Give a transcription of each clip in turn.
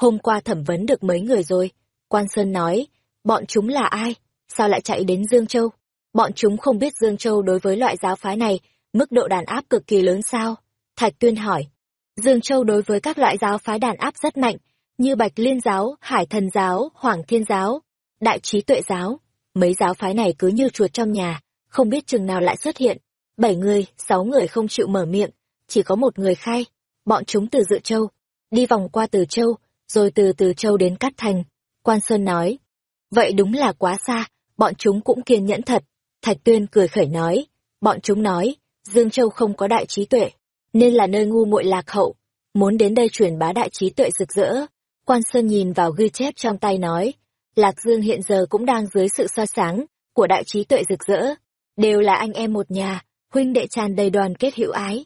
hôm qua thẩm vấn được mấy người rồi. Quan Sơn nói, bọn chúng là ai? Sao lại chạy đến Dương Châu? Bọn chúng không biết Dương Châu đối với loại giáo phái này, mức độ đàn áp cực kỳ lớn sao? Thạch Tuyên hỏi. Dương Châu đối với các loại giáo phái đàn áp rất mạnh, như Bạch Liên giáo, Hải Thần giáo, Hoàng Thiên giáo, Đại Trí Tuệ giáo. Mấy giáo phái này cứ như chuột trong nhà, không biết chừng nào lại xuất hiện. Bảy người, sáu người không chịu mở miệng, chỉ có một người khai. Bọn chúng từ Dự Châu, đi vòng qua Từ Châu, rồi từ Từ Châu đến Cát Thành. Quan Sơn nói, vậy đúng là quá xa, bọn chúng cũng kiên nhẫn thật. Thạch Tuyên cười khẩy nói, bọn chúng nói, Dương Châu không có đại trí tuệ, nên là nơi ngu muội lạc hậu, muốn đến đây truyền bá đại trí tuệ rực rỡ. Quan Sơn nhìn vào ghi chép trong tay nói, Lạc Dương hiện giờ cũng đang dưới sự soi sáng của đại trí tuệ rực rỡ, đều là anh em một nhà, huynh đệ tràn đầy đoàn kết hữu ái.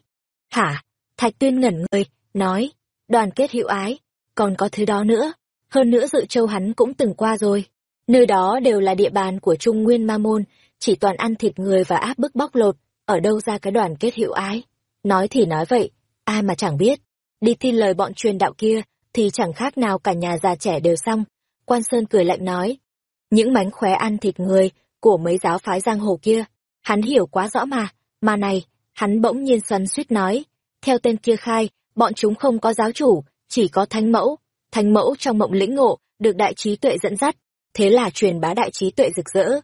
Hả? Thạch Tuyên ngẩn người, nói, đoàn kết hữu ái, còn có thứ đó nữa, hơn nữa dự châu hắn cũng từng qua rồi. Nơi đó đều là địa bàn của Trung Nguyên Ma Môn, chỉ toàn ăn thịt người và áp bức bóc lột, ở đâu ra cái đoàn kết hữu ái. Nói thì nói vậy, ai mà chẳng biết. Đi tin lời bọn truyền đạo kia, thì chẳng khác nào cả nhà già trẻ đều xong. Quan Sơn cười lạnh nói, những mánh khóe ăn thịt người của mấy giáo phái giang hồ kia, hắn hiểu quá rõ mà, mà này, hắn bỗng nhiên xoắn suýt nói, theo tên kia khai, bọn chúng không có giáo chủ, chỉ có thánh mẫu, thánh mẫu trong mộng lĩnh ngộ, được đại trí tuệ dẫn dắt, thế là truyền bá đại trí tuệ rực rỡ.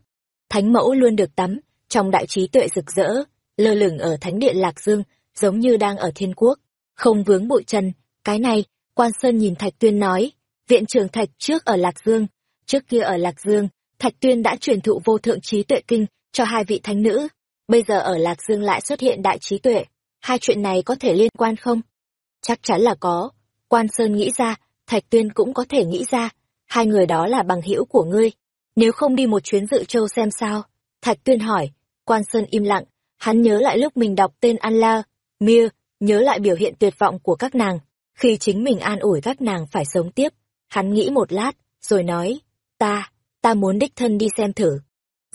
Thánh mẫu luôn được tắm, trong đại trí tuệ rực rỡ, lơ lửng ở thánh điện Lạc Dương, giống như đang ở thiên quốc, không vướng bụi trần, cái này, quan sơn nhìn Thạch Tuyên nói, viện trưởng Thạch trước ở Lạc Dương, trước kia ở Lạc Dương, Thạch Tuyên đã truyền thụ vô thượng trí tuệ kinh cho hai vị thánh nữ, bây giờ ở Lạc Dương lại xuất hiện đại trí tuệ, hai chuyện này có thể liên quan không? Chắc chắn là có, quan sơn nghĩ ra, Thạch Tuyên cũng có thể nghĩ ra, hai người đó là bằng hữu của ngươi, nếu không đi một chuyến dự châu xem sao? Thạch Tuyên hỏi, quan sơn im lặng, hắn nhớ lại lúc mình đọc tên An La, Mia, nhớ lại biểu hiện tuyệt vọng của các nàng, khi chính mình an ủi các nàng phải sống tiếp. Hắn nghĩ một lát, rồi nói, ta, ta muốn đích thân đi xem thử.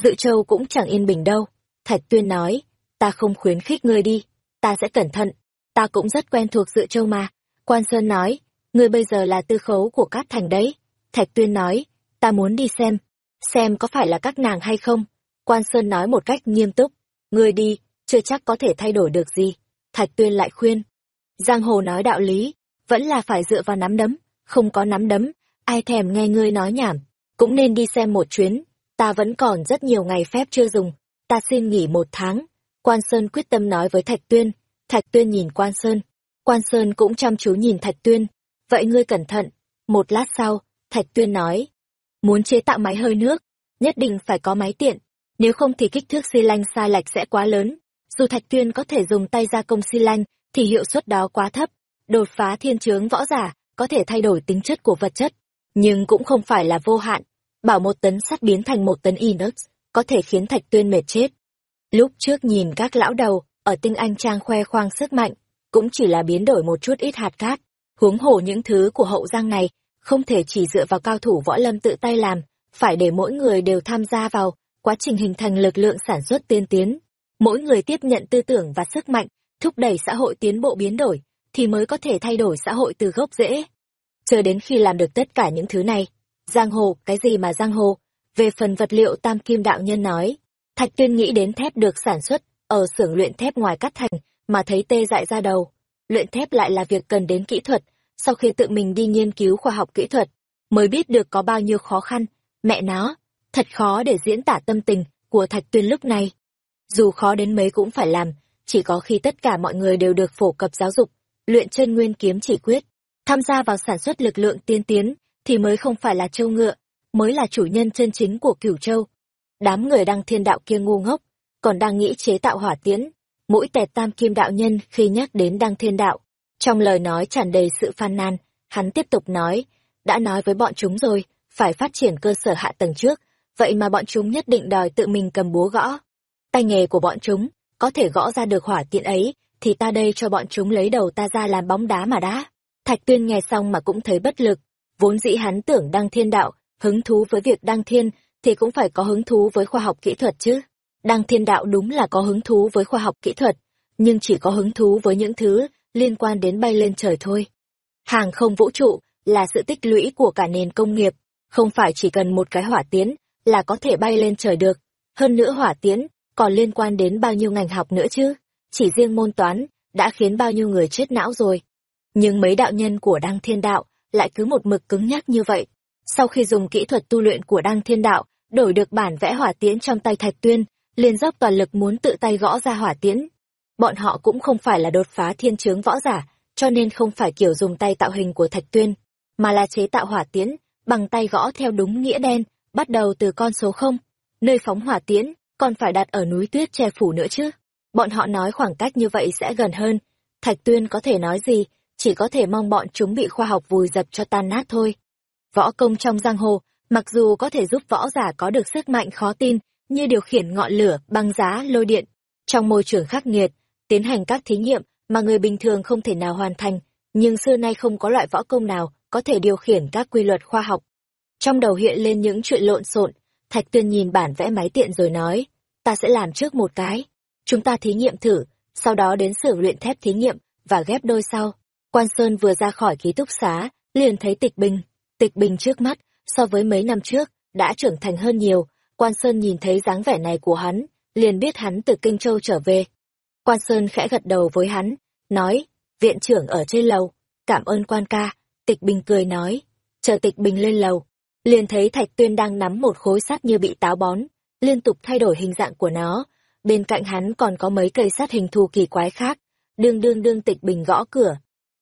Dự châu cũng chẳng yên bình đâu. Thạch Tuyên nói, ta không khuyến khích ngươi đi, ta sẽ cẩn thận, ta cũng rất quen thuộc dự châu mà. Quan Sơn nói, ngươi bây giờ là tư khấu của các Thành đấy. Thạch Tuyên nói, ta muốn đi xem, xem có phải là các nàng hay không. Quan Sơn nói một cách nghiêm túc, ngươi đi, chưa chắc có thể thay đổi được gì. Thạch Tuyên lại khuyên, Giang Hồ nói đạo lý, vẫn là phải dựa vào nắm đấm, không có nắm đấm, ai thèm nghe ngươi nói nhảm, cũng nên đi xem một chuyến, ta vẫn còn rất nhiều ngày phép chưa dùng, ta xin nghỉ một tháng. Quan Sơn quyết tâm nói với Thạch Tuyên, Thạch Tuyên nhìn Quan Sơn, Quan Sơn cũng chăm chú nhìn Thạch Tuyên, vậy ngươi cẩn thận. Một lát sau, Thạch Tuyên nói, muốn chế tạo máy hơi nước, nhất định phải có máy tiện, nếu không thì kích thước xi lanh sai lệch sẽ quá lớn. Dù Thạch Tuyên có thể dùng tay gia công xi lanh, thì hiệu suất đó quá thấp. Đột phá thiên chướng võ giả, có thể thay đổi tính chất của vật chất, nhưng cũng không phải là vô hạn. Bảo một tấn sắt biến thành một tấn inox, có thể khiến Thạch Tuyên mệt chết. Lúc trước nhìn các lão đầu, ở tinh anh trang khoe khoang sức mạnh, cũng chỉ là biến đổi một chút ít hạt cát. Huống hồ những thứ của hậu giang này, không thể chỉ dựa vào cao thủ võ lâm tự tay làm, phải để mỗi người đều tham gia vào quá trình hình thành lực lượng sản xuất tiên tiến. Mỗi người tiếp nhận tư tưởng và sức mạnh, thúc đẩy xã hội tiến bộ biến đổi, thì mới có thể thay đổi xã hội từ gốc rễ. Chờ đến khi làm được tất cả những thứ này, giang hồ, cái gì mà giang hồ? Về phần vật liệu tam kim đạo nhân nói, Thạch Tuyên nghĩ đến thép được sản xuất ở xưởng luyện thép ngoài cắt thành, mà thấy tê dại ra đầu. Luyện thép lại là việc cần đến kỹ thuật, sau khi tự mình đi nghiên cứu khoa học kỹ thuật, mới biết được có bao nhiêu khó khăn. Mẹ nó, thật khó để diễn tả tâm tình của Thạch Tuyên lúc này. Dù khó đến mấy cũng phải làm, chỉ có khi tất cả mọi người đều được phổ cập giáo dục, luyện chân nguyên kiếm chỉ quyết, tham gia vào sản xuất lực lượng tiên tiến, thì mới không phải là châu ngựa, mới là chủ nhân chân chính của cửu châu. Đám người đăng thiên đạo kia ngu ngốc, còn đang nghĩ chế tạo hỏa tiễn, mũi tẹt tam kim đạo nhân khi nhắc đến đăng thiên đạo. Trong lời nói tràn đầy sự phàn nàn, hắn tiếp tục nói, đã nói với bọn chúng rồi, phải phát triển cơ sở hạ tầng trước, vậy mà bọn chúng nhất định đòi tự mình cầm búa gõ. Tay nghề của bọn chúng, có thể gõ ra được hỏa tiện ấy, thì ta đây cho bọn chúng lấy đầu ta ra làm bóng đá mà đã Thạch tuyên nghe xong mà cũng thấy bất lực, vốn dĩ hắn tưởng đăng thiên đạo, hứng thú với việc đăng thiên, thì cũng phải có hứng thú với khoa học kỹ thuật chứ. Đăng thiên đạo đúng là có hứng thú với khoa học kỹ thuật, nhưng chỉ có hứng thú với những thứ liên quan đến bay lên trời thôi. Hàng không vũ trụ là sự tích lũy của cả nền công nghiệp, không phải chỉ cần một cái hỏa tiến là có thể bay lên trời được. Hơn nữa hỏa tiến còn liên quan đến bao nhiêu ngành học nữa chứ? Chỉ riêng môn toán đã khiến bao nhiêu người chết não rồi. Nhưng mấy đạo nhân của Đăng Thiên Đạo lại cứ một mực cứng nhắc như vậy. Sau khi dùng kỹ thuật tu luyện của Đăng Thiên Đạo, đổi được bản vẽ hỏa tiễn trong tay Thạch Tuyên, liền dốc toàn lực muốn tự tay gõ ra hỏa tiễn. Bọn họ cũng không phải là đột phá thiên chướng võ giả, cho nên không phải kiểu dùng tay tạo hình của Thạch Tuyên, mà là chế tạo hỏa tiễn, bằng tay gõ theo đúng nghĩa đen, bắt đầu từ con số không. Nơi phóng hỏa tiễn, còn phải đặt ở núi tuyết che phủ nữa chứ. Bọn họ nói khoảng cách như vậy sẽ gần hơn. Thạch Tuyên có thể nói gì, chỉ có thể mong bọn chúng bị khoa học vùi dập cho tan nát thôi. Võ công trong giang hồ, mặc dù có thể giúp võ giả có được sức mạnh khó tin, như điều khiển ngọn lửa, băng giá, lôi điện, trong môi trường khắc nghiệt, tiến hành các thí nghiệm mà người bình thường không thể nào hoàn thành, nhưng xưa nay không có loại võ công nào có thể điều khiển các quy luật khoa học. Trong đầu hiện lên những chuyện lộn xộn, Thạch Tuyên nhìn bản vẽ máy tiện rồi nói, ta sẽ làm trước một cái. Chúng ta thí nghiệm thử, sau đó đến xưởng luyện thép thí nghiệm, và ghép đôi sau. Quan Sơn vừa ra khỏi ký túc xá, liền thấy Tịch Bình. Tịch Bình trước mắt, so với mấy năm trước, đã trưởng thành hơn nhiều. Quan Sơn nhìn thấy dáng vẻ này của hắn, liền biết hắn từ Kinh Châu trở về. Quan Sơn khẽ gật đầu với hắn, nói, viện trưởng ở trên lầu, cảm ơn quan ca. Tịch Bình cười nói, chờ Tịch Bình lên lầu, liền thấy Thạch Tuyên đang nắm một khối sắt như bị táo bón, liên tục thay đổi hình dạng của nó. Bên cạnh hắn còn có mấy cây sắt hình thù kỳ quái khác. Đương đương đương Tịch Bình gõ cửa.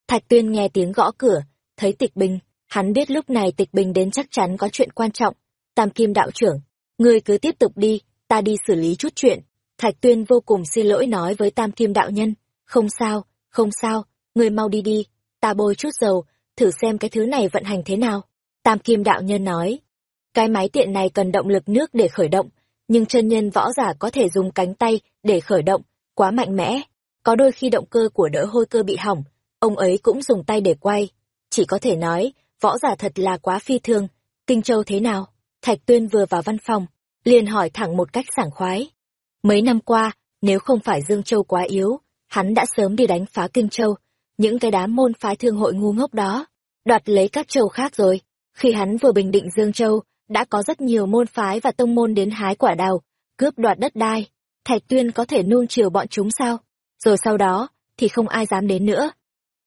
Thạch Tuyên nghe tiếng gõ cửa, thấy Tịch Bình, hắn biết lúc này Tịch Bình đến chắc chắn có chuyện quan trọng. Tam Kim đạo trưởng, ngươi cứ tiếp tục đi, ta đi xử lý chút chuyện. Thạch Tuyên vô cùng xin lỗi nói với Tam Kim đạo nhân, không sao, không sao, ngươi mau đi đi, ta bôi chút dầu, thử xem cái thứ này vận hành thế nào. Tam Kim đạo nhân nói, cái máy tiện này cần động lực nước để khởi động, nhưng chân nhân võ giả có thể dùng cánh tay để khởi động, quá mạnh mẽ. Có đôi khi động cơ của đỡ hôi cơ bị hỏng, ông ấy cũng dùng tay để quay. Chỉ có thể nói, võ giả thật là quá phi thường. Kinh Châu thế nào? Thạch Tuyên vừa vào văn phòng, liền hỏi thẳng một cách sảng khoái. Mấy năm qua, nếu không phải Dương Châu quá yếu, hắn đã sớm đi đánh phá Kinh Châu, những cái đám môn phái thương hội ngu ngốc đó, đoạt lấy các châu khác rồi. Khi hắn vừa bình định Dương Châu, đã có rất nhiều môn phái và tông môn đến hái quả đào, cướp đoạt đất đai. Thạch Tuyên có thể nuông chiều bọn chúng sao? Rồi sau đó, thì không ai dám đến nữa.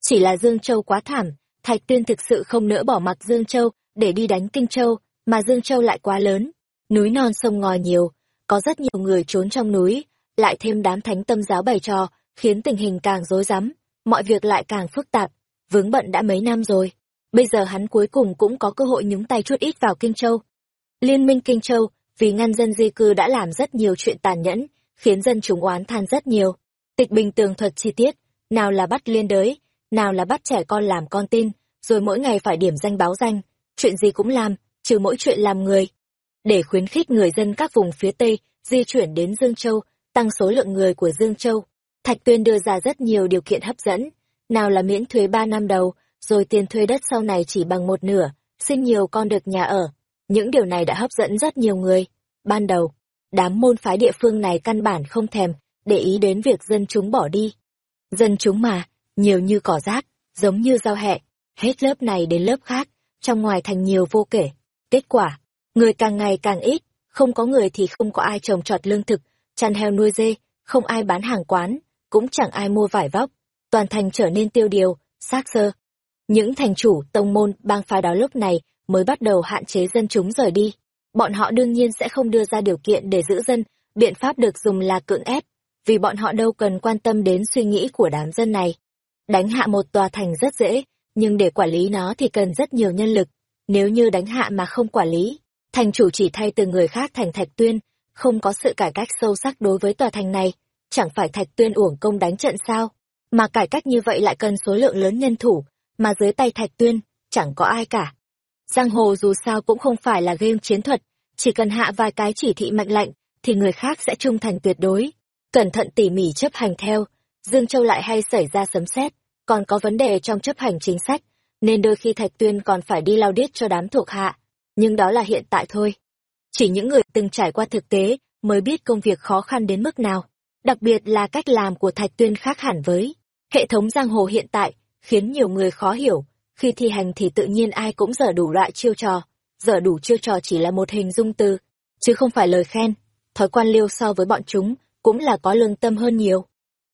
Chỉ là Dương Châu quá thảm, Thạch Tuyên thực sự không nỡ bỏ mặc Dương Châu để đi đánh Kinh Châu, mà Dương Châu lại quá lớn. Núi non sông ngòi nhiều, có rất nhiều người trốn trong núi, lại thêm đám thánh tâm giáo bày trò, khiến tình hình càng rối rắm, mọi việc lại càng phức tạp. Vướng bận đã mấy năm rồi, bây giờ hắn cuối cùng cũng có cơ hội nhúng tay chút ít vào Kinh Châu. Liên minh Kinh Châu, vì ngăn dân di cư đã làm rất nhiều chuyện tàn nhẫn, khiến dân chúng oán than rất nhiều. Tịch bình tường thuật chi tiết, nào là bắt liên đới, nào là bắt trẻ con làm con tin, rồi mỗi ngày phải điểm danh báo danh, chuyện gì cũng làm, trừ mỗi chuyện làm người. Để khuyến khích người dân các vùng phía Tây di chuyển đến Dương Châu, tăng số lượng người của Dương Châu, Thạch Tuyên đưa ra rất nhiều điều kiện hấp dẫn, nào là miễn thuế 3 năm đầu, rồi tiền thuê đất sau này chỉ bằng một nửa, xin nhiều con được nhà ở. Những điều này đã hấp dẫn rất nhiều người. Ban đầu, đám môn phái địa phương này căn bản không thèm để ý đến việc dân chúng bỏ đi. Dân chúng mà, nhiều như cỏ rác, giống như rau hẹ, hết lớp này đến lớp khác, trong ngoài thành nhiều vô kể. Kết quả, người càng ngày càng ít, không có người thì không có ai trồng trọt lương thực, chăn heo nuôi dê, không ai bán hàng quán, cũng chẳng ai mua vải vóc. Toàn thành trở nên tiêu điều, xác sơ. Những thành chủ, tông môn, bang phái đó lúc này mới bắt đầu hạn chế dân chúng rời đi. Bọn họ đương nhiên sẽ không đưa ra điều kiện để giữ dân, biện pháp được dùng là cưỡng ép, vì bọn họ đâu cần quan tâm đến suy nghĩ của đám dân này. Đánh hạ một tòa thành rất dễ, nhưng để quản lý nó thì cần rất nhiều nhân lực. Nếu như đánh hạ mà không quản lý, thành chủ chỉ thay từ người khác thành thạch tuyên, không có sự cải cách sâu sắc đối với tòa thành này, chẳng phải thạch tuyên uổng công đánh trận sao? Mà cải cách như vậy lại cần số lượng lớn nhân thủ, mà dưới tay thạch tuyên, chẳng có ai cả. Giang hồ dù sao cũng không phải là game chiến thuật, chỉ cần hạ vài cái chỉ thị mệnh lệnh, thì người khác sẽ trung thành tuyệt đối. Cẩn thận tỉ mỉ chấp hành theo, Dương Châu lại hay xảy ra sấm sét, còn có vấn đề trong chấp hành chính sách, nên đôi khi Thạch Tuyên còn phải đi lao điết cho đám thuộc hạ. Nhưng đó là hiện tại thôi. Chỉ những người từng trải qua thực tế mới biết công việc khó khăn đến mức nào. Đặc biệt là cách làm của Thạch Tuyên khác hẳn với hệ thống giang hồ hiện tại, khiến nhiều người khó hiểu, khi thi hành thì tự nhiên ai cũng dở đủ loại chiêu trò. Dở đủ chiêu trò chỉ là một hình dung từ, chứ không phải lời khen. Thói quan liêu so với bọn chúng cũng là có lương tâm hơn nhiều.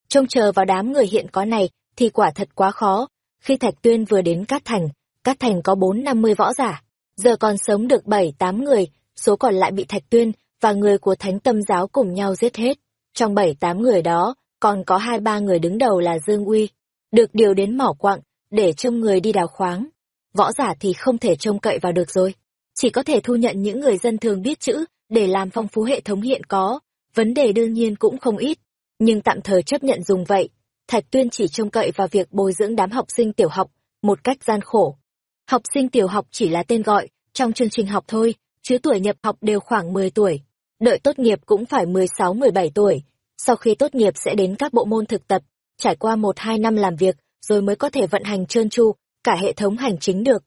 Trông chờ vào đám người hiện có này thì quả thật quá khó. Khi Thạch Tuyên vừa đến Cát Thành, Cát Thành có bốn năm mươi võ giả, giờ còn sống được bảy tám người, số còn lại bị Thạch Tuyên và người của Thánh Tâm Giáo cùng nhau giết hết. Trong bảy tám người đó, còn có hai ba người đứng đầu là Dương Uy, được điều đến mỏ quặng, để trông người đi đào khoáng. Võ giả thì không thể trông cậy vào được rồi. Chỉ có thể thu nhận những người dân thường biết chữ, để làm phong phú hệ thống hiện có. Vấn đề đương nhiên cũng không ít, nhưng tạm thời chấp nhận dùng vậy. Thạch Tuyên chỉ trông cậy vào việc bồi dưỡng đám học sinh tiểu học, một cách gian khổ. Học sinh tiểu học chỉ là tên gọi, trong chương trình học thôi, chứ tuổi nhập học đều khoảng 10 tuổi. Đợi tốt nghiệp cũng phải 16-17 tuổi. Sau khi tốt nghiệp sẽ đến các bộ môn thực tập, trải qua 1-2 năm làm việc, rồi mới có thể vận hành trơn tru, cả hệ thống hành chính được.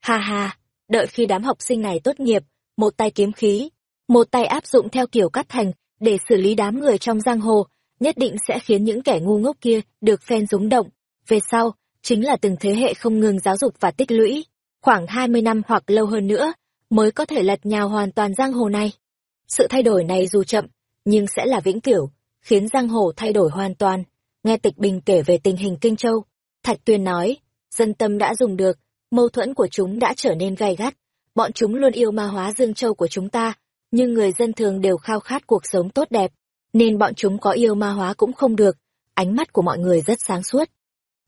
Ha ha, đợi khi đám học sinh này tốt nghiệp, một tay kiếm khí, một tay áp dụng theo kiểu cắt thành, để xử lý đám người trong giang hồ, nhất định sẽ khiến những kẻ ngu ngốc kia được phen rúng động. Về sau, chính là từng thế hệ không ngừng giáo dục và tích lũy, khoảng 20 năm hoặc lâu hơn nữa, mới có thể lật nhào hoàn toàn giang hồ này. Sự thay đổi này dù chậm, nhưng sẽ là vĩnh cửu, khiến giang hồ thay đổi hoàn toàn. Nghe Tịch Bình kể về tình hình Kinh Châu, Thạch Tuyên nói, dân tâm đã dùng được, mâu thuẫn của chúng đã trở nên gay gắt, bọn chúng luôn yêu ma hóa Dương Châu của chúng ta, nhưng người dân thường đều khao khát cuộc sống tốt đẹp, nên bọn chúng có yêu ma hóa cũng không được, ánh mắt của mọi người rất sáng suốt.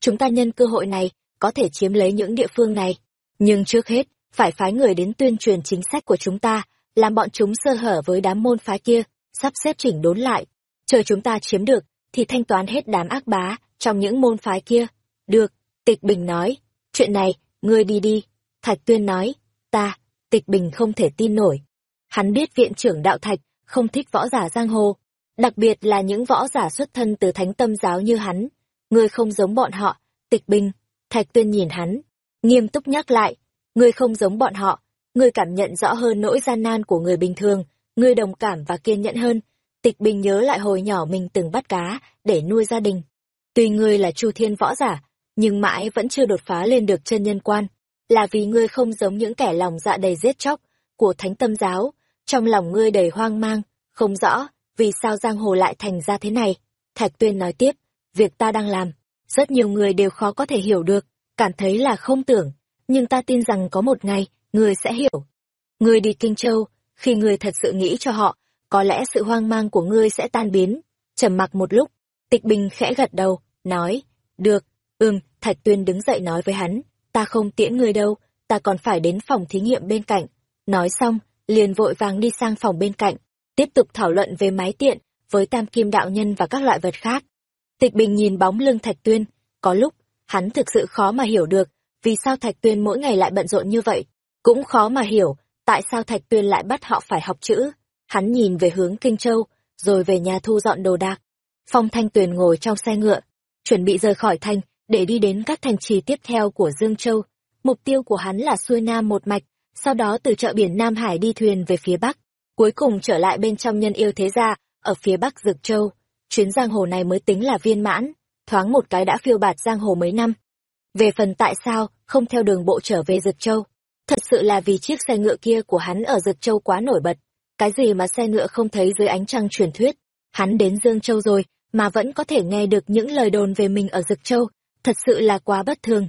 Chúng ta nhân cơ hội này, có thể chiếm lấy những địa phương này, nhưng trước hết, phải phái người đến tuyên truyền chính sách của chúng ta, làm bọn chúng sơ hở với đám môn phái kia, sắp xếp chỉnh đốn lại. Chờ chúng ta chiếm được, thì thanh toán hết đám ác bá trong những môn phái kia. Được, Tịch Bình nói, chuyện này, ngươi đi đi. Thạch Tuyên nói, ta, Tịch Bình không thể tin nổi. Hắn biết viện trưởng đạo Thạch không thích võ giả giang hồ, đặc biệt là những võ giả xuất thân từ thánh tâm giáo như hắn. Ngươi không giống bọn họ, Tịch Bình. Thạch Tuyên nhìn hắn, nghiêm túc nhắc lại, ngươi không giống bọn họ, ngươi cảm nhận rõ hơn nỗi gian nan của người bình thường, ngươi đồng cảm và kiên nhẫn hơn. Tịch Bình nhớ lại hồi nhỏ mình từng bắt cá để nuôi gia đình. Tuy ngươi là Chu Thiên võ giả, nhưng mãi vẫn chưa đột phá lên được chân nhân quan, là vì ngươi không giống những kẻ lòng dạ đầy giết chóc của Thánh Tâm giáo, trong lòng ngươi đầy hoang mang, không rõ vì sao giang hồ lại thành ra thế này. Thạch Tuyên nói tiếp, việc ta đang làm, rất nhiều người đều khó có thể hiểu được, cảm thấy là không tưởng, nhưng ta tin rằng có một ngày, người sẽ hiểu. người đi Kinh Châu, khi người thật sự nghĩ cho họ, có lẽ sự hoang mang của ngươi sẽ tan biến. Trầm mặc một lúc, Tịch Bình khẽ gật đầu, nói, được, ừm, Thạch Tuyên đứng dậy nói với hắn, ta không tiễn ngươi đâu, ta còn phải đến phòng thí nghiệm bên cạnh. Nói xong, liền vội vàng đi sang phòng bên cạnh, tiếp tục thảo luận về máy tiện với tam kim đạo nhân và các loại vật khác. Tịch Bình nhìn bóng lưng Thạch Tuyên, có lúc, hắn thực sự khó mà hiểu được vì sao Thạch Tuyên mỗi ngày lại bận rộn như vậy, cũng khó mà hiểu tại sao Thạch Tuyên lại bắt họ phải học chữ. Hắn nhìn về hướng Kinh Châu, rồi về nhà thu dọn đồ đạc. Phong Thanh Tuyền ngồi trong xe ngựa, chuẩn bị rời khỏi thành để đi đến các thành trì tiếp theo của Dương Châu. Mục tiêu của hắn là xuôi nam một mạch, sau đó từ chợ biển Nam Hải đi thuyền về phía Bắc, cuối cùng trở lại bên trong nhân yêu thế gia, ở phía Bắc Dực Châu. Chuyến giang hồ này mới tính là viên mãn, thoáng một cái đã phiêu bạt giang hồ mấy năm. Về phần tại sao không theo đường bộ trở về Dực Châu, thật sự là vì chiếc xe ngựa kia của hắn ở Dực Châu quá nổi bật. Cái gì mà xe ngựa không thấy dưới ánh trăng truyền thuyết. Hắn đến Dương Châu rồi, mà vẫn có thể nghe được những lời đồn về mình ở Dực Châu, thật sự là quá bất thường.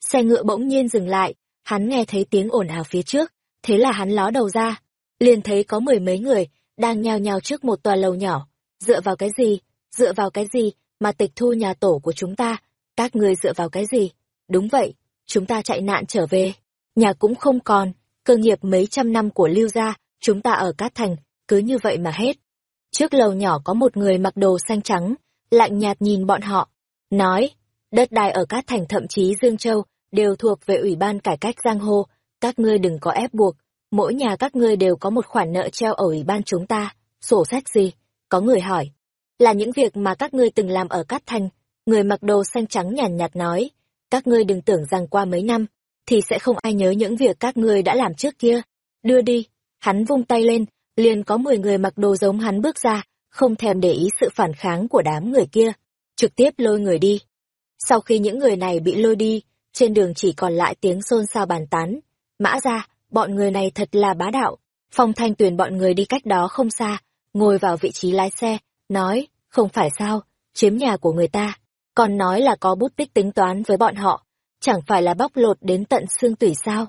Xe ngựa bỗng nhiên dừng lại, hắn nghe thấy tiếng ồn ào phía trước, thế là hắn ló đầu ra, liền thấy có mười mấy người đang nhao nhao trước một tòa lầu nhỏ. Dựa vào cái gì? Dựa vào cái gì mà tịch thu nhà tổ của chúng ta? Các ngươi dựa vào cái gì? Đúng vậy, chúng ta chạy nạn trở về, nhà cũng không còn, cơ nghiệp mấy trăm năm của Lưu gia, chúng ta ở Cát Thành, cứ như vậy mà hết. Trước lầu nhỏ có một người mặc đồ xanh trắng, lạnh nhạt nhìn bọn họ, nói, đất đai ở Cát Thành thậm chí Dương Châu, đều thuộc về Ủy ban Cải cách Giang Hồ, các ngươi đừng có ép buộc, mỗi nhà các ngươi đều có một khoản nợ treo ở Ủy ban chúng ta, sổ sách gì? Có người hỏi, là những việc mà các ngươi từng làm ở Cát Thành, người mặc đồ xanh trắng nhàn nhạt nói, các ngươi đừng tưởng rằng qua mấy năm, thì sẽ không ai nhớ những việc các ngươi đã làm trước kia. Đưa đi, hắn vung tay lên, liền có 10 người mặc đồ giống hắn bước ra, không thèm để ý sự phản kháng của đám người kia, trực tiếp lôi người đi. Sau khi những người này bị lôi đi, trên đường chỉ còn lại tiếng xôn xao bàn tán. Mã ra, bọn người này thật là bá đạo. Phong thanh tuyền bọn người đi cách đó không xa, ngồi vào vị trí lái xe, nói, không phải sao, chiếm nhà của người ta, còn nói là có bút tích tính toán với bọn họ, chẳng phải là bóc lột đến tận xương tủy sao.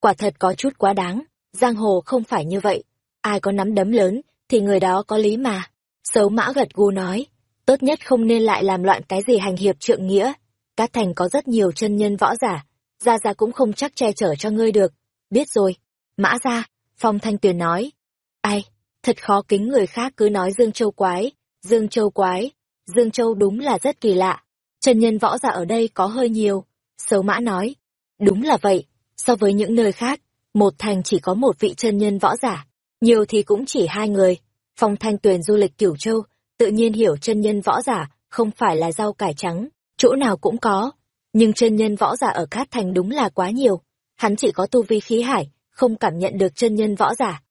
Quả thật có chút quá đáng, giang hồ không phải như vậy, ai có nắm đấm lớn, thì người đó có lý mà. Xấu mã gật gù nói, tốt nhất không nên lại làm loạn cái gì hành hiệp trượng nghĩa. Cát thành có rất nhiều chân nhân võ giả, ra ra cũng không chắc che chở cho ngươi được. Biết rồi, mã ra, phong thanh tuyền nói. Ai, thật khó kính người khác cứ nói Dương Châu quái, Dương Châu quái, Dương Châu đúng là rất kỳ lạ. Chân nhân võ giả ở đây có hơi nhiều. Xấu mã nói, đúng là vậy, so với những nơi khác, một thành chỉ có một vị chân nhân võ giả, nhiều thì cũng chỉ hai người. Phong thanh tuyền du lịch cửu châu, tự nhiên hiểu chân nhân võ giả, không phải là rau cải trắng, chỗ nào cũng có. Nhưng chân nhân võ giả ở Cát Thành đúng là quá nhiều. Hắn chỉ có tu vi khí hải, không cảm nhận được chân nhân võ giả.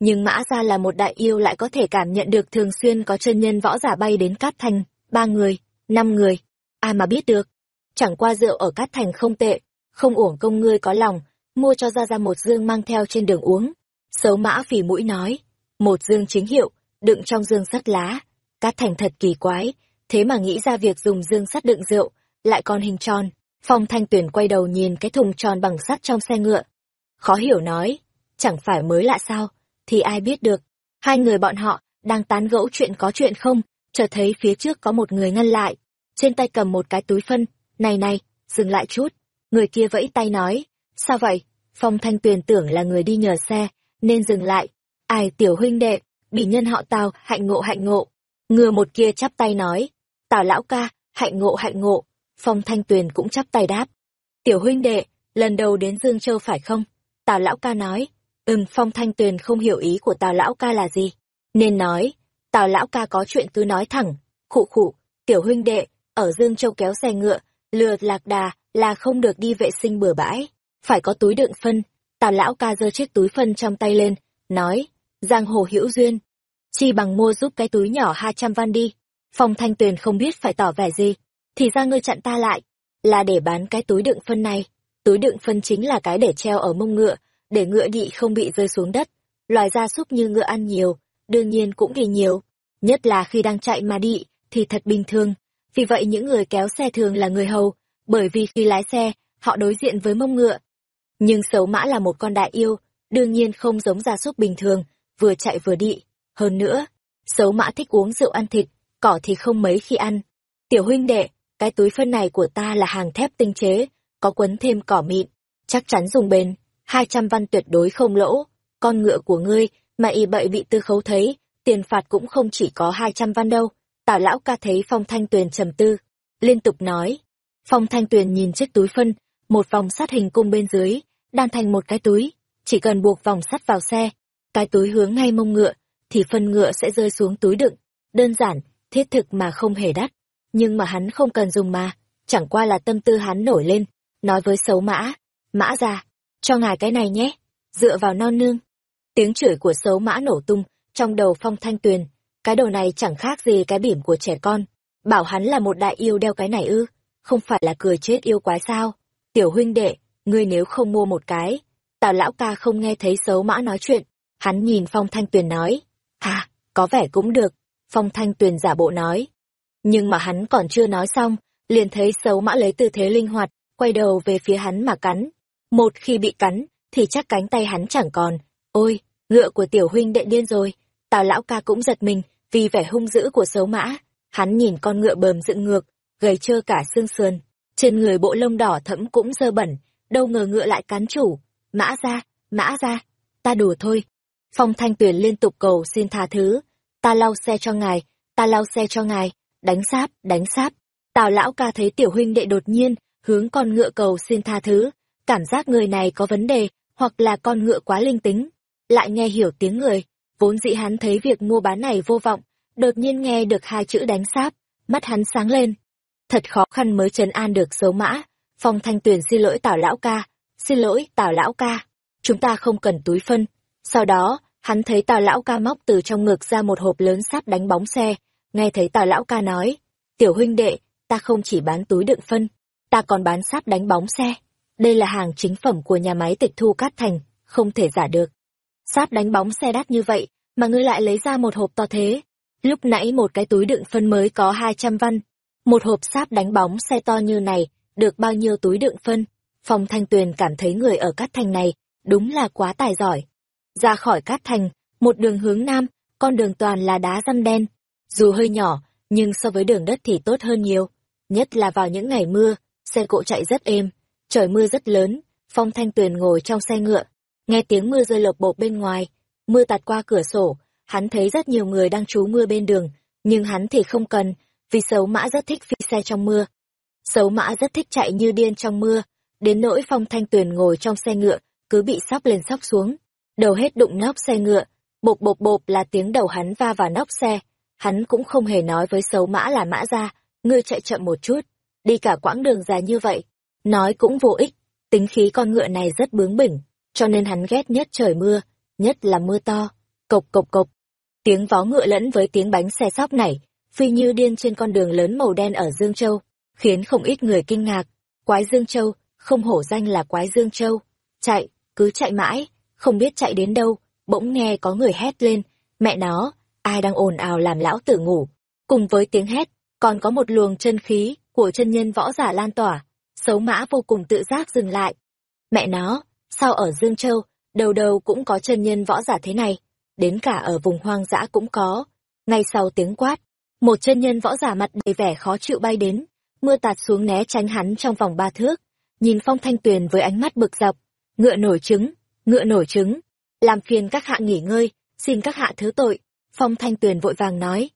Nhưng Mã Gia là một đại yêu lại có thể cảm nhận được thường xuyên có chân nhân võ giả bay đến Cát Thành, ba người, năm người. Ai mà biết được. Chẳng qua rượu ở Cát Thành không tệ, không uổng công ngươi có lòng, mua cho gia gia một dương mang theo trên đường uống. Xấu mã phỉ mũi nói, một dương chính hiệu, đựng trong dương sắt lá. Cát thành thật kỳ quái, thế mà nghĩ ra việc dùng dương sắt đựng rượu, lại còn hình tròn. Phong thanh Tuyền quay đầu nhìn cái thùng tròn bằng sắt trong xe ngựa. Khó hiểu nói, chẳng phải mới lạ sao, thì ai biết được. Hai người bọn họ, đang tán gẫu chuyện có chuyện không, chợt thấy phía trước có một người ngăn lại. Trên tay cầm một cái túi phân, này này, dừng lại chút. Người kia vẫy tay nói, sao vậy? Phong thanh tuyền tưởng là người đi nhờ xe, nên dừng lại. Ai tiểu huynh đệ, bị nhân họ Tào, hạnh ngộ hạnh ngộ. Ngừa một kia chắp tay nói, Tào lão ca, hạnh ngộ hạnh ngộ. Phong Thanh Tuyền cũng chắp tay đáp. Tiểu huynh đệ, lần đầu đến Dương Châu phải không? Tào lão ca nói, ừm Phong Thanh Tuyền không hiểu ý của Tào lão ca là gì. Nên nói, Tào lão ca có chuyện cứ nói thẳng, khụ khụ, tiểu huynh đệ, ở Dương Châu kéo xe ngựa, lừa lạc đà là không được đi vệ sinh bừa bãi, phải có túi đựng phân, Tào lão ca giơ chiếc túi phân trong tay lên, nói, giang hồ hữu duyên. Chi bằng mua giúp cái túi nhỏ hai trăm văn đi. Phong thanh tuyền không biết phải tỏ vẻ gì. Thì ra ngươi chặn ta lại. Là để bán cái túi đựng phân này. Túi đựng phân chính là cái để treo ở mông ngựa, để ngựa đị không bị rơi xuống đất. Loài gia súc như ngựa ăn nhiều, đương nhiên cũng đi nhiều. Nhất là khi đang chạy mà đị, thì thật bình thường. Vì vậy những người kéo xe thường là người hầu, bởi vì khi lái xe, họ đối diện với mông ngựa, nhưng xấu mã là một con đại yêu, đương nhiên không giống gia súc bình thường, vừa chạy vừa đị. Hơn nữa, xấu mã thích uống rượu ăn thịt, cỏ thì không mấy khi ăn. Tiểu huynh đệ, cái túi phân này của ta là hàng thép tinh chế, có quấn thêm cỏ mịn, chắc chắn dùng bền, hai trăm văn tuyệt đối không lỗ. Con ngựa của ngươi mà y bậy bị tư khấu thấy, tiền phạt cũng không chỉ có hai trăm văn đâu. Tào lão ca thấy Phong Thanh Tuyền trầm tư, liên tục nói. Phong Thanh Tuyền nhìn chiếc túi phân, một vòng sắt hình cung bên dưới, đan thành một cái túi, chỉ cần buộc vòng sắt vào xe, cái túi hướng ngay mông ngựa, thì phân ngựa sẽ rơi xuống túi đựng. Đơn giản, thiết thực mà không hề đắt. Nhưng mà hắn không cần dùng mà, chẳng qua là tâm tư hắn nổi lên, nói với xấu mã, mã ra, cho ngài cái này nhé, dựa vào non nương. Tiếng chửi của xấu mã nổ tung, trong đầu phong thanh tuyền, cái đầu này chẳng khác gì cái bỉm của trẻ con. Bảo hắn là một đại yêu đeo cái này ư, không phải là cười chết yêu quái sao. Tiểu huynh đệ, ngươi nếu không mua một cái, tào lão ca không nghe thấy xấu mã nói chuyện, hắn nhìn Phong Thanh Tuyền nói, à, có vẻ cũng được, Phong Thanh Tuyền giả bộ nói. Nhưng mà hắn còn chưa nói xong, liền thấy xấu mã lấy tư thế linh hoạt, quay đầu về phía hắn mà cắn. Một khi bị cắn, thì chắc cánh tay hắn chẳng còn. Ôi, ngựa của tiểu huynh đệ điên rồi. Tào lão ca cũng giật mình, vì vẻ hung dữ của xấu mã. Hắn nhìn con ngựa bờm dựng ngược, gầy trơ cả xương sườn. Trên người bộ lông đỏ thẫm cũng dơ bẩn, đâu ngờ ngựa lại cắn chủ. Mã ra, mã ra, ta đùa thôi. Phong Thanh Tuyền liên tục cầu xin tha thứ. Ta lau xe cho ngài, ta lau xe cho ngài, đánh sáp, đánh sáp. Tào lão ca thấy tiểu huynh đệ đột nhiên, hướng con ngựa cầu xin tha thứ. Cảm giác người này có vấn đề, hoặc là con ngựa quá linh tính. Lại nghe hiểu tiếng người, vốn dĩ hắn thấy việc mua bán này vô vọng, đột nhiên nghe được hai chữ đánh sáp, mắt hắn sáng lên. Thật khó khăn mới trấn an được xấu mã, Phong Thanh Tuyền xin lỗi Tào Lão ca, xin lỗi Tào Lão ca, chúng ta không cần túi phân. Sau đó, hắn thấy Tào Lão ca móc từ trong ngực ra một hộp lớn sáp đánh bóng xe, nghe thấy Tào Lão ca nói, tiểu huynh đệ, ta không chỉ bán túi đựng phân, ta còn bán sáp đánh bóng xe. Đây là hàng chính phẩm của nhà máy tịch thu cát thành, không thể giả được. Sáp đánh bóng xe đắt như vậy, mà ngươi lại lấy ra một hộp to thế. Lúc nãy một cái túi đựng phân mới có 200 văn. Một hộp sáp đánh bóng xe to như này, được bao nhiêu túi đựng phân. Phòng Thanh Tuyền cảm thấy người ở Cát Thành này, đúng là quá tài giỏi. Ra khỏi Cát Thành, một đường hướng nam, con đường toàn là đá răm đen. Dù hơi nhỏ, nhưng so với đường đất thì tốt hơn nhiều. Nhất là vào những ngày mưa, xe cộ chạy rất êm, trời mưa rất lớn, Phong Thanh Tuyền ngồi trong xe ngựa, nghe tiếng mưa rơi lộp bộp bên ngoài, mưa tạt qua cửa sổ, hắn thấy rất nhiều người đang trú mưa bên đường, nhưng hắn thì không cần, vì sấu mã rất thích phi xe trong mưa. sấu mã rất thích chạy như điên trong mưa, đến nỗi Phong Thanh Tuyền ngồi trong xe ngựa, cứ bị sóc lên sóc xuống, đầu hết đụng nóc xe ngựa, bộp bộp bộp là tiếng đầu hắn va vào nóc xe, hắn cũng không hề nói với xấu mã là mã ra, ngươi chạy chậm một chút, đi cả quãng đường dài như vậy, nói cũng vô ích, tính khí con ngựa này rất bướng bỉnh, cho nên hắn ghét nhất trời mưa, nhất là mưa to, cộc cộc cộc. Tiếng vó ngựa lẫn với tiếng bánh xe sóc này, phi như điên trên con đường lớn màu đen ở Dương Châu, khiến không ít người kinh ngạc. Quái Dương Châu, không hổ danh là Quái Dương Châu. Chạy, cứ chạy mãi, không biết chạy đến đâu, bỗng nghe có người hét lên, mẹ nó, ai đang ồn ào làm lão tử ngủ. Cùng với tiếng hét, còn có một luồng chân khí của chân nhân võ giả lan tỏa, xấu mã vô cùng tự giác dừng lại. Mẹ nó, sao ở Dương Châu, đầu đầu cũng có chân nhân võ giả thế này, đến cả ở vùng hoang dã cũng có. Ngay sau tiếng quát, một chân nhân võ giả mặt đầy vẻ khó chịu bay đến, mưa tạt xuống né tránh hắn trong vòng ba thước, nhìn Phong Thanh Tuyền với ánh mắt bực dọc, ngựa nổi trứng, ngựa nổi trứng, làm phiền các hạ nghỉ ngơi, xin các hạ thứ tội. Phong Thanh Tuyền vội vàng nói.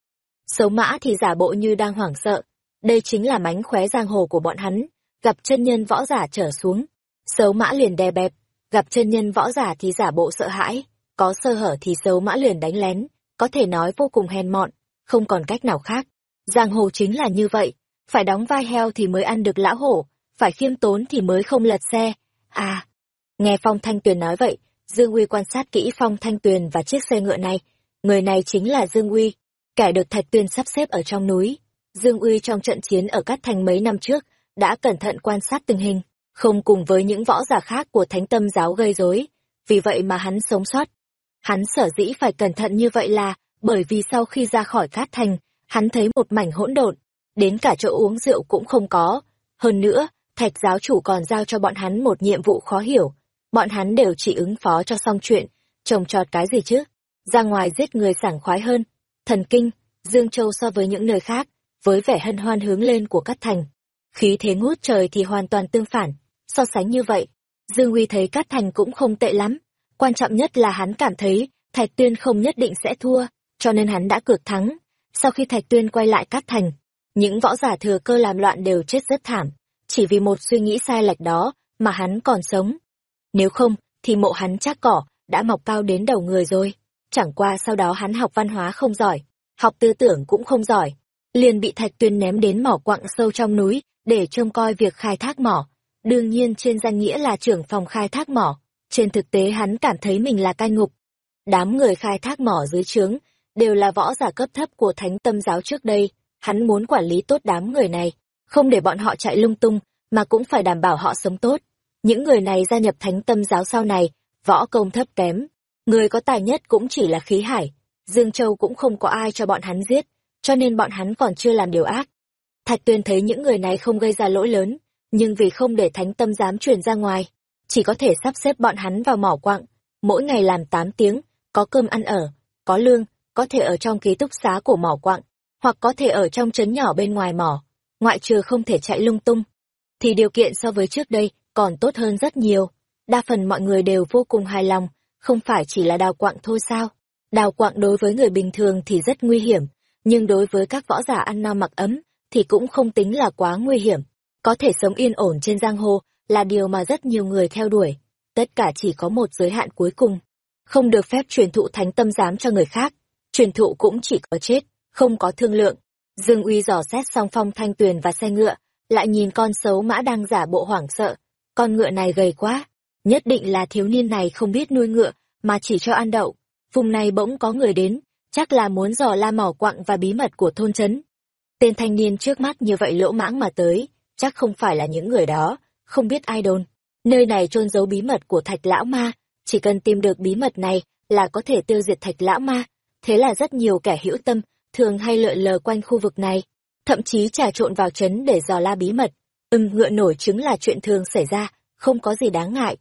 Xấu mã thì giả bộ như đang hoảng sợ. Đây chính là mánh khóe giang hồ của bọn hắn. Gặp chân nhân võ giả trở xuống. Xấu mã liền đè bẹp. Gặp chân nhân võ giả thì giả bộ sợ hãi. Có sơ hở thì xấu mã liền đánh lén. Có thể nói vô cùng hèn mọn. Không còn cách nào khác. Giang hồ chính là như vậy. Phải đóng vai heo thì mới ăn được lão hổ. Phải khiêm tốn thì mới không lật xe. À, nghe Phong Thanh Tuyền nói vậy, Dương Uy quan sát kỹ Phong Thanh Tuyền và chiếc xe ngựa này. Người này chính là Dương Uy, kẻ được Thạch Tuyên sắp xếp ở trong núi. Dương Uy trong trận chiến ở Cát Thành mấy năm trước, đã cẩn thận quan sát tình hình, không cùng với những võ giả khác của thánh tâm giáo gây rối. Vì vậy mà hắn sống sót. Hắn sở dĩ phải cẩn thận như vậy là bởi vì sau khi ra khỏi Cát Thành, hắn thấy một mảnh hỗn độn, đến cả chỗ uống rượu cũng không có. Hơn nữa, thạch giáo chủ còn giao cho bọn hắn một nhiệm vụ khó hiểu, bọn hắn đều chỉ ứng phó cho xong chuyện, trồng trọt cái gì chứ? Ra ngoài giết người sảng khoái hơn. Thần kinh, Dương Châu so với những nơi khác, với vẻ hân hoan hướng lên của Cát Thành. Khí thế ngút trời thì hoàn toàn tương phản, so sánh như vậy. Dương Uy thấy Cát Thành cũng không tệ lắm. Quan trọng nhất là hắn cảm thấy Thạch Tuyên không nhất định sẽ thua, cho nên hắn đã cược thắng. Sau khi Thạch Tuyên quay lại Cát Thành, những võ giả thừa cơ làm loạn đều chết rất thảm. Chỉ vì một suy nghĩ sai lệch đó mà hắn còn sống. Nếu không, thì mộ hắn chắc cỏ, đã mọc cao đến đầu người rồi. Chẳng qua sau đó hắn học văn hóa không giỏi, học tư tưởng cũng không giỏi. Liền bị Thạch Tuyên ném đến mỏ quặng sâu trong núi, để trông coi việc khai thác mỏ. Đương nhiên trên danh nghĩa là trưởng phòng khai thác mỏ, trên thực tế hắn cảm thấy mình là cai ngục. Đám người khai thác mỏ dưới trướng, đều là võ giả cấp thấp của thánh tâm giáo trước đây, hắn muốn quản lý tốt đám người này, không để bọn họ chạy lung tung, mà cũng phải đảm bảo họ sống tốt. Những người này gia nhập thánh tâm giáo sau này, võ công thấp kém. Người có tài nhất cũng chỉ là khí hải. Dương Châu cũng không có ai cho bọn hắn giết, cho nên bọn hắn còn chưa làm điều ác. Thạch Tuyên thấy những người này không gây ra lỗi lớn, nhưng vì không để thánh tâm dám truyền ra ngoài, chỉ có thể sắp xếp bọn hắn vào mỏ quặng, mỗi ngày làm 8 tiếng, có cơm ăn ở, có lương, có thể ở trong ký túc xá của mỏ quặng, hoặc có thể ở trong trấn nhỏ bên ngoài mỏ, ngoại trừ không thể chạy lung tung. Thì điều kiện so với trước đây còn tốt hơn rất nhiều. Đa phần mọi người đều vô cùng hài lòng, không phải chỉ là đào quạng thôi sao. Đào quạng đối với người bình thường thì rất nguy hiểm, nhưng đối với các võ giả ăn no mặc ấm thì cũng không tính là quá nguy hiểm. Có thể sống yên ổn trên giang hồ là điều mà rất nhiều người theo đuổi. Tất cả chỉ có một giới hạn cuối cùng. Không được phép truyền thụ thánh tâm giám cho người khác. Truyền thụ cũng chỉ có chết, không có thương lượng. Dương Uy dò xét xong phong thanh tuyền và xe ngựa, lại nhìn con xấu mã đang giả bộ hoảng sợ, con ngựa này gầy quá, nhất định là thiếu niên này không biết nuôi ngựa, mà chỉ cho ăn đậu. Vùng này bỗng có người đến, chắc là muốn dò la mỏ quặng và bí mật của thôn trấn. Tên thanh niên trước mắt như vậy lỗ mãng mà tới, chắc không phải là những người đó, không biết ai đồn. Nơi này chôn giấu bí mật của thạch lão ma, chỉ cần tìm được bí mật này là có thể tiêu diệt thạch lão ma. Thế là rất nhiều kẻ hữu tâm, thường hay lượn lờ quanh khu vực này, thậm chí trà trộn vào trấn để dò la bí mật. Ừm ngựa nổi trứng là chuyện thường xảy ra, không có gì đáng ngại.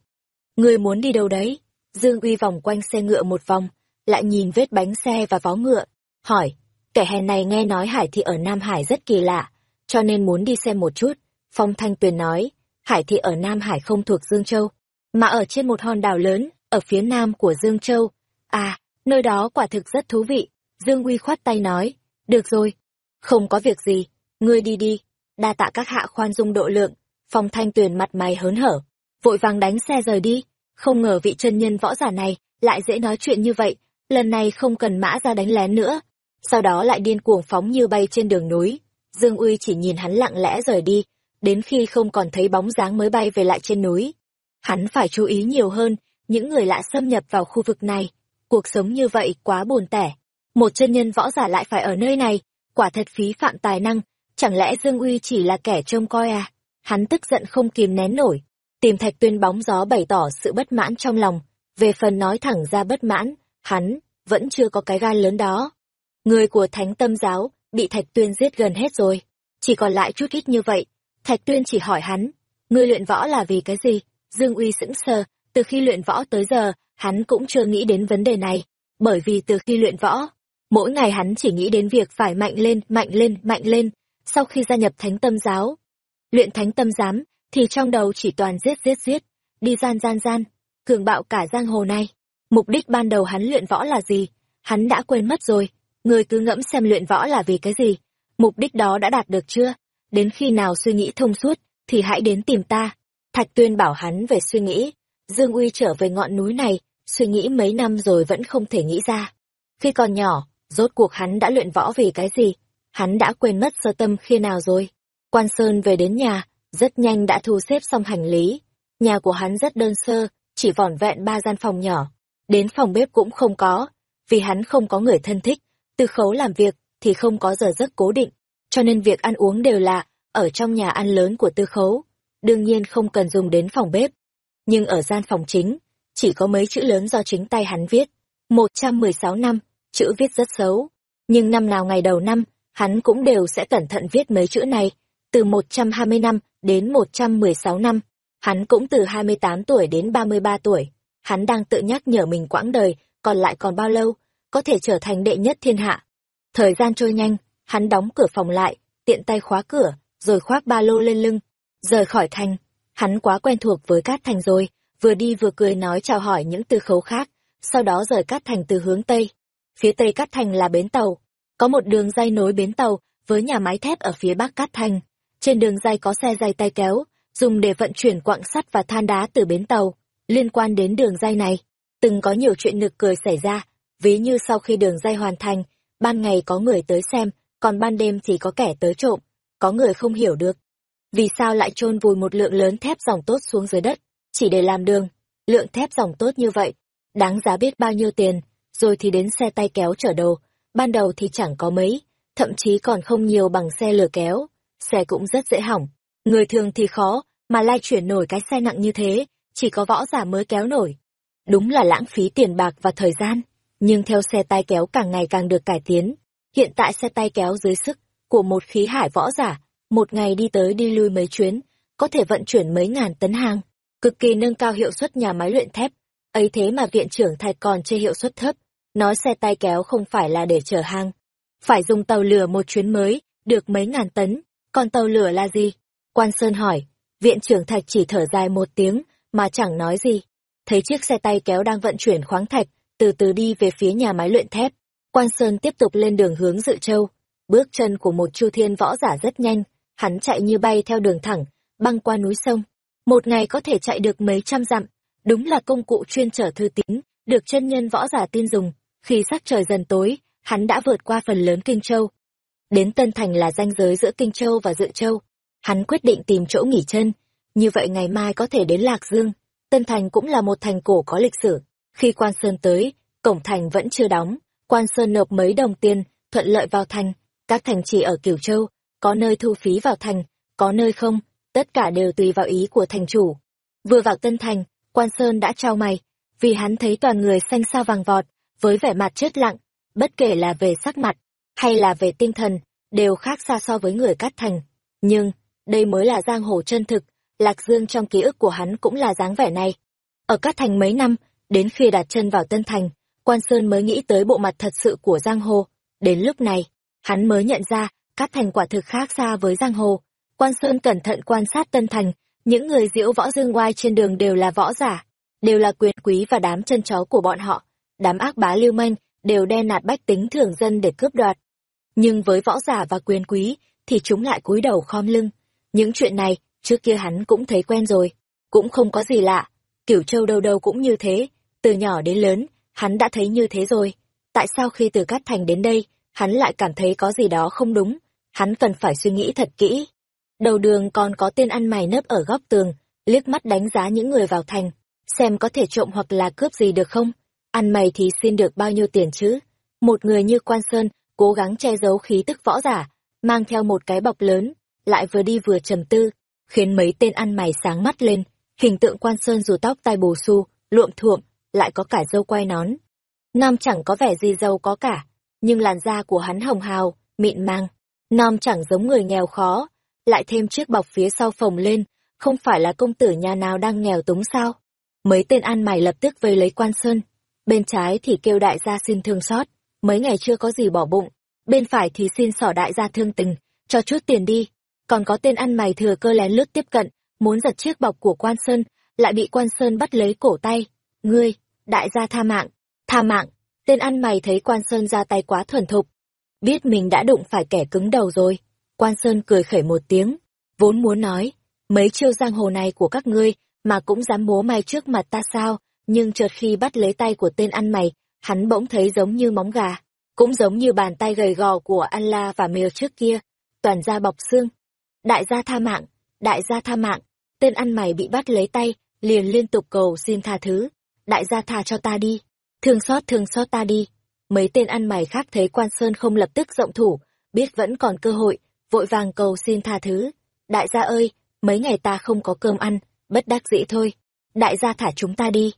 Người muốn đi đâu đấy? Dương Uy vòng quanh xe ngựa một vòng, lại nhìn vết bánh xe và vó ngựa, hỏi, kẻ hèn này nghe nói Hải thị ở Nam Hải rất kỳ lạ, cho nên muốn đi xem một chút. Phong Thanh Tuyền nói, Hải thị ở Nam Hải không thuộc Dương Châu, mà ở trên một hòn đảo lớn, ở phía nam của Dương Châu. À, nơi đó quả thực rất thú vị. Dương Uy khoát tay nói, được rồi, không có việc gì, ngươi đi đi, đa tạ các hạ khoan dung độ lượng. Phong Thanh Tuyền mặt mày hớn hở, vội vàng đánh xe rời đi, không ngờ vị chân nhân võ giả này lại dễ nói chuyện như vậy, lần này không cần mã ra đánh lén nữa. Sau đó lại điên cuồng phóng như bay trên đường núi. Dương Uy chỉ nhìn hắn lặng lẽ rời đi, đến khi không còn thấy bóng dáng mới bay về lại trên núi. Hắn phải chú ý nhiều hơn, những người lạ xâm nhập vào khu vực này. Cuộc sống như vậy quá buồn tẻ. Một chân nhân võ giả lại phải ở nơi này, quả thật phí phạm tài năng, chẳng lẽ Dương Uy chỉ là kẻ trông coi à? Hắn tức giận không kìm nén nổi, tìm Thạch Tuyên bóng gió bày tỏ sự bất mãn trong lòng, về phần nói thẳng ra bất mãn, hắn vẫn chưa có cái gan lớn đó. Người của Thánh Tâm giáo bị Thạch Tuyên giết gần hết rồi, chỉ còn lại chút ít như vậy. Thạch Tuyên chỉ hỏi hắn, ngươi luyện võ là vì cái gì? Dương Uy sững sờ, từ khi luyện võ tới giờ, hắn cũng chưa nghĩ đến vấn đề này, bởi vì từ khi luyện võ, mỗi ngày hắn chỉ nghĩ đến việc phải mạnh lên, mạnh lên, mạnh lên. Sau khi gia nhập Thánh Tâm giáo, luyện Thánh Tâm giám, thì trong đầu chỉ toàn giết giết giết, đi gian gian gian, cường bạo cả giang hồ này. Mục đích ban đầu hắn luyện võ là gì? Hắn đã quên mất rồi, người cứ ngẫm xem luyện võ là vì cái gì. Mục đích đó đã đạt được chưa? Đến khi nào suy nghĩ thông suốt, thì hãy đến tìm ta. Thạch Tuyên bảo hắn về suy nghĩ. Dương Uy trở về ngọn núi này, suy nghĩ mấy năm rồi vẫn không thể nghĩ ra. Khi còn nhỏ, rốt cuộc hắn đã luyện võ vì cái gì? Hắn đã quên mất sơ tâm khi nào rồi? Quan Sơn về đến nhà, rất nhanh đã thu xếp xong hành lý. Nhà của hắn rất đơn sơ, chỉ vỏn vẹn ba gian phòng nhỏ. Đến phòng bếp cũng không có, vì hắn không có người thân thích. Từ khấu làm việc thì không có giờ giấc cố định, cho nên việc ăn uống đều là ở trong nhà ăn lớn của tư khấu. Đương nhiên không cần dùng đến phòng bếp. Nhưng ở gian phòng chính, chỉ có mấy chữ lớn do chính tay hắn viết. 116 năm, chữ viết rất xấu. Nhưng năm nào ngày đầu năm, hắn cũng đều sẽ cẩn thận viết mấy chữ này. Từ 120 năm đến 116 năm, hắn cũng từ 28 tuổi đến 33 tuổi. Hắn đang tự nhắc nhở mình quãng đời, còn lại còn bao lâu, có thể trở thành đệ nhất thiên hạ. Thời gian trôi nhanh, hắn đóng cửa phòng lại, tiện tay khóa cửa, rồi khoác ba lô lên lưng, rời khỏi thành. Hắn quá quen thuộc với Cát Thành rồi, vừa đi vừa cười nói chào hỏi những tư khấu khác, sau đó rời Cát Thành từ hướng Tây. Phía Tây Cát Thành là bến tàu, có một đường dây nối bến tàu với nhà máy thép ở phía Bắc Cát Thành. Trên đường dây có xe dây tay kéo, dùng để vận chuyển quặng sắt và than đá từ bến tàu. Liên quan đến đường dây này, từng có nhiều chuyện nực cười xảy ra, ví như sau khi đường dây hoàn thành, ban ngày có người tới xem, còn ban đêm thì có kẻ tới trộm, có người không hiểu được. Vì sao lại chôn vùi một lượng lớn thép dòng tốt xuống dưới đất, chỉ để làm đường, lượng thép dòng tốt như vậy, đáng giá biết bao nhiêu tiền, rồi thì đến xe tay kéo chở đồ, ban đầu thì chẳng có mấy, thậm chí còn không nhiều bằng xe lừa kéo, xe cũng rất dễ hỏng. Người thường thì khó, mà lai chuyển nổi cái xe nặng như thế, chỉ có võ giả mới kéo nổi. Đúng là lãng phí tiền bạc và thời gian, nhưng theo xe tay kéo càng ngày càng được cải tiến. Hiện tại xe tay kéo dưới sức của một khí hải võ giả, một ngày đi tới đi lui mấy chuyến, có thể vận chuyển mấy ngàn tấn hàng, cực kỳ nâng cao hiệu suất nhà máy luyện thép. ấy thế mà viện trưởng thạch còn chê hiệu suất thấp, nói xe tay kéo không phải là để chở hàng. Phải dùng tàu lửa một chuyến mới, được mấy ngàn tấn, còn tàu lửa là gì? Quan Sơn hỏi, viện trưởng thạch chỉ thở dài một tiếng, mà chẳng nói gì. Thấy chiếc xe tay kéo đang vận chuyển khoáng thạch, từ từ đi về phía nhà máy luyện thép. Quan Sơn tiếp tục lên đường hướng Dự Châu. Bước chân của một chu thiên võ giả rất nhanh, hắn chạy như bay theo đường thẳng, băng qua núi sông. Một ngày có thể chạy được mấy trăm dặm, đúng là công cụ chuyên trở thư tín, được chân nhân võ giả tin dùng. Khi sắc trời dần tối, hắn đã vượt qua phần lớn Kinh Châu. Đến Tân Thành là ranh giới giữa Kinh Châu và Dự Châu. Hắn quyết định tìm chỗ nghỉ chân, như vậy ngày mai có thể đến Lạc Dương. Tân Thành cũng là một thành cổ có lịch sử. Khi quan sơn tới, cổng thành vẫn chưa đóng, quan sơn nộp mấy đồng tiền, thuận lợi vào thành. Các thành trì ở Cửu Châu, có nơi thu phí vào thành, có nơi không, tất cả đều tùy vào ý của thành chủ. Vừa vào Tân Thành, Quan Sơn đã trao mày, vì hắn thấy toàn người xanh sao vàng vọt, với vẻ mặt chết lặng, bất kể là về sắc mặt, hay là về tinh thần, đều khác xa so với người cát thành. Nhưng, đây mới là giang hồ chân thực, Lạc Dương trong ký ức của hắn cũng là dáng vẻ này. Ở cát thành mấy năm, đến khi đặt chân vào Tân Thành, Quan Sơn mới nghĩ tới bộ mặt thật sự của giang hồ. Đến lúc này, hắn mới nhận ra, cát thành quả thực khác xa với giang hồ. Quan Sơn cẩn thận quan sát Tân Thành, những người diễu võ dương oai trên đường đều là võ giả, đều là quyền quý và đám chân chó của bọn họ. Đám ác bá lưu manh đều đe nạt bách tính thường dân để cướp đoạt. Nhưng với võ giả và quyền quý thì chúng lại cúi đầu khom lưng. Những chuyện này, trước kia hắn cũng thấy quen rồi, cũng không có gì lạ. Kiểu châu đâu đâu cũng như thế, từ nhỏ đến lớn, hắn đã thấy như thế rồi. Tại sao khi từ Cát Thành đến đây, hắn lại cảm thấy có gì đó không đúng? Hắn cần phải suy nghĩ thật kỹ. Đầu đường còn có tên ăn mày nấp ở góc tường, liếc mắt đánh giá những người vào thành, xem có thể trộm hoặc là cướp gì được không? Ăn mày thì xin được bao nhiêu tiền chứ? Một người như Quan Sơn, cố gắng che giấu khí tức võ giả, mang theo một cái bọc lớn, lại vừa đi vừa trầm tư, khiến mấy tên ăn mày sáng mắt lên, hình tượng Quan Sơn dù tóc tai bù xu, luộm thuộm, lại có cả dâu quay nón. Nam chẳng có vẻ gì giàu có cả, nhưng làn da của hắn hồng hào, mịn màng. Nam chẳng giống người nghèo khó, lại thêm chiếc bọc phía sau phồng lên, không phải là công tử nhà nào đang nghèo túng sao. Mấy tên ăn mày lập tức vây lấy quan sơn, bên trái thì kêu đại gia xin thương xót, mấy ngày chưa có gì bỏ bụng, bên phải thì xin sỏ đại gia thương tình, cho chút tiền đi. Còn có tên ăn mày thừa cơ lén lút tiếp cận, muốn giật chiếc bọc của quan sơn, lại bị quan sơn bắt lấy cổ tay. Ngươi, đại gia tha mạng, tha mạng, tên ăn mày thấy quan sơn ra tay quá thuần thục. Biết mình đã đụng phải kẻ cứng đầu rồi, quan sơn cười khẩy một tiếng, vốn muốn nói, mấy chiêu giang hồ này của các ngươi mà cũng dám bố mày trước mặt ta sao, nhưng chợt khi bắt lấy tay của tên ăn mày, hắn bỗng thấy giống như móng gà, cũng giống như bàn tay gầy gò của Allah và Mèo trước kia, toàn da bọc xương. Đại gia tha mạng, đại gia tha mạng, tên ăn mày bị bắt lấy tay, liền liên tục cầu xin tha thứ, đại gia tha cho ta đi, thương xót thương xót ta đi. Mấy tên ăn mày khác thấy quan sơn không lập tức rộng thủ, biết vẫn còn cơ hội, vội vàng cầu xin tha thứ. Đại gia ơi, mấy ngày ta không có cơm ăn, bất đắc dĩ thôi. Đại gia thả chúng ta đi.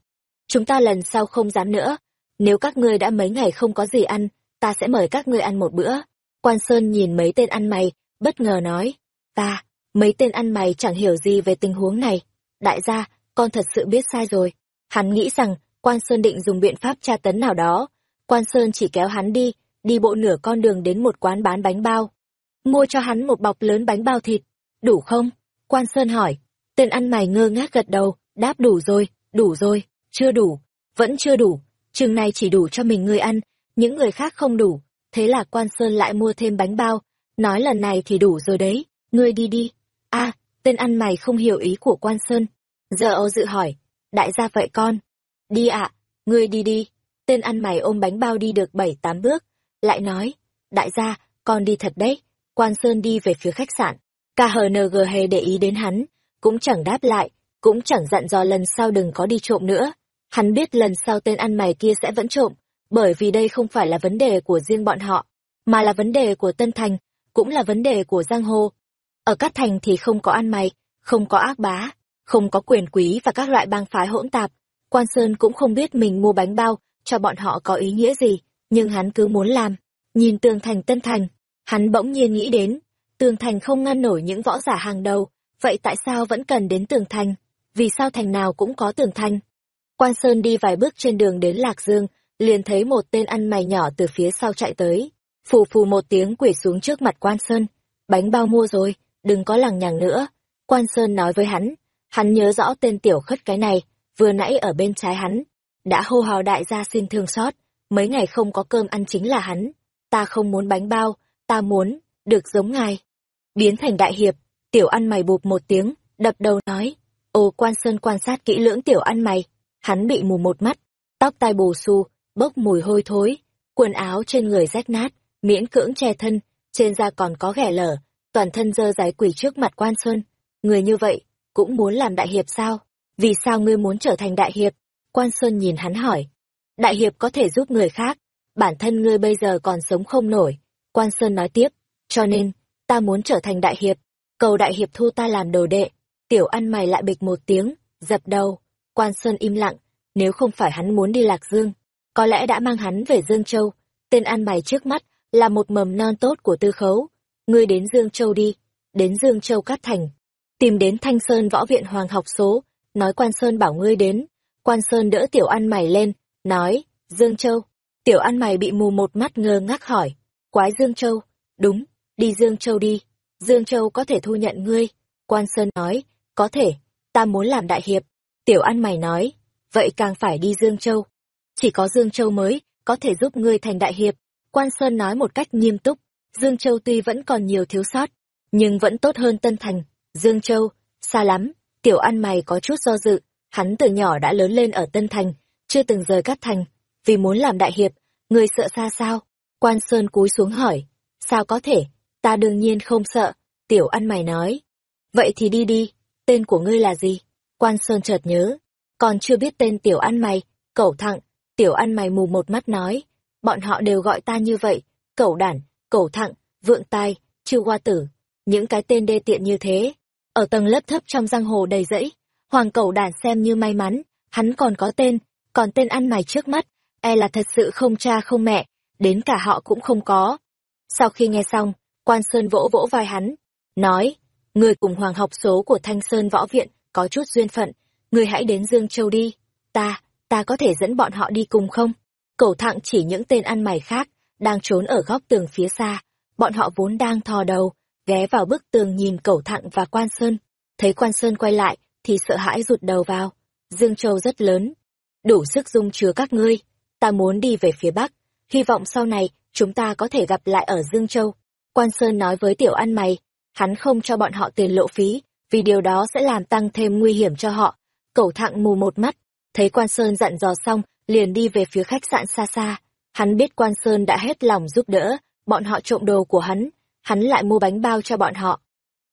Chúng ta lần sau không dám nữa. Nếu các ngươi đã mấy ngày không có gì ăn, ta sẽ mời các ngươi ăn một bữa. Quan Sơn nhìn mấy tên ăn mày, bất ngờ nói. Ta, mấy tên ăn mày chẳng hiểu gì về tình huống này. Đại gia, con thật sự biết sai rồi. Hắn nghĩ rằng, Quan Sơn định dùng biện pháp tra tấn nào đó. Quan Sơn chỉ kéo hắn đi, đi bộ nửa con đường đến một quán bán bánh bao. Mua cho hắn một bọc lớn bánh bao thịt. Đủ không? Quan Sơn hỏi. Tên ăn mày ngơ ngác gật đầu, đáp đủ rồi, đủ rồi, chưa đủ, vẫn chưa đủ, chừng này chỉ đủ cho mình ngươi ăn, những người khác không đủ. Thế là Quan Sơn lại mua thêm bánh bao, nói lần này thì đủ rồi đấy, ngươi đi đi. a tên ăn mày không hiểu ý của Quan Sơn. Giờ Âu dự hỏi, đại gia vậy con. Đi ạ, ngươi đi đi. Tên ăn mày ôm bánh bao đi được bảy tám bước, lại nói, đại gia, con đi thật đấy. Quan Sơn đi về phía khách sạn. KHNG hề để ý đến hắn, cũng chẳng đáp lại, cũng chẳng dặn dò lần sau đừng có đi trộm nữa. Hắn biết lần sau tên ăn mày kia sẽ vẫn trộm, bởi vì đây không phải là vấn đề của riêng bọn họ, mà là vấn đề của Tân Thành, cũng là vấn đề của Giang Hồ. Ở Cát Thành thì không có ăn mày, không có ác bá, không có quyền quý và các loại bang phái hỗn tạp. Quan Sơn cũng không biết mình mua bánh bao cho bọn họ có ý nghĩa gì, nhưng hắn cứ muốn làm. Nhìn tường thành Tân Thành, hắn bỗng nhiên nghĩ đến, tường thành không ngăn nổi những võ giả hàng đầu, vậy tại sao vẫn cần đến tường thành? Vì sao thành nào cũng có tường thành? Quan Sơn đi vài bước trên đường đến Lạc Dương, liền thấy một tên ăn mày nhỏ từ phía sau chạy tới. Phù phù một tiếng quỷ xuống trước mặt Quan Sơn. Bánh bao mua rồi, đừng có lằng nhằng nữa. Quan Sơn nói với hắn, hắn nhớ rõ tên tiểu khất cái này, vừa nãy ở bên trái hắn. Đã hô hào đại gia xin thương xót, mấy ngày không có cơm ăn chính là hắn. Ta không muốn bánh bao, ta muốn, được giống ngài. Biến thành đại hiệp, Tiểu ăn mày bụp một tiếng, đập đầu nói. Ô quan sơn quan sát kỹ lưỡng tiểu ăn mày. Hắn bị mù một mắt, tóc tai bù xù, bốc mùi hôi thối. Quần áo trên người rách nát, miễn cưỡng che thân, trên da còn có ghẻ lở, toàn thân dơ giấy quỷ trước mặt quan sơn. Người như vậy, cũng muốn làm đại hiệp sao? Vì sao ngươi muốn trở thành đại hiệp? Quan Sơn nhìn hắn hỏi. Đại hiệp có thể giúp người khác, bản thân ngươi bây giờ còn sống không nổi. Quan Sơn nói tiếp, cho nên, ta muốn trở thành đại hiệp, cầu đại hiệp thu ta làm đồ đệ. Tiểu ăn mày lại bịch một tiếng, dập đầu. Quan Sơn im lặng, nếu không phải hắn muốn đi Lạc Dương, có lẽ đã mang hắn về Dương Châu. Tên ăn mày trước mắt là một mầm non tốt của tư khấu. Ngươi đến Dương Châu đi, đến Dương Châu Cát Thành. Tìm đến Thanh Sơn Võ Viện Hoàng học số, nói Quan Sơn bảo ngươi đến. Quan Sơn đỡ tiểu ăn mày lên, nói, Dương Châu. Tiểu ăn mày bị mù một mắt ngơ ngác hỏi, quái Dương Châu, đúng, đi Dương Châu đi, Dương Châu có thể thu nhận ngươi. Quan Sơn nói, có thể, ta muốn làm đại hiệp. Tiểu ăn mày nói, vậy càng phải đi Dương Châu. Chỉ có Dương Châu mới, có thể giúp ngươi thành đại hiệp. Quan Sơn nói một cách nghiêm túc, Dương Châu tuy vẫn còn nhiều thiếu sót, nhưng vẫn tốt hơn Tân Thành. Dương Châu, xa lắm, tiểu ăn mày có chút do dự, hắn từ nhỏ đã lớn lên ở Tân Thành, chưa từng rời Cát Thành, vì muốn làm đại hiệp, người sợ xa sao? Quan Sơn cúi xuống hỏi, sao có thể, ta đương nhiên không sợ, tiểu ăn mày nói. Vậy thì đi đi, tên của ngươi là gì? Quan Sơn chợt nhớ, còn chưa biết tên tiểu ăn mày, cẩu thẳng, tiểu ăn mày mù một mắt nói, bọn họ đều gọi ta như vậy, cẩu đản, cẩu thẳng, vượng tai, chư hoa tử, những cái tên đê tiện như thế. Ở tầng lớp thấp trong giang hồ đầy rẫy, hoàng cẩu đản xem như may mắn, hắn còn có tên, còn tên ăn mày trước mắt, e là thật sự không cha không mẹ, đến cả họ cũng không có. Sau khi nghe xong, quan sơn vỗ vỗ vai hắn, nói, người cùng hoàng học số của Thanh Sơn Võ Viện có chút duyên phận, người hãy đến Dương Châu đi, ta, ta có thể dẫn bọn họ đi cùng không? Cẩu thẳng chỉ những tên ăn mày khác, đang trốn ở góc tường phía xa, bọn họ vốn đang thò đầu, ghé vào bức tường nhìn cẩu thẳng và quan sơn, thấy quan sơn quay lại, thì sợ hãi rụt đầu vào. Dương Châu rất lớn, đủ sức dung chứa các ngươi, ta muốn đi về phía Bắc, hy vọng sau này chúng ta có thể gặp lại ở Dương Châu. Quan Sơn nói với tiểu ăn mày, hắn không cho bọn họ tiền lộ phí, vì điều đó sẽ làm tăng thêm nguy hiểm cho họ. Cẩu thạng mù một mắt, thấy Quan Sơn dặn dò xong, liền đi về phía khách sạn xa xa. Hắn biết Quan Sơn đã hết lòng giúp đỡ, bọn họ trộm đồ của hắn, hắn lại mua bánh bao cho bọn họ.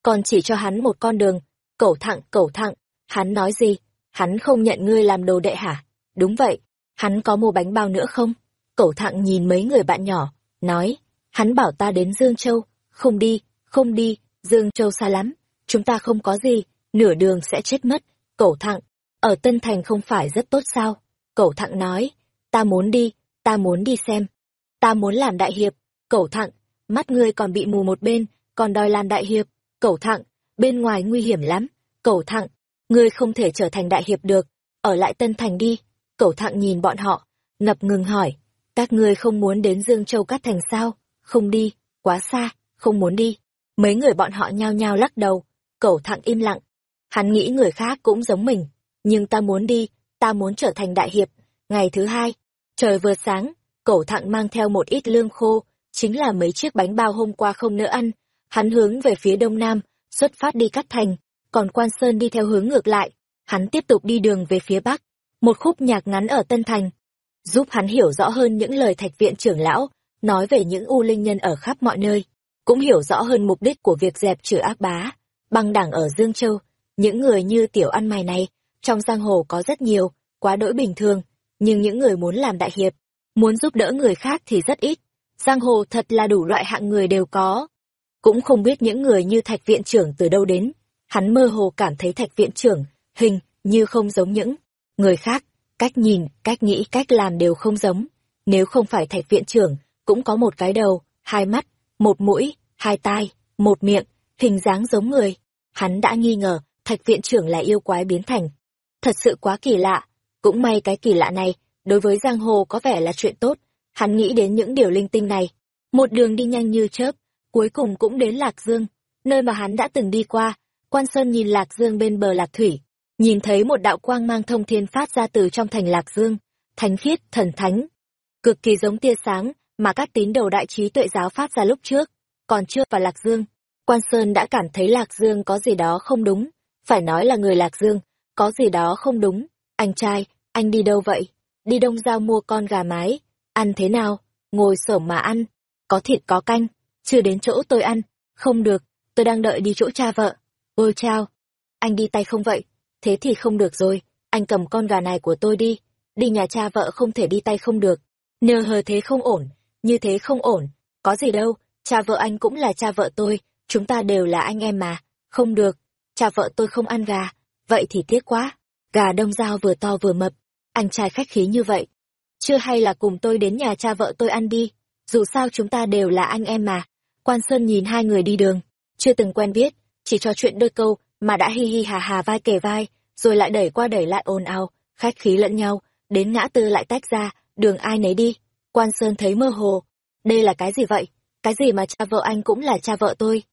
Còn chỉ cho hắn một con đường, cẩu thặng, cẩu thặng, hắn nói gì? Hắn không nhận ngươi làm đồ đệ hả? Đúng vậy, hắn có mua bánh bao nữa không? Cẩu thặng nhìn mấy người bạn nhỏ, nói, hắn bảo ta đến Dương Châu, không đi, không đi, Dương Châu xa lắm, chúng ta không có gì, nửa đường sẽ chết mất. Cẩu thẳng, ở Tân Thành không phải rất tốt sao? Cẩu thẳng nói, ta muốn đi, ta muốn đi xem. Ta muốn làm đại hiệp, cẩu thẳng, mắt ngươi còn bị mù một bên, còn đòi làm đại hiệp, cẩu thẳng, bên ngoài nguy hiểm lắm, cẩu thẳng, ngươi không thể trở thành đại hiệp được, ở lại Tân Thành đi. Cẩu thẳng nhìn bọn họ, ngập ngừng hỏi, các ngươi không muốn đến Dương Châu Cát Thành sao? Không đi, quá xa, không muốn đi. Mấy người bọn họ nhao nhao lắc đầu, cẩu thẳng im lặng. Hắn nghĩ người khác cũng giống mình, nhưng ta muốn đi, ta muốn trở thành đại hiệp. Ngày thứ hai, trời vừa sáng, cẩu thẳng mang theo một ít lương khô, chính là mấy chiếc bánh bao hôm qua không nỡ ăn. Hắn hướng về phía đông nam, xuất phát đi cắt thành, còn quan sơn đi theo hướng ngược lại. Hắn tiếp tục đi đường về phía bắc, một khúc nhạc ngắn ở Tân Thành, giúp hắn hiểu rõ hơn những lời thạch viện trưởng lão, nói về những u linh nhân ở khắp mọi nơi, cũng hiểu rõ hơn mục đích của việc dẹp trừ ác bá, băng đảng ở Dương Châu. Những người như tiểu ăn mày này, trong giang hồ có rất nhiều, quá đỗi bình thường, nhưng những người muốn làm đại hiệp, muốn giúp đỡ người khác thì rất ít. Giang hồ thật là đủ loại hạng người đều có. Cũng không biết những người như thạch viện trưởng từ đâu đến. Hắn mơ hồ cảm thấy thạch viện trưởng, hình, như không giống những người khác. Cách nhìn, cách nghĩ, cách làm đều không giống. Nếu không phải thạch viện trưởng, cũng có một cái đầu, hai mắt, một mũi, hai tai, một miệng, hình dáng giống người. Hắn đã nghi ngờ, thạch viện trưởng là yêu quái biến thành. Thật sự quá kỳ lạ. Cũng may cái kỳ lạ này, đối với giang hồ có vẻ là chuyện tốt. Hắn nghĩ đến những điều linh tinh này. Một đường đi nhanh như chớp, cuối cùng cũng đến Lạc Dương, nơi mà hắn đã từng đi qua. Quan Sơn nhìn Lạc Dương bên bờ Lạc Thủy, nhìn thấy một đạo quang mang thông thiên phát ra từ trong thành Lạc Dương, thánh khiết, thần thánh, cực kỳ giống tia sáng mà các tín đồ đại trí tuệ giáo phát ra lúc trước, còn chưa vào Lạc Dương. Quan Sơn đã cảm thấy Lạc Dương có gì đó không đúng, phải nói là người Lạc Dương, có gì đó không đúng. Anh trai, anh đi đâu vậy? Đi đông giao mua con gà mái, ăn thế nào? Ngồi sở mà ăn, có thịt có canh, chưa đến chỗ tôi ăn, không được, tôi đang đợi đi chỗ cha vợ. Ôi chao, anh đi tay không vậy? Thế thì không được rồi, anh cầm con gà này của tôi đi, đi nhà cha vợ không thể đi tay không được. Nờ hờ thế không ổn, như thế không ổn, có gì đâu, cha vợ anh cũng là cha vợ tôi, chúng ta đều là anh em mà, không được, cha vợ tôi không ăn gà, vậy thì tiếc quá. Gà đông dao vừa to vừa mập, anh trai khách khí như vậy. Chưa hay là cùng tôi đến nhà cha vợ tôi ăn đi, dù sao chúng ta đều là anh em mà. Quan Sơn nhìn hai người đi đường, chưa từng quen biết, chỉ trò chuyện đôi câu mà đã hi hi hà hà vai kề vai, rồi lại đẩy qua đẩy lại ồn ào, khách khí lẫn nhau, đến ngã tư lại tách ra, đường ai nấy đi. Quan Sơn thấy mơ hồ, đây là cái gì vậy? Cái gì mà cha vợ anh cũng là cha vợ tôi?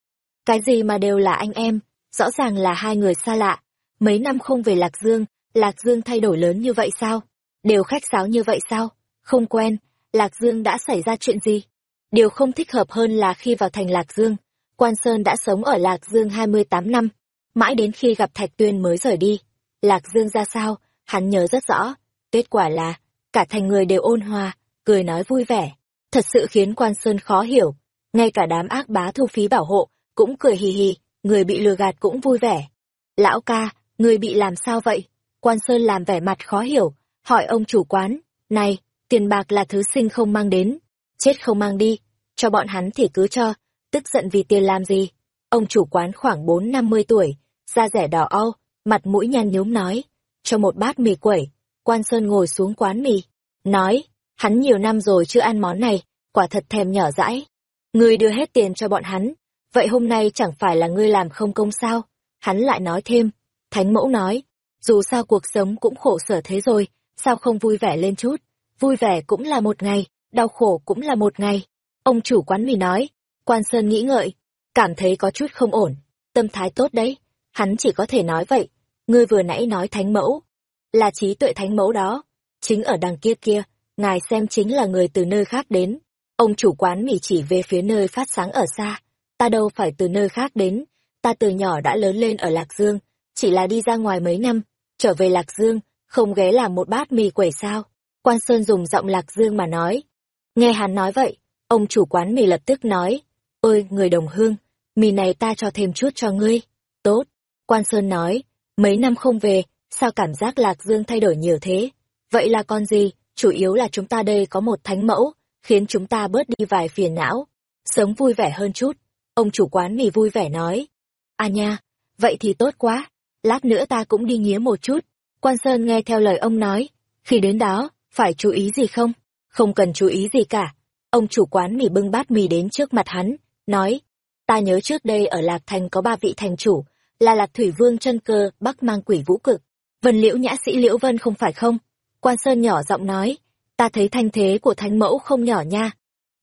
Cái gì mà đều là anh em? Rõ ràng là hai người xa lạ. Mấy năm không về Lạc Dương, Lạc Dương thay đổi lớn như vậy sao? Đều khách sáo như vậy sao? Không quen, Lạc Dương đã xảy ra chuyện gì? Điều không thích hợp hơn là khi vào thành Lạc Dương, Quan Sơn đã sống ở Lạc Dương 28 năm, mãi đến khi gặp Thạch Tuyên mới rời đi. Lạc Dương ra sao, hắn nhớ rất rõ. Kết quả là, cả thành người đều ôn hòa, cười nói vui vẻ. Thật sự khiến Quan Sơn khó hiểu. Ngay cả đám ác bá thu phí bảo hộ, cũng cười hì hì, người bị lừa gạt cũng vui vẻ. Lão ca, người bị làm sao vậy? Quan Sơn làm vẻ mặt khó hiểu, hỏi ông chủ quán, này, tiền bạc là thứ sinh không mang đến, chết không mang đi, cho bọn hắn thì cứ cho, tức giận vì tiền làm gì. Ông chủ quán khoảng bốn năm mươi tuổi, da rẻ đỏ au, mặt mũi nhăn nhúm nói, cho một bát mì quẩy, quan sơn ngồi xuống quán mì, nói, hắn nhiều năm rồi chưa ăn món này, quả thật thèm nhỏ dãi. người đưa hết tiền cho bọn hắn, vậy hôm nay chẳng phải là ngươi làm không công sao? Hắn lại nói thêm, thánh mẫu nói, dù sao cuộc sống cũng khổ sở thế rồi, sao không vui vẻ lên chút? Vui vẻ cũng là một ngày, đau khổ cũng là một ngày. Ông chủ quán mì nói, quan sơn nghĩ ngợi, cảm thấy có chút không ổn, tâm thái tốt đấy, hắn chỉ có thể nói vậy, ngươi vừa nãy nói thánh mẫu, là trí tuệ thánh mẫu đó, chính ở đằng kia kia, ngài xem chính là người từ nơi khác đến. Ông chủ quán mì chỉ về phía nơi phát sáng ở xa, ta đâu phải từ nơi khác đến, ta từ nhỏ đã lớn lên ở Lạc Dương, chỉ là đi ra ngoài mấy năm, trở về Lạc Dương, không ghé làm một bát mì quẩy sao. Quan Sơn dùng giọng Lạc Dương mà nói. Nghe hắn nói vậy, ông chủ quán mì lập tức nói, ôi người đồng hương, mì này ta cho thêm chút cho ngươi. Tốt, Quan Sơn nói, mấy năm không về, sao cảm giác Lạc Dương thay đổi nhiều thế? Vậy là con gì? Chủ yếu là chúng ta đây có một thánh mẫu, khiến chúng ta bớt đi vài phiền não, sống vui vẻ hơn chút. Ông chủ quán mì vui vẻ nói. À nha, vậy thì tốt quá, lát nữa ta cũng đi nghía một chút. Quan Sơn nghe theo lời ông nói, khi đến đó, phải chú ý gì không? Không cần chú ý gì cả. Ông chủ quán mì bưng bát mì đến trước mặt hắn, nói, ta nhớ trước đây ở Lạc Thành có ba vị thành chủ, là Lạc Thủy Vương chân cơ, Bắc mang quỷ vũ cực, Vân Liễu nhã sĩ Liễu Vân không phải không? Quan Sơn nhỏ giọng nói, ta thấy thanh thế của thánh mẫu không nhỏ nha.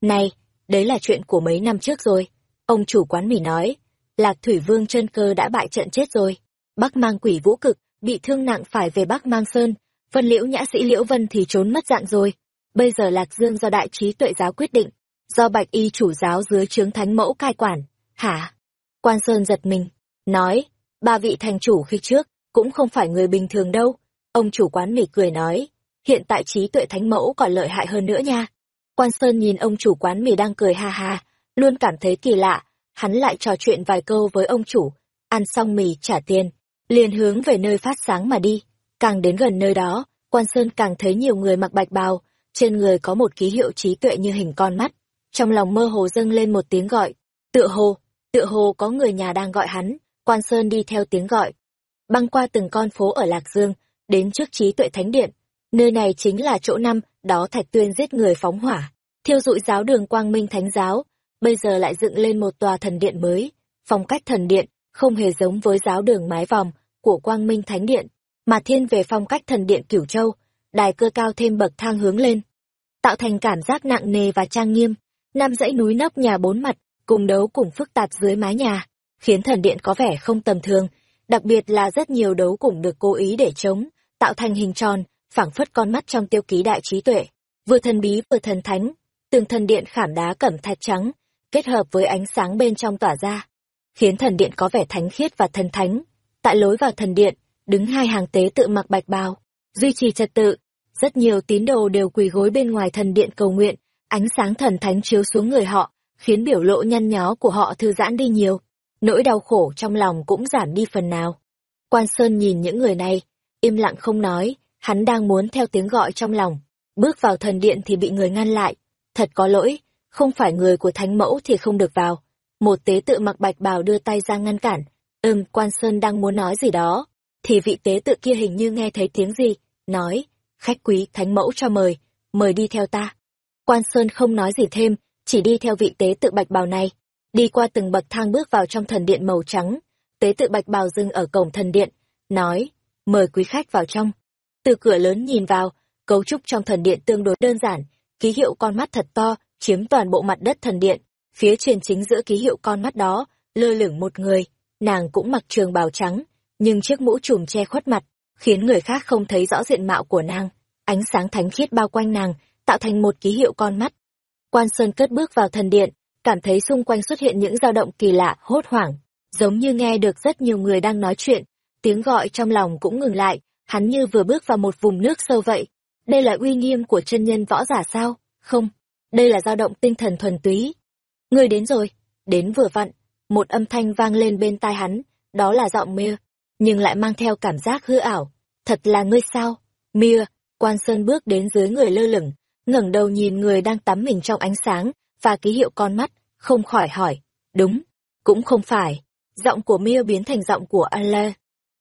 Này, đấy là chuyện của mấy năm trước rồi. Ông chủ quán mì nói, Lạc Thủy Vương chân cơ đã bại trận chết rồi. Bắc mang quỷ vũ cực, bị thương nặng phải về Bắc mang Sơn. Vân Liễu nhã sĩ Liễu Vân thì trốn mất dạng rồi. Bây giờ Lạc Dương do đại trí tuệ giáo quyết định, do bạch y chủ giáo dưới trướng thánh mẫu cai quản. Hả? Quan Sơn giật mình, nói, ba vị thành chủ khi trước, cũng không phải người bình thường đâu. Ông chủ quán mì cười nói, hiện tại trí tuệ thánh mẫu còn lợi hại hơn nữa nha. Quan Sơn nhìn ông chủ quán mì đang cười ha ha, luôn cảm thấy kỳ lạ, hắn lại trò chuyện vài câu với ông chủ, ăn xong mì trả tiền, liền hướng về nơi phát sáng mà đi. Càng đến gần nơi đó, Quan Sơn càng thấy nhiều người mặc bạch bào, trên người có một ký hiệu trí tuệ như hình con mắt. Trong lòng mơ hồ dâng lên một tiếng gọi, tựa hồ, tựa hồ có người nhà đang gọi hắn, Quan Sơn đi theo tiếng gọi. Băng qua từng con phố ở Lạc Dương, đến trước trí tuệ thánh điện, Nơi này chính là chỗ năm, đó Thạch Tuyên giết người phóng hỏa, thiêu dụi giáo đường Quang Minh Thánh giáo, bây giờ lại dựng lên một tòa thần điện mới. Phong cách thần điện không hề giống với giáo đường mái vòng của Quang Minh Thánh điện, mà thiên về phong cách thần điện Cửu Châu, đài cơ cao thêm bậc thang hướng lên, tạo thành cảm giác nặng nề và trang nghiêm. Năm dãy núi nóc nhà bốn mặt, cùng đấu cùng phức tạp dưới mái nhà, khiến thần điện có vẻ không tầm thường, đặc biệt là rất nhiều đấu cùng được cố ý để chống, tạo thành hình tròn, phảng phất con mắt trong tiêu ký đại trí tuệ, vừa thần bí vừa thần thánh, từng thần điện khảm đá cẩm thạch trắng, kết hợp với ánh sáng bên trong tỏa ra, khiến thần điện có vẻ thánh khiết và thần thánh. Tại lối vào thần điện, đứng hai hàng tế tự mặc bạch bào, duy trì trật tự, rất nhiều tín đồ đều quỳ gối bên ngoài thần điện cầu nguyện, ánh sáng thần thánh chiếu xuống người họ, khiến biểu lộ nhăn nhó của họ thư giãn đi nhiều, nỗi đau khổ trong lòng cũng giảm đi phần nào. Quan Sơn nhìn những người này, im lặng không nói, Hắn đang muốn theo tiếng gọi trong lòng, bước vào thần điện thì bị người ngăn lại. Thật có lỗi, không phải người của thánh mẫu thì không được vào. Một tế tự mặc bạch bào đưa tay ra ngăn cản. Ừm, quan sơn đang muốn nói gì đó, thì vị tế tự kia hình như nghe thấy tiếng gì, nói, khách quý thánh mẫu cho mời, mời đi theo ta. Quan sơn không nói gì thêm, chỉ đi theo vị tế tự bạch bào này, đi qua từng bậc thang bước vào trong thần điện màu trắng. Tế tự bạch bào dừng ở cổng thần điện, nói, mời quý khách vào trong. Từ cửa lớn nhìn vào, cấu trúc trong thần điện tương đối đơn giản, ký hiệu con mắt thật to, chiếm toàn bộ mặt đất thần điện. Phía trên chính giữa ký hiệu con mắt đó, lơ lửng một người, nàng cũng mặc trường bào trắng, nhưng chiếc mũ trùm che khuất mặt, khiến người khác không thấy rõ diện mạo của nàng. Ánh sáng thánh khiết bao quanh nàng, tạo thành một ký hiệu con mắt. Quan Sơn cất bước vào thần điện, cảm thấy xung quanh xuất hiện những dao động kỳ lạ, hốt hoảng, giống như nghe được rất nhiều người đang nói chuyện, tiếng gọi trong lòng cũng ngừng lại, hắn như vừa bước vào một vùng nước sâu vậy. Đây là uy nghiêm của chân nhân võ giả sao? Không, đây là dao động tinh thần thuần túy. ngươi đến rồi, đến vừa vặn, một âm thanh vang lên bên tai hắn, đó là giọng Mia, nhưng lại mang theo cảm giác hư ảo. Thật là ngươi sao? Mia, quan sơn bước đến dưới người lơ lửng, ngẩng đầu nhìn người đang tắm mình trong ánh sáng, và ký hiệu con mắt, không khỏi hỏi. Đúng, cũng không phải. Giọng của Mia biến thành giọng của Allah.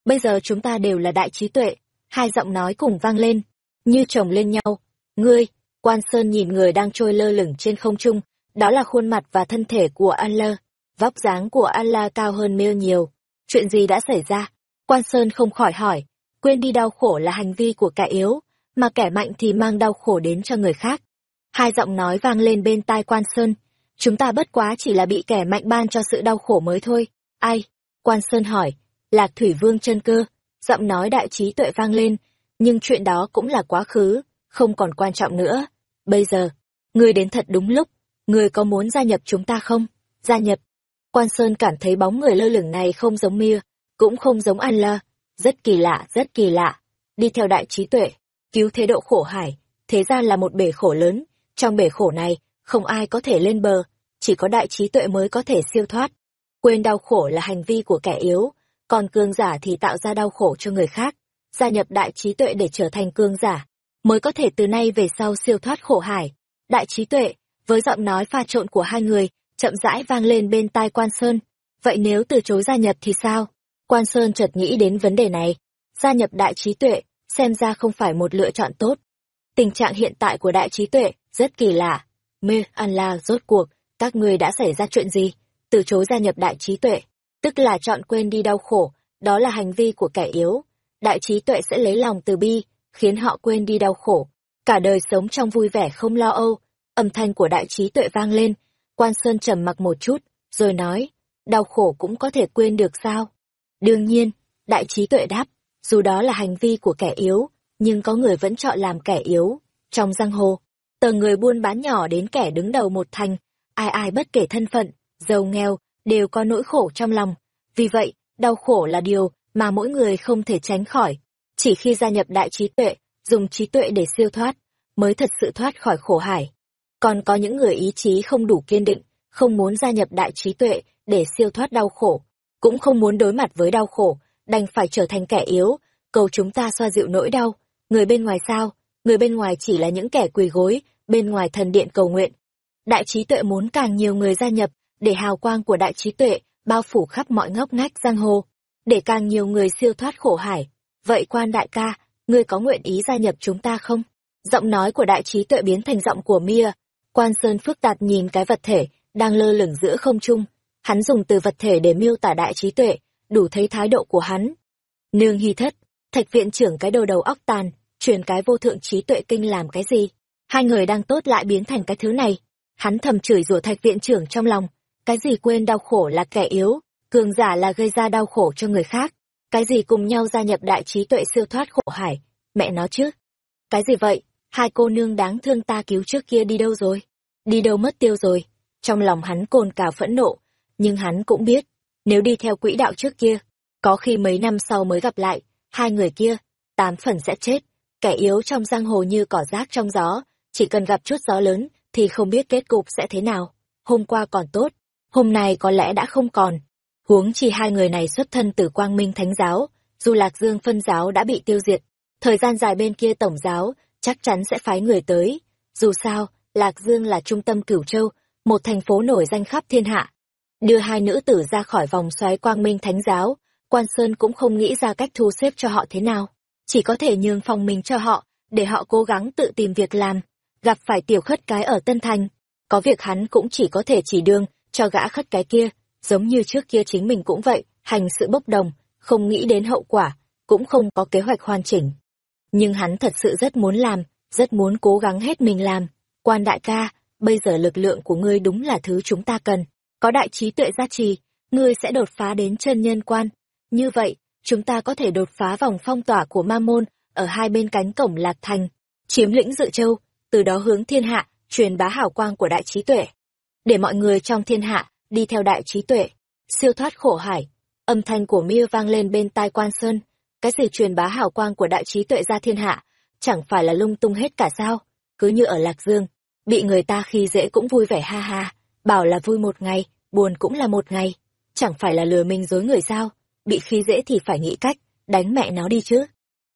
Bây giờ chúng ta đều là đại trí tuệ, hai giọng nói cùng vang lên, như chồng lên nhau. Ngươi, quan sơn nhìn người đang trôi lơ lửng trên không trung, đó là khuôn mặt và thân thể của Allah. Vóc dáng của Allah cao hơn Mia nhiều. Chuyện gì đã xảy ra? Quan Sơn không khỏi hỏi, quên đi đau khổ là hành vi của kẻ yếu, mà kẻ mạnh thì mang đau khổ đến cho người khác. Hai giọng nói vang lên bên tai Quan Sơn, chúng ta bất quá chỉ là bị kẻ mạnh ban cho sự đau khổ mới thôi. Ai? Quan Sơn hỏi, Lạc Thủy Vương chân cơ, giọng nói đại trí tuệ vang lên, nhưng chuyện đó cũng là quá khứ, không còn quan trọng nữa. Bây giờ, ngươi đến thật đúng lúc, ngươi có muốn gia nhập chúng ta không? Gia nhập. Quan Sơn cảm thấy bóng người lơ lửng này không giống Mia, cũng không giống An La, rất kỳ lạ, rất kỳ lạ. Đi theo đại trí tuệ, cứu thế độ khổ hải, thế ra là một bể khổ lớn, trong bể khổ này, không ai có thể lên bờ, chỉ có đại trí tuệ mới có thể siêu thoát. Quên đau khổ là hành vi của kẻ yếu, còn cương giả thì tạo ra đau khổ cho người khác. Gia nhập đại trí tuệ để trở thành cương giả, mới có thể từ nay về sau siêu thoát khổ hải. Đại trí tuệ, với giọng nói pha trộn của hai người, chậm rãi vang lên bên tai quan sơn. Vậy nếu từ chối gia nhập thì sao? Quan Sơn chợt nghĩ đến vấn đề này. Gia nhập đại trí tuệ, xem ra không phải một lựa chọn tốt. Tình trạng hiện tại của đại trí tuệ rất kỳ lạ. Mê, An La, rốt cuộc, các ngươi đã xảy ra chuyện gì? Từ chối gia nhập đại trí tuệ, tức là chọn quên đi đau khổ, đó là hành vi của kẻ yếu. Đại trí tuệ sẽ lấy lòng từ bi, khiến họ quên đi đau khổ. Cả đời sống trong vui vẻ không lo âu. Âm thanh của đại trí tuệ vang lên, quan sơn trầm mặc một chút, rồi nói, đau khổ cũng có thể quên được sao? Đương nhiên, đại trí tuệ đáp, dù đó là hành vi của kẻ yếu, nhưng có người vẫn chọn làm kẻ yếu. Trong giang hồ, từ người buôn bán nhỏ đến kẻ đứng đầu một thành, ai ai bất kể thân phận, giàu nghèo, đều có nỗi khổ trong lòng. Vì vậy, đau khổ là điều mà mỗi người không thể tránh khỏi. Chỉ khi gia nhập đại trí tuệ, dùng trí tuệ để siêu thoát, mới thật sự thoát khỏi khổ hải. Còn có những người ý chí không đủ kiên định, không muốn gia nhập đại trí tuệ để siêu thoát đau khổ, cũng không muốn đối mặt với đau khổ, đành phải trở thành kẻ yếu, cầu chúng ta xoa dịu nỗi đau. Người bên ngoài sao? Người bên ngoài chỉ là những kẻ quỳ gối, bên ngoài thần điện cầu nguyện. Đại trí tuệ muốn càng nhiều người gia nhập, để hào quang của đại trí tuệ bao phủ khắp mọi ngóc ngách giang hồ, để càng nhiều người siêu thoát khổ hải. Vậy quan đại ca, ngươi có nguyện ý gia nhập chúng ta không? Giọng nói của đại trí tuệ biến thành giọng của Mia. Quan Sơn phức tạp nhìn cái vật thể đang lơ lửng giữa không trung, Hắn dùng từ vật thể để miêu tả đại trí tuệ, đủ thấy thái độ của hắn. Nương hy thất, thạch viện trưởng cái đầu đầu óc tàn, truyền cái vô thượng trí tuệ kinh làm cái gì? Hai người đang tốt lại biến thành cái thứ này. Hắn thầm chửi rủa thạch viện trưởng trong lòng. Cái gì quên đau khổ là kẻ yếu, cường giả là gây ra đau khổ cho người khác. Cái gì cùng nhau gia nhập đại trí tuệ siêu thoát khổ hải. Mẹ nó chứ. Cái gì vậy? Hai cô nương đáng thương ta cứu trước kia đi đâu rồi? Đi đâu mất tiêu rồi? Trong lòng hắn cồn cào phẫn nộ, nhưng hắn cũng biết, nếu đi theo quỹ đạo trước kia, có khi mấy năm sau mới gặp lại, hai người kia, tám phần sẽ chết, kẻ yếu trong giang hồ như cỏ rác trong gió, chỉ cần gặp chút gió lớn thì không biết kết cục sẽ thế nào. Hôm qua còn tốt, hôm nay có lẽ đã không còn. Huống chi hai người này xuất thân từ quang minh thánh giáo, dù Lạc Dương phân giáo đã bị tiêu diệt, thời gian dài bên kia tổng giáo chắc chắn sẽ phái người tới. Dù sao, Lạc Dương là trung tâm cửu châu, một thành phố nổi danh khắp thiên hạ, đưa hai nữ tử ra khỏi vòng xoáy quang minh thánh giáo, quan sơn cũng không nghĩ ra cách thu xếp cho họ thế nào. Chỉ có thể nhường phòng mình cho họ, để họ cố gắng tự tìm việc làm. Gặp phải tiểu khất cái ở Tân Thành, có việc hắn cũng chỉ có thể chỉ đường cho gã khất cái kia, giống như trước kia chính mình cũng vậy, hành sự bốc đồng, không nghĩ đến hậu quả, cũng không có kế hoạch hoàn chỉnh. Nhưng hắn thật sự rất muốn làm, rất muốn cố gắng hết mình làm. Quan đại ca, bây giờ lực lượng của ngươi đúng là thứ chúng ta cần. Có đại trí tuệ gia trì, ngươi sẽ đột phá đến chân nhân quan. Như vậy, chúng ta có thể đột phá vòng phong tỏa của ma môn ở hai bên cánh cổng lạc thành, chiếm lĩnh dự châu, từ đó hướng thiên hạ, truyền bá hảo quang của đại trí tuệ. Để mọi người trong thiên hạ đi theo đại trí tuệ, siêu thoát khổ hải. Âm thanh của Mia vang lên bên tai Quan Sơn, cái gì truyền bá hào quang của đại trí tuệ ra thiên hạ, chẳng phải là lung tung hết cả sao? Cứ như ở Lạc Dương, bị người ta khi dễ cũng vui vẻ ha ha, bảo là vui một ngày, buồn cũng là một ngày, chẳng phải là lừa mình dối người sao? Bị khi dễ thì phải nghĩ cách, đánh mẹ nó đi chứ.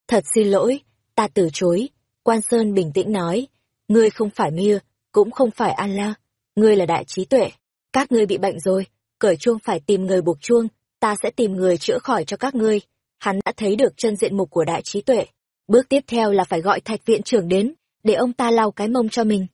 Thật xin lỗi, ta từ chối. Quan Sơn bình tĩnh nói, ngươi không phải Mia, cũng không phải An La, ngươi là đại trí tuệ. Các ngươi bị bệnh rồi, cởi chuông phải tìm người buộc chuông, ta sẽ tìm người chữa khỏi cho các ngươi. Hắn đã thấy được chân diện mục của đại trí tuệ. Bước tiếp theo là phải gọi thạch viện trưởng đến, để ông ta lau cái mông cho mình.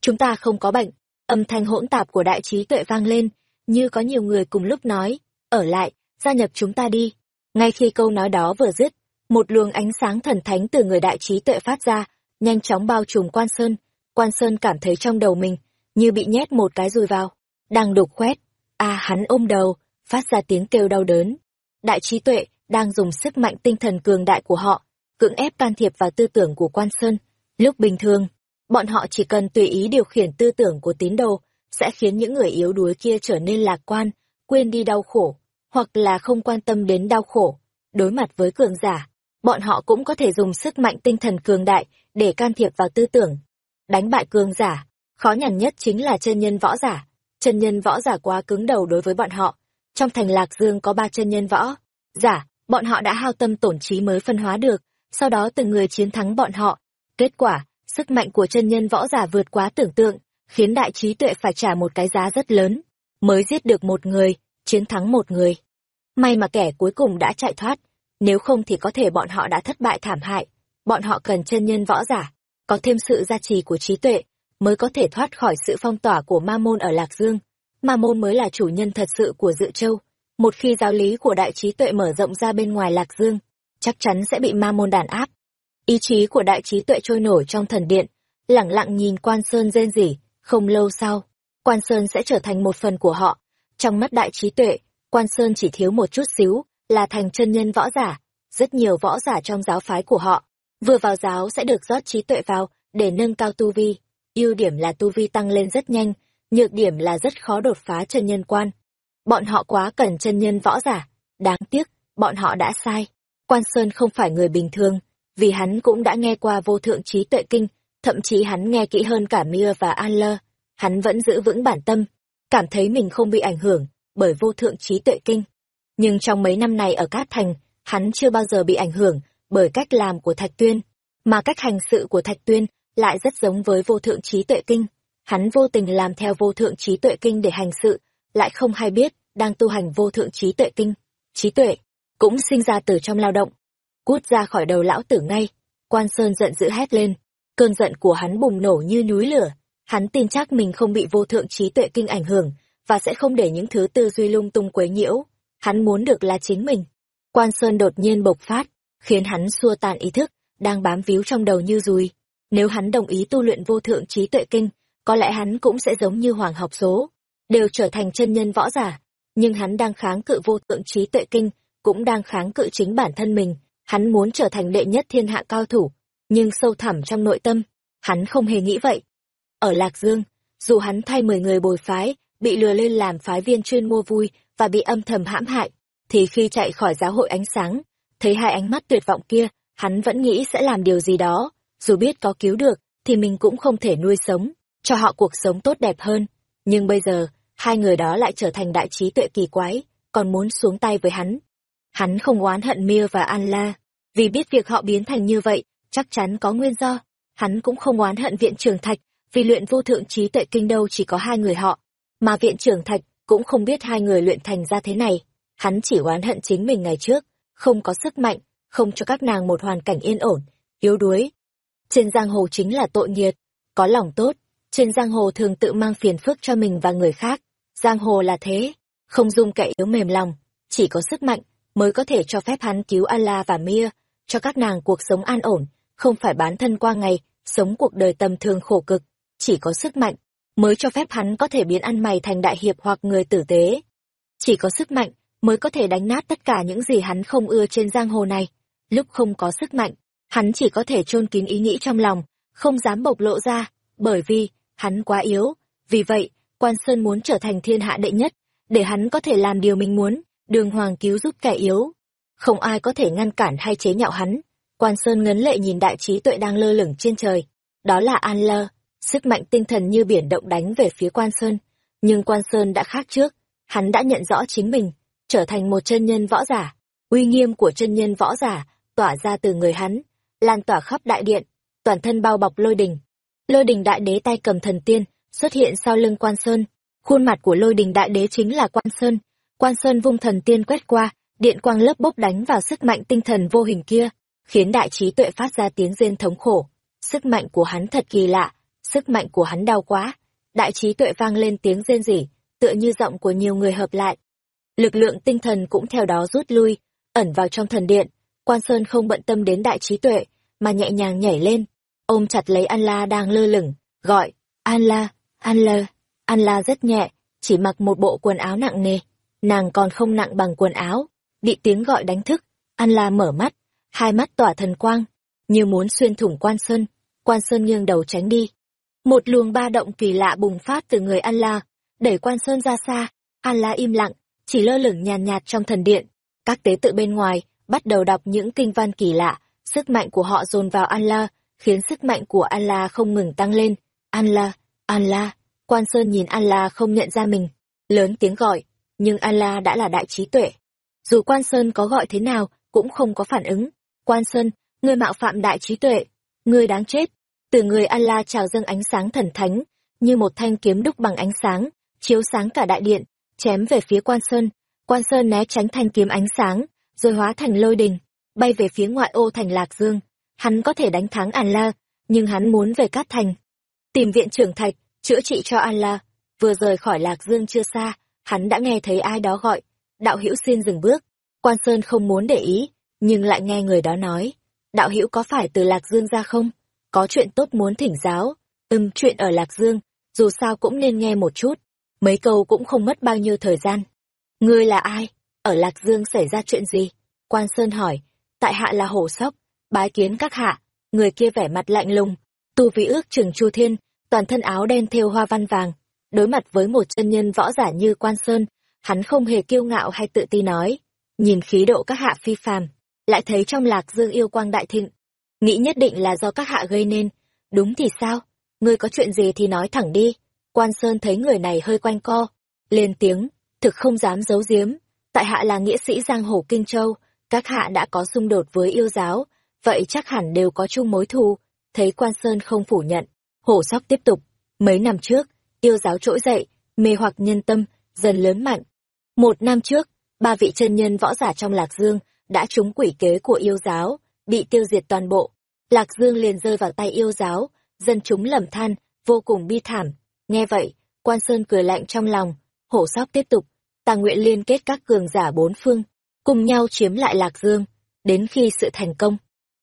Chúng ta không có bệnh. Âm thanh hỗn tạp của đại trí tuệ vang lên, như có nhiều người cùng lúc nói, ở lại, gia nhập chúng ta đi. Ngay khi câu nói đó vừa dứt, một luồng ánh sáng thần thánh từ người đại trí tuệ phát ra, nhanh chóng bao trùm quan sơn. Quan sơn cảm thấy trong đầu mình, như bị nhét một cái dùi vào. Đang đục khoét. À hắn ôm đầu, phát ra tiếng kêu đau đớn. Đại trí tuệ đang dùng sức mạnh tinh thần cường đại của họ, cưỡng ép can thiệp vào tư tưởng của quan sơn. Lúc bình thường, bọn họ chỉ cần tùy ý điều khiển tư tưởng của tín đồ, sẽ khiến những người yếu đuối kia trở nên lạc quan, quên đi đau khổ, hoặc là không quan tâm đến đau khổ. Đối mặt với cường giả, bọn họ cũng có thể dùng sức mạnh tinh thần cường đại để can thiệp vào tư tưởng. Đánh bại cường giả, khó nhằn nhất chính là chân nhân võ giả. Chân nhân võ giả quá cứng đầu đối với bọn họ. Trong thành Lạc Dương có ba chân nhân võ. Giả, bọn họ đã hao tâm tổn trí mới phân hóa được, sau đó từng người chiến thắng bọn họ. Kết quả, sức mạnh của chân nhân võ giả vượt quá tưởng tượng, khiến đại trí tuệ phải trả một cái giá rất lớn, mới giết được một người, chiến thắng một người. May mà kẻ cuối cùng đã chạy thoát, nếu không thì có thể bọn họ đã thất bại thảm hại. Bọn họ cần chân nhân võ giả, có thêm sự gia trì của trí tuệ, mới có thể thoát khỏi sự phong tỏa của ma môn ở Lạc Dương. Ma môn mới là chủ nhân thật sự của Dự Châu. Một khi giáo lý của đại trí tuệ mở rộng ra bên ngoài Lạc Dương, chắc chắn sẽ bị ma môn đàn áp. Ý chí của đại trí tuệ trôi nổi trong thần điện, lẳng lặng nhìn quan sơn rên rỉ, không lâu sau, quan sơn sẽ trở thành một phần của họ. Trong mắt đại trí tuệ, quan sơn chỉ thiếu một chút xíu, là thành chân nhân võ giả. Rất nhiều võ giả trong giáo phái của họ, vừa vào giáo sẽ được rót trí tuệ vào, để nâng cao tu vi ưu điểm là tu vi tăng lên rất nhanh, nhược điểm là rất khó đột phá chân nhân quan. Bọn họ quá cần chân nhân võ giả, đáng tiếc, bọn họ đã sai. Quan Sơn không phải người bình thường, vì hắn cũng đã nghe qua vô thượng trí tuệ kinh, thậm chí hắn nghe kỹ hơn cả Mia và An Lơ. Hắn vẫn giữ vững bản tâm, cảm thấy mình không bị ảnh hưởng bởi vô thượng trí tuệ kinh. Nhưng trong mấy năm này ở Cát Thành, hắn chưa bao giờ bị ảnh hưởng bởi cách làm của Thạch Tuyên, mà cách hành sự của Thạch Tuyên lại rất giống với vô thượng trí tuệ kinh. Hắn vô tình làm theo vô thượng trí tuệ kinh để hành sự, lại không hay biết đang tu hành vô thượng trí tuệ kinh. Trí tuệ cũng sinh ra từ trong lao động. Cút ra khỏi đầu lão tử ngay. Quan Sơn giận dữ hét lên. Cơn giận của hắn bùng nổ như núi lửa. Hắn tin chắc mình không bị vô thượng trí tuệ kinh ảnh hưởng, và sẽ không để những thứ tư duy lung tung quấy nhiễu. Hắn muốn được là chính mình. Quan Sơn đột nhiên bộc phát, khiến hắn xua tan ý thức, đang bám víu trong đầu như rùi. Nếu hắn đồng ý tu luyện vô thượng trí tuệ kinh, có lẽ hắn cũng sẽ giống như hoàng học số, đều trở thành chân nhân võ giả. Nhưng hắn đang kháng cự vô thượng trí tuệ kinh, cũng đang kháng cự chính bản thân mình. Hắn muốn trở thành đệ nhất thiên hạ cao thủ, nhưng sâu thẳm trong nội tâm, hắn không hề nghĩ vậy. Ở Lạc Dương, dù hắn thay mười người bồi phái, bị lừa lên làm phái viên chuyên mua vui và bị âm thầm hãm hại, thì khi chạy khỏi giáo hội ánh sáng, thấy hai ánh mắt tuyệt vọng kia, hắn vẫn nghĩ sẽ làm điều gì đó, dù biết có cứu được, thì mình cũng không thể nuôi sống, cho họ cuộc sống tốt đẹp hơn. Nhưng bây giờ, hai người đó lại trở thành đại trí tuệ kỳ quái, còn muốn xuống tay với hắn. Hắn không oán hận Mia và Anla, vì biết việc họ biến thành như vậy, chắc chắn có nguyên do. Hắn cũng không oán hận viện trưởng thạch, vì luyện vô thượng trí tuệ kinh đâu chỉ có hai người họ, mà viện trưởng thạch cũng không biết hai người luyện thành ra thế này. Hắn chỉ oán hận chính mình ngày trước, không có sức mạnh, không cho các nàng một hoàn cảnh yên ổn, yếu đuối. Trên giang hồ chính là tội nghiệt, có lòng tốt, trên giang hồ thường tự mang phiền phức cho mình và người khác. Giang hồ là thế, không dung kẻ yếu mềm lòng, chỉ có sức mạnh mới có thể cho phép hắn cứu Allah và Mia, cho các nàng cuộc sống an ổn, không phải bán thân qua ngày, sống cuộc đời tầm thường khổ cực, chỉ có sức mạnh mới cho phép hắn có thể biến ăn mày thành đại hiệp hoặc người tử tế. Chỉ có sức mạnh mới có thể đánh nát tất cả những gì hắn không ưa trên giang hồ này. Lúc không có sức mạnh, hắn chỉ có thể chôn kín ý nghĩ trong lòng, không dám bộc lộ ra, bởi vì hắn quá yếu. Vì vậy, Quan Sơn muốn trở thành thiên hạ đệ nhất, để hắn có thể làm điều mình muốn, đường hoàng cứu giúp kẻ yếu. Không ai có thể ngăn cản hay chế nhạo hắn. Quan Sơn ngấn lệ nhìn đại trí tuệ đang lơ lửng trên trời. Đó là An Lơ, sức mạnh tinh thần như biển động đánh về phía Quan Sơn. Nhưng Quan Sơn đã khác trước, hắn đã nhận rõ chính mình, trở thành một chân nhân võ giả. Uy nghiêm của chân nhân võ giả tỏa ra từ người hắn, lan tỏa khắp đại điện, toàn thân bao bọc lôi đình. Lôi đình đại đế tay cầm thần tiên, xuất hiện sau lưng Quan Sơn. Khuôn mặt của lôi đình đại đế chính là Quan Sơn. Quan Sơn vung thần tiên quét qua, điện quang lớp bốc đánh vào sức mạnh tinh thần vô hình kia, khiến đại trí tuệ phát ra tiếng rên thống khổ. Sức mạnh của hắn thật kỳ lạ, sức mạnh của hắn đau quá. Đại trí tuệ vang lên tiếng rên rỉ, tựa như giọng của nhiều người hợp lại. Lực lượng tinh thần cũng theo đó rút lui, ẩn vào trong thần điện. Quan Sơn không bận tâm đến đại trí tuệ, mà nhẹ nhàng nhảy lên, ôm chặt lấy An La đang lơ lửng, gọi, An La, An La. An La rất nhẹ, chỉ mặc một bộ quần áo nặng nề, nàng còn không nặng bằng quần áo, bị tiếng gọi đánh thức, An La mở mắt, hai mắt tỏa thần quang, như muốn xuyên thủng Quan Sơn, Quan Sơn nghiêng đầu tránh đi. Một luồng ba động kỳ lạ bùng phát từ người An La, đẩy Quan Sơn ra xa, An La im lặng, chỉ lơ lửng nhàn nhạt trong thần điện. Các tế tự bên ngoài bắt đầu đọc những kinh văn kỳ lạ, sức mạnh của họ dồn vào Allah, khiến sức mạnh của Allah không ngừng tăng lên. Allah, Allah, Quan Sơn nhìn Allah không nhận ra mình, lớn tiếng gọi, nhưng Allah đã là đại trí tuệ. Dù Quan Sơn có gọi thế nào, cũng không có phản ứng. Quan Sơn, ngươi mạo phạm đại trí tuệ, ngươi đáng chết. Từ người Allah trào dâng ánh sáng thần thánh, như một thanh kiếm đúc bằng ánh sáng, chiếu sáng cả đại điện, chém về phía Quan Sơn. Quan Sơn né tránh thanh kiếm ánh sáng, rồi hóa thành lôi đình, bay về phía ngoại ô thành Lạc Dương. Hắn có thể đánh thắng An La, nhưng hắn muốn về Cát Thành. Tìm viện trưởng thạch, chữa trị cho An La. Vừa rời khỏi Lạc Dương chưa xa, hắn đã nghe thấy ai đó gọi. Đạo hữu xin dừng bước. Quan Sơn không muốn để ý, nhưng lại nghe người đó nói. Đạo hữu có phải từ Lạc Dương ra không? Có chuyện tốt muốn thỉnh giáo. Ừm, chuyện ở Lạc Dương, dù sao cũng nên nghe một chút. Mấy câu cũng không mất bao nhiêu thời gian. Ngươi là ai? Ở Lạc Dương xảy ra chuyện gì? Quan Sơn hỏi. Tại hạ là Hổ Sóc, bái kiến các hạ. Người kia vẻ mặt lạnh lùng, tu vi ước chừng Chu Thiên, toàn thân áo đen thêu hoa văn vàng. Đối mặt với một chân nhân võ giả như Quan Sơn, hắn không hề kiêu ngạo hay tự ti nói. Nhìn khí độ các hạ phi phàm, lại thấy trong Lạc Dương yêu quang đại thịnh. Nghĩ nhất định là do các hạ gây nên. Đúng thì sao? Ngươi có chuyện gì thì nói thẳng đi. Quan Sơn thấy người này hơi quanh co, lên tiếng, thực không dám giấu giếm. Tại hạ là nghĩa sĩ giang hồ Kinh Châu, các hạ đã có xung đột với yêu giáo, vậy chắc hẳn đều có chung mối thù. Thấy Quan Sơn không phủ nhận, hổ sóc tiếp tục. Mấy năm trước, yêu giáo trỗi dậy, mê hoặc nhân tâm, dần lớn mạnh. Một năm trước, ba vị chân nhân võ giả trong Lạc Dương đã trúng quỷ kế của yêu giáo, bị tiêu diệt toàn bộ. Lạc Dương liền rơi vào tay yêu giáo, dân chúng lầm than, vô cùng bi thảm. Nghe vậy, quan sơn cười lạnh trong lòng, hổ sóc tiếp tục, ta nguyện liên kết các cường giả bốn phương, cùng nhau chiếm lại Lạc Dương, đến khi sự thành công.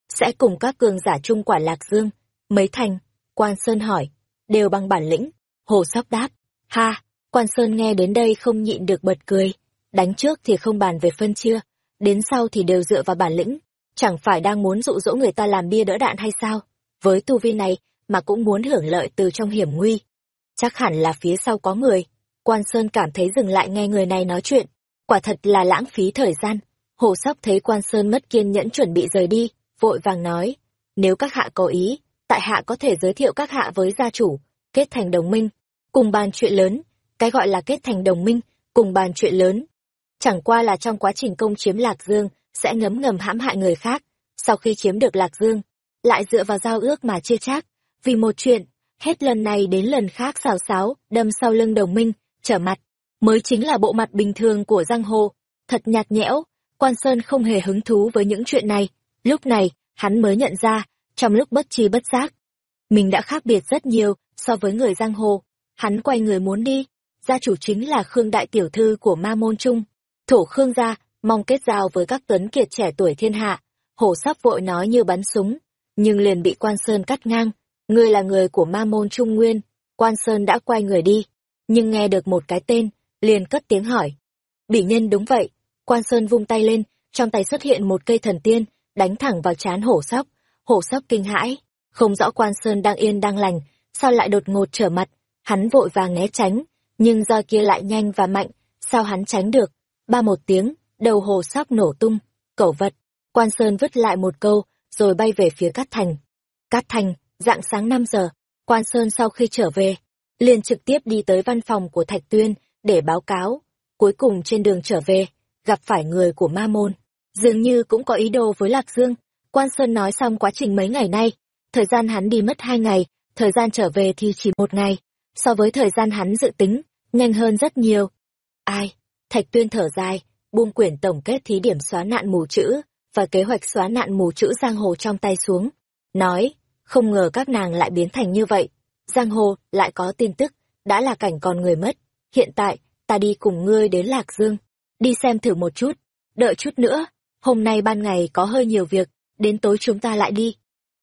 Sẽ cùng các cường giả chung quả Lạc Dương, mấy thành, quan sơn hỏi, đều bằng bản lĩnh, hồ sóc đáp, ha, quan sơn nghe đến đây không nhịn được bật cười, đánh trước thì không bàn về phân chia, đến sau thì đều dựa vào bản lĩnh, chẳng phải đang muốn dụ dỗ người ta làm bia đỡ đạn hay sao, với tu vi này mà cũng muốn hưởng lợi từ trong hiểm nguy. Chắc hẳn là phía sau có người. Quan Sơn cảm thấy dừng lại nghe người này nói chuyện, quả thật là lãng phí thời gian. Hồ Sóc thấy Quan Sơn mất kiên nhẫn chuẩn bị rời đi, vội vàng nói, nếu các hạ có ý, tại hạ có thể giới thiệu các hạ với gia chủ, kết thành đồng minh, cùng bàn chuyện lớn, cái gọi là kết thành đồng minh, cùng bàn chuyện lớn. Chẳng qua là trong quá trình công chiếm Lạc Dương, sẽ ngấm ngầm hãm hại người khác, sau khi chiếm được Lạc Dương, lại dựa vào giao ước mà chia chác, vì một chuyện, hết lần này đến lần khác xào xáo, đâm sau lưng đồng minh, trở mặt. mới chính là bộ mặt bình thường của giang hồ. Thật nhạt nhẽo, quan sơn không hề hứng thú với những chuyện này. Lúc này, hắn mới nhận ra, trong lúc bất chi bất giác, mình đã khác biệt rất nhiều so với người giang hồ. Hắn quay người muốn đi, gia chủ chính là Khương Đại Tiểu Thư của Ma Môn Trung. Thổ Khương gia, mong kết giao với các tuấn kiệt trẻ tuổi thiên hạ. Hổ sắp vội nói như bắn súng, nhưng liền bị Quan Sơn cắt ngang. Ngươi là người của Ma Môn Trung Nguyên. Quan Sơn đã quay người đi, nhưng nghe được một cái tên, liền cất tiếng hỏi. Bỉ nhân đúng vậy. Quan Sơn vung tay lên, trong tay xuất hiện một cây thần tiên, đánh thẳng vào chán hổ sóc. Hổ sóc kinh hãi, không rõ Quan Sơn đang yên đang lành, sao lại đột ngột trở mặt. Hắn vội vàng né tránh, nhưng do kia lại nhanh và mạnh, sao hắn tránh được? Ba một tiếng, đầu hồ sóc nổ tung, cẩu vật. Quan Sơn vứt lại một câu, rồi bay về phía Cát Thành. Cát Thành, dạng sáng 5 giờ, Quan Sơn sau khi trở về, liền trực tiếp đi tới văn phòng của Thạch Tuyên để báo cáo. Cuối cùng trên đường trở về, gặp phải người của Ma Môn. Dường như cũng có ý đồ với Lạc Dương. Quan Sơn nói xong quá trình mấy ngày nay, thời gian hắn đi mất hai ngày, thời gian trở về thì chỉ một ngày. So với thời gian hắn dự tính, nhanh hơn rất nhiều. Ai? Thạch Tuyên thở dài, buông quyển tổng kết thí điểm xóa nạn mù chữ và kế hoạch xóa nạn mù chữ giang hồ trong tay xuống. Nói, không ngờ các nàng lại biến thành như vậy. Giang hồ lại có tin tức, đã là cảnh còn người mất. Hiện tại, ta đi cùng ngươi đến Lạc Dương. Đi xem thử một chút. Đợi chút nữa, hôm nay ban ngày có hơi nhiều việc, đến tối chúng ta lại đi.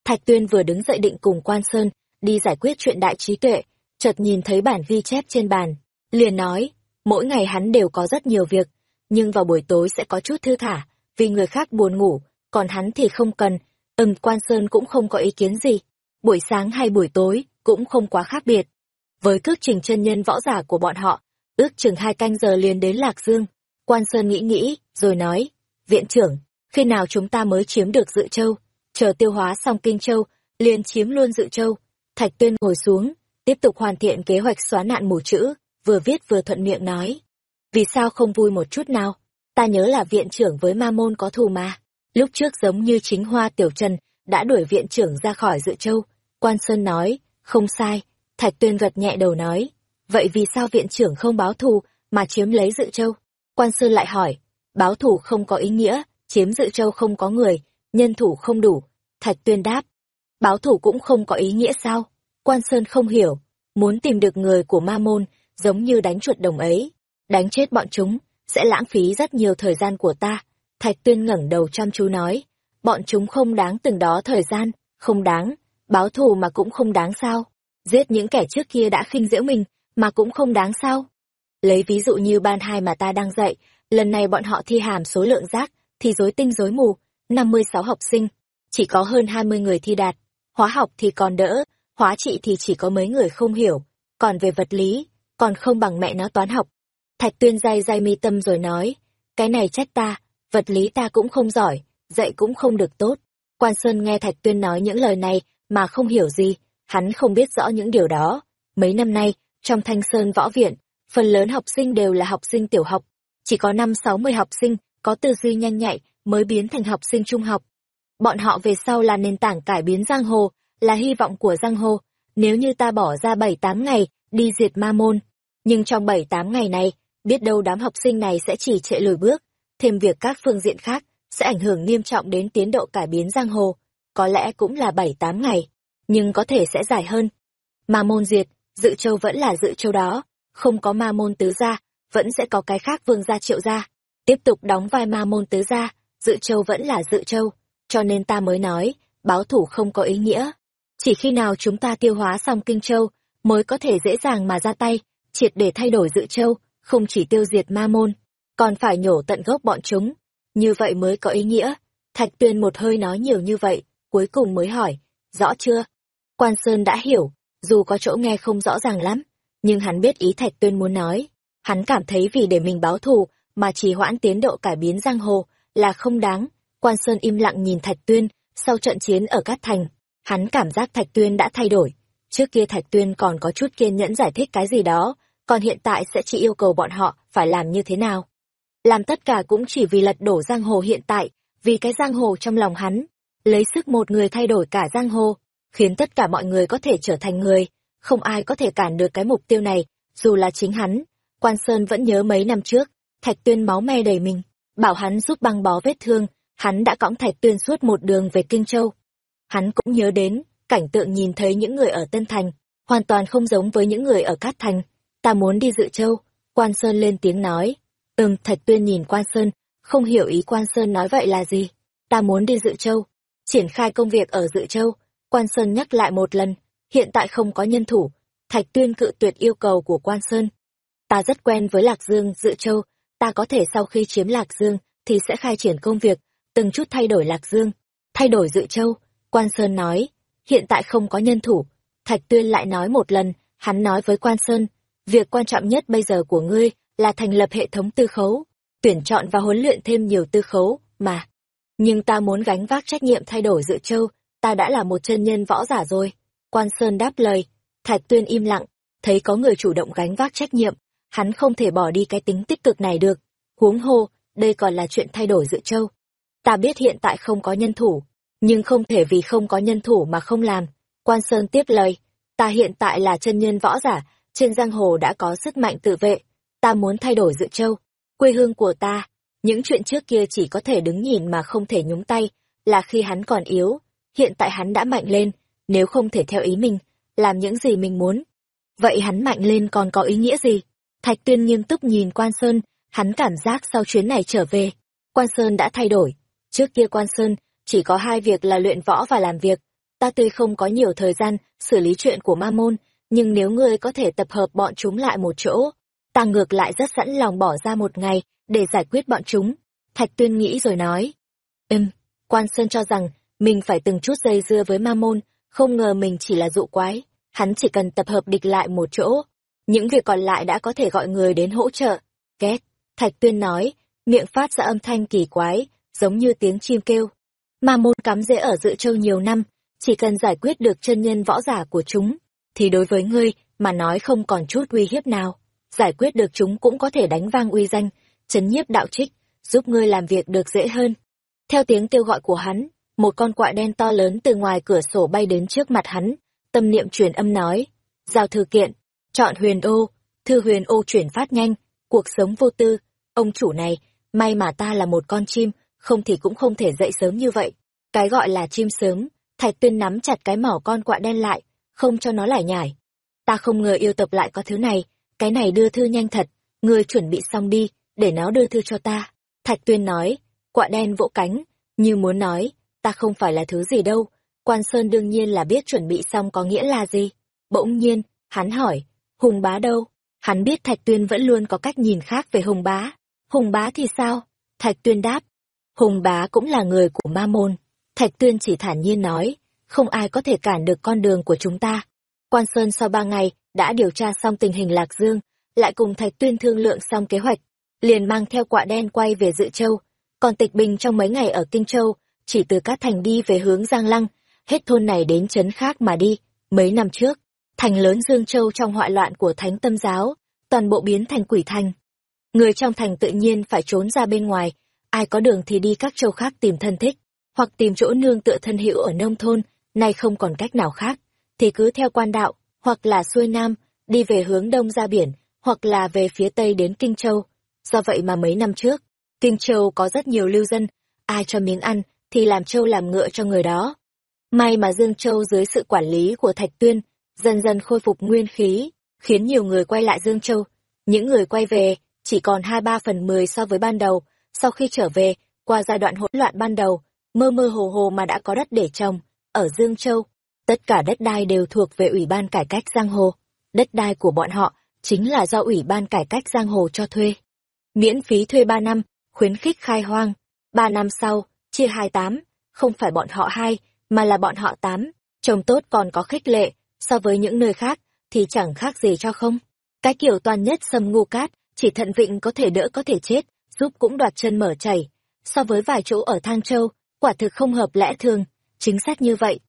Thạch Tuyên vừa đứng dậy định cùng Quan Sơn, đi giải quyết chuyện đại trí tuệ, chợt nhìn thấy bản ghi chép trên bàn. Liền nói, mỗi ngày hắn đều có rất nhiều việc, nhưng vào buổi tối sẽ có chút thư thả, vì người khác buồn ngủ, còn hắn thì không cần. Ừm, Quan Sơn cũng không có ý kiến gì. Buổi sáng hay buổi tối, cũng không quá khác biệt. Với cước trình chân nhân võ giả của bọn họ, ước chừng hai canh giờ liền đến Lạc Dương. Quan Sơn nghĩ nghĩ, rồi nói, viện trưởng, khi nào chúng ta mới chiếm được Dự Châu? Chờ tiêu hóa xong Kinh Châu, liền chiếm luôn Dự Châu. Thạch Tuyên ngồi xuống, tiếp tục hoàn thiện kế hoạch xóa nạn mù chữ, vừa viết vừa thuận miệng nói. Vì sao không vui một chút nào? Ta nhớ là viện trưởng với ma môn có thù mà. Lúc trước giống như chính hoa tiểu trần, đã đuổi viện trưởng ra khỏi Dự Châu. Quan Sơn nói, không sai. Thạch Tuyên gật nhẹ đầu nói, vậy vì sao viện trưởng không báo thù mà chiếm lấy Dự Châu? Quan Sơn lại hỏi, báo thù không có ý nghĩa, chiếm Dự Châu không có người, nhân thủ không đủ. Thạch Tuyên đáp, báo thù cũng không có ý nghĩa sao? Quan Sơn không hiểu, muốn tìm được người của ma môn, giống như đánh chuột đồng ấy. Đánh chết bọn chúng, sẽ lãng phí rất nhiều thời gian của ta. Thạch Tuyên ngẩng đầu chăm chú nói, bọn chúng không đáng từng đó thời gian, không đáng, báo thù mà cũng không đáng sao. Giết những kẻ trước kia đã khinh giễu mình, mà cũng không đáng sao. Lấy ví dụ như ban hai mà ta đang dạy, lần này bọn họ thi hàm số lượng rác, thì rối tinh rối mù, 56 học sinh, chỉ có hơn 20 người thi đạt. Hóa học thì còn đỡ, hóa trị thì chỉ có mấy người không hiểu, còn về vật lý, còn không bằng mẹ nó toán học. Thạch tuyên day day mi tâm rồi nói, cái này trách ta, vật lý ta cũng không giỏi, dạy cũng không được tốt. Quan Sơn nghe Thạch tuyên nói những lời này mà không hiểu gì, hắn không biết rõ những điều đó. Mấy năm nay, trong Thanh Sơn Võ Viện, phần lớn học sinh đều là học sinh tiểu học, chỉ có năm sáu mươi học sinh có tư duy nhanh nhạy mới biến thành học sinh trung học. Bọn họ về sau là nền tảng cải biến giang hồ, là hy vọng của giang hồ. Nếu như ta bỏ ra bảy tám ngày đi diệt ma môn, nhưng trong bảy tám ngày này, biết đâu đám học sinh này sẽ chỉ trệ lùi bước, thêm việc các phương diện khác sẽ ảnh hưởng nghiêm trọng đến tiến độ cải biến giang hồ. Có lẽ cũng là bảy tám ngày, nhưng có thể sẽ dài hơn. Ma môn diệt, dự châu vẫn là dự châu đó, không có ma môn tứ gia, vẫn sẽ có cái khác vương gia triệu gia. Tiếp tục đóng vai ma môn tứ gia, dự châu vẫn là dự châu, cho nên ta mới nói, báo thủ không có ý nghĩa. Chỉ khi nào chúng ta tiêu hóa xong kinh châu, mới có thể dễ dàng mà ra tay, triệt để thay đổi dự châu, không chỉ tiêu diệt ma môn, còn phải nhổ tận gốc bọn chúng. Như vậy mới có ý nghĩa. Thạch tuyên một hơi nói nhiều như vậy, cuối cùng mới hỏi, rõ chưa? Quan Sơn đã hiểu, dù có chỗ nghe không rõ ràng lắm, nhưng hắn biết ý Thạch Tuyên muốn nói. Hắn cảm thấy vì để mình báo thù mà trì hoãn tiến độ cải biến giang hồ là không đáng. Quan Sơn im lặng nhìn Thạch Tuyên, sau trận chiến ở Cát Thành, hắn cảm giác Thạch Tuyên đã thay đổi. Trước kia Thạch Tuyên còn có chút kiên nhẫn giải thích cái gì đó, còn hiện tại sẽ chỉ yêu cầu bọn họ phải làm như thế nào. Làm tất cả cũng chỉ vì lật đổ giang hồ hiện tại, vì cái giang hồ trong lòng hắn. Lấy sức một người thay đổi cả giang hồ, khiến tất cả mọi người có thể trở thành người, không ai có thể cản được cái mục tiêu này, dù là chính hắn. Quan Sơn vẫn nhớ mấy năm trước, Thạch Tuyên máu me đầy mình, bảo hắn giúp băng bó vết thương, hắn đã cõng Thạch Tuyên suốt một đường về Kinh Châu. Hắn cũng nhớ đến, cảnh tượng nhìn thấy những người ở Tân Thành, hoàn toàn không giống với những người ở Cát Thành. Ta muốn đi dự châu, Quan Sơn lên tiếng nói. Ừm, Thạch Tuyên nhìn Quan Sơn, không hiểu ý Quan Sơn nói vậy là gì. Ta muốn đi dự châu, triển khai công việc ở dự châu. Quan Sơn nhắc lại một lần, hiện tại không có nhân thủ. Thạch Tuyên cự tuyệt yêu cầu của Quan Sơn. Ta rất quen với Lạc Dương, dự châu, ta có thể sau khi chiếm Lạc Dương, thì sẽ khai triển công việc, từng chút thay đổi Lạc Dương, thay đổi dự châu. Quan Sơn nói, hiện tại không có nhân thủ. Thạch Tuyên lại nói một lần, hắn nói với Quan Sơn, việc quan trọng nhất bây giờ của ngươi là thành lập hệ thống tư khấu, tuyển chọn và huấn luyện thêm nhiều tư khấu, mà. Nhưng ta muốn gánh vác trách nhiệm thay đổi dự châu, ta đã là một chân nhân võ giả rồi. Quan Sơn đáp lời, Thạch Tuyên im lặng, thấy có người chủ động gánh vác trách nhiệm, hắn không thể bỏ đi cái tính tích cực này được. Huống hồ, đây còn là chuyện thay đổi dự châu. Ta biết hiện tại không có nhân thủ, nhưng không thể vì không có nhân thủ mà không làm. Quan Sơn tiếp lời, ta hiện tại là chân nhân võ giả, trên giang hồ đã có sức mạnh tự vệ, ta muốn thay đổi dự châu, quê hương của ta. Những chuyện trước kia chỉ có thể đứng nhìn mà không thể nhúng tay, là khi hắn còn yếu, hiện tại hắn đã mạnh lên, nếu không thể theo ý mình, làm những gì mình muốn. Vậy hắn mạnh lên còn có ý nghĩa gì? Thạch Tuyên nghiêm túc nhìn Quan Sơn, hắn cảm giác sau chuyến này trở về, Quan Sơn đã thay đổi. Trước kia Quan Sơn chỉ có hai việc là luyện võ và làm việc. Ta tuy không có nhiều thời gian xử lý chuyện của ma môn, nhưng nếu ngươi có thể tập hợp bọn chúng lại một chỗ, ta ngược lại rất sẵn lòng bỏ ra một ngày để giải quyết bọn chúng. Thạch Tuyên nghĩ rồi nói. Ừm, Quan Sơn cho rằng mình phải từng chút dây dưa với ma môn, không ngờ mình chỉ là dụ quái. Hắn chỉ cần tập hợp địch lại một chỗ. Những việc còn lại đã có thể gọi người đến hỗ trợ. Két, Thạch Tuyên nói, miệng phát ra âm thanh kỳ quái, giống như tiếng chim kêu. Ma môn cắm rễ ở dự châu nhiều năm, chỉ cần giải quyết được chân nhân võ giả của chúng, thì đối với ngươi mà nói không còn chút uy hiếp nào. Giải quyết được chúng cũng có thể đánh vang uy danh, chấn nhiếp đạo trích, giúp ngươi làm việc được dễ hơn. Theo tiếng kêu gọi của hắn, một con quạ đen to lớn từ ngoài cửa sổ bay đến trước mặt hắn, tâm niệm truyền âm nói, giao thư kiện, chọn huyền ô, thư huyền ô chuyển phát nhanh, cuộc sống vô tư, ông chủ này, may mà ta là một con chim, không thì cũng không thể dậy sớm như vậy. Cái gọi là chim sớm, Thạch Tuyên nắm chặt cái mỏ con quạ đen lại, không cho nó lải nhải. Ta không ngờ yêu tập lại có thứ này, cái này đưa thư nhanh thật, ngươi chuẩn bị xong đi, để nó đưa thư cho ta. Thạch Tuyên nói, quạ đen vỗ cánh, như muốn nói, ta không phải là thứ gì đâu. Quan Sơn đương nhiên là biết chuẩn bị xong có nghĩa là gì. Bỗng nhiên, hắn hỏi, Hùng bá đâu? Hắn biết Thạch Tuyên vẫn luôn có cách nhìn khác về Hùng bá. Hùng bá thì sao? Thạch Tuyên đáp, Hùng bá cũng là người của ma môn. Thạch Tuyên chỉ thản nhiên nói, không ai có thể cản được con đường của chúng ta. Quan Sơn sau ba ngày, đã điều tra xong tình hình Lạc Dương, lại cùng Thạch Tuyên thương lượng xong kế hoạch, liền mang theo quạ đen quay về Dự Châu. Còn Tịch Bình trong mấy ngày ở Kinh Châu, chỉ từ Cát Thành đi về hướng Giang Lăng, hết thôn này đến trấn khác mà đi. Mấy năm trước, thành lớn Dương Châu trong hoại loạn của Thánh Tâm Giáo, toàn bộ biến thành quỷ thành. Người trong thành tự nhiên phải trốn ra bên ngoài, ai có đường thì đi các châu khác tìm thân thích, hoặc tìm chỗ nương tựa thân hữu ở nông thôn, nay không còn cách nào khác, thì cứ theo quan đạo, hoặc là xuôi nam, đi về hướng đông ra biển, hoặc là về phía tây đến Kinh Châu. Do vậy mà mấy năm trước, Kinh Châu có rất nhiều lưu dân, ai cho miếng ăn thì làm châu làm ngựa cho người đó. May mà Dương Châu dưới sự quản lý của Thạch Tuyên, dần dần khôi phục nguyên khí, khiến nhiều người quay lại Dương Châu. Những người quay về chỉ còn hai ba phần mười so với ban đầu, sau khi trở về, qua giai đoạn hỗn loạn ban đầu, mơ mơ hồ hồ mà đã có đất để trồng, ở Dương Châu, tất cả đất đai đều thuộc về Ủy ban Cải cách Giang Hồ. Đất đai của bọn họ chính là do Ủy ban Cải cách Giang Hồ cho thuê. Miễn phí thuê ba năm, khuyến khích khai hoang. ba năm sau, chia hai tám, không phải bọn họ hai, mà là bọn họ tám. Trồng tốt còn có khích lệ, so với những nơi khác, thì chẳng khác gì cho không. Cái kiểu toàn nhất sâm ngu cát, chỉ thận vịnh có thể đỡ có thể chết, giúp cũng đoạt chân mở chảy. So với vài chỗ ở Thang Châu, quả thực không hợp lẽ thường, chính xác như vậy.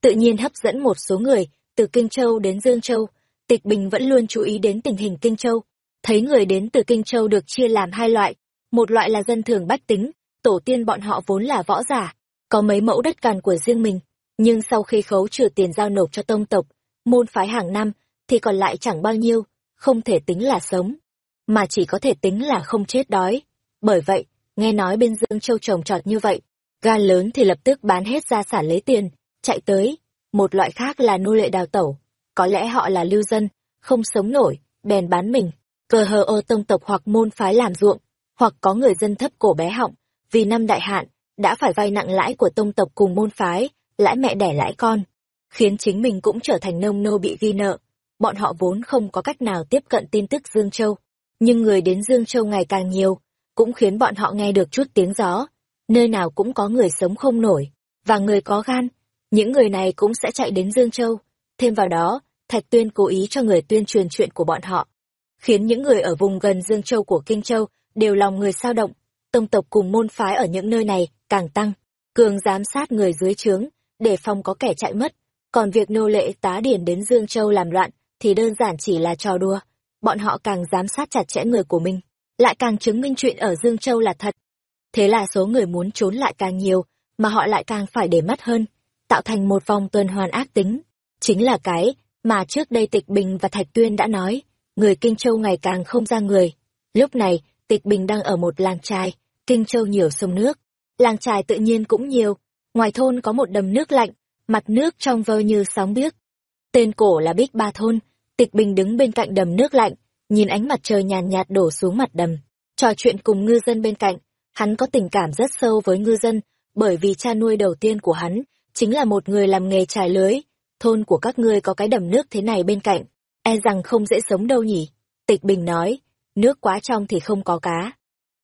Tự nhiên hấp dẫn một số người, từ Kinh Châu đến Dương Châu, Tịch Bình vẫn luôn chú ý đến tình hình Kinh Châu. Thấy người đến từ Kinh Châu được chia làm hai loại, một loại là dân thường bách tính, tổ tiên bọn họ vốn là võ giả, có mấy mẫu đất càn của riêng mình, nhưng sau khi khấu trừ tiền giao nộp cho tông tộc, môn phái hàng năm, thì còn lại chẳng bao nhiêu, không thể tính là sống. mà chỉ có thể tính là không chết đói. Bởi vậy, nghe nói bên Dương Châu trồng trọt như vậy, gan lớn thì lập tức bán hết gia sản lấy tiền, chạy tới. Một loại khác là nô lệ đào tẩu. Có lẽ họ là lưu dân, không sống nổi, bèn bán mình. Cờ hờ ô tông tộc hoặc môn phái làm ruộng, hoặc có người dân thấp cổ bé họng, vì năm đại hạn, đã phải vay nặng lãi của tông tộc cùng môn phái, lãi mẹ đẻ lãi con, khiến chính mình cũng trở thành nông nô bị ghi nợ. Bọn họ vốn không có cách nào tiếp cận tin tức Dương Châu, nhưng người đến Dương Châu ngày càng nhiều, cũng khiến bọn họ nghe được chút tiếng gió. Nơi nào cũng có người sống không nổi, và người có gan, những người này cũng sẽ chạy đến Dương Châu. Thêm vào đó, Thạch Tuyên cố ý cho người tuyên truyền chuyện của bọn họ, khiến những người ở vùng gần Dương Châu của Kinh Châu đều lòng người sao động, tông tộc cùng môn phái ở những nơi này càng tăng, cường giám sát người dưới trướng, để phòng có kẻ chạy mất. Còn việc nô lệ tá điển đến Dương Châu làm loạn thì đơn giản chỉ là trò đùa. Bọn họ càng giám sát chặt chẽ người của mình, lại càng chứng minh chuyện ở Dương Châu là thật. Thế là số người muốn trốn lại càng nhiều, mà họ lại càng phải để mắt hơn, tạo thành một vòng tuần hoàn ác tính. Chính là cái mà trước đây Tịch Bình và Thạch Tuyên đã nói, người Kinh Châu ngày càng không ra người. Lúc này, Tịch Bình đang ở một làng trài, Kinh Châu nhiều sông nước. Làng trài tự nhiên cũng nhiều, ngoài thôn có một đầm nước lạnh, mặt nước trong vơ như sóng biếc. Tên cổ là Bích Ba Thôn, Tịch Bình đứng bên cạnh đầm nước lạnh, nhìn ánh mặt trời nhàn nhạt, đổ xuống mặt đầm, trò chuyện cùng ngư dân bên cạnh. Hắn có tình cảm rất sâu với ngư dân, bởi vì cha nuôi đầu tiên của hắn chính là một người làm nghề trải lưới. Thôn của các ngươi có cái đầm nước thế này bên cạnh, e rằng không dễ sống đâu nhỉ. Tịch Bình nói, nước quá trong thì không có cá.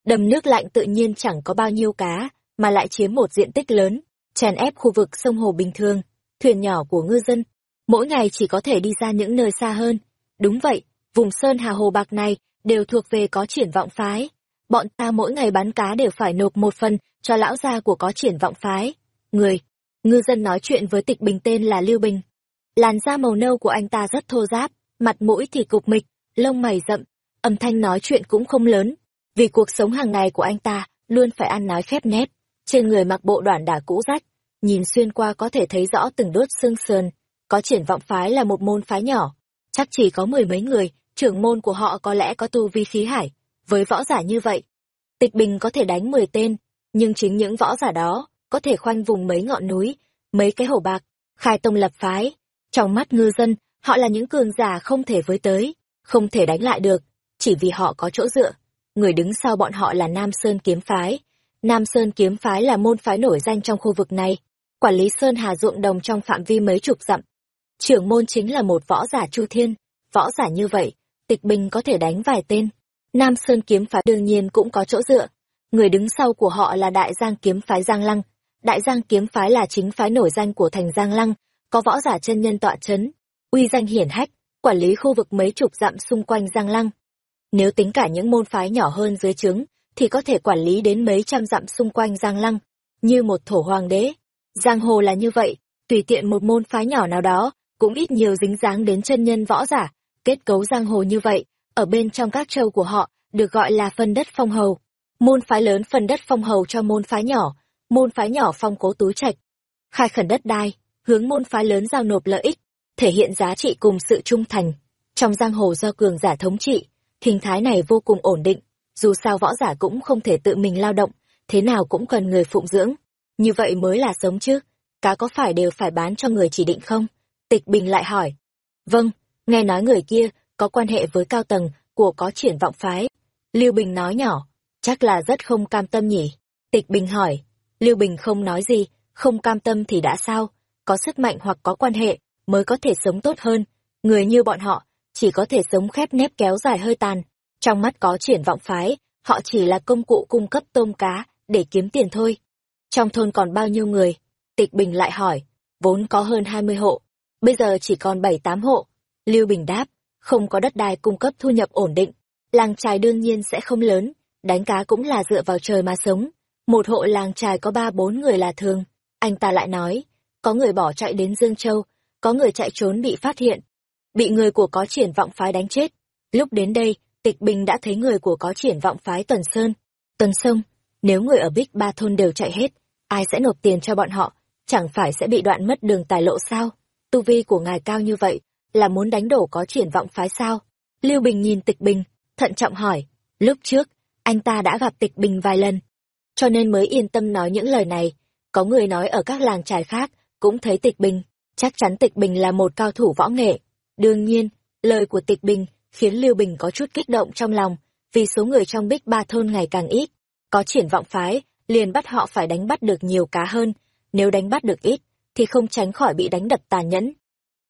Đầm nước lạnh tự nhiên chẳng có bao nhiêu cá, mà lại chiếm một diện tích lớn, chèn ép khu vực sông hồ bình thường, thuyền nhỏ của ngư dân, mỗi ngày chỉ có thể đi ra những nơi xa hơn. Đúng vậy, vùng sơn hà hồ bạc này đều thuộc về có triển vọng phái. Bọn ta mỗi ngày bán cá đều phải nộp một phần cho lão gia của có triển vọng phái. Người, ngư dân nói chuyện với tịch bình tên là Lưu Bình. Làn da màu nâu của anh ta rất thô ráp, mặt mũi thì cục mịch, lông mày rậm, âm thanh nói chuyện cũng không lớn, vì cuộc sống hàng ngày của anh ta luôn phải ăn nói khép nép, trên người mặc bộ đoạn đả cũ rách, nhìn xuyên qua có thể thấy rõ từng đốt xương sườn. Có triển vọng phái là một môn phái nhỏ, chắc chỉ có mười mấy người, trưởng môn của họ có lẽ có tu vi khí hải. Với võ giả như vậy, tịch bình có thể đánh mười tên, nhưng chính những võ giả đó có thể khoanh vùng mấy ngọn núi, mấy cái hổ bạc, khai tông lập phái. Trong mắt ngư dân, họ là những cường giả không thể với tới, không thể đánh lại được, chỉ vì họ có chỗ dựa. Người đứng sau bọn họ là Nam Sơn Kiếm Phái. Nam Sơn Kiếm Phái là môn phái nổi danh trong khu vực này, quản lý Sơn Hà ruộng đồng trong phạm vi mấy chục dặm. Trưởng môn chính là một võ giả Chu Thiên, võ giả như vậy, tịch bình có thể đánh vài tên. Nam Sơn Kiếm Phái đương nhiên cũng có chỗ dựa. Người đứng sau của họ là Đại Giang Kiếm Phái Giang Lăng. Đại Giang Kiếm Phái là chính phái nổi danh của thành Giang Lăng, có võ giả chân nhân tọa chấn, uy danh hiển hách, quản lý khu vực mấy chục dặm xung quanh Giang Lăng. Nếu tính cả những môn phái nhỏ hơn dưới trướng, thì có thể quản lý đến mấy trăm dặm xung quanh Giang Lăng, như một thổ hoàng đế. Giang hồ là như vậy, tùy tiện một môn phái nhỏ nào đó, cũng ít nhiều dính dáng đến chân nhân võ giả, kết cấu giang hồ như vậy, ở bên trong các châu của họ, được gọi là phân đất phong hầu. Môn phái lớn phân đất phong hầu cho môn phái nhỏ, môn phái nhỏ phong cố túi trạch. Khai khẩn đất đai, hướng môn phái lớn giao nộp lợi ích, thể hiện giá trị cùng sự trung thành. Trong giang hồ do cường giả thống trị, hình thái này vô cùng ổn định, dù sao võ giả cũng không thể tự mình lao động, thế nào cũng cần người phụng dưỡng. Như vậy mới là sống chứ, cá có phải đều phải bán cho người chỉ định không? Tịch Bình lại hỏi. Vâng, nghe nói người kia có quan hệ với cao tầng của có triển vọng phái. Lưu Bình nói nhỏ, chắc là rất không cam tâm nhỉ. Tịch Bình hỏi, Lưu Bình không nói gì, không cam tâm thì đã sao, có sức mạnh hoặc có quan hệ, mới có thể sống tốt hơn. Người như bọn họ, chỉ có thể sống khép nép kéo dài hơi tàn. Trong mắt có triển vọng phái, họ chỉ là công cụ cung cấp tôm cá, để kiếm tiền thôi. Trong thôn còn bao nhiêu người? Tịch Bình lại hỏi, vốn có hơn 20 hộ, bây giờ chỉ còn 7-8 hộ. Lưu Bình đáp, không có đất đai cung cấp thu nhập ổn định, làng trài đương nhiên sẽ không lớn, đánh cá cũng là dựa vào trời mà sống. Một hộ làng trài có 3-4 người là thường. Anh ta lại nói, có người bỏ chạy đến Dương Châu, có người chạy trốn bị phát hiện, bị người của có triển vọng phái đánh chết. Lúc đến đây, Tịch Bình đã thấy người của có triển vọng phái Tuần Sơn, Tuần Sông. Nếu người ở Bích Ba Thôn đều chạy hết, ai sẽ nộp tiền cho bọn họ? Chẳng phải sẽ bị đoạn mất đường tài lộ sao? Tu vi của ngài cao như vậy, là muốn đánh đổ có triển vọng phái sao? Lưu Bình nhìn Tịch Bình, thận trọng hỏi, lúc trước, anh ta đã gặp tịch bình vài lần, cho nên mới yên tâm nói những lời này. Có người nói ở các làng trài khác, cũng thấy tịch bình, chắc chắn tịch bình là một cao thủ võ nghệ. Đương nhiên, lời của tịch bình khiến Lưu Bình có chút kích động trong lòng, vì số người trong bích ba thôn ngày càng ít. Có triển vọng phái, liền bắt họ phải đánh bắt được nhiều cá hơn, nếu đánh bắt được ít, thì không tránh khỏi bị đánh đập tàn nhẫn.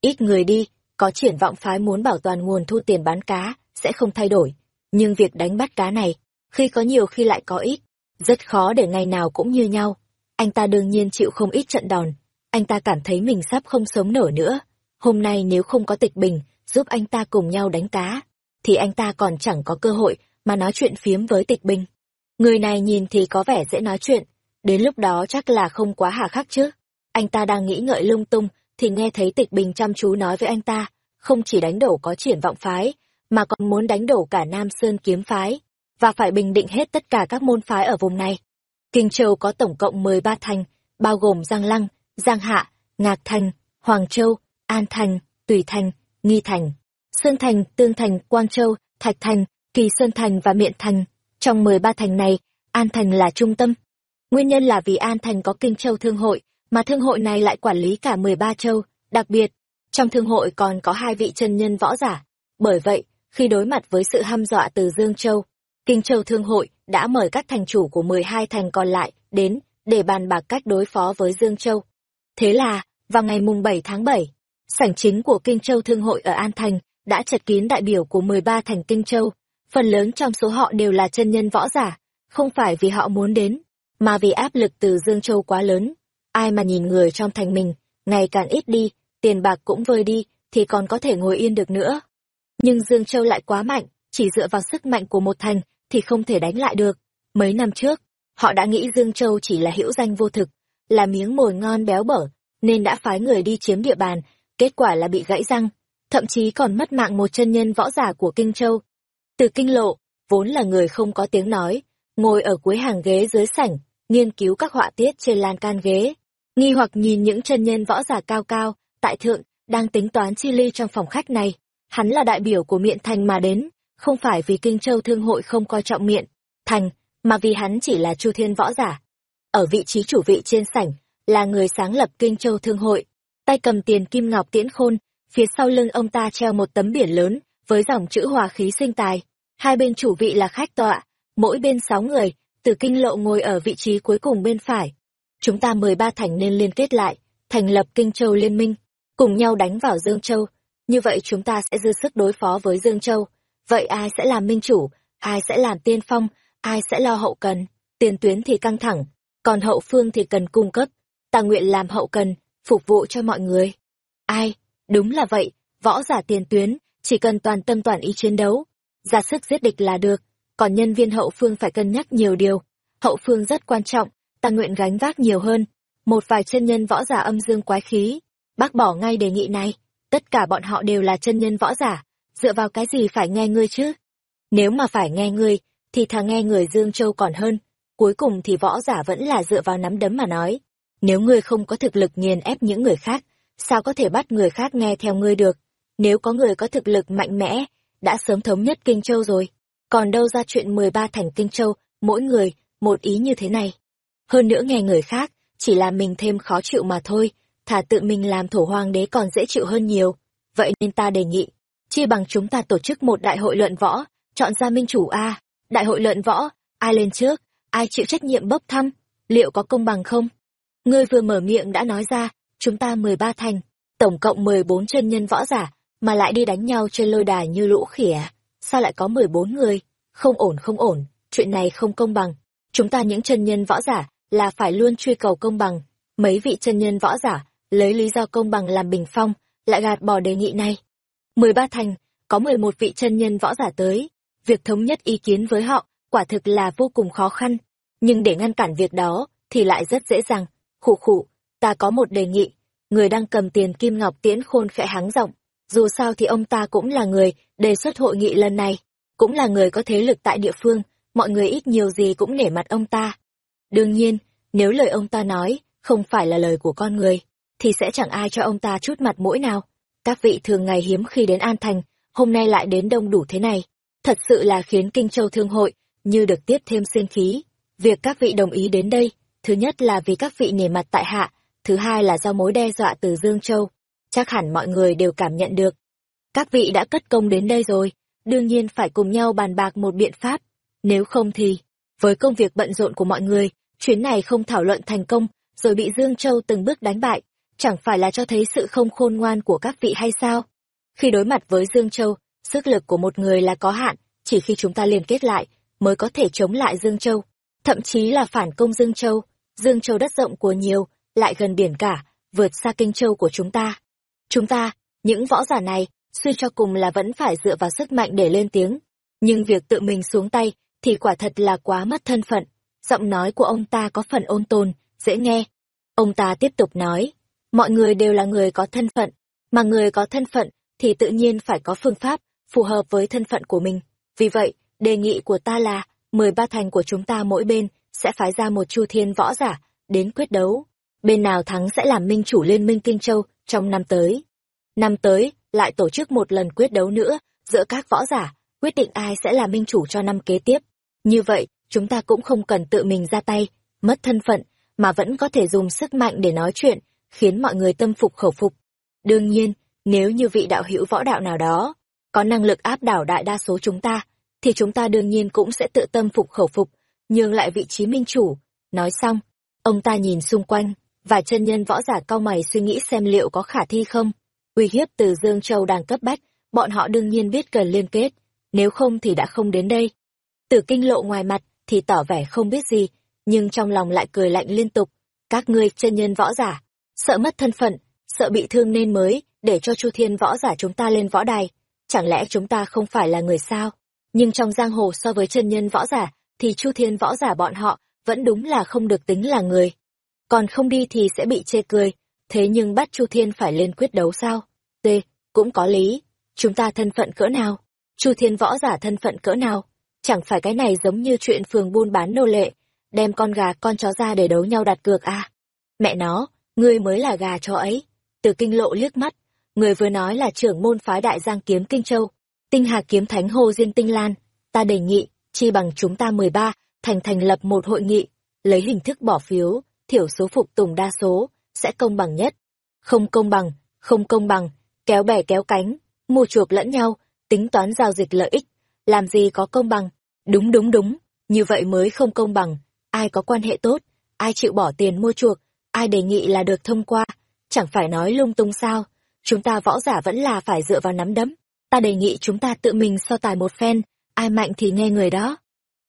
Ít người đi, có triển vọng phái muốn bảo toàn nguồn thu tiền bán cá, sẽ không thay đổi. Nhưng việc đánh bắt cá này, khi có nhiều khi lại có ít, rất khó để ngày nào cũng như nhau. Anh ta đương nhiên chịu không ít trận đòn. Anh ta cảm thấy mình sắp không sống nổi nữa. Hôm nay nếu không có tịch bình, giúp anh ta cùng nhau đánh cá, thì anh ta còn chẳng có cơ hội mà nói chuyện phiếm với tịch bình. Người này nhìn thì có vẻ dễ nói chuyện, đến lúc đó chắc là không quá hà khắc chứ. Anh ta đang nghĩ ngợi lung tung, thì nghe thấy tịch bình chăm chú nói với anh ta, không chỉ đánh đổ có triển vọng phái, mà còn muốn đánh đổ cả Nam Sơn kiếm phái, và phải bình định hết tất cả các môn phái ở vùng này. Kinh Châu có tổng cộng 13 thành, bao gồm Giang Lăng, Giang Hạ, Ngạc Thành, Hoàng Châu, An Thành, Tùy Thành, Nghi Thành, Sơn Thành, Tương Thành, Quang Châu, Thạch Thành, Kỳ Sơn Thành và Miện Thành. Trong 13 thành này, An Thành là trung tâm. Nguyên nhân là vì An Thành có Kinh Châu Thương hội, mà thương hội này lại quản lý cả 13 châu, đặc biệt, trong thương hội còn có hai vị chân nhân võ giả. Bởi vậy, khi đối mặt với sự hăm dọa từ Dương Châu, Kinh Châu Thương hội đã mời các thành chủ của 12 thành còn lại đến để bàn bạc cách đối phó với Dương Châu. Thế là, vào ngày mùng 7 tháng 7, sảnh chính của Kinh Châu Thương hội ở An Thành đã chật kín đại biểu của 13 thành Kinh Châu. Phần lớn trong số họ đều là chân nhân võ giả, không phải vì họ muốn đến, mà vì áp lực từ Dương Châu quá lớn. Ai mà nhìn người trong thành mình, ngày càng ít đi, tiền bạc cũng vơi đi, thì còn có thể ngồi yên được nữa. Nhưng Dương Châu lại quá mạnh, chỉ dựa vào sức mạnh của một thành thì không thể đánh lại được. Mấy năm trước, họ đã nghĩ Dương Châu chỉ là hữu danh vô thực, là miếng mồi ngon béo bở, nên đã phái người đi chiếm địa bàn, kết quả là bị gãy răng, thậm chí còn mất mạng một chân nhân võ giả của Kinh Châu. Từ Kinh Lộ, vốn là người không có tiếng nói, ngồi ở cuối hàng ghế dưới sảnh, nghiên cứu các họa tiết trên lan can ghế, nghi hoặc nhìn những chân nhân võ giả cao cao, tại thượng, đang tính toán chi ly trong phòng khách này. Hắn là đại biểu của miện thành mà đến, không phải vì Kinh Châu Thương hội không coi trọng miện, thành, mà vì hắn chỉ là chu thiên võ giả. Ở vị trí chủ vị trên sảnh, là người sáng lập Kinh Châu Thương hội, tay cầm tiền kim ngọc tiễn khôn, phía sau lưng ông ta treo một tấm biển lớn, với dòng chữ hòa khí sinh tài. Hai bên chủ vị là khách tọa, mỗi bên sáu người, từ kinh lộ ngồi ở vị trí cuối cùng bên phải. Chúng ta mười ba thành nên liên kết lại, thành lập Kinh Châu Liên minh, cùng nhau đánh vào Dương Châu. Như vậy chúng ta sẽ dư sức đối phó với Dương Châu. Vậy ai sẽ làm minh chủ, ai sẽ làm tiên phong, ai sẽ lo hậu cần, tiền tuyến thì căng thẳng, còn hậu phương thì cần cung cấp. Ta nguyện làm hậu cần, phục vụ cho mọi người. Ai? Đúng là vậy, võ giả tiền tuyến, chỉ cần toàn tâm toàn ý chiến đấu, ra sức giết địch là được, còn nhân viên hậu phương phải cân nhắc nhiều điều. Hậu phương rất quan trọng, ta nguyện gánh vác nhiều hơn. Một vài chân nhân võ giả âm dương quái khí, bác bỏ ngay đề nghị này, tất cả bọn họ đều là chân nhân võ giả, dựa vào cái gì phải nghe ngươi chứ? Nếu mà phải nghe ngươi, thì thà nghe người Dương Châu còn hơn, cuối cùng thì võ giả vẫn là dựa vào nắm đấm mà nói. Nếu ngươi không có thực lực nghiền ép những người khác, sao có thể bắt người khác nghe theo ngươi được? Nếu có người có thực lực mạnh mẽ, đã sớm thống nhất Kinh Châu rồi. Còn đâu ra chuyện 13 thành Kinh Châu, mỗi người, một ý như thế này. Hơn nữa nghe người khác, chỉ làm mình thêm khó chịu mà thôi, thà tự mình làm thổ hoàng đế còn dễ chịu hơn nhiều. Vậy nên ta đề nghị, chi bằng chúng ta tổ chức một đại hội luận võ, chọn ra minh chủ A. Đại hội luận võ, ai lên trước, ai chịu trách nhiệm bốc thăm, liệu có công bằng không? Ngươi vừa mở miệng đã nói ra, chúng ta mười ba thành, tổng cộng mười bốn chân nhân võ giả, mà lại đi đánh nhau trên lôi đài như lũ khỉa. À? Sao lại có mười bốn người? Không ổn không ổn, chuyện này không công bằng. Chúng ta những chân nhân võ giả là phải luôn truy cầu công bằng. Mấy vị chân nhân võ giả lấy lý do công bằng làm bình phong, lại gạt bỏ đề nghị này. mười ba thành, có mười một vị chân nhân võ giả tới. Việc thống nhất ý kiến với họ, quả thực là vô cùng khó khăn. Nhưng để ngăn cản việc đó, thì lại rất dễ dàng khụ khụ, ta có một đề nghị. Người đang cầm tiền kim ngọc tiễn khôn khẽ háng giọng. Dù sao thì ông ta cũng là người đề xuất hội nghị lần này, cũng là người có thế lực tại địa phương, mọi người ít nhiều gì cũng nể mặt ông ta. Đương nhiên, nếu lời ông ta nói không phải là lời của con người, thì sẽ chẳng ai cho ông ta chút mặt mũi nào. Các vị thường ngày hiếm khi đến An Thành, hôm nay lại đến đông đủ thế này. thật sự là khiến Kinh Châu Thương Hội như được tiếp thêm sinh khí. Việc các vị đồng ý đến đây, thứ nhất là vì các vị nể mặt tại hạ, thứ hai là do mối đe dọa từ Dương Châu. Chắc hẳn mọi người đều cảm nhận được. Các vị đã cất công đến đây rồi, đương nhiên phải cùng nhau bàn bạc một biện pháp. Nếu không thì, với công việc bận rộn của mọi người, chuyến này không thảo luận thành công, rồi bị Dương Châu từng bước đánh bại, chẳng phải là cho thấy sự không khôn ngoan của các vị hay sao? Khi đối mặt với Dương Châu, sức lực của một người là có hạn, chỉ khi chúng ta liên kết lại, mới có thể chống lại Dương Châu. Thậm chí là phản công Dương Châu, Dương Châu đất rộng của nhiều, lại gần biển cả, vượt xa Kinh Châu của chúng ta. Chúng ta, những võ giả này, suy cho cùng là vẫn phải dựa vào sức mạnh để lên tiếng. Nhưng việc tự mình xuống tay, thì quả thật là quá mất thân phận. Giọng nói của ông ta có phần ôn tồn, dễ nghe. Ông ta tiếp tục nói, mọi người đều là người có thân phận, mà người có thân phận thì tự nhiên phải có phương pháp phù hợp với thân phận của mình. Vì vậy, đề nghị của ta là, 13 thành của chúng ta mỗi bên sẽ phái ra một chu thiên võ giả đến quyết đấu. Bên nào thắng sẽ làm minh chủ liên minh Kinh Châu trong năm tới. Năm tới, lại tổ chức một lần quyết đấu nữa giữa các võ giả, quyết định ai sẽ là minh chủ cho năm kế tiếp. Như vậy, chúng ta cũng không cần tự mình ra tay, mất thân phận, mà vẫn có thể dùng sức mạnh để nói chuyện, khiến mọi người tâm phục khẩu phục. Đương nhiên, nếu như vị đạo hữu võ đạo nào đó có năng lực áp đảo đại đa số chúng ta, thì chúng ta đương nhiên cũng sẽ tự tâm phục khẩu phục, nhường lại vị trí minh chủ. Nói xong, ông ta nhìn xung quanh, và chân nhân võ giả cao mày suy nghĩ xem liệu có khả thi không. Uy hiếp từ Dương Châu đang cấp bách, bọn họ đương nhiên biết cần liên kết, nếu không thì đã không đến đây. từ kinh lộ ngoài mặt thì tỏ vẻ không biết gì, nhưng trong lòng lại cười lạnh liên tục. Các ngươi chân nhân võ giả, sợ mất thân phận, sợ bị thương nên mới, để cho Chu Thiên võ giả chúng ta lên võ đài. Chẳng lẽ chúng ta không phải là người sao? Nhưng trong giang hồ so với chân nhân võ giả, thì Chu Thiên võ giả bọn họ vẫn đúng là không được tính là người. Còn không đi thì sẽ bị chê cười, thế nhưng bắt Chu Thiên phải lên quyết đấu sao? T, cũng có lý. Chúng ta thân phận cỡ nào? Chu Thiên võ giả thân phận cỡ nào? Chẳng phải cái này giống như chuyện phường buôn bán nô lệ, đem con gà con chó ra để đấu nhau đặt cược à? Mẹ nó, ngươi mới là gà chó ấy. Từ kinh lộ liếc mắt, người vừa nói là trưởng môn phái đại giang kiếm Kinh Châu, tinh hà kiếm thánh Hồ Diên Tinh Lan. Ta đề nghị, chi bằng chúng ta mười ba thành thành lập một hội nghị, lấy hình thức bỏ phiếu, thiểu số phục tùng đa số, sẽ công bằng nhất. Không công bằng, không công bằng, kéo bè kéo cánh, mua chuộc lẫn nhau, tính toán giao dịch lợi ích, làm gì có công bằng. Đúng đúng đúng, như vậy mới không công bằng, ai có quan hệ tốt, ai chịu bỏ tiền mua chuộc, ai đề nghị là được thông qua, chẳng phải nói lung tung sao, chúng ta võ giả vẫn là phải dựa vào nắm đấm, ta đề nghị chúng ta tự mình so tài một phen, ai mạnh thì nghe người đó.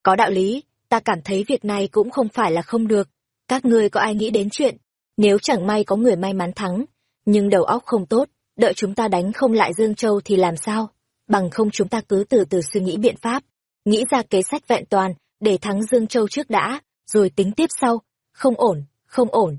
Có đạo lý, ta cảm thấy việc này cũng không phải là không được, các ngươi có ai nghĩ đến chuyện, nếu chẳng may có người may mắn thắng, nhưng đầu óc không tốt, đợi chúng ta đánh không lại Dương Châu thì làm sao? Bằng không chúng ta cứ từ từ suy nghĩ biện pháp, nghĩ ra kế sách vẹn toàn để thắng Dương Châu trước đã, rồi tính tiếp sau. Không ổn, không ổn.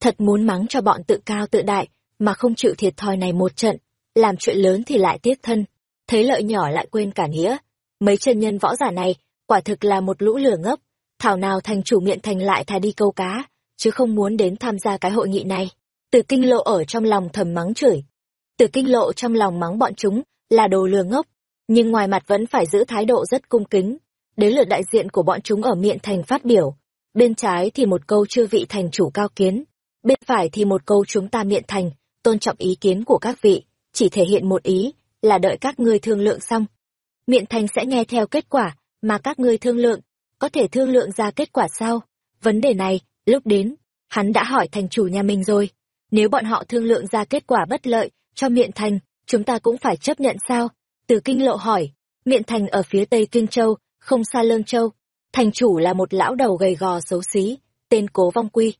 Thật muốn mắng cho bọn tự cao tự đại, mà không chịu thiệt thòi này một trận, làm chuyện lớn thì lại tiếc thân, thấy lợi nhỏ lại quên cả nghĩa. Mấy chân nhân võ giả này, quả thực là một lũ lửa ngốc, thảo nào thành chủ miệng thành lại thà đi câu cá, chứ không muốn đến tham gia cái hội nghị này. Từ kinh lộ ở trong lòng thầm mắng chửi. Từ kinh lộ trong lòng mắng bọn chúng là đồ lừa ngốc, nhưng ngoài mặt vẫn phải giữ thái độ rất cung kính. Đến lượt đại diện của bọn chúng ở miệng thành phát biểu. Bên trái thì một câu chưa vị thành chủ cao kiến, bên phải thì một câu chúng ta miệng thành, tôn trọng ý kiến của các vị, chỉ thể hiện một ý, là đợi các ngươi thương lượng xong. Miện thành sẽ nghe theo kết quả mà các ngươi thương lượng, có thể thương lượng ra kết quả sao? Vấn đề này, lúc đến, hắn đã hỏi thành chủ nhà mình rồi. Nếu bọn họ thương lượng ra kết quả bất lợi cho Miện thành, chúng ta cũng phải chấp nhận sao? Từ kinh lộ hỏi, Miện thành ở phía tây Kinh Châu, không xa Lương Châu. Thành chủ là một lão đầu gầy gò xấu xí, tên Cố Vong Quy.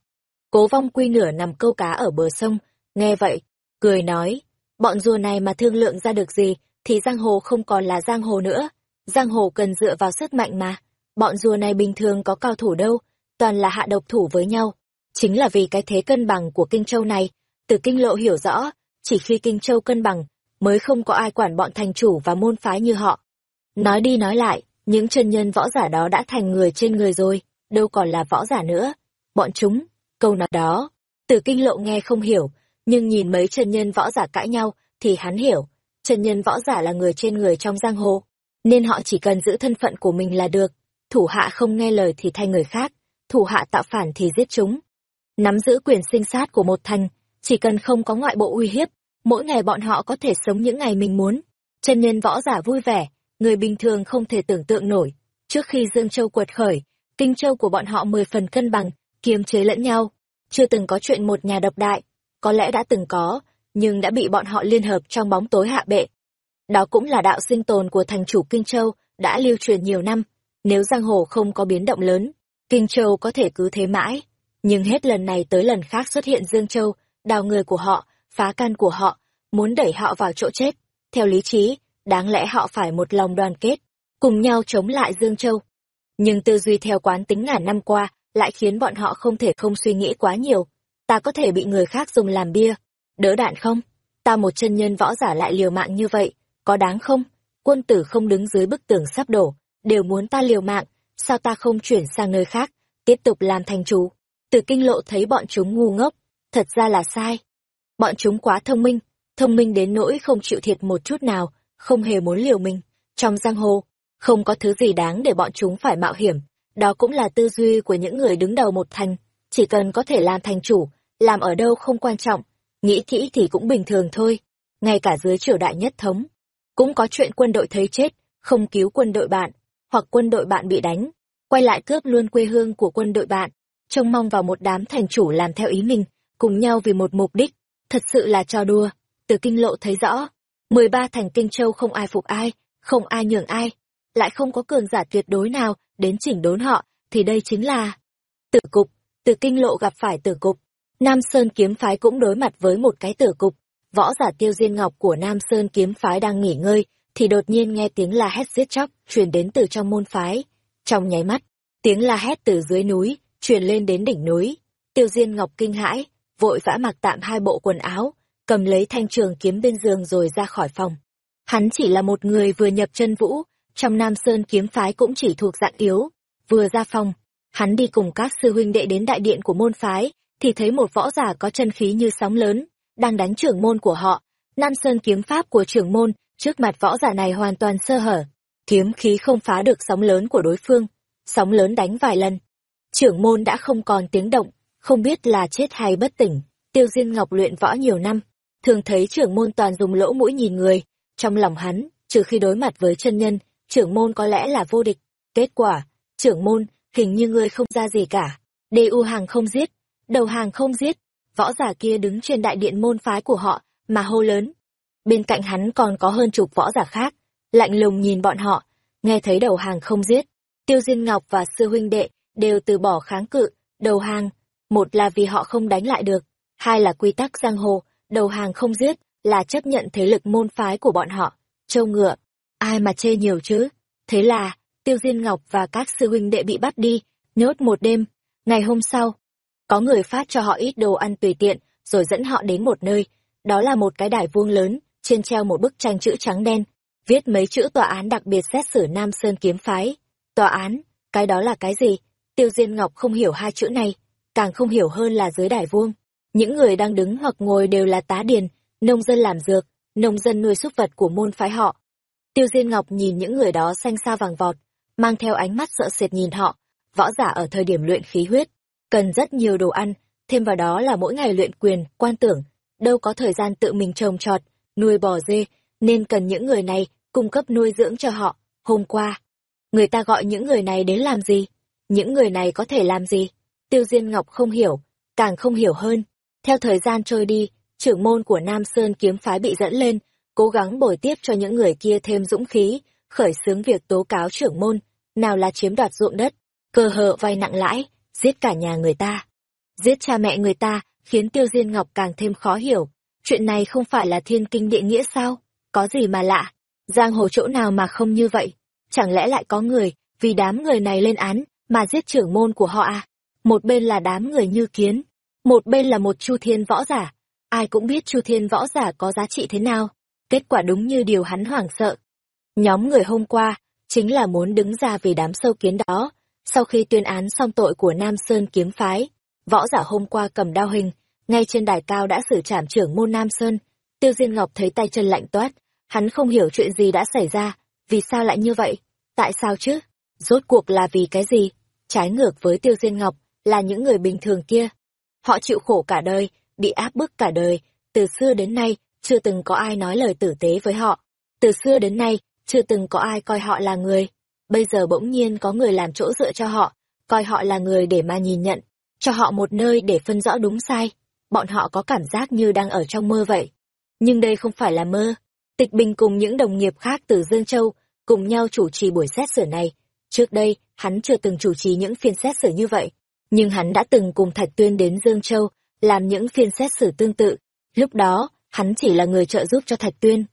Cố Vong Quy nửa nằm câu cá ở bờ sông, nghe vậy, cười nói, bọn rùa này mà thương lượng ra được gì, thì giang hồ không còn là giang hồ nữa. Giang hồ cần dựa vào sức mạnh mà. Bọn rùa này bình thường có cao thủ đâu, toàn là hạ độc thủ với nhau. Chính là vì cái thế cân bằng của Kinh Châu này, từ Kinh Lộ hiểu rõ, chỉ khi Kinh Châu cân bằng, mới không có ai quản bọn thành chủ và môn phái như họ. Nói đi nói lại, những chân nhân võ giả đó đã thành người trên người rồi, đâu còn là võ giả nữa. Bọn chúng, câu nói đó, từ Kinh Lộ nghe không hiểu, nhưng nhìn mấy chân nhân võ giả cãi nhau, thì hắn hiểu, chân nhân võ giả là người trên người trong giang hồ. nên họ chỉ cần giữ thân phận của mình là được. Thủ hạ không nghe lời thì thay người khác, thủ hạ tạo phản thì giết chúng. Nắm giữ quyền sinh sát của một thành, chỉ cần không có ngoại bộ uy hiếp, mỗi ngày bọn họ có thể sống những ngày mình muốn. Chân nhân võ giả vui vẻ, người bình thường không thể tưởng tượng nổi. Trước khi Dương Châu quật khởi, Kinh Châu của bọn họ mười phần cân bằng, kiềm chế lẫn nhau. Chưa từng có chuyện một nhà độc đại, có lẽ đã từng có, nhưng đã bị bọn họ liên hợp trong bóng tối hạ bệ. Đó cũng là đạo sinh tồn của thành chủ Kinh Châu, đã lưu truyền nhiều năm. Nếu giang hồ không có biến động lớn, Kinh Châu có thể cứ thế mãi. Nhưng hết lần này tới lần khác xuất hiện Dương Châu, đào người của họ, phá can của họ, muốn đẩy họ vào chỗ chết. Theo lý trí, đáng lẽ họ phải một lòng đoàn kết, cùng nhau chống lại Dương Châu. Nhưng tư duy theo quán tính ngàn năm qua, lại khiến bọn họ không thể không suy nghĩ quá nhiều. Ta có thể bị người khác dùng làm bia, đỡ đạn không? Ta một chân nhân võ giả lại liều mạng như vậy, có đáng không? Quân tử không đứng dưới bức tường sắp đổ, đều muốn ta liều mạng, sao ta không chuyển sang nơi khác, tiếp tục làm thành chủ? Từ kinh lộ thấy bọn chúng ngu ngốc, thật ra là sai. Bọn chúng quá thông minh, thông minh đến nỗi không chịu thiệt một chút nào, không hề muốn liều mình. Trong giang hồ, không có thứ gì đáng để bọn chúng phải mạo hiểm. Đó cũng là tư duy của những người đứng đầu một thành. Chỉ cần có thể làm thành chủ, làm ở đâu không quan trọng. Nghĩ kỹ thì cũng bình thường thôi. Ngay cả dưới triều đại nhất thống, cũng có chuyện quân đội thấy chết, không cứu quân đội bạn, hoặc quân đội bạn bị đánh, quay lại cướp luôn quê hương của quân đội bạn, trông mong vào một đám thành chủ làm theo ý mình, cùng nhau vì một mục đích, thật sự là trò đùa. Từ kinh lộ thấy rõ, 13 thành kinh châu không ai phục ai, không ai nhường ai, lại không có cường giả tuyệt đối nào đến chỉnh đốn họ, thì đây chính là tử cục, từ kinh lộ gặp phải tử cục. Nam Sơn kiếm phái cũng đối mặt với một cái tử cục, võ giả tiêu diên ngọc của Nam Sơn kiếm phái đang nghỉ ngơi, thì đột nhiên nghe tiếng la hét giết chóc truyền đến từ trong môn phái. Trong nháy mắt, tiếng la hét từ dưới núi truyền lên đến đỉnh núi. Tiêu Diên Ngọc kinh hãi, vội vã mặc tạm hai bộ quần áo, cầm lấy thanh trường kiếm bên giường rồi ra khỏi phòng. Hắn chỉ là một người vừa nhập chân vũ, trong Nam Sơn kiếm phái cũng chỉ thuộc dạng yếu. Vừa ra phòng, hắn đi cùng các sư huynh đệ đến đại điện của môn phái, thì thấy một võ giả có chân khí như sóng lớn, đang đánh trưởng môn của họ. Nam Sơn kiếm pháp của trưởng môn, trước mặt võ giả này hoàn toàn sơ hở. Kiếm khí không phá được sóng lớn của đối phương. Sóng lớn đánh vài lần. Trưởng môn đã không còn tiếng động, không biết là chết hay bất tỉnh. Tiêu Diên Ngọc luyện võ nhiều năm, thường thấy trưởng môn toàn dùng lỗ mũi nhìn người. Trong lòng hắn, trừ khi đối mặt với chân nhân, trưởng môn có lẽ là vô địch. Kết quả, trưởng môn, hình như ngươi không ra gì cả. Đê u hàng không giết, đầu hàng không giết, võ giả kia đứng trên đại điện môn phái của họ, mà hô lớn. Bên cạnh hắn còn có hơn chục võ giả khác, lạnh lùng nhìn bọn họ, nghe thấy đầu hàng không giết. Tiêu Diên Ngọc và sư huynh đệ đều từ bỏ kháng cự, đầu hàng. Một là vì họ không đánh lại được, hai là quy tắc giang hồ, đầu hàng không giết, là chấp nhận thế lực môn phái của bọn họ. Châu ngựa, ai mà chê nhiều chứ? Thế là, Tiêu Diên Ngọc và các sư huynh đệ bị bắt đi, nhốt một đêm. Ngày hôm sau, có người phát cho họ ít đồ ăn tùy tiện, rồi dẫn họ đến một nơi. Đó là một cái đài vuông lớn, trên treo một bức tranh chữ trắng đen, viết mấy chữ tòa án đặc biệt xét xử Nam Sơn kiếm phái. Tòa án, cái đó là cái gì? Tiêu Diên Ngọc không hiểu hai chữ này, càng không hiểu hơn là dưới đài vuông. Những người đang đứng hoặc ngồi đều là tá điền, nông dân làm dược, nông dân nuôi súc vật của môn phái họ. Tiêu Diên Ngọc nhìn những người đó xanh xa vàng vọt, mang theo ánh mắt sợ sệt nhìn họ, võ giả ở thời điểm luyện khí huyết, cần rất nhiều đồ ăn, thêm vào đó là mỗi ngày luyện quyền, quan tưởng, đâu có thời gian tự mình trồng trọt, nuôi bò dê, nên cần những người này cung cấp nuôi dưỡng cho họ. Hôm qua, người ta gọi những người này đến làm gì? Những người này có thể làm gì? Tiêu Diên Ngọc không hiểu, càng không hiểu hơn. Theo thời gian trôi đi, trưởng môn của Nam Sơn kiếm phái bị dẫn lên, cố gắng bồi tiếp cho những người kia thêm dũng khí, khởi xướng việc tố cáo trưởng môn, nào là chiếm đoạt ruộng đất, cơ hờ vay nặng lãi, giết cả nhà người ta. Giết cha mẹ người ta, khiến Tiêu Diên Ngọc càng thêm khó hiểu. Chuyện này không phải là thiên kinh địa nghĩa sao? Có gì mà lạ? Giang hồ chỗ nào mà không như vậy? Chẳng lẽ lại có người, vì đám người này lên án, mà giết trưởng môn của họ à? Một bên là đám người như kiến, một bên là một chu thiên võ giả. Ai cũng biết chu thiên võ giả có giá trị thế nào. Kết quả đúng như điều hắn hoảng sợ. Nhóm người hôm qua, chính là muốn đứng ra vì đám sâu kiến đó. Sau khi tuyên án xong tội của Nam Sơn kiếm phái, võ giả hôm qua cầm đao hình, ngay trên đài cao đã xử trảm trưởng môn Nam Sơn. Tiêu Diên Ngọc thấy tay chân lạnh toát, hắn không hiểu chuyện gì đã xảy ra, vì sao lại như vậy? Tại sao chứ? Rốt cuộc là vì cái gì? Trái ngược với Tiêu Diên Ngọc, là những người bình thường kia. Họ chịu khổ cả đời, bị áp bức cả đời, từ xưa đến nay, chưa từng có ai nói lời tử tế với họ. Từ xưa đến nay, chưa từng có ai coi họ là người. Bây giờ bỗng nhiên có người làm chỗ dựa cho họ, coi họ là người để mà nhìn nhận, cho họ một nơi để phân rõ đúng sai. Bọn họ có cảm giác như đang ở trong mơ vậy. Nhưng đây không phải là mơ. Tịch Bình cùng những đồng nghiệp khác từ Dương Châu cùng nhau chủ trì buổi xét xử này. Trước đây, hắn chưa từng chủ trì những phiên xét xử như vậy. Nhưng hắn đã từng cùng Thạch Tuyên đến Dương Châu, làm những phiên xét xử tương tự. Lúc đó, hắn chỉ là người trợ giúp cho Thạch Tuyên.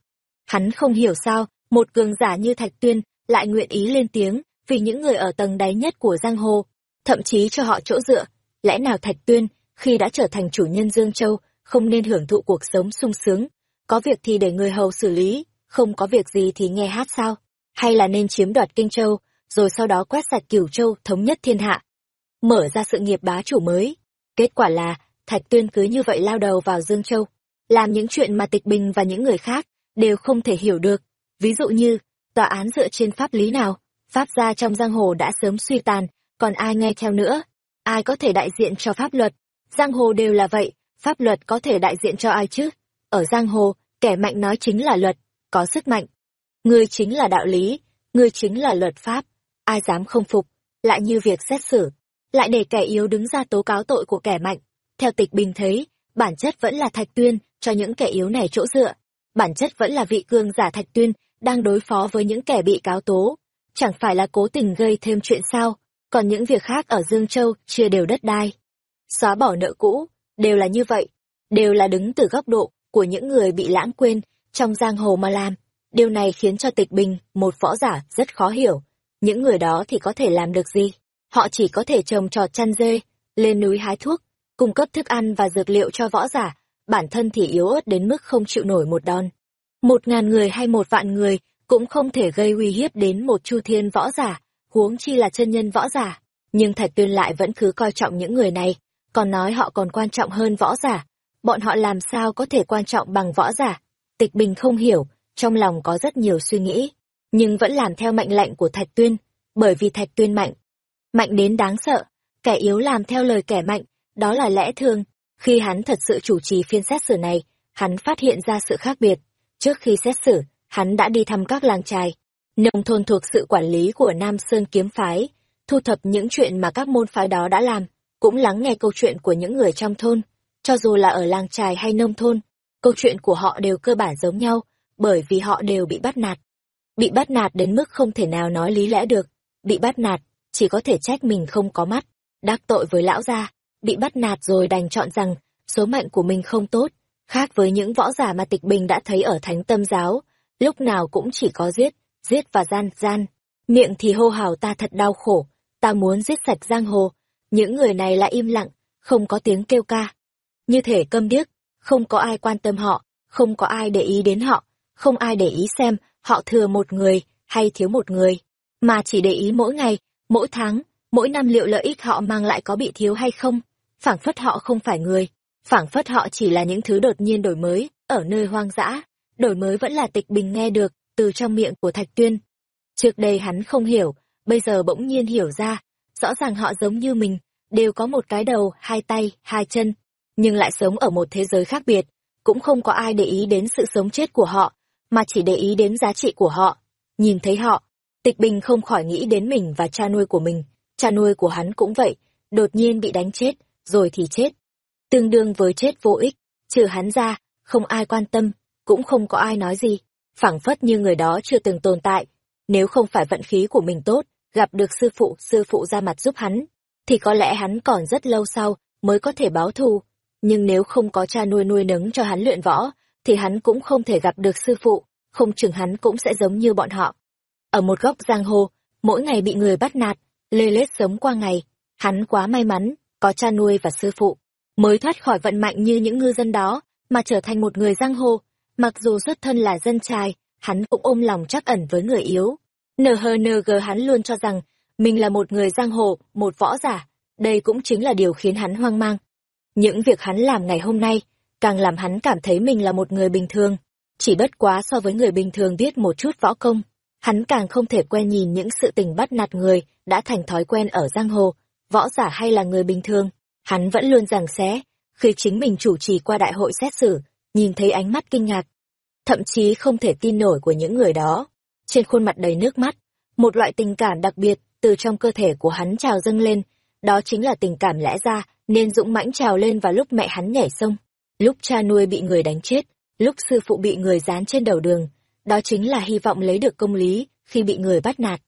Hắn không hiểu sao, một cường giả như Thạch Tuyên lại nguyện ý lên tiếng vì những người ở tầng đáy nhất của giang hồ, thậm chí cho họ chỗ dựa. Lẽ nào Thạch Tuyên, khi đã trở thành chủ nhân Dương Châu, không nên hưởng thụ cuộc sống sung sướng, có việc thì để người hầu xử lý, không có việc gì thì nghe hát sao? Hay là nên chiếm đoạt Kinh Châu, rồi sau đó quét sạch Cửu Châu thống nhất thiên hạ? Mở ra sự nghiệp bá chủ mới. Kết quả là, Thạch Tuyên cứ như vậy lao đầu vào Dương Châu, làm những chuyện mà Tịch Bình và những người khác đều không thể hiểu được. Ví dụ như, tòa án dựa trên pháp lý nào, pháp gia trong giang hồ đã sớm suy tàn, còn ai nghe theo nữa? Ai có thể đại diện cho pháp luật? Giang hồ đều là vậy, pháp luật có thể đại diện cho ai chứ? Ở giang hồ, kẻ mạnh nói chính là luật, có sức mạnh. Ngươi chính là đạo lý, ngươi chính là luật pháp, ai dám không phục, lại như việc xét xử, lại để kẻ yếu đứng ra tố cáo tội của kẻ mạnh. Theo tịch bình thấy, bản chất vẫn là thạch tuyên, cho những kẻ yếu này chỗ dựa. Bản chất vẫn là vị cương giả thạch tuyên, đang đối phó với những kẻ bị cáo tố. Chẳng phải là cố tình gây thêm chuyện sao, còn những việc khác ở Dương Châu chia đều đất đai. Xóa bỏ nợ cũ, đều là như vậy, đều là đứng từ góc độ của những người bị lãng quên trong giang hồ mà làm. Điều này khiến cho tịch bình, một võ giả, rất khó hiểu. Những người đó thì có thể làm được gì? Họ chỉ có thể trồng trọt chăn dê, lên núi hái thuốc, cung cấp thức ăn và dược liệu cho võ giả, bản thân thì yếu ớt đến mức không chịu nổi một đòn. Một ngàn người hay một vạn người cũng không thể gây uy hiếp đến một chu thiên võ giả, huống chi là chân nhân võ giả. Nhưng Thạch Tuyên lại vẫn cứ coi trọng những người này, còn nói họ còn quan trọng hơn võ giả. Bọn họ làm sao có thể quan trọng bằng võ giả? Tịch Bình không hiểu, trong lòng có rất nhiều suy nghĩ, nhưng vẫn làm theo mệnh lệnh của Thạch Tuyên, bởi vì Thạch Tuyên mạnh. Mạnh đến đáng sợ, kẻ yếu làm theo lời kẻ mạnh, đó là lẽ thường. Khi hắn thật sự chủ trì phiên xét xử này, hắn phát hiện ra sự khác biệt. Trước khi xét xử, hắn đã đi thăm các làng trài, nông thôn thuộc sự quản lý của Nam Sơn Kiếm Phái, thu thập những chuyện mà các môn phái đó đã làm, cũng lắng nghe câu chuyện của những người trong thôn. Cho dù là ở làng trài hay nông thôn, câu chuyện của họ đều cơ bản giống nhau, bởi vì họ đều bị bắt nạt. Bị bắt nạt đến mức không thể nào nói lý lẽ được, bị bắt nạt, chỉ có thể trách mình không có mắt, đắc tội với lão gia, bị bắt nạt rồi đành chọn rằng số mệnh của mình không tốt, khác với những võ giả mà tịch bình đã thấy ở thánh tâm giáo, lúc nào cũng chỉ có giết, giết và gian, gian. Miệng thì hô hào ta thật đau khổ, ta muốn giết sạch giang hồ. Những người này lại im lặng, không có tiếng kêu ca. Như thể câm điếc, không có ai quan tâm họ, không có ai để ý đến họ, không ai để ý xem họ thừa một người hay thiếu một người, mà chỉ để ý mỗi ngày, mỗi tháng, mỗi năm liệu lợi ích họ mang lại có bị thiếu hay không. phảng phất họ không phải người, phảng phất họ chỉ là những thứ đột nhiên đổi mới, ở nơi hoang dã. Đổi mới vẫn là tịch bình nghe được, từ trong miệng của Thạch Tuyên. Trước đây hắn không hiểu, bây giờ bỗng nhiên hiểu ra, rõ ràng họ giống như mình, đều có một cái đầu, hai tay, hai chân, nhưng lại sống ở một thế giới khác biệt, cũng không có ai để ý đến sự sống chết của họ, mà chỉ để ý đến giá trị của họ. Nhìn thấy họ, Tịch Bình không khỏi nghĩ đến mình và cha nuôi của mình, cha nuôi của hắn cũng vậy, đột nhiên bị đánh chết, rồi thì chết. Tương đương với chết vô ích, trừ hắn ra, không ai quan tâm, cũng không có ai nói gì, phảng phất như người đó chưa từng tồn tại. Nếu không phải vận khí của mình tốt, gặp được sư phụ, sư phụ ra mặt giúp hắn, thì có lẽ hắn còn rất lâu sau mới có thể báo thù. Nhưng nếu không có cha nuôi nuôi nấng cho hắn luyện võ, thì hắn cũng không thể gặp được sư phụ, không chừng hắn cũng sẽ giống như bọn họ. Ở một góc giang hồ, mỗi ngày bị người bắt nạt, lê lết sống qua ngày, hắn quá may mắn, có cha nuôi và sư phụ, mới thoát khỏi vận mạnh như những ngư dân đó, mà trở thành một người giang hồ. Mặc dù xuất thân là dân trai, hắn cũng ôm lòng chắc ẩn với người yếu. NHNG hắn luôn cho rằng, mình là một người giang hồ, một võ giả, đây cũng chính là điều khiến hắn hoang mang. Những việc hắn làm ngày hôm nay, càng làm hắn cảm thấy mình là một người bình thường, chỉ bất quá so với người bình thường biết một chút võ công, hắn càng không thể quen nhìn những sự tình bắt nạt người đã thành thói quen ở giang hồ, võ giả hay là người bình thường, hắn vẫn luôn giằng xé, khi chính mình chủ trì qua đại hội xét xử, nhìn thấy ánh mắt kinh ngạc, thậm chí không thể tin nổi của những người đó. Trên khuôn mặt đầy nước mắt, một loại tình cảm đặc biệt từ trong cơ thể của hắn trào dâng lên, đó chính là tình cảm lẽ ra nên dũng mãnh trào lên vào lúc mẹ hắn nhảy sông, lúc cha nuôi bị người đánh chết, lúc sư phụ bị người dán trên đầu đường, đó chính là hy vọng lấy được công lý khi bị người bắt nạt.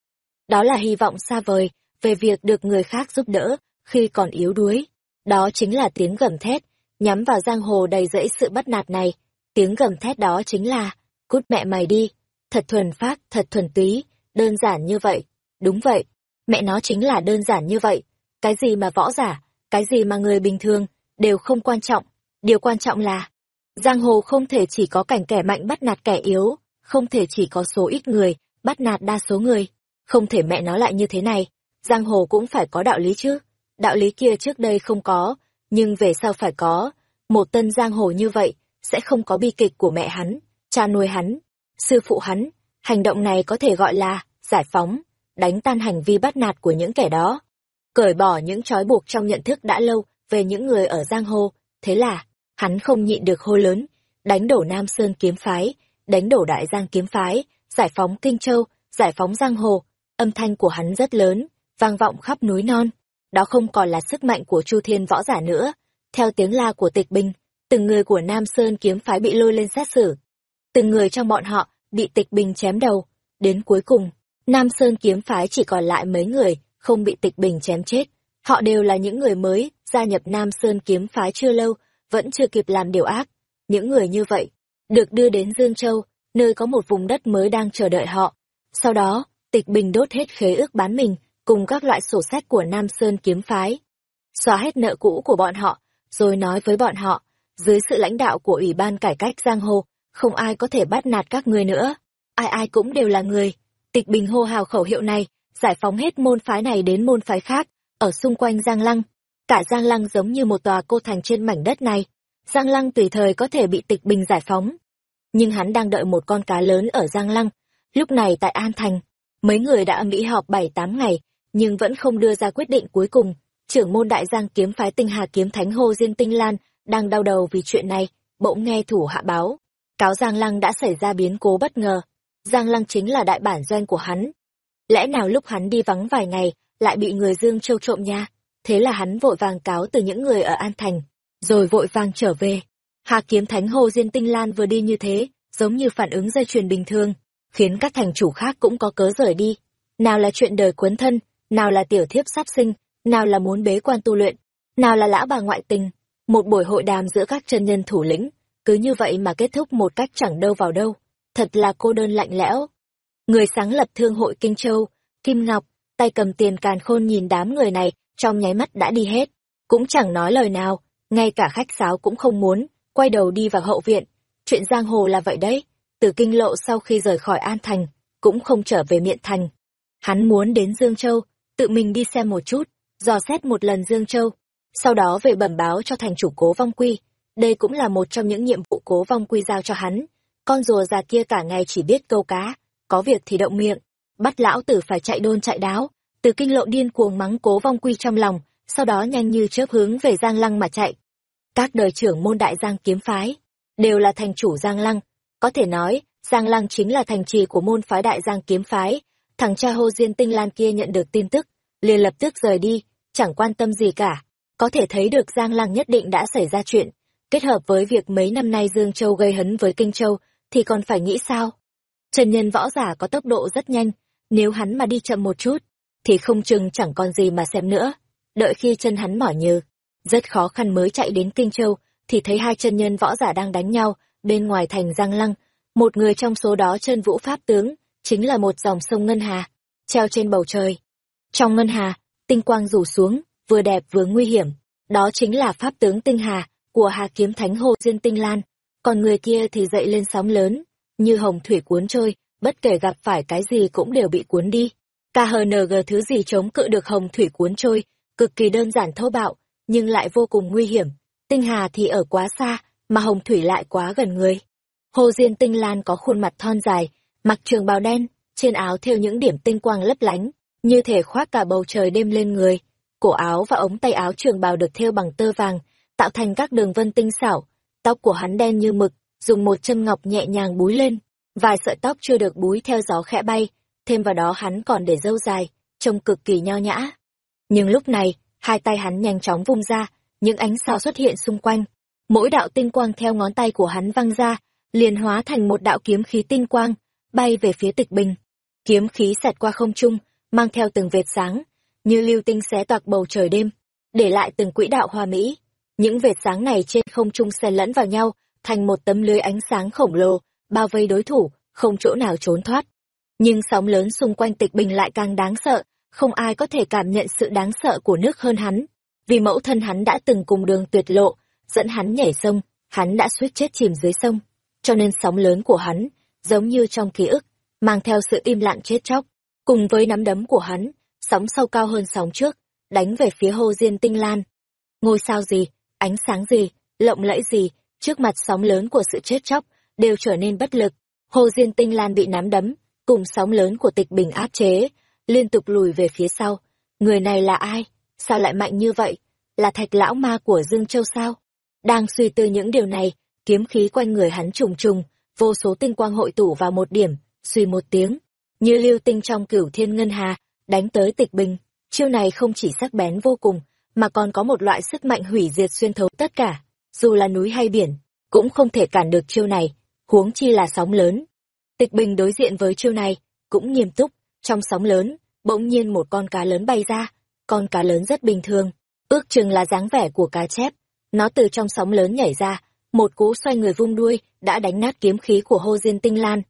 Đó là hy vọng xa vời về việc được người khác giúp đỡ khi còn yếu đuối. Đó chính là tiếng gầm thét, nhắm vào giang hồ đầy rẫy sự bắt nạt này. Tiếng gầm thét đó chính là, cút mẹ mày đi, thật thuần phát, thật thuần túy, đơn giản như vậy. Đúng vậy, mẹ nó chính là đơn giản như vậy. Cái gì mà võ giả, cái gì mà người bình thường, đều không quan trọng. Điều quan trọng là, giang hồ không thể chỉ có cảnh kẻ mạnh bắt nạt kẻ yếu, không thể chỉ có số ít người, bắt nạt đa số người. Không thể mẹ nó lại như thế này, giang hồ cũng phải có đạo lý chứ. Đạo lý kia trước đây không có, nhưng về sau phải có. Một tân giang hồ như vậy, sẽ không có bi kịch của mẹ hắn, cha nuôi hắn, sư phụ hắn. Hành động này có thể gọi là giải phóng, đánh tan hành vi bắt nạt của những kẻ đó. Cởi bỏ những trói buộc trong nhận thức đã lâu về những người ở giang hồ. Thế là, hắn không nhịn được hô lớn, đánh đổ Nam Sơn kiếm phái, đánh đổ Đại Giang kiếm phái, giải phóng Kinh Châu, giải phóng giang hồ. Âm thanh của hắn rất lớn, vang vọng khắp núi non. Đó không còn là sức mạnh của Chu Thiên võ giả nữa. Theo tiếng la của tịch binh, từng người của Nam Sơn kiếm phái bị lôi lên xét xử. Từng người trong bọn họ bị tịch bình chém đầu. Đến cuối cùng, Nam Sơn kiếm phái chỉ còn lại mấy người, không bị tịch bình chém chết. Họ đều là những người mới, gia nhập Nam Sơn kiếm phái chưa lâu, vẫn chưa kịp làm điều ác. Những người như vậy, được đưa đến Dương Châu, nơi có một vùng đất mới đang chờ đợi họ. Sau đó, tịch bình đốt hết khế ước bán mình, cùng các loại sổ sách của Nam Sơn kiếm phái. Xóa hết nợ cũ của bọn họ, rồi nói với bọn họ, dưới sự lãnh đạo của Ủy ban Cải cách Giang Hồ, không ai có thể bắt nạt các ngươi nữa. Ai ai cũng đều là người. Tịch bình hô hào khẩu hiệu này, giải phóng hết môn phái này đến môn phái khác, ở xung quanh Giang Lăng. Cả Giang Lăng giống như một tòa cô thành trên mảnh đất này. Giang Lăng tùy thời có thể bị tịch bình giải phóng. Nhưng hắn đang đợi một con cá lớn ở Giang Lăng. Lúc này tại An Thành, mấy người đã mỹ họp bảy tám ngày, nhưng vẫn không đưa ra quyết định cuối cùng. Trưởng môn đại giang kiếm phái tinh hà kiếm thánh Hồ Diên Tinh Lan đang đau đầu vì chuyện này, bỗng nghe thủ hạ báo. Cáo Giang Lăng đã xảy ra biến cố bất ngờ. Giang Lăng chính là đại bản doanh của hắn. Lẽ nào lúc hắn đi vắng vài ngày, lại bị người Dương Châu trộm nha? Thế là hắn vội vàng cáo từ những người ở An Thành, rồi vội vàng trở về. Hà kiếm thánh Hồ Diên Tinh Lan vừa đi như thế, giống như phản ứng dây chuyền bình thường, khiến các thành chủ khác cũng có cớ rời đi. Nào là chuyện đời cuốn thân, nào là tiểu thiếp sắp sinh, nào là muốn bế quan tu luyện, nào là lão bà ngoại tình. Một buổi hội đàm giữa các chân nhân thủ lĩnh, cứ như vậy mà kết thúc một cách chẳng đâu vào đâu. Thật là cô đơn lạnh lẽo. Người sáng lập thương hội Kinh Châu, Kim Ngọc, tay cầm tiền càn khôn nhìn đám người này, trong nháy mắt đã đi hết. Cũng chẳng nói lời nào, ngay cả khách sáo cũng không muốn, quay đầu đi vào hậu viện. Chuyện giang hồ là vậy đấy, từ kinh lộ sau khi rời khỏi An Thành, cũng không trở về miện thành. Hắn muốn đến Dương Châu, tự mình đi xem một chút, dò xét một lần Dương Châu, sau đó về bẩm báo cho thành chủ cố vong quy. Đây cũng là một trong những nhiệm vụ cố vong quy giao cho hắn. Con rùa già kia cả ngày chỉ biết câu cá, có việc thì động miệng, bắt lão tử phải chạy đôn chạy đáo. Từ kinh lộ điên cuồng mắng cố vong quy trong lòng, sau đó nhanh như chớp hướng về Giang Lăng mà chạy. Các đời trưởng môn đại Giang kiếm phái, đều là thành chủ Giang Lăng. Có thể nói, Giang Lăng chính là thành trì của môn phái đại Giang kiếm phái. Thằng cha hô Diên Tinh Lan kia nhận được tin tức, liền lập tức rời đi, chẳng quan tâm gì cả. Có thể thấy được Giang Lăng nhất định đã xảy ra chuyện, kết hợp với việc mấy năm nay Dương Châu gây hấn với Kinh Châu, thì còn phải nghĩ sao? Trần nhân võ giả có tốc độ rất nhanh, nếu hắn mà đi chậm một chút, thì không chừng chẳng còn gì mà xem nữa. Đợi khi chân hắn mỏi nhừ, rất khó khăn mới chạy đến Kinh Châu, thì thấy hai chân nhân võ giả đang đánh nhau, bên ngoài thành Giang Lăng. Một người trong số đó chân vũ pháp tướng, chính là một dòng sông Ngân Hà, treo trên bầu trời. Trong Ngân Hà, tinh quang rủ xuống, vừa đẹp vừa nguy hiểm. Đó chính là pháp tướng tinh hà của Hà Kiếm Thánh Hồ Diên Tinh Lan. Còn người kia thì dậy lên sóng lớn, như hồng thủy cuốn trôi, bất kể gặp phải cái gì cũng đều bị cuốn đi. KHNG thứ gì chống cự được hồng thủy cuốn trôi, cực kỳ đơn giản thô bạo, nhưng lại vô cùng nguy hiểm. Tinh Hà thì ở quá xa, mà hồng thủy lại quá gần người. Hồ Diên Tinh Lan có khuôn mặt thon dài, mặc trường bào đen, trên áo thêu những điểm tinh quang lấp lánh, như thể khoác cả bầu trời đêm lên người. Cổ áo và ống tay áo trường bào được thêu bằng tơ vàng, tạo thành các đường vân tinh xảo. Tóc của hắn đen như mực, dùng một châm ngọc nhẹ nhàng búi lên. Vài sợi tóc chưa được búi theo gió khẽ bay, thêm vào đó hắn còn để râu dài, trông cực kỳ nho nhã. Nhưng lúc này, hai tay hắn nhanh chóng vung ra, những ánh sao xuất hiện xung quanh. Mỗi đạo tinh quang theo ngón tay của hắn văng ra, liền hóa thành một đạo kiếm khí tinh quang, bay về phía tịch bình. Kiếm khí xẹt qua không trung, mang theo từng vệt sáng, như lưu tinh xé toạc bầu trời đêm, để lại từng quỹ đạo hoa mỹ. Những vệt sáng này trên không trung xen lẫn vào nhau, thành một tấm lưới ánh sáng khổng lồ, bao vây đối thủ, không chỗ nào trốn thoát. Nhưng sóng lớn xung quanh tịch bình lại càng đáng sợ, không ai có thể cảm nhận sự đáng sợ của nước hơn hắn. Vì mẫu thân hắn đã từng cùng đường tuyệt lộ, dẫn hắn nhảy sông, hắn đã suýt chết chìm dưới sông. Cho nên sóng lớn của hắn, giống như trong ký ức, mang theo sự im lặng chết chóc. Cùng với nắm đấm của hắn, sóng sâu cao hơn sóng trước, đánh về phía hồ diên tinh lan. Ngôi sao gì, ánh sáng gì, lộng lẫy gì, trước mặt sóng lớn của sự chết chóc, đều trở nên bất lực. Hồ diên tinh lan bị nắm đấm, cùng sóng lớn của tịch bình áp chế, liên tục lùi về phía sau. Người này là ai? Sao lại mạnh như vậy? Là thạch lão ma của Dương Châu sao? Đang suy tư những điều này, kiếm khí quanh người hắn trùng trùng, vô số tinh quang hội tụ vào một điểm, suy một tiếng, như lưu tinh trong cửu thiên ngân hà, đánh tới tịch bình. Chiêu này không chỉ sắc bén vô cùng, mà còn có một loại sức mạnh hủy diệt xuyên thấu tất cả, dù là núi hay biển, cũng không thể cản được chiêu này, huống chi là sóng lớn. Tịch bình đối diện với chiêu này, cũng nghiêm túc, trong sóng lớn, bỗng nhiên một con cá lớn bay ra, con cá lớn rất bình thường, ước chừng là dáng vẻ của cá chép. Nó từ trong sóng lớn nhảy ra, một cú xoay người vung đuôi, đã đánh nát kiếm khí của hô diên tinh lan.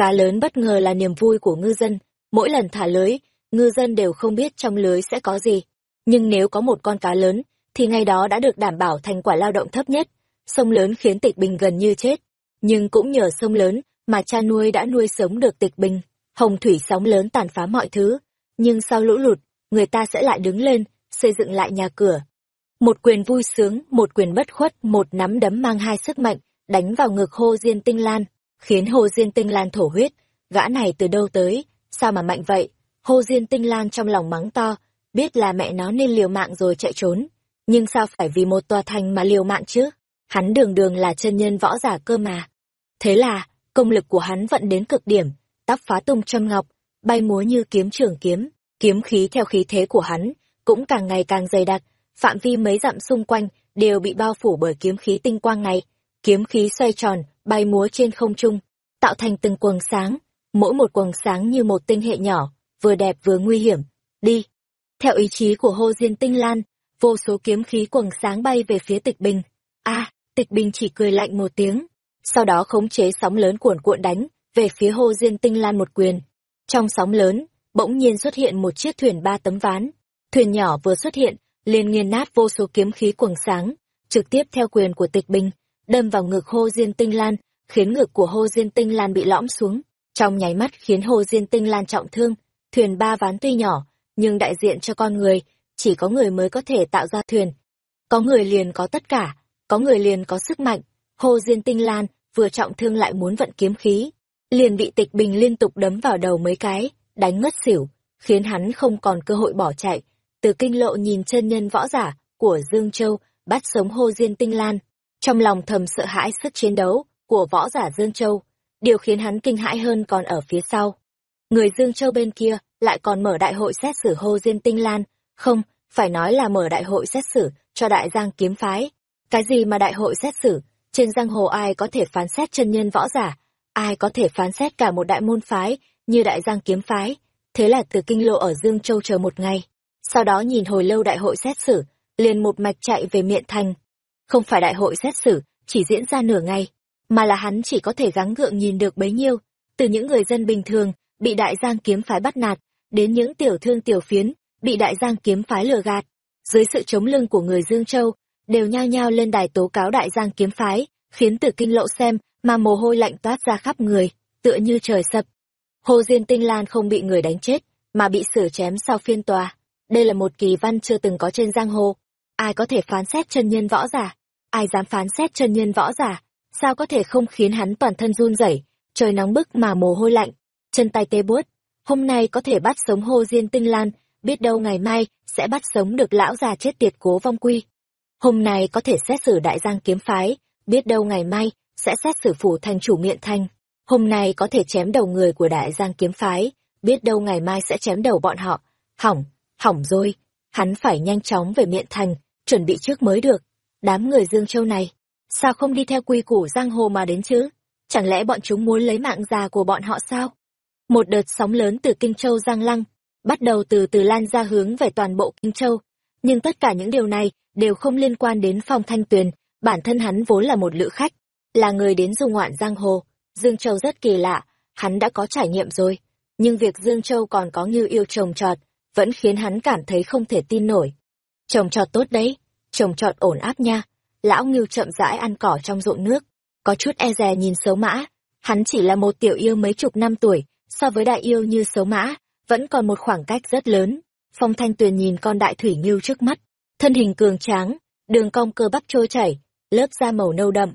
Cá lớn bất ngờ là niềm vui của ngư dân, mỗi lần thả lưới, ngư dân đều không biết trong lưới sẽ có gì. Nhưng nếu có một con cá lớn, thì ngày đó đã được đảm bảo thành quả lao động thấp nhất. Sông lớn khiến tịch bình gần như chết. Nhưng cũng nhờ sông lớn mà cha nuôi đã nuôi sống được tịch bình. Hồng thủy sóng lớn tàn phá mọi thứ. Nhưng sau lũ lụt, người ta sẽ lại đứng lên, xây dựng lại nhà cửa. Một quyền vui sướng, một quyền bất khuất, một nắm đấm mang hai sức mạnh, đánh vào ngực hô Diên Tinh Lan, khiến Hồ Diên Tinh Lan thổ huyết. Gã này từ đâu tới, sao mà mạnh vậy? Hồ Diên Tinh Lan trong lòng mắng to, biết là mẹ nó nên liều mạng rồi chạy trốn. Nhưng sao phải vì một tòa thành mà liều mạng chứ? Hắn đường đường là chân nhân võ giả cơ mà. Thế là, công lực của hắn vận đến cực điểm, tóc phá tung châm ngọc, bay múa như kiếm trường kiếm, kiếm khí theo khí thế của hắn, cũng càng ngày càng dày đặc, phạm vi mấy dặm xung quanh đều bị bao phủ bởi kiếm khí tinh quang này. Kiếm khí xoay tròn, bay múa trên không trung, tạo thành từng quầng sáng, mỗi một quầng sáng như một tinh hệ nhỏ, vừa đẹp vừa nguy hiểm. Đi! Theo ý chí của Hô Diên Tinh Lan, vô số kiếm khí quầng sáng bay về phía tịch bình. a tịch bình chỉ cười lạnh một tiếng, sau đó khống chế sóng lớn cuồn cuộn đánh về phía Hô Diên Tinh Lan một quyền. Trong sóng lớn, bỗng nhiên xuất hiện một chiếc thuyền ba tấm ván. Thuyền nhỏ vừa xuất hiện, liền nghiền nát vô số kiếm khí quầng sáng, trực tiếp theo quyền của tịch bình, đâm vào ngực Hô Diên Tinh Lan, khiến ngực của Hô Diên Tinh Lan bị lõm xuống. Trong nháy mắt khiến Hồ Diên Tinh Lan trọng thương, thuyền ba ván tuy nhỏ, nhưng đại diện cho con người, chỉ có người mới có thể tạo ra thuyền. Có người liền có tất cả, có người liền có sức mạnh. Hồ Diên Tinh Lan vừa trọng thương lại muốn vận kiếm khí, liền bị tịch bình liên tục đấm vào đầu mấy cái, đánh ngất xỉu, khiến hắn không còn cơ hội bỏ chạy. Từ kinh lộ nhìn chân nhân võ giả của Dương Châu bắt sống Hồ Diên Tinh Lan, trong lòng thầm sợ hãi sức chiến đấu của võ giả Dương Châu. Điều khiến hắn kinh hãi hơn còn ở phía sau. Người Dương Châu bên kia lại còn mở đại hội xét xử Hồ Diên Tinh Lan, không, phải nói là mở đại hội xét xử cho đại giang kiếm phái. Cái gì mà đại hội xét xử, trên giang hồ ai có thể phán xét chân nhân võ giả, ai có thể phán xét cả một đại môn phái như đại giang kiếm phái. Thế là từ kinh lộ ở Dương Châu chờ một ngày, sau đó nhìn hồi lâu đại hội xét xử, liền một mạch chạy về miện thành. Không phải đại hội xét xử, chỉ diễn ra nửa ngày, mà là hắn chỉ có thể gắng gượng nhìn được bấy nhiêu, từ những người dân bình thường, bị đại giang kiếm phái bắt nạt, đến những tiểu thương tiểu phiến, bị đại giang kiếm phái lừa gạt. Dưới sự chống lưng của người Dương Châu, đều nhao nhao lên đài tố cáo đại giang kiếm phái, khiến tử kinh lộ xem, mà mồ hôi lạnh toát ra khắp người, tựa như trời sập. Hồ Diên Tinh Lan không bị người đánh chết, mà bị xử chém sau phiên tòa. Đây là một kỳ văn chưa từng có trên giang hồ. Ai có thể phán xét chân nhân võ giả? Ai dám phán xét chân nhân võ giả? Sao có thể không khiến hắn toàn thân run rẩy, trời nóng bức mà mồ hôi lạnh? chân tay tê buốt. Hôm nay có thể bắt sống Hồ Diên Tinh Lan, biết đâu ngày mai sẽ bắt sống được lão già chết tiệt cố vong quy. Hôm nay có thể xét xử đại giang kiếm phái, biết đâu ngày mai sẽ xét xử phủ thành chủ miện thanh. Hôm nay có thể chém đầu người của đại giang kiếm phái, biết đâu ngày mai sẽ chém đầu bọn họ. Hỏng, hỏng rồi, hắn phải nhanh chóng về miện thành, chuẩn bị trước mới được. Đám người Dương Châu này, sao không đi theo quy củ giang hồ mà đến chứ? Chẳng lẽ bọn chúng muốn lấy mạng già của bọn họ sao? Một đợt sóng lớn từ Kinh Châu Giang Lăng, bắt đầu từ từ lan ra hướng về toàn bộ Kinh Châu. Nhưng tất cả những điều này đều không liên quan đến Phong Thanh Tuyền, bản thân hắn vốn là một lữ khách, là người đến du ngoạn giang hồ. Dương Châu rất kỳ lạ, hắn đã có trải nghiệm rồi, nhưng việc Dương Châu còn có như yêu trồng trọt, vẫn khiến hắn cảm thấy không thể tin nổi. Trồng trọt tốt đấy, trồng trọt ổn áp nha. Lão Ngưu chậm rãi ăn cỏ trong ruộng nước, có chút e dè nhìn xấu mã. Hắn chỉ là một tiểu yêu mấy chục năm tuổi, so với đại yêu như xấu mã, vẫn còn một khoảng cách rất lớn. Phong Thanh Tuyền nhìn con đại thủy ngưu trước mắt, thân hình cường tráng, đường cong cơ bắp trôi chảy, lớp da màu nâu đậm.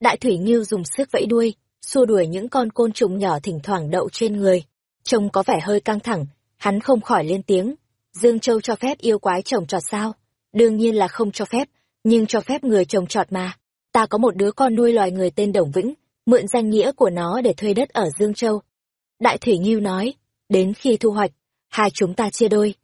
Đại thủy ngưu dùng sức vẫy đuôi, xua đuổi những con côn trùng nhỏ thỉnh thoảng đậu trên người. Trông có vẻ hơi căng thẳng, hắn không khỏi lên tiếng. Dương Châu cho phép yêu quái trồng trọt sao? Đương nhiên là không cho phép, nhưng cho phép người trồng trọt mà. Ta có một đứa con nuôi loài người tên Đồng Vĩnh, mượn danh nghĩa của nó để thuê đất ở Dương Châu. Đại Thủy Nghiêu nói, đến khi thu hoạch, hai chúng ta chia đôi.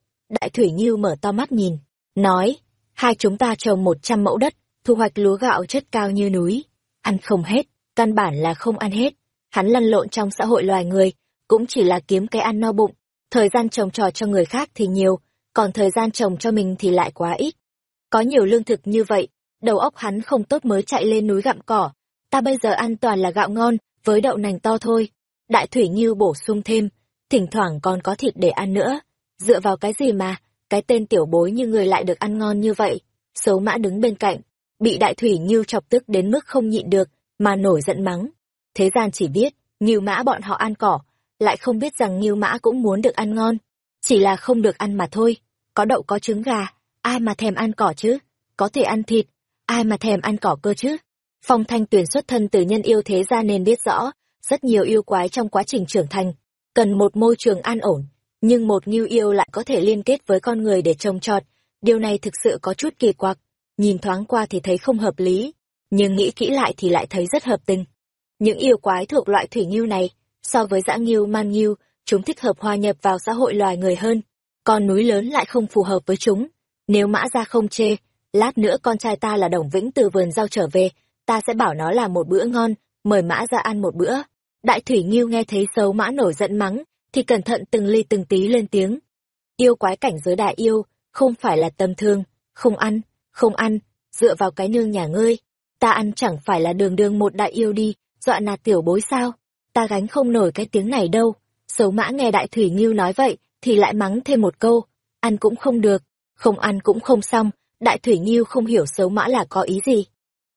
Đại Thủy Nghiêu mở to mắt nhìn, nói, hai chúng ta trồng một trăm mẫu đất, thu hoạch lúa gạo chất cao như núi. Ăn không hết, căn bản là không ăn hết. Hắn lăn lộn trong xã hội loài người, cũng chỉ là kiếm cái ăn no bụng. Thời gian trồng trọt cho người khác thì nhiều, còn thời gian trồng cho mình thì lại quá ít. Có nhiều lương thực như vậy, đầu óc hắn không tốt mới chạy lên núi gặm cỏ. Ta bây giờ ăn toàn là gạo ngon, với đậu nành to thôi. Đại thủy như bổ sung thêm, thỉnh thoảng còn có thịt để ăn nữa. Dựa vào cái gì mà, cái tên tiểu bối như người lại được ăn ngon như vậy. Xấu mã đứng bên cạnh, bị đại thủy như chọc tức đến mức không nhịn được, mà nổi giận mắng. Thế gian chỉ biết, nghiêu mã bọn họ ăn cỏ, lại không biết rằng nghiêu mã cũng muốn được ăn ngon. Chỉ là không được ăn mà thôi. Có đậu có trứng gà, ai mà thèm ăn cỏ chứ? Có thể ăn thịt, ai mà thèm ăn cỏ cơ chứ? Phong Thanh tuyển xuất thân từ nhân yêu thế ra nên biết rõ, rất nhiều yêu quái trong quá trình trưởng thành, cần một môi trường an ổn, nhưng một nghiêu yêu lại có thể liên kết với con người để trồng trọt, điều này thực sự có chút kỳ quặc, nhìn thoáng qua thì thấy không hợp lý, nhưng nghĩ kỹ lại thì lại thấy rất hợp tình. Những yêu quái thuộc loại thủy nghiêu này, so với dã nghiêu man nghiêu, chúng thích hợp hòa nhập vào xã hội loài người hơn, còn núi lớn lại không phù hợp với chúng. Nếu mã ra không chê, lát nữa con trai ta là Đồng Vĩnh từ vườn rau trở về, ta sẽ bảo nó là một bữa ngon, mời mã ra ăn một bữa. Đại Thủy Nghiêu nghe thấy xấu mã nổi giận mắng, thì cẩn thận từng ly từng tí lên tiếng. Yêu quái cảnh giới đại yêu, không phải là tâm thương, không ăn, không ăn, dựa vào cái nương nhà ngươi. Ta ăn chẳng phải là đường đường một đại yêu đi, dọa nạt tiểu bối sao, ta gánh không nổi cái tiếng này đâu. Xấu mã nghe đại thủy nghiêu nói vậy, thì lại mắng thêm một câu, ăn cũng không được, không ăn cũng không xong, đại thủy nghiêu không hiểu xấu mã là có ý gì.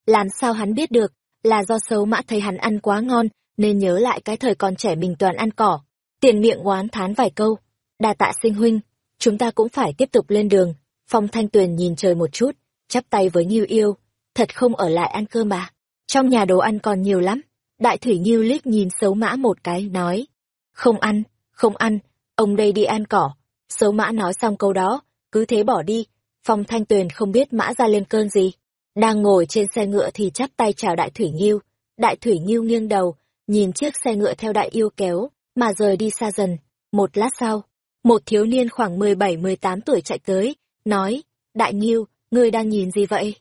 Làm sao hắn biết được, là do xấu mã thấy hắn ăn quá ngon, nên nhớ lại cái thời còn trẻ mình toàn ăn cỏ. Tiền miệng oán thán vài câu, đà tạ sinh huynh, chúng ta cũng phải tiếp tục lên đường. Phong Thanh Tuyền nhìn trời một chút, chắp tay với Nghiêu yêu, thật không ở lại ăn cơm mà. Trong nhà đồ ăn còn nhiều lắm. Đại thủy Nghiêu liếc nhìn xấu mã một cái, nói, không ăn, không ăn, ông đây đi ăn cỏ. Xấu mã nói xong câu đó, cứ thế bỏ đi. Phong Thanh Tuyền không biết mã ra lên cơn gì. Đang ngồi trên xe ngựa thì chắp tay chào Đại Thủy Nghiêu. Đại Thủy Nghiêu nghiêng đầu, nhìn chiếc xe ngựa theo đại yêu kéo, mà rời đi xa dần. Một lát sau, một thiếu niên khoảng 17-18 tuổi chạy tới, nói, Đại Nghiêu, ngươi đang nhìn gì vậy?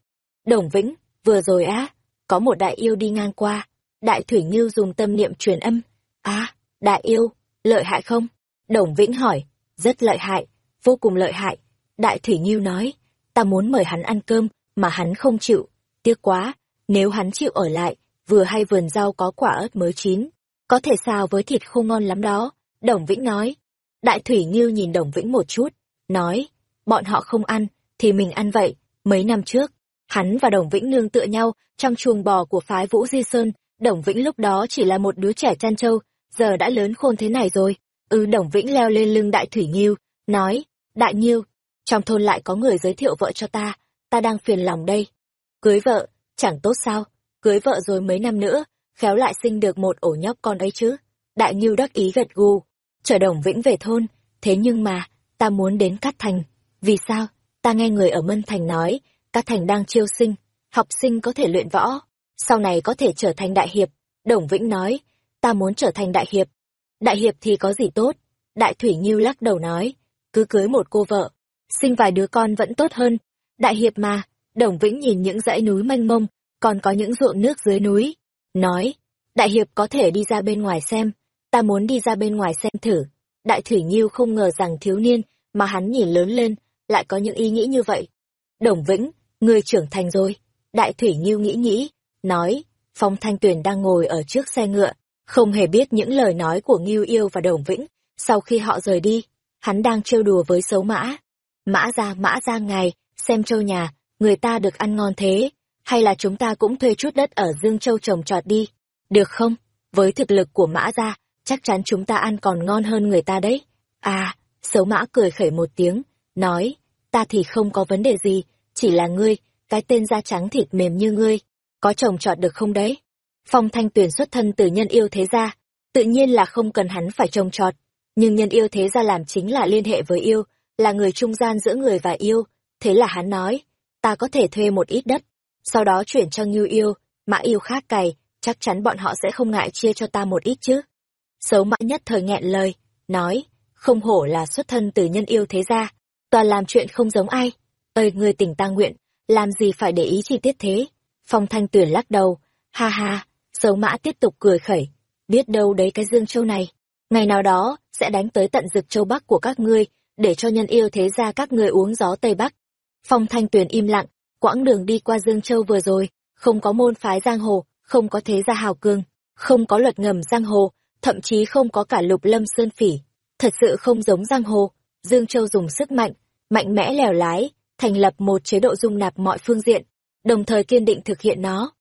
Đồng Vĩnh, vừa rồi á, có một đại yêu đi ngang qua. Đại Thủy Nghiêu dùng tâm niệm truyền âm. À, đại yêu, lợi hại không? Đồng Vĩnh hỏi, rất lợi hại, vô cùng lợi hại. Đại Thủy Nghiêu nói, ta muốn mời hắn ăn cơm, mà hắn không chịu. Tiếc quá, nếu hắn chịu ở lại, vừa hay vườn rau có quả ớt mới chín, có thể xào với thịt khô ngon lắm đó. Đồng Vĩnh nói. Đại Thủy Nghiêu nhìn Đồng Vĩnh một chút, nói, bọn họ không ăn, thì mình ăn vậy. Mấy năm trước, hắn và Đồng Vĩnh nương tựa nhau trong chuồng bò của phái Vũ Di Sơn. Đồng Vĩnh lúc đó chỉ là một đứa trẻ chăn trâu, giờ đã lớn khôn thế này rồi. Ừ Đồng Vĩnh leo lên lưng Đại Thủy Nghiêu, nói, Đại Nhiêu, trong thôn lại có người giới thiệu vợ cho ta, ta đang phiền lòng đây. Cưới vợ, chẳng tốt sao, cưới vợ rồi mấy năm nữa, khéo lại sinh được một ổ nhóc con ấy chứ. Đại Ngưu đắc ý gật gù, chờ Đồng Vĩnh về thôn, thế nhưng mà, ta muốn đến Cát Thành. Vì sao? Ta nghe người ở Mân Thành nói, Cát Thành đang chiêu sinh, học sinh có thể luyện võ, sau này có thể trở thành đại hiệp. Đồng Vĩnh nói, ta muốn trở thành đại hiệp. Đại hiệp thì có gì tốt? Đại Thủy Ngưu lắc đầu nói, cứ cưới một cô vợ, sinh vài đứa con vẫn tốt hơn. Đại hiệp mà, Đồng Vĩnh nhìn những dãy núi mênh mông, còn có những ruộng nước dưới núi. Nói, Đại hiệp có thể đi ra bên ngoài xem, ta muốn đi ra bên ngoài xem thử. Đại Thủy nhiêu không ngờ rằng thiếu niên mà hắn nhìn lớn lên, lại có những ý nghĩ như vậy. Đồng Vĩnh, người trưởng thành rồi. Đại Thủy nhiêu nghĩ nghĩ, nói, Phong Thanh Tuyền đang ngồi ở trước xe ngựa, không hề biết những lời nói của Nghiêu Yêu và Đồng Vĩnh. Sau khi họ rời đi, hắn đang trêu đùa với xấu mã. Mã ra mã ra ngài, xem châu nhà, người ta được ăn ngon thế, hay là chúng ta cũng thuê chút đất ở Dương Châu trồng trọt đi, được không? Với thực lực của mã ra, chắc chắn chúng ta ăn còn ngon hơn người ta đấy. À, xấu mã cười khẩy một tiếng, nói, ta thì không có vấn đề gì, chỉ là ngươi, cái tên da trắng thịt mềm như ngươi, có trồng trọt được không đấy? Phong Thanh Tuyền xuất thân từ nhân yêu thế gia, tự nhiên là không cần hắn phải trồng trọt, nhưng nhân yêu thế gia làm chính là liên hệ với yêu, là người trung gian giữa người và yêu, thế là hắn nói, ta có thể thuê một ít đất, sau đó chuyển cho Ngưu yêu, mã yêu khác cày, chắc chắn bọn họ sẽ không ngại chia cho ta một ít chứ. Xấu mã nhất thời nghẹn lời, nói, không hổ là xuất thân từ nhân yêu thế gia, toàn làm chuyện không giống ai. Ơi người tỉnh ta nguyện, làm gì phải để ý chi tiết thế. Phong thanh tuyển lắc đầu, ha ha, xấu mã tiếp tục cười khẩy, biết đâu đấy cái dương châu này. Ngày nào đó, sẽ đánh tới tận rực châu Bắc của các ngươi, để cho nhân yêu thế gia các người uống gió Tây Bắc. Phong thanh Tuyền im lặng, quãng đường đi qua Dương Châu vừa rồi, không có môn phái giang hồ, không có thế gia hào cương, không có luật ngầm giang hồ, thậm chí không có cả lục lâm sơn phỉ. Thật sự không giống giang hồ, Dương Châu dùng sức mạnh, mạnh mẽ lèo lái, thành lập một chế độ dung nạp mọi phương diện, đồng thời kiên định thực hiện nó.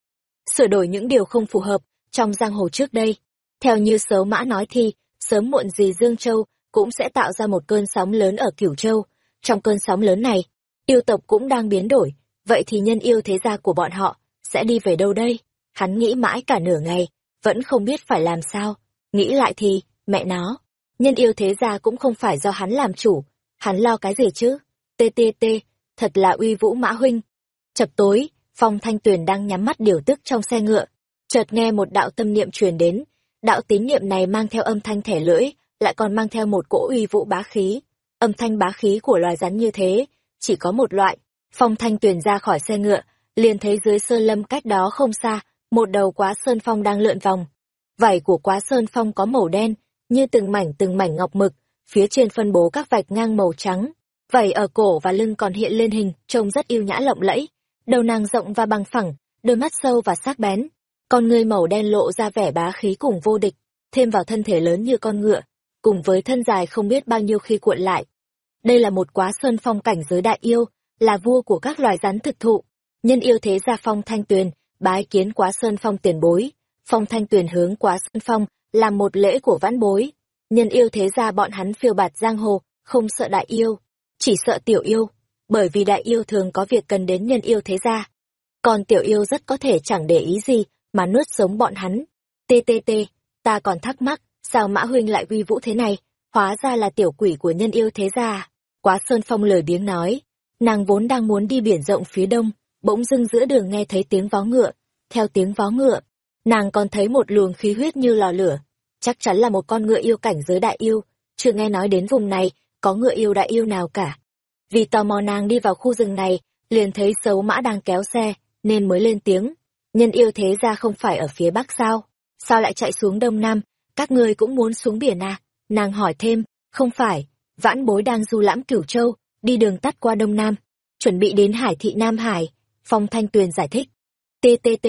Sửa đổi những điều không phù hợp trong giang hồ trước đây. Theo như sớ mã nói thì, sớm muộn gì Dương Châu cũng sẽ tạo ra một cơn sóng lớn ở Cửu Châu. Trong cơn sóng lớn này, yêu tộc cũng đang biến đổi, vậy thì nhân yêu thế gia của bọn họ sẽ đi về đâu đây? Hắn nghĩ mãi cả nửa ngày, vẫn không biết phải làm sao. Nghĩ lại thì, mẹ nó, nhân yêu thế gia cũng không phải do hắn làm chủ, hắn lo cái gì chứ? TTT, thật là uy vũ mã huynh. Chập tối, Phong Thanh Tuyền đang nhắm mắt điều tức trong xe ngựa, chợt nghe một đạo tâm niệm truyền đến, đạo tín niệm này mang theo âm thanh thẻ lưỡi, lại còn mang theo một cỗ uy vũ bá khí. Âm thanh bá khí của loài rắn như thế, chỉ có một loại. Phong Thanh Tuyền ra khỏi xe ngựa, liền thấy dưới sơn lâm cách đó không xa, một đầu quá sơn phong đang lượn vòng. Vảy của quá sơn phong có màu đen, như từng mảnh từng mảnh ngọc mực, phía trên phân bố các vạch ngang màu trắng. Vảy ở cổ và lưng còn hiện lên hình, trông rất yêu nhã lộng lẫy. Đầu nàng rộng và bằng phẳng, đôi mắt sâu và sắc bén. Con người màu đen lộ ra vẻ bá khí cùng vô địch, thêm vào thân thể lớn như con ngựa, cùng với thân dài không biết bao nhiêu khi cuộn lại. Đây là một quá sơn phong cảnh giới đại yêu, là vua của các loài rắn thực thụ. Nhân yêu thế gia phong thanh tuyền, bái kiến quá sơn phong tiền bối. Phong thanh tuyền hướng quá sơn phong, làm một lễ của vãn bối. Nhân yêu thế gia bọn hắn phiêu bạt giang hồ, không sợ đại yêu, chỉ sợ tiểu yêu, bởi vì đại yêu thường có việc cần đến nhân yêu thế gia. Còn tiểu yêu rất có thể chẳng để ý gì, mà nuốt sống bọn hắn. TTT, ta còn thắc mắc, sao Mã Huynh lại uy vũ thế này, hóa ra là tiểu quỷ của nhân yêu thế gia Quá Sơn Phong lời biếng nói, nàng vốn đang muốn đi biển rộng phía đông, bỗng dưng giữa đường nghe thấy tiếng vó ngựa, theo tiếng vó ngựa, nàng còn thấy một luồng khí huyết như lò lửa, chắc chắn là một con ngựa yêu cảnh giới đại yêu, chưa nghe nói đến vùng này, có ngựa yêu đại yêu nào cả. Vì tò mò nàng đi vào khu rừng này, liền thấy xấu mã đang kéo xe, nên mới lên tiếng. Nhân yêu thế ra không phải ở phía bắc sao? Sao lại chạy xuống đông nam? Các người cũng muốn xuống biển à? Nàng hỏi thêm, không phải, vãn bối đang du lãm cửu châu, đi đường tắt qua đông nam, chuẩn bị đến hải thị Nam Hải. Phong Thanh Tuyền giải thích. TTT,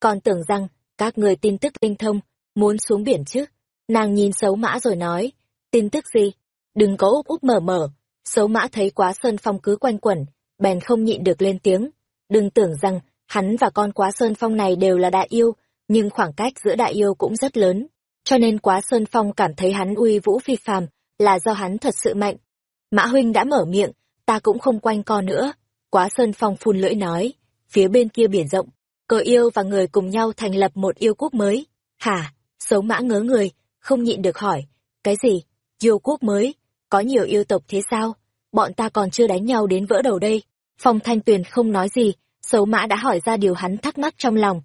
còn tưởng rằng, các người tin tức linh thông, muốn xuống biển chứ? Nàng nhìn xấu mã rồi nói, tin tức gì? Đừng có úp úp mở mở. Xấu mã thấy quá sơn phong cứ quanh quẩn, bèn không nhịn được lên tiếng. Đừng tưởng rằng, hắn và con quá sơn phong này đều là đại yêu, nhưng khoảng cách giữa đại yêu cũng rất lớn. Cho nên quá sơn phong cảm thấy hắn uy vũ phi phàm, là do hắn thật sự mạnh. Mã huynh đã mở miệng, ta cũng không quanh co nữa. Quá sơn phong phun lưỡi nói, phía bên kia biển rộng, cờ yêu và người cùng nhau thành lập một yêu quốc mới. Hả, xấu mã ngớ người, không nhịn được hỏi, cái gì? Yêu quốc mới? Có nhiều yêu tộc thế sao? Bọn ta còn chưa đánh nhau đến vỡ đầu đây. Phong Thanh Tuyền không nói gì, xấu mã đã hỏi ra điều hắn thắc mắc trong lòng.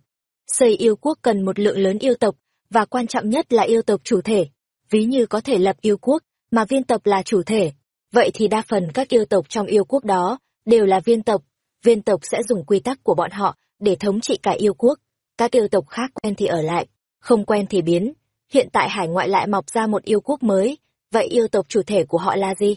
Xây yêu quốc cần một lượng lớn yêu tộc, và quan trọng nhất là yêu tộc chủ thể. Ví như có thể lập yêu quốc, mà viên tộc là chủ thể. Vậy thì đa phần các yêu tộc trong yêu quốc đó đều là viên tộc. Viên tộc sẽ dùng quy tắc của bọn họ để thống trị cả yêu quốc. Các yêu tộc khác quen thì ở lại, không quen thì biến. Hiện tại hải ngoại lại mọc ra một yêu quốc mới, vậy yêu tộc chủ thể của họ là gì?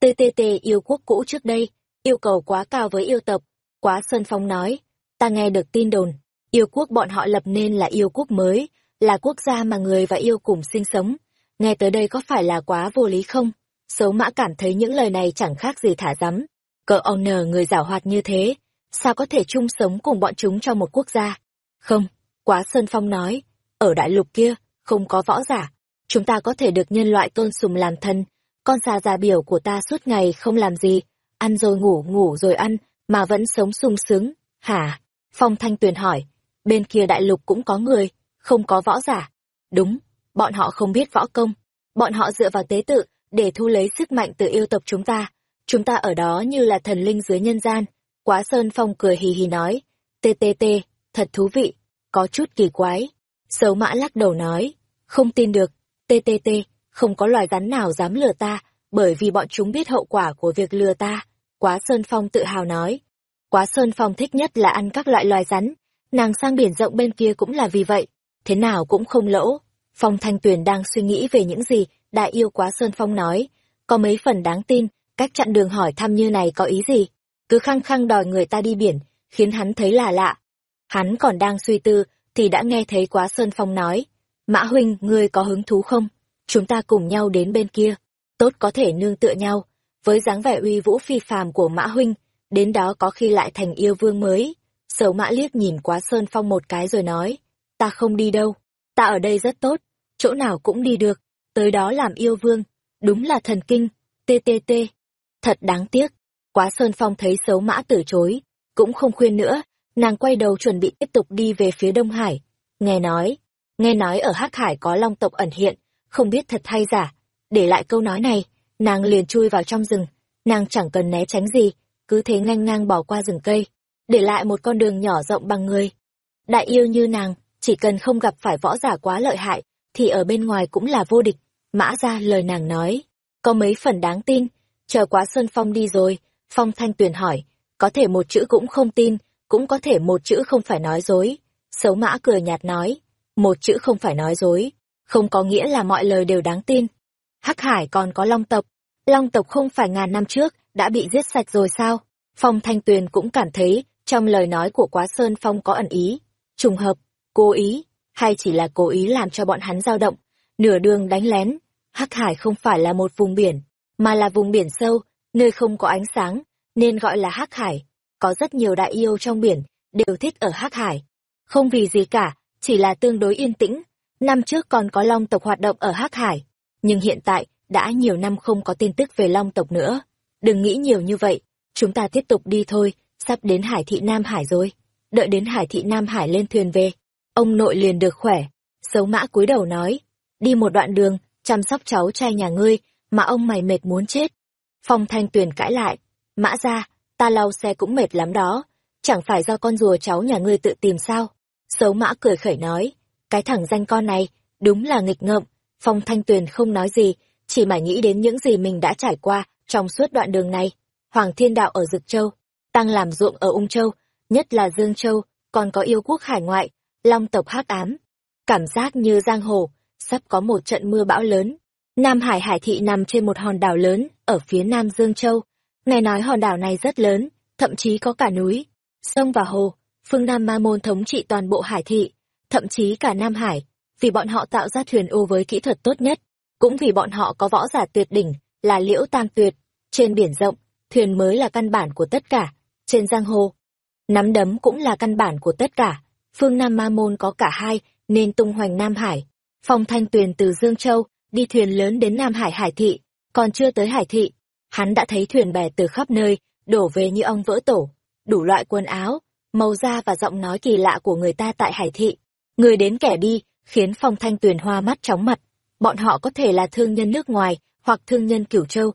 TTT yêu quốc cũ trước đây, yêu cầu quá cao với yêu tộc. Quá Sơn Phong nói, ta nghe được tin đồn, yêu quốc bọn họ lập nên là yêu quốc mới, là quốc gia mà người và yêu cùng sinh sống. Nghe tới đây có phải là quá vô lý không? Xấu mã cảm thấy những lời này chẳng khác gì thả rắm. Cỡ ông nờ người giảo hoạt như thế, sao có thể chung sống cùng bọn chúng trong một quốc gia? Không, quá Sơn Phong nói, ở đại lục kia, không có võ giả. Chúng ta có thể được nhân loại tôn sùng làm thân. Con xà già biểu của ta suốt ngày không làm gì, ăn rồi ngủ, ngủ rồi ăn, mà vẫn sống sung sướng. Hả? Phong Thanh Tuyền hỏi, bên kia đại lục cũng có người, không có võ giả. Đúng, bọn họ không biết võ công. Bọn họ dựa vào tế tự, để thu lấy sức mạnh từ yêu tộc chúng ta. Chúng ta ở đó như là thần linh dưới nhân gian. Quá Sơn Phong cười hì hì nói, tê tê tê, thật thú vị, có chút kỳ quái. Sấu mã lắc đầu nói, không tin được, tê tê tê, không có loài rắn nào dám lừa ta, bởi vì bọn chúng biết hậu quả của việc lừa ta. Quá Sơn Phong tự hào nói. Quá Sơn Phong thích nhất là ăn các loại loài rắn, nàng sang biển rộng bên kia cũng là vì vậy, thế nào cũng không lỗ. Phong Thanh Tuyền đang suy nghĩ về những gì đại yêu Quá Sơn Phong nói, có mấy phần đáng tin, cách chặn đường hỏi thăm như này có ý gì? Cứ khăng khăng đòi người ta đi biển, khiến hắn thấy là lạ. Hắn còn đang suy tư, thì đã nghe thấy Quá Sơn Phong nói, Mã Huynh, ngươi có hứng thú không? Chúng ta cùng nhau đến bên kia, tốt có thể nương tựa nhau, với dáng vẻ uy vũ phi phàm của Mã Huynh, đến đó có khi lại thành yêu vương mới. Sầu mã liếc nhìn quá Sơn Phong một cái rồi nói, ta không đi đâu, ta ở đây rất tốt, chỗ nào cũng đi được, tới đó làm yêu vương, đúng là thần kinh, TTT. Thật đáng tiếc, quá Sơn Phong thấy xấu mã từ chối, cũng không khuyên nữa, nàng quay đầu chuẩn bị tiếp tục đi về phía Đông Hải. Nghe nói, nghe nói ở Hắc Hải có long tộc ẩn hiện, không biết thật hay giả. Để lại câu nói này, nàng liền chui vào trong rừng, nàng chẳng cần né tránh gì, cứ thế ngang ngang bỏ qua rừng cây, để lại một con đường nhỏ rộng bằng người. Đại yêu như nàng, chỉ cần không gặp phải võ giả quá lợi hại, thì ở bên ngoài cũng là vô địch. Mã ra lời nàng nói, có mấy phần đáng tin, chờ quá Sơn Phong đi rồi, Phong Thanh Tuyền hỏi, có thể một chữ cũng không tin, cũng có thể một chữ không phải nói dối. Xấu mã cười nhạt nói, một chữ không phải nói dối, không có nghĩa là mọi lời đều đáng tin. Hắc Hải còn có Long tộc, Long tộc không phải ngàn năm trước đã bị giết sạch rồi sao? Phong Thanh Tuyền cũng cảm thấy trong lời nói của Quá Sơn Phong có ẩn ý, trùng hợp, cố ý, hay chỉ là cố ý làm cho bọn hắn dao động, nửa đường đánh lén. Hắc Hải không phải là một vùng biển, mà là vùng biển sâu, nơi không có ánh sáng, nên gọi là Hắc Hải. Có rất nhiều đại yêu trong biển, đều thích ở Hắc Hải. Không vì gì cả, chỉ là tương đối yên tĩnh. Năm trước còn có long tộc hoạt động ở Hắc Hải, nhưng hiện tại đã nhiều năm không có tin tức về long tộc nữa. Đừng nghĩ nhiều như vậy, chúng ta tiếp tục đi thôi, sắp đến Hải thị Nam Hải rồi. Đợi đến Hải thị Nam Hải lên thuyền về, ông nội liền được khỏe. Xấu mã cúi đầu nói, đi một đoạn đường, chăm sóc cháu trai nhà ngươi, mà ông mày mệt muốn chết. Phong Thanh Tuyền cãi lại, mã ra, ta lau xe cũng mệt lắm đó, chẳng phải do con rùa cháu nhà ngươi tự tìm sao. Xấu mã cười khẩy nói, cái thằng danh con này, đúng là nghịch ngợm. Phong Thanh Tuyền không nói gì, chỉ mải nghĩ đến những gì mình đã trải qua trong suốt đoạn đường này. Hoàng Thiên Đạo ở Dực Châu, Tăng làm ruộng ở Ung Châu, nhất là Dương Châu, còn có yêu quốc hải ngoại, long tộc hắc ám. Cảm giác như giang hồ, sắp có một trận mưa bão lớn. Nam Hải Hải Thị nằm trên một hòn đảo lớn, ở phía nam Dương Châu. Nghe nói hòn đảo này rất lớn, thậm chí có cả núi, sông và hồ. Phương Nam Ma Môn thống trị toàn bộ Hải Thị, thậm chí cả Nam Hải, vì bọn họ tạo ra thuyền ô với kỹ thuật tốt nhất, cũng vì bọn họ có võ giả tuyệt đỉnh, là liễu tam tuyệt. Trên biển rộng, thuyền mới là căn bản của tất cả. Trên giang hồ, nắm đấm cũng là căn bản của tất cả. Phương Nam Ma Môn có cả hai, nên tung hoành Nam Hải. Phong Thanh Tuyền từ Dương Châu, đi thuyền lớn đến Nam Hải Hải Thị, còn chưa tới Hải Thị. Hắn đã thấy thuyền bè từ khắp nơi, đổ về như ong vỡ tổ, đủ loại quần áo, màu da và giọng nói kỳ lạ của người ta tại Hải Thị. Người đến kẻ đi, khiến Phong Thanh Tuyền hoa mắt chóng mặt. bọn họ có thể là thương nhân nước ngoài, hoặc thương nhân cửu châu.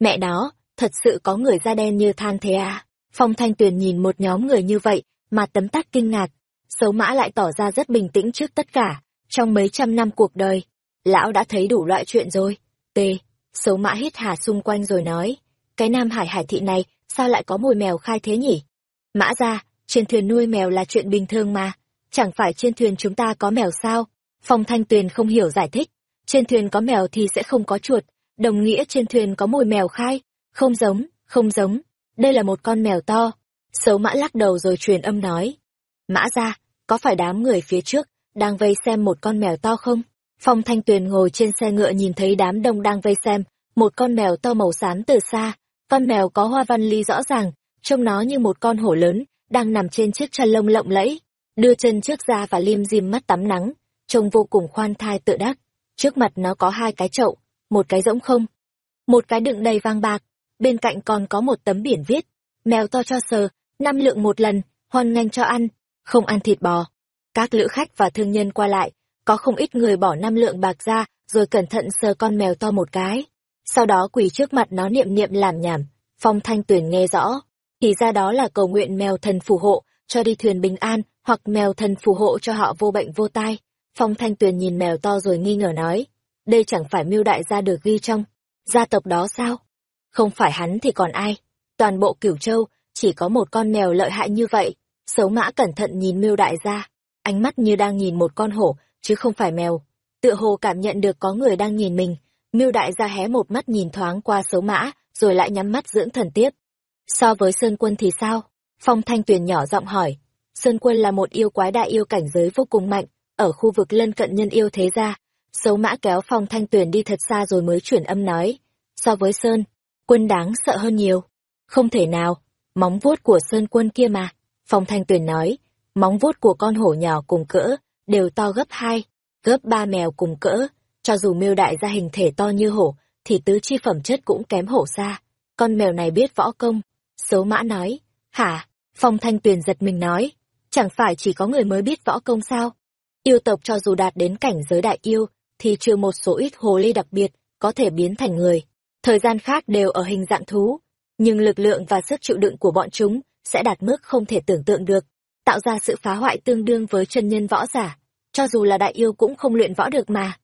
Mẹ nó, thật sự có người da đen như than thế à? Phong Thanh Tuyền nhìn một nhóm người như vậy, mà tấm tắc kinh ngạc sấu mã lại tỏ ra rất bình tĩnh trước tất cả, trong mấy trăm năm cuộc đời. Lão đã thấy đủ loại chuyện rồi. T. sấu mã hít hà xung quanh rồi nói. Cái Nam Hải Hải thị này, sao lại có mùi mèo khai thế nhỉ? Mã ra, trên thuyền nuôi mèo là chuyện bình thường mà. Chẳng phải trên thuyền chúng ta có mèo sao? Phong Thanh Tuyền không hiểu giải thích. Trên thuyền có mèo thì sẽ không có chuột, đồng nghĩa trên thuyền có mùi mèo khai. Không giống, không giống. Đây là một con mèo to. sấu mã lắc đầu rồi truyền âm nói. Mã ra, có phải đám người phía trước, đang vây xem một con mèo to không? Phong Thanh Tuyền ngồi trên xe ngựa nhìn thấy đám đông đang vây xem, một con mèo to màu xám từ xa. Con mèo có hoa văn ly rõ ràng, trông nó như một con hổ lớn, đang nằm trên chiếc chăn lông lộng lẫy, đưa chân trước ra và lim dim mắt tắm nắng, trông vô cùng khoan thai tự đắc. Trước mặt nó có hai cái chậu, một cái rỗng không, một cái đựng đầy vàng bạc, bên cạnh còn có một tấm biển viết, mèo to cho sờ, năm lượng một lần, hoan nghênh cho ăn, không ăn thịt bò. Các lữ khách và thương nhân qua lại, có không ít người bỏ năm lượng bạc ra, rồi cẩn thận sờ con mèo to một cái. Sau đó quỳ trước mặt nó niệm niệm làm nhảm, phong thanh tuyển nghe rõ. Thì ra đó là cầu nguyện mèo thần phù hộ, cho đi thuyền bình an, hoặc mèo thần phù hộ cho họ vô bệnh vô tai. Phong thanh tuyền nhìn mèo to rồi nghi ngờ nói, đây chẳng phải miêu đại gia được ghi trong, gia tộc đó sao? Không phải hắn thì còn ai? Toàn bộ cửu châu, chỉ có một con mèo lợi hại như vậy. Sấu mã cẩn thận nhìn miêu đại gia, ánh mắt như đang nhìn một con hổ, chứ không phải mèo. Tựa hồ cảm nhận được có người đang nhìn mình, miêu đại gia hé một mắt nhìn thoáng qua Sấu mã, rồi lại nhắm mắt dưỡng thần tiếp. So với Sơn Quân thì sao? Phong Thanh Tuyền nhỏ giọng hỏi. Sơn Quân là một yêu quái đại yêu cảnh giới vô cùng mạnh, ở khu vực lân cận nhân yêu thế gia. Sấu mã kéo Phong Thanh Tuyền đi thật xa rồi mới chuyển âm nói. So với Sơn, Quân đáng sợ hơn nhiều. Không thể nào, móng vuốt của Sơn Quân kia mà. Phong Thanh Tuyền nói, móng vuốt của con hổ nhỏ cùng cỡ, đều to gấp hai, gấp ba mèo cùng cỡ. Cho dù miêu đại ra hình thể to như hổ, thì tứ chi phẩm chất cũng kém hổ xa. Con mèo này biết võ công, Số mã nói, hả? Phong Thanh Tuyền giật mình nói, chẳng phải chỉ có người mới biết võ công sao? Yêu tộc cho dù đạt đến cảnh giới đại yêu, thì trừ một số ít hồ ly đặc biệt, có thể biến thành người. Thời gian khác đều ở hình dạng thú, nhưng lực lượng và sức chịu đựng của bọn chúng sẽ đạt mức không thể tưởng tượng được, tạo ra sự phá hoại tương đương với chân nhân võ giả. Cho dù là đại yêu cũng không luyện võ được mà.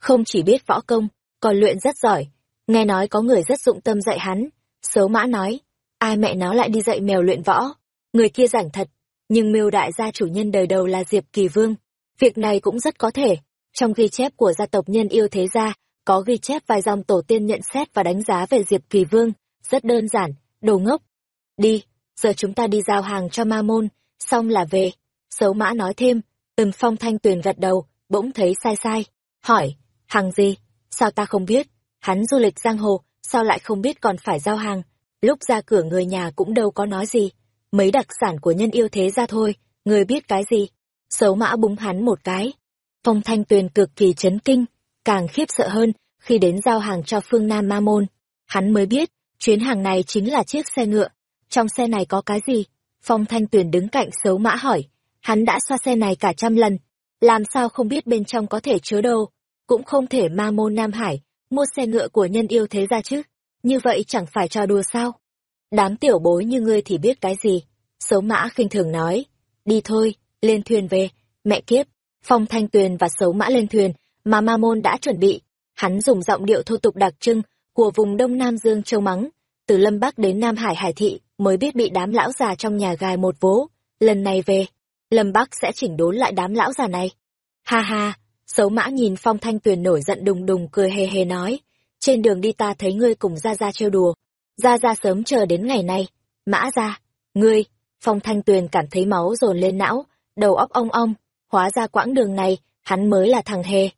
Không chỉ biết võ công, còn luyện rất giỏi. Nghe nói có người rất dụng tâm dạy hắn. Sấu mã nói, ai mẹ nó lại đi dạy mèo luyện võ người kia rảnh thật nhưng miêu đại gia chủ nhân đời đầu là diệp kỳ vương việc này cũng rất có thể trong ghi chép của gia tộc nhân yêu thế gia có ghi chép vài dòng tổ tiên nhận xét và đánh giá về diệp kỳ vương rất đơn giản đồ ngốc đi giờ chúng ta đi giao hàng cho ma môn. Xong là về. Xấu mã nói thêm. Từng phong thanh tuyền gật đầu, bỗng thấy sai sai. Hỏi, hàng gì? Sao ta không biết? Hắn du lịch giang hồ, sao lại không biết còn phải giao hàng? Lúc ra cửa người nhà cũng đâu có nói gì. Mấy đặc sản của nhân yêu thế ra thôi, người biết cái gì? Xấu mã búng hắn một cái. Phong thanh tuyền cực kỳ chấn kinh, càng khiếp sợ hơn khi đến giao hàng cho phương nam ma môn. Hắn mới biết, chuyến hàng này chính là chiếc xe ngựa trong xe này có cái gì? Phong thanh tuyền đứng cạnh xấu mã hỏi. Hắn đã xoa xe này cả trăm lần. Làm sao không biết bên trong có thể chứa đâu? Cũng không thể ma môn nam hải mua xe ngựa của nhân yêu thế ra chứ. Như vậy chẳng phải trò đùa sao? Đám tiểu bối như ngươi thì biết cái gì? Xấu mã khinh thường nói, đi thôi, lên thuyền về, mẹ kiếp, phong thanh tuyền và xấu mã lên thuyền, mà ma môn đã chuẩn bị. Hắn dùng giọng điệu thô tục đặc trưng của vùng Đông Nam Dương Châu Mắng, từ Lâm Bắc đến Nam Hải Hải Thị, mới biết bị đám lão già trong nhà gài một vố. Lần này về, Lâm Bắc sẽ chỉnh đốn lại đám lão già này. Ha ha, xấu mã nhìn phong thanh tuyền nổi giận đùng đùng cười hề hề nói, trên đường đi ta thấy ngươi cùng ra ra trêu đùa. Ra ra sớm chờ đến ngày này mã ra ngươi. Phong thanh tuyền cảm thấy máu dồn lên não đầu óc ong ong hóa ra quãng đường này hắn mới là thằng hề.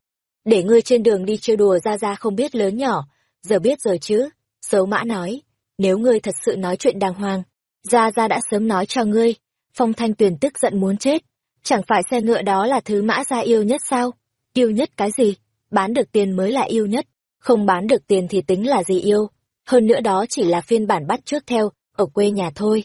Để ngươi trên đường đi trêu đùa ra ra không biết lớn nhỏ giờ biết rồi chứ xấu mã nói nếu ngươi thật sự nói chuyện đàng hoàng gia gia đã sớm nói cho ngươi phong thanh tuyền tức giận muốn chết chẳng phải xe ngựa đó là thứ mã gia yêu nhất sao yêu nhất cái gì bán được tiền mới là yêu nhất không bán được tiền thì tính là gì yêu, hơn nữa đó chỉ là phiên bản bắt trước theo, ở quê nhà thôi.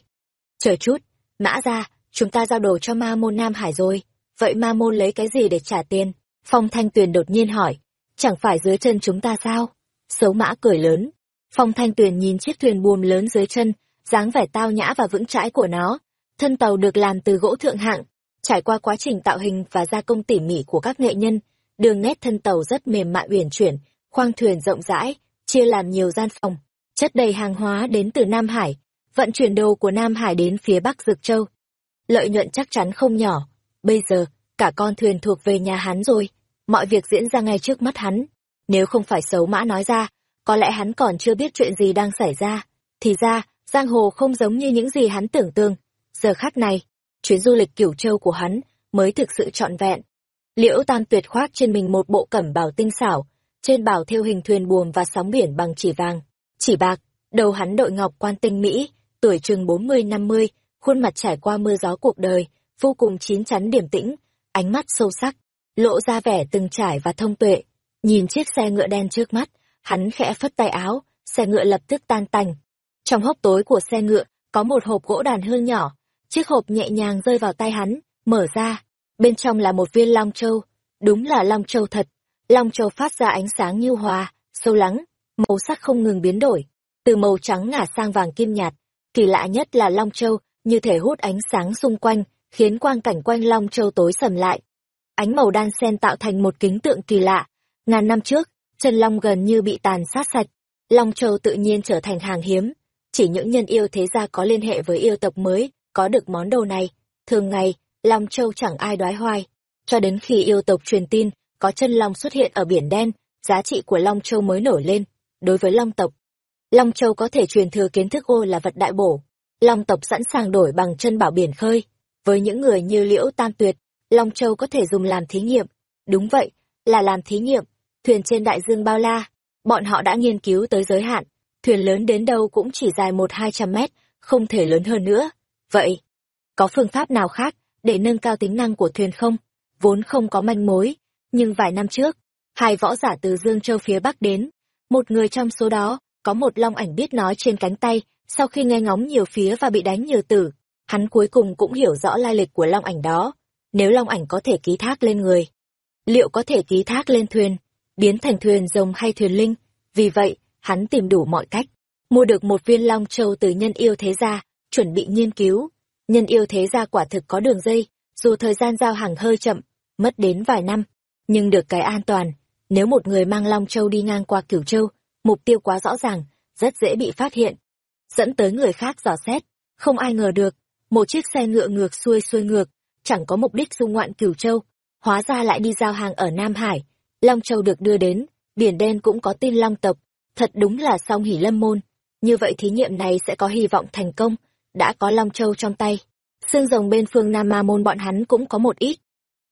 Chờ chút, mã ra, chúng ta giao đồ cho ma môn Nam Hải rồi, vậy ma môn lấy cái gì để trả tiền? Phong Thanh Tuyền đột nhiên hỏi, chẳng phải dưới chân chúng ta sao? Xấu mã cười lớn. Phong Thanh Tuyền nhìn chiếc thuyền buồm lớn dưới chân, dáng vẻ tao nhã và vững chãi của nó. Thân tàu được làm từ gỗ thượng hạng, trải qua quá trình tạo hình và gia công tỉ mỉ của các nghệ nhân, đường nét thân tàu rất mềm mại uyển chuyển, khoang thuyền rộng rãi, chia làm nhiều gian phòng, chất đầy hàng hóa đến từ Nam Hải, vận chuyển đồ của Nam Hải đến phía Bắc Dực Châu. Lợi nhuận chắc chắn không nhỏ, bây giờ, cả con thuyền thuộc về nhà hắn rồi, mọi việc diễn ra ngay trước mắt hắn. Nếu không phải xấu mã nói ra, có lẽ hắn còn chưa biết chuyện gì đang xảy ra. Thì ra, giang hồ không giống như những gì hắn tưởng tượng. Giờ khắc này, chuyến du lịch cửu châu của hắn mới thực sự trọn vẹn. Liễu Tam Tuyệt khoác trên mình một bộ cẩm bào tinh xảo, trên bảo thêu hình thuyền buồm và sóng biển bằng chỉ vàng, chỉ bạc, đầu hắn đội ngọc quan tinh mỹ, tuổi chừng bốn mươi năm mươi, khuôn mặt trải qua mưa gió cuộc đời, vô cùng chín chắn điềm tĩnh, ánh mắt sâu sắc, lộ ra vẻ từng trải và thông tuệ. Nhìn chiếc xe ngựa đen trước mắt, hắn khẽ phất tay áo, xe ngựa lập tức tan tành. Trong hốc tối của xe ngựa, có một hộp gỗ đàn hương nhỏ, chiếc hộp nhẹ nhàng rơi vào tay hắn, mở ra, bên trong là một viên long châu, đúng là long châu thật. Long châu phát ra ánh sáng như hòa, sâu lắng, màu sắc không ngừng biến đổi, từ màu trắng ngả sang vàng kim nhạt. Kỳ lạ nhất là long châu, như thể hút ánh sáng xung quanh, khiến quang cảnh quanh long châu tối sầm lại. Ánh màu đan xen tạo thành một kính tượng kỳ lạ. Ngàn năm trước, chân long gần như bị tàn sát sạch. Long châu tự nhiên trở thành hàng hiếm. Chỉ những nhân yêu thế gia có liên hệ với yêu tộc mới có được món đồ này. Thường ngày, long châu chẳng ai đoái hoài. Cho đến khi yêu tộc truyền tin, có chân long xuất hiện ở biển đen, giá trị của long châu mới nổi lên. Đối với long tộc, long châu có thể truyền thừa kiến thức ô là vật đại bổ. Long tộc sẵn sàng đổi bằng chân bảo biển khơi. Với những người như liễu tam tuyệt, long châu có thể dùng làm thí nghiệm. Đúng vậy, là làm thí nghiệm. Thuyền trên đại dương bao la, bọn họ đã nghiên cứu tới giới hạn. Thuyền lớn đến đâu cũng chỉ dài một hai trăm mét, không thể lớn hơn nữa. Vậy, có phương pháp nào khác để nâng cao tính năng của thuyền không? Vốn không có manh mối, nhưng vài năm trước, hai võ giả từ Dương Châu phía Bắc đến. Một người trong số đó, có một long ảnh biết nói trên cánh tay, sau khi nghe ngóng nhiều phía và bị đánh nhiều tử, hắn cuối cùng cũng hiểu rõ lai lịch của long ảnh đó. Nếu long ảnh có thể ký thác lên người, liệu có thể ký thác lên thuyền, biến thành thuyền rồng hay thuyền linh? Vì vậy, hắn tìm đủ mọi cách, mua được một viên long châu từ nhân yêu thế gia, chuẩn bị nghiên cứu. Nhân yêu thế gia quả thực có đường dây, dù thời gian giao hàng hơi chậm, mất đến vài năm, nhưng được cái an toàn. Nếu một người mang long châu đi ngang qua cửu châu, mục tiêu quá rõ ràng, rất dễ bị phát hiện. Dẫn tới người khác dò xét, không ai ngờ được, một chiếc xe ngựa ngược xuôi xuôi ngược, chẳng có mục đích du ngoạn cửu châu, hóa ra lại đi giao hàng ở Nam Hải. Long Châu được đưa đến, biển đen cũng có tin Long tộc, thật đúng là song hỉ lâm môn. Như vậy thí nghiệm này sẽ có hy vọng thành công, đã có Long Châu trong tay. Xương rồng bên phương Nam Ma Môn bọn hắn cũng có một ít.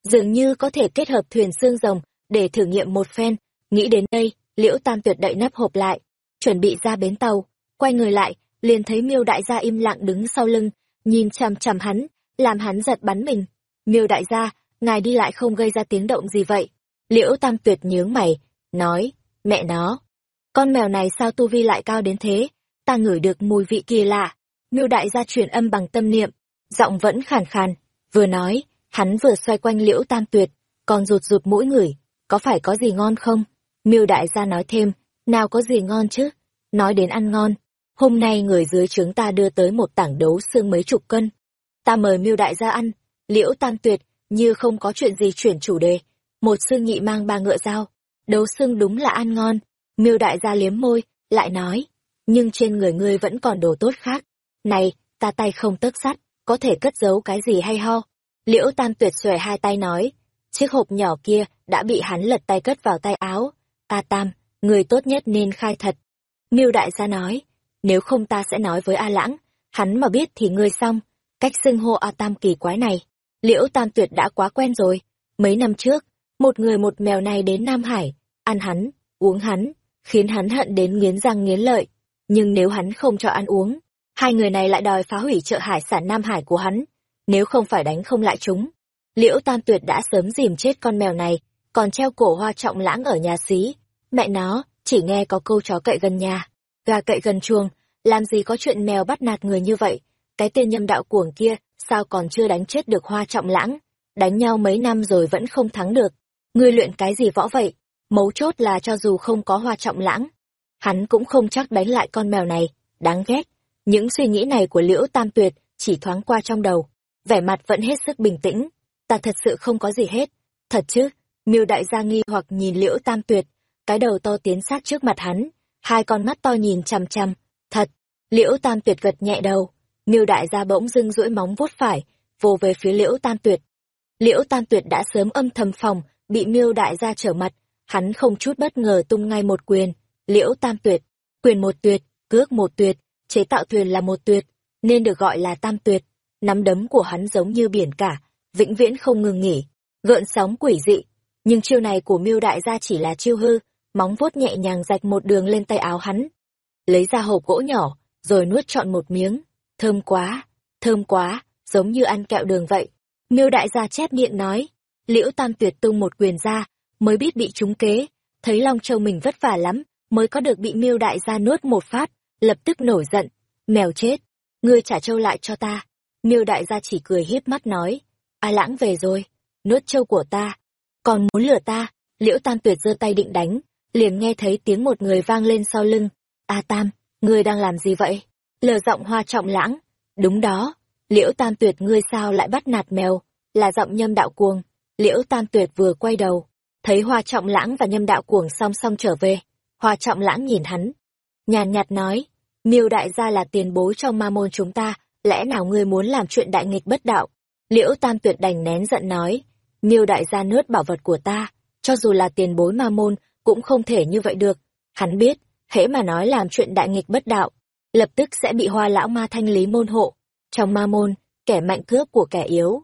Dường như có thể kết hợp thuyền xương rồng để thử nghiệm một phen. Nghĩ đến đây, Liễu Tam Tuyệt đậy nắp hộp lại, chuẩn bị ra bến tàu, quay người lại, liền thấy Miêu đại gia im lặng đứng sau lưng, nhìn chằm chằm hắn, làm hắn giật bắn mình. Miêu đại gia, ngài đi lại không gây ra tiếng động gì vậy? Liễu Tam Tuyệt nhướng mày, nói, mẹ nó, con mèo này sao tu vi lại cao đến thế? Ta ngửi được mùi vị kỳ lạ. Miêu đại gia truyền âm bằng tâm niệm, giọng vẫn khàn khàn, vừa nói, hắn vừa xoay quanh Liễu Tam Tuyệt, còn rụt rụt mũi ngửi, có phải có gì ngon không? Miêu đại gia nói thêm, nào có gì ngon chứ? Nói đến ăn ngon, hôm nay người dưới trướng ta đưa tới một tảng đấu xương mấy chục cân. Ta mời miêu đại gia ăn, liễu tam tuyệt, như không có chuyện gì chuyển chủ đề. Một xương nhị mang ba ngựa dao, đấu xương đúng là ăn ngon. Miêu đại gia liếm môi, lại nói, nhưng trên người ngươi vẫn còn đồ tốt khác. Này, ta tay không tấc sắt, có thể cất giấu cái gì hay ho? Liễu tam tuyệt xòe hai tay nói, chiếc hộp nhỏ kia đã bị hắn lật tay cất vào tay áo. A Tam, người tốt nhất nên khai thật. Miêu đại gia nói, nếu không ta sẽ nói với A Lãng, hắn mà biết thì ngươi xong. Cách xưng hô A Tam kỳ quái này, liễu Tam tuyệt đã quá quen rồi. Mấy năm trước, một người một mèo này đến Nam Hải, ăn hắn, uống hắn, khiến hắn hận đến nghiến răng nghiến lợi. Nhưng nếu hắn không cho ăn uống, hai người này lại đòi phá hủy chợ hải sản Nam Hải của hắn. Nếu không phải đánh không lại chúng, liễu Tam tuyệt đã sớm dìm chết con mèo này, còn treo cổ hoa trọng lãng ở nhà xí Mẹ nó, chỉ nghe có câu chó cậy gần nhà, gà cậy gần chuồng, làm gì có chuyện mèo bắt nạt người như vậy. Cái tên nhâm đạo cuồng kia, sao còn chưa đánh chết được hoa trọng lãng? Đánh nhau mấy năm rồi vẫn không thắng được. Ngươi luyện cái gì võ vậy? Mấu chốt là cho dù không có hoa trọng lãng, hắn cũng không chắc đánh lại con mèo này, đáng ghét. Những suy nghĩ này của Liễu Tam Tuyệt chỉ thoáng qua trong đầu, vẻ mặt vẫn hết sức bình tĩnh. Ta thật sự không có gì hết. Thật chứ? Miêu đại gia nghi hoặc nhìn Liễu Tam Tuyệt, cái đầu to tiến sát trước mặt hắn, hai con mắt to nhìn chằm chằm. Thật, Liễu Tam Tuyệt gật nhẹ đầu, Miêu đại gia bỗng dưng duỗi móng vuốt phải, vồ về phía Liễu Tam Tuyệt. Liễu Tam Tuyệt đã sớm âm thầm phòng, bị Miêu đại gia trở mặt, hắn không chút bất ngờ tung ngay một quyền. Liễu Tam Tuyệt, quyền một tuyệt, cước một tuyệt, chế tạo thuyền là một tuyệt, nên được gọi là Tam Tuyệt. Nắm đấm của hắn giống như biển cả, vĩnh viễn không ngừng nghỉ, gợn sóng quỷ dị. Nhưng chiêu này của Miêu đại gia chỉ là chiêu hư, móng vuốt nhẹ nhàng rạch một đường lên tay áo hắn. Lấy ra hộp gỗ nhỏ, rồi nuốt trọn một miếng. Thơm quá, thơm quá, giống như ăn kẹo đường vậy. Miêu đại gia chép miệng nói. Liễu Tam Tuyệt tung một quyền ra, mới biết bị trúng kế. Thấy Long Châu mình vất vả lắm, mới có được bị Miêu đại gia nuốt một phát, lập tức nổi giận. Mèo chết, ngươi trả châu lại cho ta. Miêu đại gia chỉ cười hiếp mắt nói. A lãng về rồi, nuốt châu của ta. Còn muốn lừa ta, Liễu Tam Tuyệt giơ tay định đánh, liền nghe thấy tiếng một người vang lên sau lưng. A Tam, ngươi đang làm gì vậy? Lờ giọng hoa trọng lãng. Đúng đó, liễu tam tuyệt ngươi sao lại bắt nạt mèo? Là giọng nhâm đạo cuồng. Liễu tam tuyệt vừa quay đầu, thấy hoa trọng lãng và nhâm đạo cuồng song song trở về. Hoa trọng lãng nhìn hắn. Nhàn nhạt nói, miêu đại gia là tiền bối trong ma môn chúng ta, lẽ nào ngươi muốn làm chuyện đại nghịch bất đạo? Liễu tam tuyệt đành nén giận nói, miêu đại gia nướt bảo vật của ta, cho dù là tiền bối ma môn, cũng không thể như vậy được. Hắn biết, hễ mà nói làm chuyện đại nghịch bất đạo, lập tức sẽ bị hoa lão ma thanh lý môn hộ. Trong ma môn, kẻ mạnh cướp của kẻ yếu.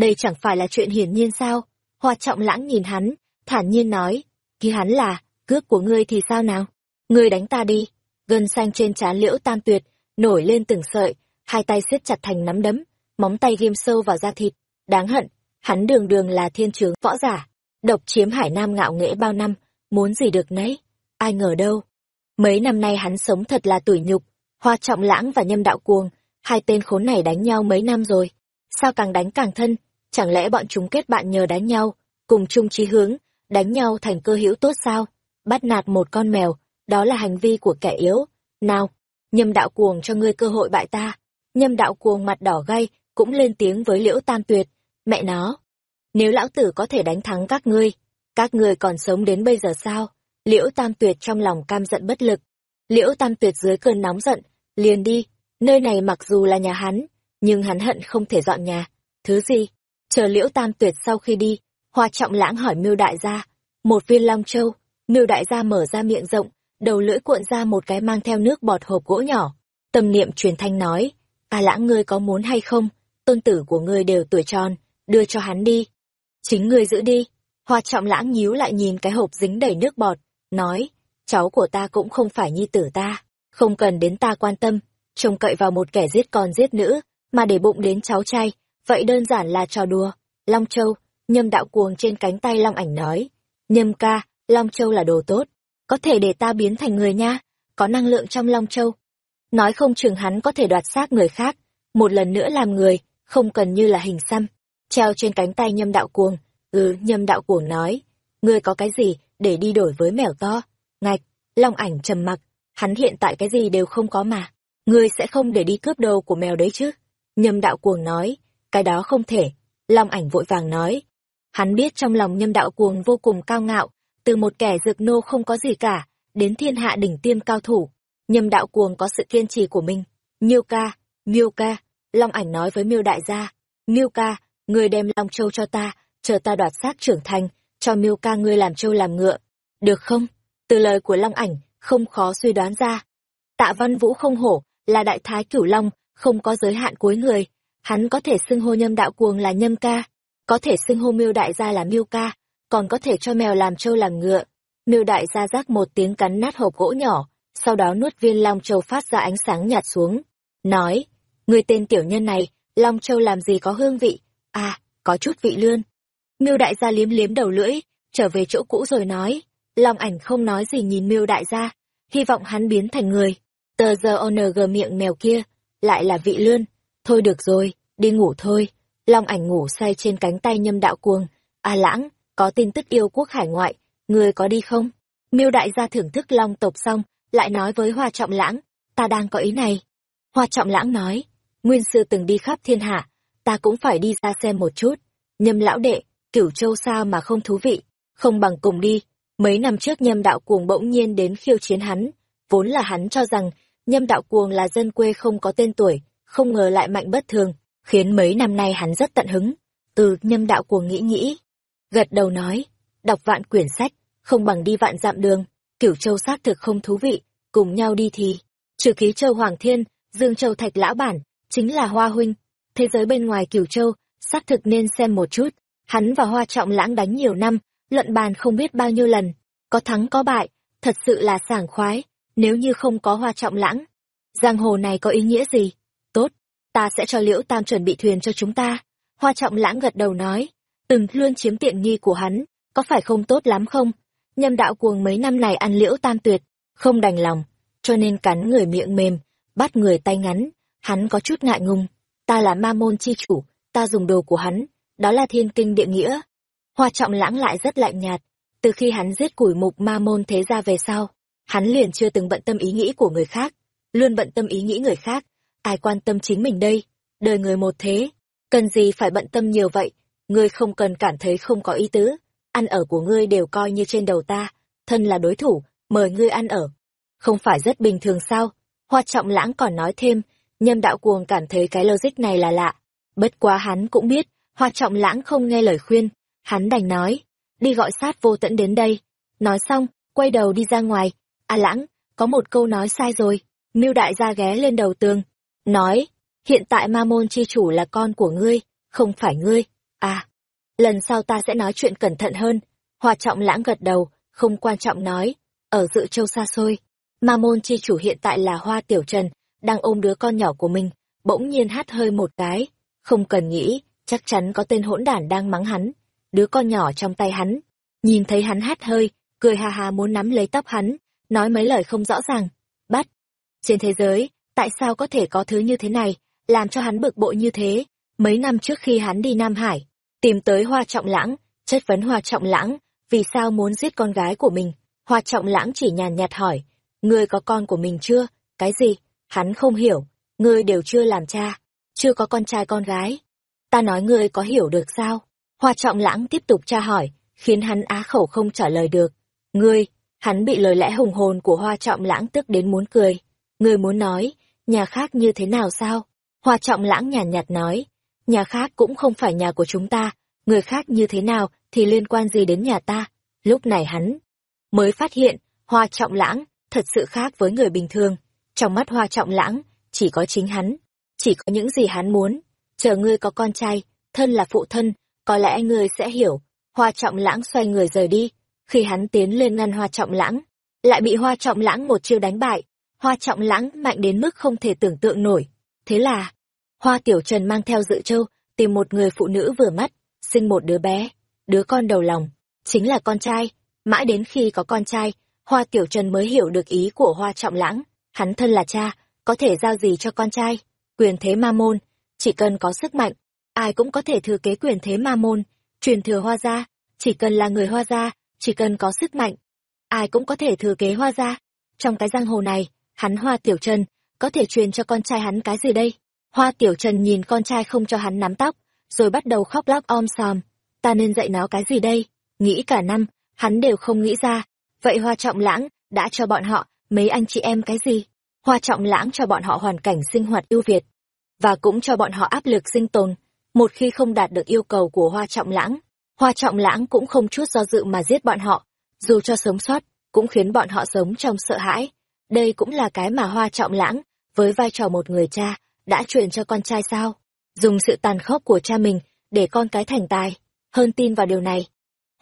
Đây chẳng phải là chuyện hiển nhiên sao? Hoa trọng lãng nhìn hắn, thản nhiên nói, khi hắn là, cướp của ngươi thì sao nào? Ngươi đánh ta đi. Gân xanh trên trán liễu tam tuyệt, nổi lên từng sợi, hai tay siết chặt thành nắm đấm, móng tay ghim sâu vào da thịt. Đáng hận, hắn đường đường là thiên trướng võ giả, độc chiếm hải nam ngạo nghễ bao năm, muốn gì được nấy. Ai ngờ đâu, Mấy năm nay hắn sống thật là tủi nhục, Hoa Trọng Lãng và Nhâm Đạo Cuồng, hai tên khốn này đánh nhau mấy năm rồi. Sao càng đánh càng thân, chẳng lẽ bọn chúng kết bạn nhờ đánh nhau, cùng chung chí hướng, đánh nhau thành cơ hữu tốt sao? Bắt nạt một con mèo, đó là hành vi của kẻ yếu. Nào, Nhâm Đạo Cuồng cho ngươi cơ hội bại ta. Nhâm Đạo Cuồng mặt đỏ gay, cũng lên tiếng với Liễu Tam Tuyệt, mẹ nó. Nếu lão tử có thể đánh thắng các ngươi, các ngươi còn sống đến bây giờ sao? Liễu Tam Tuyệt trong lòng cam giận bất lực. Liễu Tam Tuyệt dưới cơn nóng giận, liền đi, nơi này mặc dù là nhà hắn, nhưng hắn hận không thể dọn nhà. Thứ gì? Chờ Liễu Tam Tuyệt sau khi đi, Hoa Trọng Lãng hỏi Miêu Đại gia, một viên long châu, Miêu Đại gia mở ra miệng rộng, đầu lưỡi cuộn ra một cái mang theo nước bọt hộp gỗ nhỏ. Tâm niệm truyền thanh nói, "A Lãng ngươi có muốn hay không? Tôn tử của ngươi đều tuổi tròn, đưa cho hắn đi." "Chính ngươi giữ đi." Hoa Trọng Lãng nhíu lại nhìn cái hộp dính đầy nước bọt, nói, cháu của ta cũng không phải nhi tử ta, không cần đến ta quan tâm, trông cậy vào một kẻ giết con giết nữ, mà để bụng đến cháu trai, vậy đơn giản là trò đùa. Long Châu, nhâm đạo cuồng trên cánh tay Long ảnh nói, nhâm ca, Long Châu là đồ tốt, có thể để ta biến thành người nha, có năng lượng trong Long Châu. Nói không chừng hắn có thể đoạt xác người khác, một lần nữa làm người, không cần như là hình xăm. Treo trên cánh tay nhâm đạo cuồng, ừ, nhâm đạo cuồng nói, ngươi có cái gì, để đi đổi với mèo to. Ngạch, Long ảnh trầm mặc, hắn hiện tại cái gì đều không có mà. Ngươi sẽ không để đi cướp đồ của mèo đấy chứ? Nhâm đạo cuồng nói, cái đó không thể. Long ảnh vội vàng nói. Hắn biết trong lòng nhâm đạo cuồng vô cùng cao ngạo, từ một kẻ dược nô không có gì cả, đến thiên hạ đỉnh tiêm cao thủ. Nhâm đạo cuồng có sự kiên trì của mình. Miêu ca, miêu ca, Long ảnh nói với miêu đại gia. Miêu ca, ngươi đem Long Châu cho ta, chờ ta đoạt xác trưởng thành, cho miêu ca ngươi làm trâu làm ngựa. Được không? Từ lời của Long ảnh, không khó suy đoán ra. Tạ văn vũ không hổ, là đại thái cửu long, không có giới hạn cuối người. Hắn có thể xưng hô nhâm đạo cuồng là nhâm ca, có thể xưng hô miêu đại gia là miêu ca, còn có thể cho mèo làm trâu làm ngựa. Miêu đại gia rác một tiếng cắn nát hộp gỗ nhỏ, sau đó nuốt viên long châu phát ra ánh sáng nhạt xuống. Nói, người tên tiểu nhân này, long châu làm gì có hương vị? À, có chút vị lươn. Miêu đại gia liếm liếm đầu lưỡi, trở về chỗ cũ rồi nói. Long ảnh không nói gì nhìn miêu đại gia, hy vọng hắn biến thành người. Tờ giờ ONG miệng mèo kia, lại là vị lươn. Thôi được rồi, đi ngủ thôi. Long ảnh ngủ say trên cánh tay nhâm đạo cuồng. À lãng, có tin tức yêu quốc hải ngoại, người có đi không? Miêu đại gia thưởng thức long tộc xong, lại nói với Hoa Trọng Lãng, ta đang có ý này. Hoa Trọng Lãng nói, nguyên sư từng đi khắp thiên hạ, ta cũng phải đi ra xem một chút. Nhâm lão đệ, cửu châu sao mà không thú vị, không bằng cùng đi. Mấy năm trước nhâm đạo cuồng bỗng nhiên đến khiêu chiến hắn, vốn là hắn cho rằng nhâm đạo cuồng là dân quê không có tên tuổi, không ngờ lại mạnh bất thường, khiến mấy năm nay hắn rất tận hứng. Từ nhâm đạo cuồng nghĩ nghĩ, gật đầu nói, đọc vạn quyển sách, không bằng đi vạn dặm đường, cửu châu xác thực không thú vị, cùng nhau đi thì, trừ ký châu Hoàng Thiên, Dương Châu Thạch Lão Bản, chính là Hoa Huynh, thế giới bên ngoài cửu châu, xác thực nên xem một chút, hắn và Hoa Trọng Lãng đánh nhiều năm, luận bàn không biết bao nhiêu lần, có thắng có bại, thật sự là sảng khoái, nếu như không có Hoa Trọng Lãng. Giang hồ này có ý nghĩa gì? Ta sẽ cho Liễu Tam chuẩn bị thuyền cho chúng ta. Hoa Trọng Lãng gật đầu nói, từng luôn chiếm tiện nghi của hắn, có phải không tốt lắm không? Nhâm đạo cuồng mấy năm này ăn Liễu Tam tuyệt, không đành lòng, cho nên cắn người miệng mềm, bắt người tay ngắn, hắn có chút ngại ngùng. Ta là ma môn chi chủ, ta dùng đồ của hắn, đó là thiên kinh địa nghĩa. Hoa trọng lãng lại rất lạnh nhạt, từ khi hắn giết củi mục ma môn thế ra về sau, hắn liền chưa từng bận tâm ý nghĩ của người khác, luôn bận tâm ý nghĩ người khác, ai quan tâm chính mình đây, đời người một thế, cần gì phải bận tâm nhiều vậy, ngươi không cần cảm thấy không có ý tứ, ăn ở của ngươi đều coi như trên đầu ta, thân là đối thủ, mời ngươi ăn ở. Không phải rất bình thường sao? Hoa trọng lãng còn nói thêm, nhâm đạo cuồng cảm thấy cái logic này là lạ. Bất quá hắn cũng biết, hoa trọng lãng không nghe lời khuyên, hắn đành nói, đi gọi sát vô tận đến đây. Nói xong, quay đầu đi ra ngoài, a lãng, có một câu nói sai rồi, Mưu đại gia ghé lên đầu tường, nói, hiện tại ma môn chi chủ là con của ngươi, không phải ngươi, à, lần sau ta sẽ nói chuyện cẩn thận hơn, hoa trọng lãng gật đầu, không quan trọng nói, ở dự châu xa xôi, ma môn chi chủ hiện tại là hoa tiểu trần, đang ôm đứa con nhỏ của mình, bỗng nhiên hát hơi một cái, không cần nghĩ, chắc chắn có tên hỗn đản đang mắng hắn, đứa con nhỏ trong tay hắn, nhìn thấy hắn hát hơi, cười hà hà muốn nắm lấy tóc hắn, nói mấy lời không rõ ràng, bắt. Trên thế giới, tại sao có thể có thứ như thế này, làm cho hắn bực bội như thế, mấy năm trước khi hắn đi Nam Hải, tìm tới Hoa Trọng Lãng, chất vấn Hoa Trọng Lãng, vì sao muốn giết con gái của mình, Hoa Trọng Lãng chỉ nhàn nhạt hỏi, ngươi có con của mình chưa, cái gì, hắn không hiểu, ngươi đều chưa làm cha, chưa có con trai con gái. Ta nói ngươi có hiểu được sao? Hoa trọng lãng tiếp tục tra hỏi, khiến hắn á khẩu không trả lời được. Ngươi, hắn bị lời lẽ hùng hồn của hoa trọng lãng tức đến muốn cười. Ngươi muốn nói, nhà khác như thế nào sao? Hoa trọng lãng nhàn nhạt nói, nhà khác cũng không phải nhà của chúng ta, người khác như thế nào thì liên quan gì đến nhà ta. Lúc này hắn mới phát hiện, hoa trọng lãng thật sự khác với người bình thường. Trong mắt hoa trọng lãng, chỉ có chính hắn, chỉ có những gì hắn muốn. Chờ ngươi có con trai, thân là phụ thân, có lẽ ngươi sẽ hiểu. Hoa trọng lãng xoay người rời đi, khi hắn tiến lên ngăn hoa trọng lãng, lại bị hoa trọng lãng một chiêu đánh bại. Hoa trọng lãng mạnh đến mức không thể tưởng tượng nổi. Thế là, hoa tiểu trần mang theo dự châu, tìm một người phụ nữ vừa mắt, sinh một đứa bé, đứa con đầu lòng, chính là con trai. Mãi đến khi có con trai, hoa tiểu trần mới hiểu được ý của hoa trọng lãng. Hắn thân là cha, có thể giao gì cho con trai? Quyền thế ma môn, chỉ cần có sức mạnh, ai cũng có thể thừa kế quyền thế ma môn, truyền thừa hoa gia, chỉ cần là người hoa gia, chỉ cần có sức mạnh, ai cũng có thể thừa kế hoa gia. Trong cái giang hồ này, hắn hoa tiểu trần, có thể truyền cho con trai hắn cái gì đây? Hoa tiểu trần nhìn con trai không cho hắn nắm tóc, rồi bắt đầu khóc lóc om sòm. Ta nên dạy nó cái gì đây? Nghĩ cả năm, hắn đều không nghĩ ra. Vậy hoa trọng lãng, đã cho bọn họ, mấy anh chị em cái gì? Hoa trọng lãng cho bọn họ hoàn cảnh sinh hoạt ưu việt, và cũng cho bọn họ áp lực sinh tồn. Một khi không đạt được yêu cầu của Hoa trọng lãng, Hoa trọng lãng cũng không chút do dự mà giết bọn họ, dù cho sống sót, cũng khiến bọn họ sống trong sợ hãi. Đây cũng là cái mà Hoa trọng lãng, với vai trò một người cha, đã truyền cho con trai sao? Dùng sự tàn khốc của cha mình, để con cái thành tài, hơn tin vào điều này.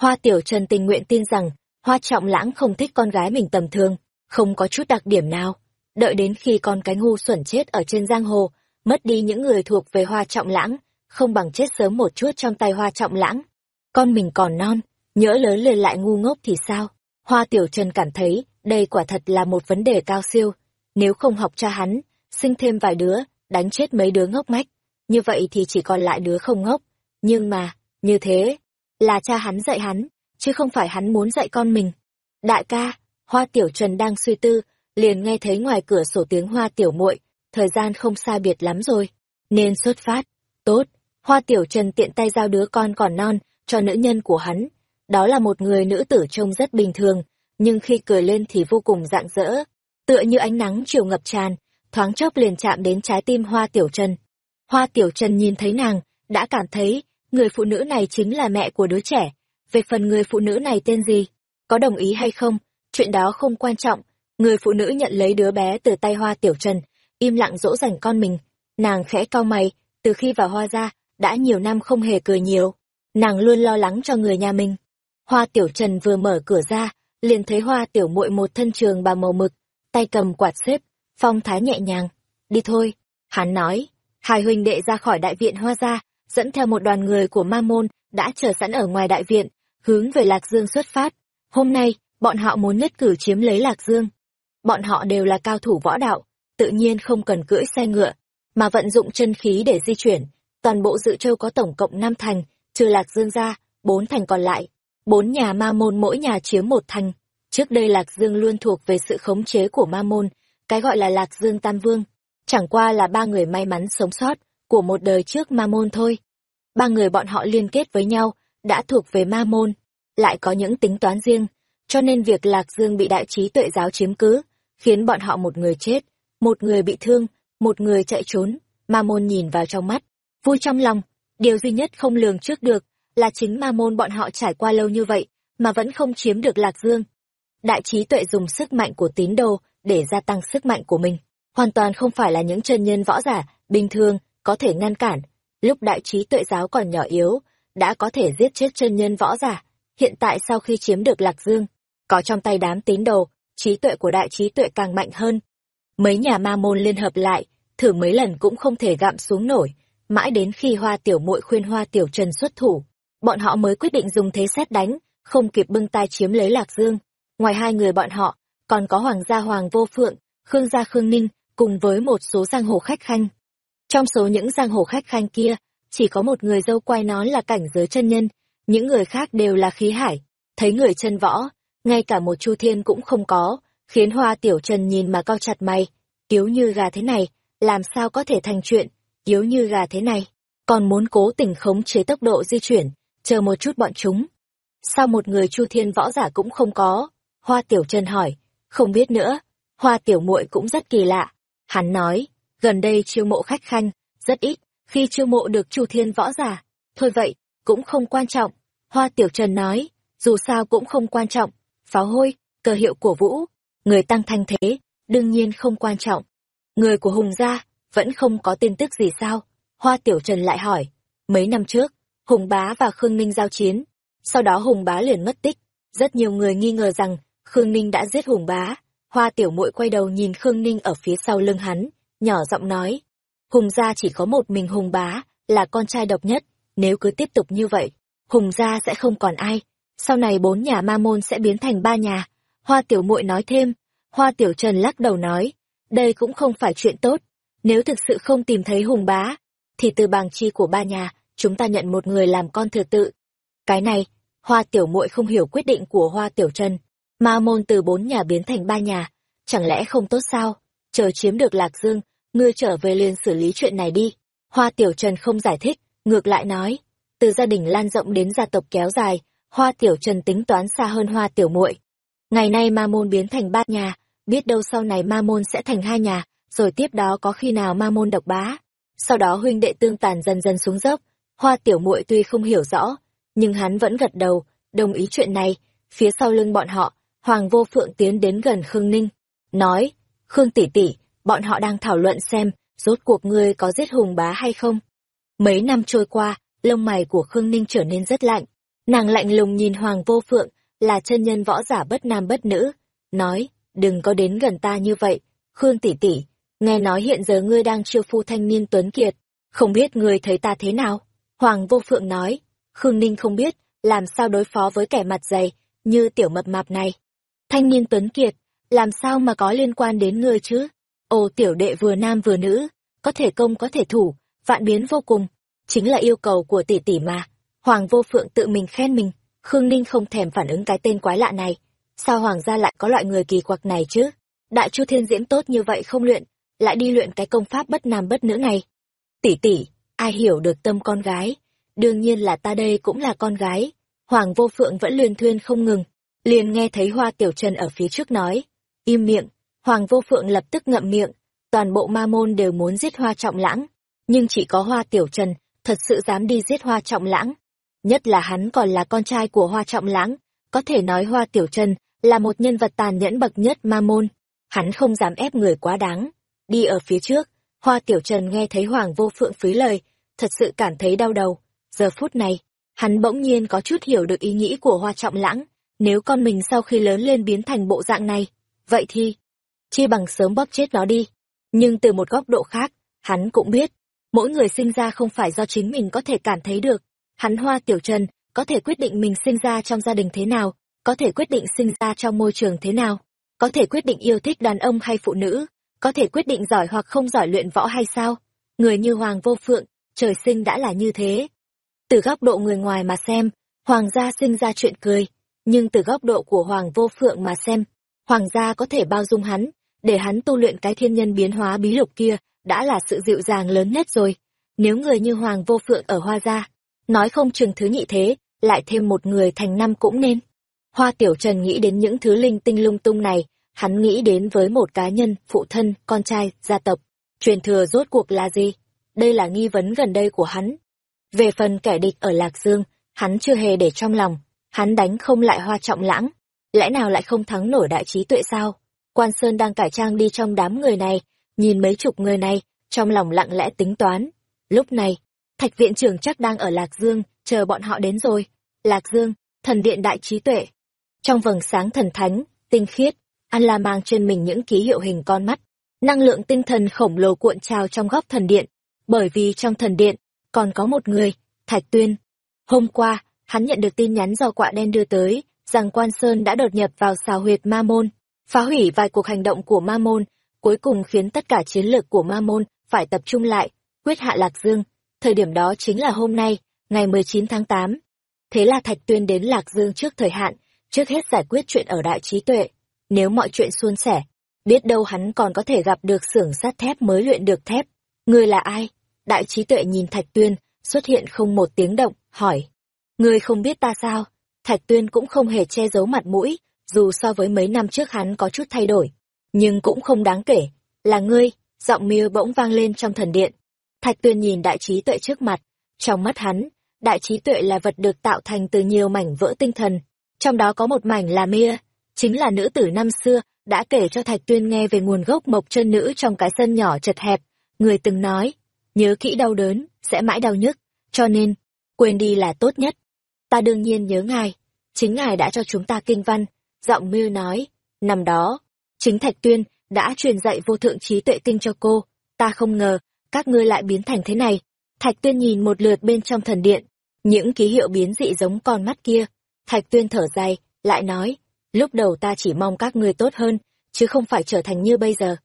Hoa tiểu trần tình nguyện tin rằng, Hoa trọng lãng không thích con gái mình tầm thường, không có chút đặc điểm nào đợi đến khi con cái ngu xuẩn chết ở trên giang hồ, mất đi những người thuộc về hoa trọng lãng, không bằng chết sớm một chút trong tay hoa trọng lãng. Con mình còn non, nhỡ lớn lên lại ngu ngốc thì sao? Hoa tiểu trần cảm thấy đây quả thật là một vấn đề cao siêu. Nếu không học cha hắn, sinh thêm vài đứa, đánh chết mấy đứa ngốc mách, như vậy thì chỉ còn lại đứa không ngốc. Nhưng mà, như thế, là cha hắn dạy hắn, chứ không phải hắn muốn dạy con mình. Đại ca, Hoa Tiểu Trần đang suy tư, liền nghe thấy ngoài cửa sổ tiếng Hoa Tiểu muội, thời gian không xa biệt lắm rồi, nên xuất phát. Tốt, Hoa Tiểu Trần tiện tay giao đứa con còn non cho nữ nhân của hắn. Đó là một người nữ tử trông rất bình thường, nhưng khi cười lên thì vô cùng rạng rỡ, tựa như ánh nắng chiều ngập tràn, thoáng chốc liền chạm đến trái tim Hoa Tiểu Trần. Hoa Tiểu Trần nhìn thấy nàng, đã cảm thấy, người phụ nữ này chính là mẹ của đứa trẻ. Về phần người phụ nữ này tên gì, có đồng ý hay không, chuyện đó không quan trọng. Người phụ nữ nhận lấy đứa bé từ tay Hoa Tiểu Trần, im lặng dỗ dành con mình. Nàng khẽ cau mày, từ khi vào Hoa ra, đã nhiều năm không hề cười nhiều. Nàng luôn lo lắng cho người nhà mình. Hoa Tiểu Trần vừa mở cửa ra, liền thấy Hoa Tiểu muội một thân trường bà màu mực, tay cầm quạt xếp, phong thái nhẹ nhàng. Đi thôi, hắn nói. Hai huynh đệ ra khỏi đại viện Hoa gia, dẫn theo một đoàn người của Ma Môn đã chờ sẵn ở ngoài đại viện, hướng về Lạc Dương xuất phát. Hôm nay, bọn họ muốn nhất cử chiếm lấy Lạc Dương. Bọn họ đều là cao thủ võ đạo, tự nhiên không cần cưỡi xe ngựa, mà vận dụng chân khí để di chuyển. Toàn bộ dự châu có tổng cộng 5 thành, trừ Lạc Dương ra, 4 thành còn lại. Bốn nhà ma môn mỗi nhà chiếm một thành. Trước đây Lạc Dương luôn thuộc về sự khống chế của ma môn, cái gọi là Lạc Dương Tam Vương. Chẳng qua là ba người may mắn sống sót, của một đời trước ma môn thôi. Ba người bọn họ liên kết với nhau, đã thuộc về ma môn, lại có những tính toán riêng, cho nên việc Lạc Dương bị đại trí tuệ giáo chiếm cứ, khiến bọn họ một người chết, một người bị thương, một người chạy trốn, ma môn nhìn vào trong mắt, vui trong lòng, điều duy nhất không lường trước được, là chính ma môn bọn họ trải qua lâu như vậy, mà vẫn không chiếm được Lạc Dương. Đại trí tuệ dùng sức mạnh của tín đồ để gia tăng sức mạnh của mình, hoàn toàn không phải là những chân nhân võ giả, bình thường, có thể ngăn cản. Lúc đại trí tuệ giáo còn nhỏ yếu, đã có thể giết chết chân nhân võ giả. Hiện tại sau khi chiếm được Lạc Dương, có trong tay đám tín đồ, trí tuệ của đại trí tuệ càng mạnh hơn. Mấy nhà ma môn liên hợp lại, thử mấy lần cũng không thể gặm xuống nổi, mãi đến khi hoa tiểu muội khuyên hoa tiểu trần xuất thủ, bọn họ mới quyết định dùng thế xét đánh, không kịp bưng tay chiếm lấy Lạc Dương. Ngoài hai người bọn họ, còn có Hoàng gia Hoàng Vô Phượng, Khương gia Khương Ninh, cùng với một số giang hồ khách khanh. Trong số những giang hồ khách khanh kia, chỉ có một người dâu quay nón là cảnh giới chân nhân, những người khác đều là khí hải. Thấy người chân võ, ngay cả một chu thiên cũng không có, khiến hoa tiểu trần nhìn mà cao chặt mày. Yếu như gà thế này, làm sao có thể thành chuyện, yếu như gà thế này, còn muốn cố tình khống chế tốc độ di chuyển, chờ một chút bọn chúng. Sao một người chu thiên võ giả cũng không có? Hoa tiểu trần hỏi, không biết nữa, hoa tiểu muội cũng rất kỳ lạ. Hắn nói, gần đây chiêu mộ khách khanh, rất ít, khi chiêu mộ được chu thiên võ giả. Thôi vậy, cũng không quan trọng. Hoa tiểu trần nói, dù sao cũng không quan trọng, pháo hôi, cờ hiệu của vũ, người tăng thanh thế, đương nhiên không quan trọng. Người của Hùng gia, vẫn không có tin tức gì sao? Hoa Tiểu Trần lại hỏi. Mấy năm trước, Hùng Bá và Khương Ninh giao chiến. Sau đó Hùng Bá liền mất tích. Rất nhiều người nghi ngờ rằng Khương Ninh đã giết Hùng Bá. Hoa Tiểu muội quay đầu nhìn Khương Ninh ở phía sau lưng hắn, nhỏ giọng nói. Hùng gia chỉ có một mình Hùng Bá, là con trai độc nhất. Nếu cứ tiếp tục như vậy, Hùng gia sẽ không còn ai. Sau này bốn nhà ma môn sẽ biến thành ba nhà. Hoa Tiểu muội nói thêm. Hoa Tiểu Trần lắc đầu nói. Đây cũng không phải chuyện tốt nếu thực sự không tìm thấy hùng bá, thì từ bàng chi của ba nhà, chúng ta nhận một người làm con thừa tự. Cái này, hoa tiểu muội không hiểu quyết định của hoa tiểu trần. Ma môn từ bốn nhà biến thành ba nhà, chẳng lẽ không tốt sao? Chờ chiếm được Lạc Dương, ngươi trở về liền xử lý chuyện này đi. Hoa tiểu trần không giải thích, ngược lại nói, từ gia đình lan rộng đến gia tộc kéo dài, hoa tiểu trần tính toán xa hơn hoa tiểu muội. Ngày nay ma môn biến thành ba nhà, biết đâu sau này ma môn sẽ thành hai nhà, rồi tiếp đó có khi nào ma môn độc bá. Sau đó huynh đệ tương tàn dần dần xuống dốc, hoa tiểu muội tuy không hiểu rõ, nhưng hắn vẫn gật đầu, đồng ý chuyện này. Phía sau lưng bọn họ, Hoàng Vô Phượng tiến đến gần Khương Ninh, nói, Khương tỷ tỷ, bọn họ đang thảo luận xem, rốt cuộc ngươi có giết hùng bá hay không. Mấy năm trôi qua, lông mày của Khương Ninh trở nên rất lạnh, nàng lạnh lùng nhìn Hoàng Vô Phượng, là chân nhân võ giả bất nam bất nữ, nói, đừng có đến gần ta như vậy, Khương tỷ tỷ, nghe nói hiện giờ ngươi đang chiêu phu thanh niên tuấn kiệt, không biết ngươi thấy ta thế nào? Hoàng Vô Phượng nói, Khương Ninh không biết, làm sao đối phó với kẻ mặt dày, như tiểu mập mạp này. Thanh niên tuấn kiệt, làm sao mà có liên quan đến ngươi chứ? Ồ tiểu đệ vừa nam vừa nữ, có thể công có thể thủ, vạn biến vô cùng, chính là yêu cầu của tỷ tỷ mà. Hoàng Vô Phượng tự mình khen mình, Khương Ninh không thèm phản ứng cái tên quái lạ này. Sao hoàng gia lại có loại người kỳ quặc này chứ? Đại chu thiên diễm tốt như vậy không luyện, lại đi luyện cái công pháp bất nam bất nữ này. Tỷ tỷ, ai hiểu được tâm con gái? Đương nhiên là ta đây cũng là con gái. Hoàng vô phượng vẫn luyên thuyên không ngừng. Liền nghe thấy hoa tiểu trần ở phía trước nói. Im miệng, Hoàng vô phượng lập tức ngậm miệng. Toàn bộ ma môn đều muốn giết hoa trọng lãng. Nhưng chỉ có hoa tiểu trần, thật sự dám đi giết hoa trọng lãng. Nhất là hắn còn là con trai của hoa trọng lãng. Có thể nói hoa tiểu trần là một nhân vật tàn nhẫn bậc nhất ma môn. Hắn không dám ép người quá đáng. Đi ở phía trước, hoa tiểu trần nghe thấy Hoàng vô phượng phí lời, thật sự cảm thấy đau đầu. Giờ phút này, hắn bỗng nhiên có chút hiểu được ý nghĩ của hoa trọng lãng. Nếu con mình sau khi lớn lên biến thành bộ dạng này, vậy thì, chi bằng sớm bóp chết nó đi. Nhưng từ một góc độ khác, hắn cũng biết, mỗi người sinh ra không phải do chính mình có thể cảm thấy được. Hắn hoa tiểu trần, có thể quyết định mình sinh ra trong gia đình thế nào, có thể quyết định sinh ra trong môi trường thế nào, có thể quyết định yêu thích đàn ông hay phụ nữ, có thể quyết định giỏi hoặc không giỏi luyện võ hay sao. Người như Hoàng Vô Phượng, trời sinh đã là như thế. Từ góc độ người ngoài mà xem, Hoàng gia sinh ra chuyện cười, nhưng từ góc độ của Hoàng Vô Phượng mà xem, Hoàng gia có thể bao dung hắn, để hắn tu luyện cái thiên nhân biến hóa bí lục kia, đã là sự dịu dàng lớn nhất rồi. Nếu người như Hoàng Vô Phượng ở Hoa gia, nói không chừng thứ nhị thế, lại thêm một người thành năm cũng nên. Hoa Tiểu Trần nghĩ đến những thứ linh tinh lung tung này, hắn nghĩ đến với một cá nhân, phụ thân, con trai, gia tộc. Truyền thừa rốt cuộc là gì? Đây là nghi vấn gần đây của hắn. Về phần kẻ địch ở Lạc Dương, hắn chưa hề để trong lòng, hắn đánh không lại hoa trọng lãng. Lẽ nào lại không thắng nổi đại trí tuệ sao? Quan Sơn đang cải trang đi trong đám người này, nhìn mấy chục người này, trong lòng lặng lẽ tính toán. Lúc này, thạch viện trưởng chắc đang ở Lạc Dương, chờ bọn họ đến rồi. Lạc Dương, thần điện đại trí tuệ. Trong vầng sáng thần thánh, tinh khiết, An La mang trên mình những ký hiệu hình con mắt. Năng lượng tinh thần khổng lồ cuộn trào trong góc thần điện. Bởi vì trong thần điện, còn có một người, Thạch Tuyên. Hôm qua, hắn nhận được tin nhắn do quạ đen đưa tới, rằng Quan Sơn đã đột nhập vào xào huyệt Ma Môn, phá hủy vài cuộc hành động của Ma Môn, cuối cùng khiến tất cả chiến lược của Ma Môn phải tập trung lại, quyết hạ Lạc Dương. Thời điểm đó chính là hôm nay, ngày 19 tháng 8. Thế là Thạch Tuyên đến Lạc Dương trước thời hạn, trước hết giải quyết chuyện ở Đại Trí Tuệ. Nếu mọi chuyện suôn sẻ, biết đâu hắn còn có thể gặp được xưởng sắt thép mới luyện được thép. Người là ai? Đại trí tuệ nhìn Thạch Tuyên, xuất hiện không một tiếng động, hỏi. Người không biết ta sao? Thạch Tuyên cũng không hề che giấu mặt mũi, dù so với mấy năm trước hắn có chút thay đổi. Nhưng cũng không đáng kể. Là ngươi, giọng miêu bỗng vang lên trong thần điện. Thạch Tuyên nhìn đại trí tuệ trước mặt. Trong mắt hắn, đại trí tuệ là vật được tạo thành từ nhiều mảnh vỡ tinh thần. Trong đó có một mảnh là mia, chính là nữ tử năm xưa, đã kể cho Thạch Tuyên nghe về nguồn gốc mộc chân nữ trong cái sân nhỏ chật hẹp. Người từng nói, nhớ kỹ đau đớn, sẽ mãi đau nhức, cho nên, quên đi là tốt nhất. Ta đương nhiên nhớ ngài, chính ngài đã cho chúng ta kinh văn, giọng mưu nói, năm đó, chính Thạch Tuyên đã truyền dạy vô thượng trí tuệ kinh cho cô, ta không ngờ, các ngươi lại biến thành thế này. Thạch Tuyên nhìn một lượt bên trong thần điện, những ký hiệu biến dị giống con mắt kia. Thạch Tuyên thở dài, lại nói, lúc đầu ta chỉ mong các ngươi tốt hơn, chứ không phải trở thành như bây giờ.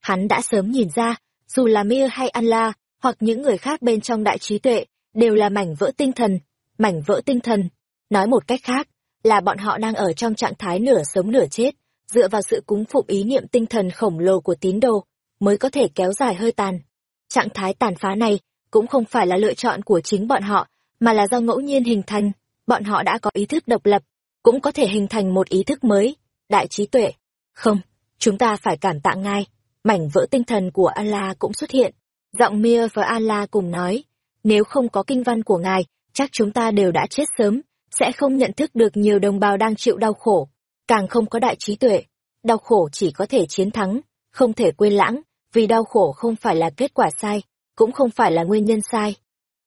Hắn đã sớm nhìn ra, dù là Mir hay Anla, hoặc những người khác bên trong đại trí tuệ, đều là mảnh vỡ tinh thần. Mảnh vỡ tinh thần, nói một cách khác, là bọn họ đang ở trong trạng thái nửa sống nửa chết, dựa vào sự cúng phụng ý niệm tinh thần khổng lồ của tín đồ, mới có thể kéo dài hơi tàn. Trạng thái tàn phá này cũng không phải là lựa chọn của chính bọn họ, mà là do ngẫu nhiên hình thành, bọn họ đã có ý thức độc lập, cũng có thể hình thành một ý thức mới, đại trí tuệ. Không, chúng ta phải cảm tạ ngài, mảnh vỡ tinh thần của Allah cũng xuất hiện. Giọng Mia và Allah cùng nói, nếu không có kinh văn của ngài, chắc chúng ta đều đã chết sớm, sẽ không nhận thức được nhiều đồng bào đang chịu đau khổ, càng không có đại trí tuệ. Đau khổ chỉ có thể chiến thắng, không thể quên lãng, vì đau khổ không phải là kết quả sai, cũng không phải là nguyên nhân sai.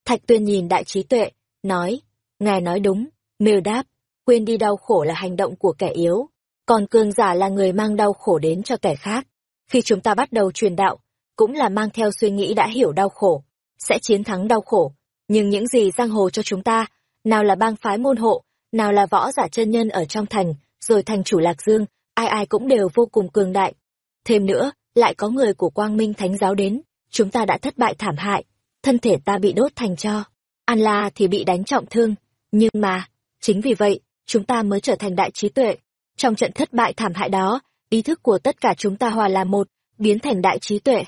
Thạch tuyên nhìn đại trí tuệ, nói, ngài nói đúng, Miêu đáp, quên đi đau khổ là hành động của kẻ yếu, còn cường giả là người mang đau khổ đến cho kẻ khác. Khi chúng ta bắt đầu truyền đạo, cũng là mang theo suy nghĩ đã hiểu đau khổ, sẽ chiến thắng đau khổ. Nhưng những gì giang hồ cho chúng ta, nào là bang phái môn hộ, nào là võ giả chân nhân ở trong thành, rồi thành chủ Lạc Dương, ai ai cũng đều vô cùng cường đại. Thêm nữa, lại có người của Quang Minh Thánh giáo đến, chúng ta đã thất bại thảm hại, thân thể ta bị đốt thành cho. An La thì bị đánh trọng thương, nhưng mà, Chính vì vậy, chúng ta mới trở thành đại trí tuệ. Trong trận thất bại thảm hại đó, ý thức của tất cả chúng ta hòa là một, biến thành đại trí tuệ.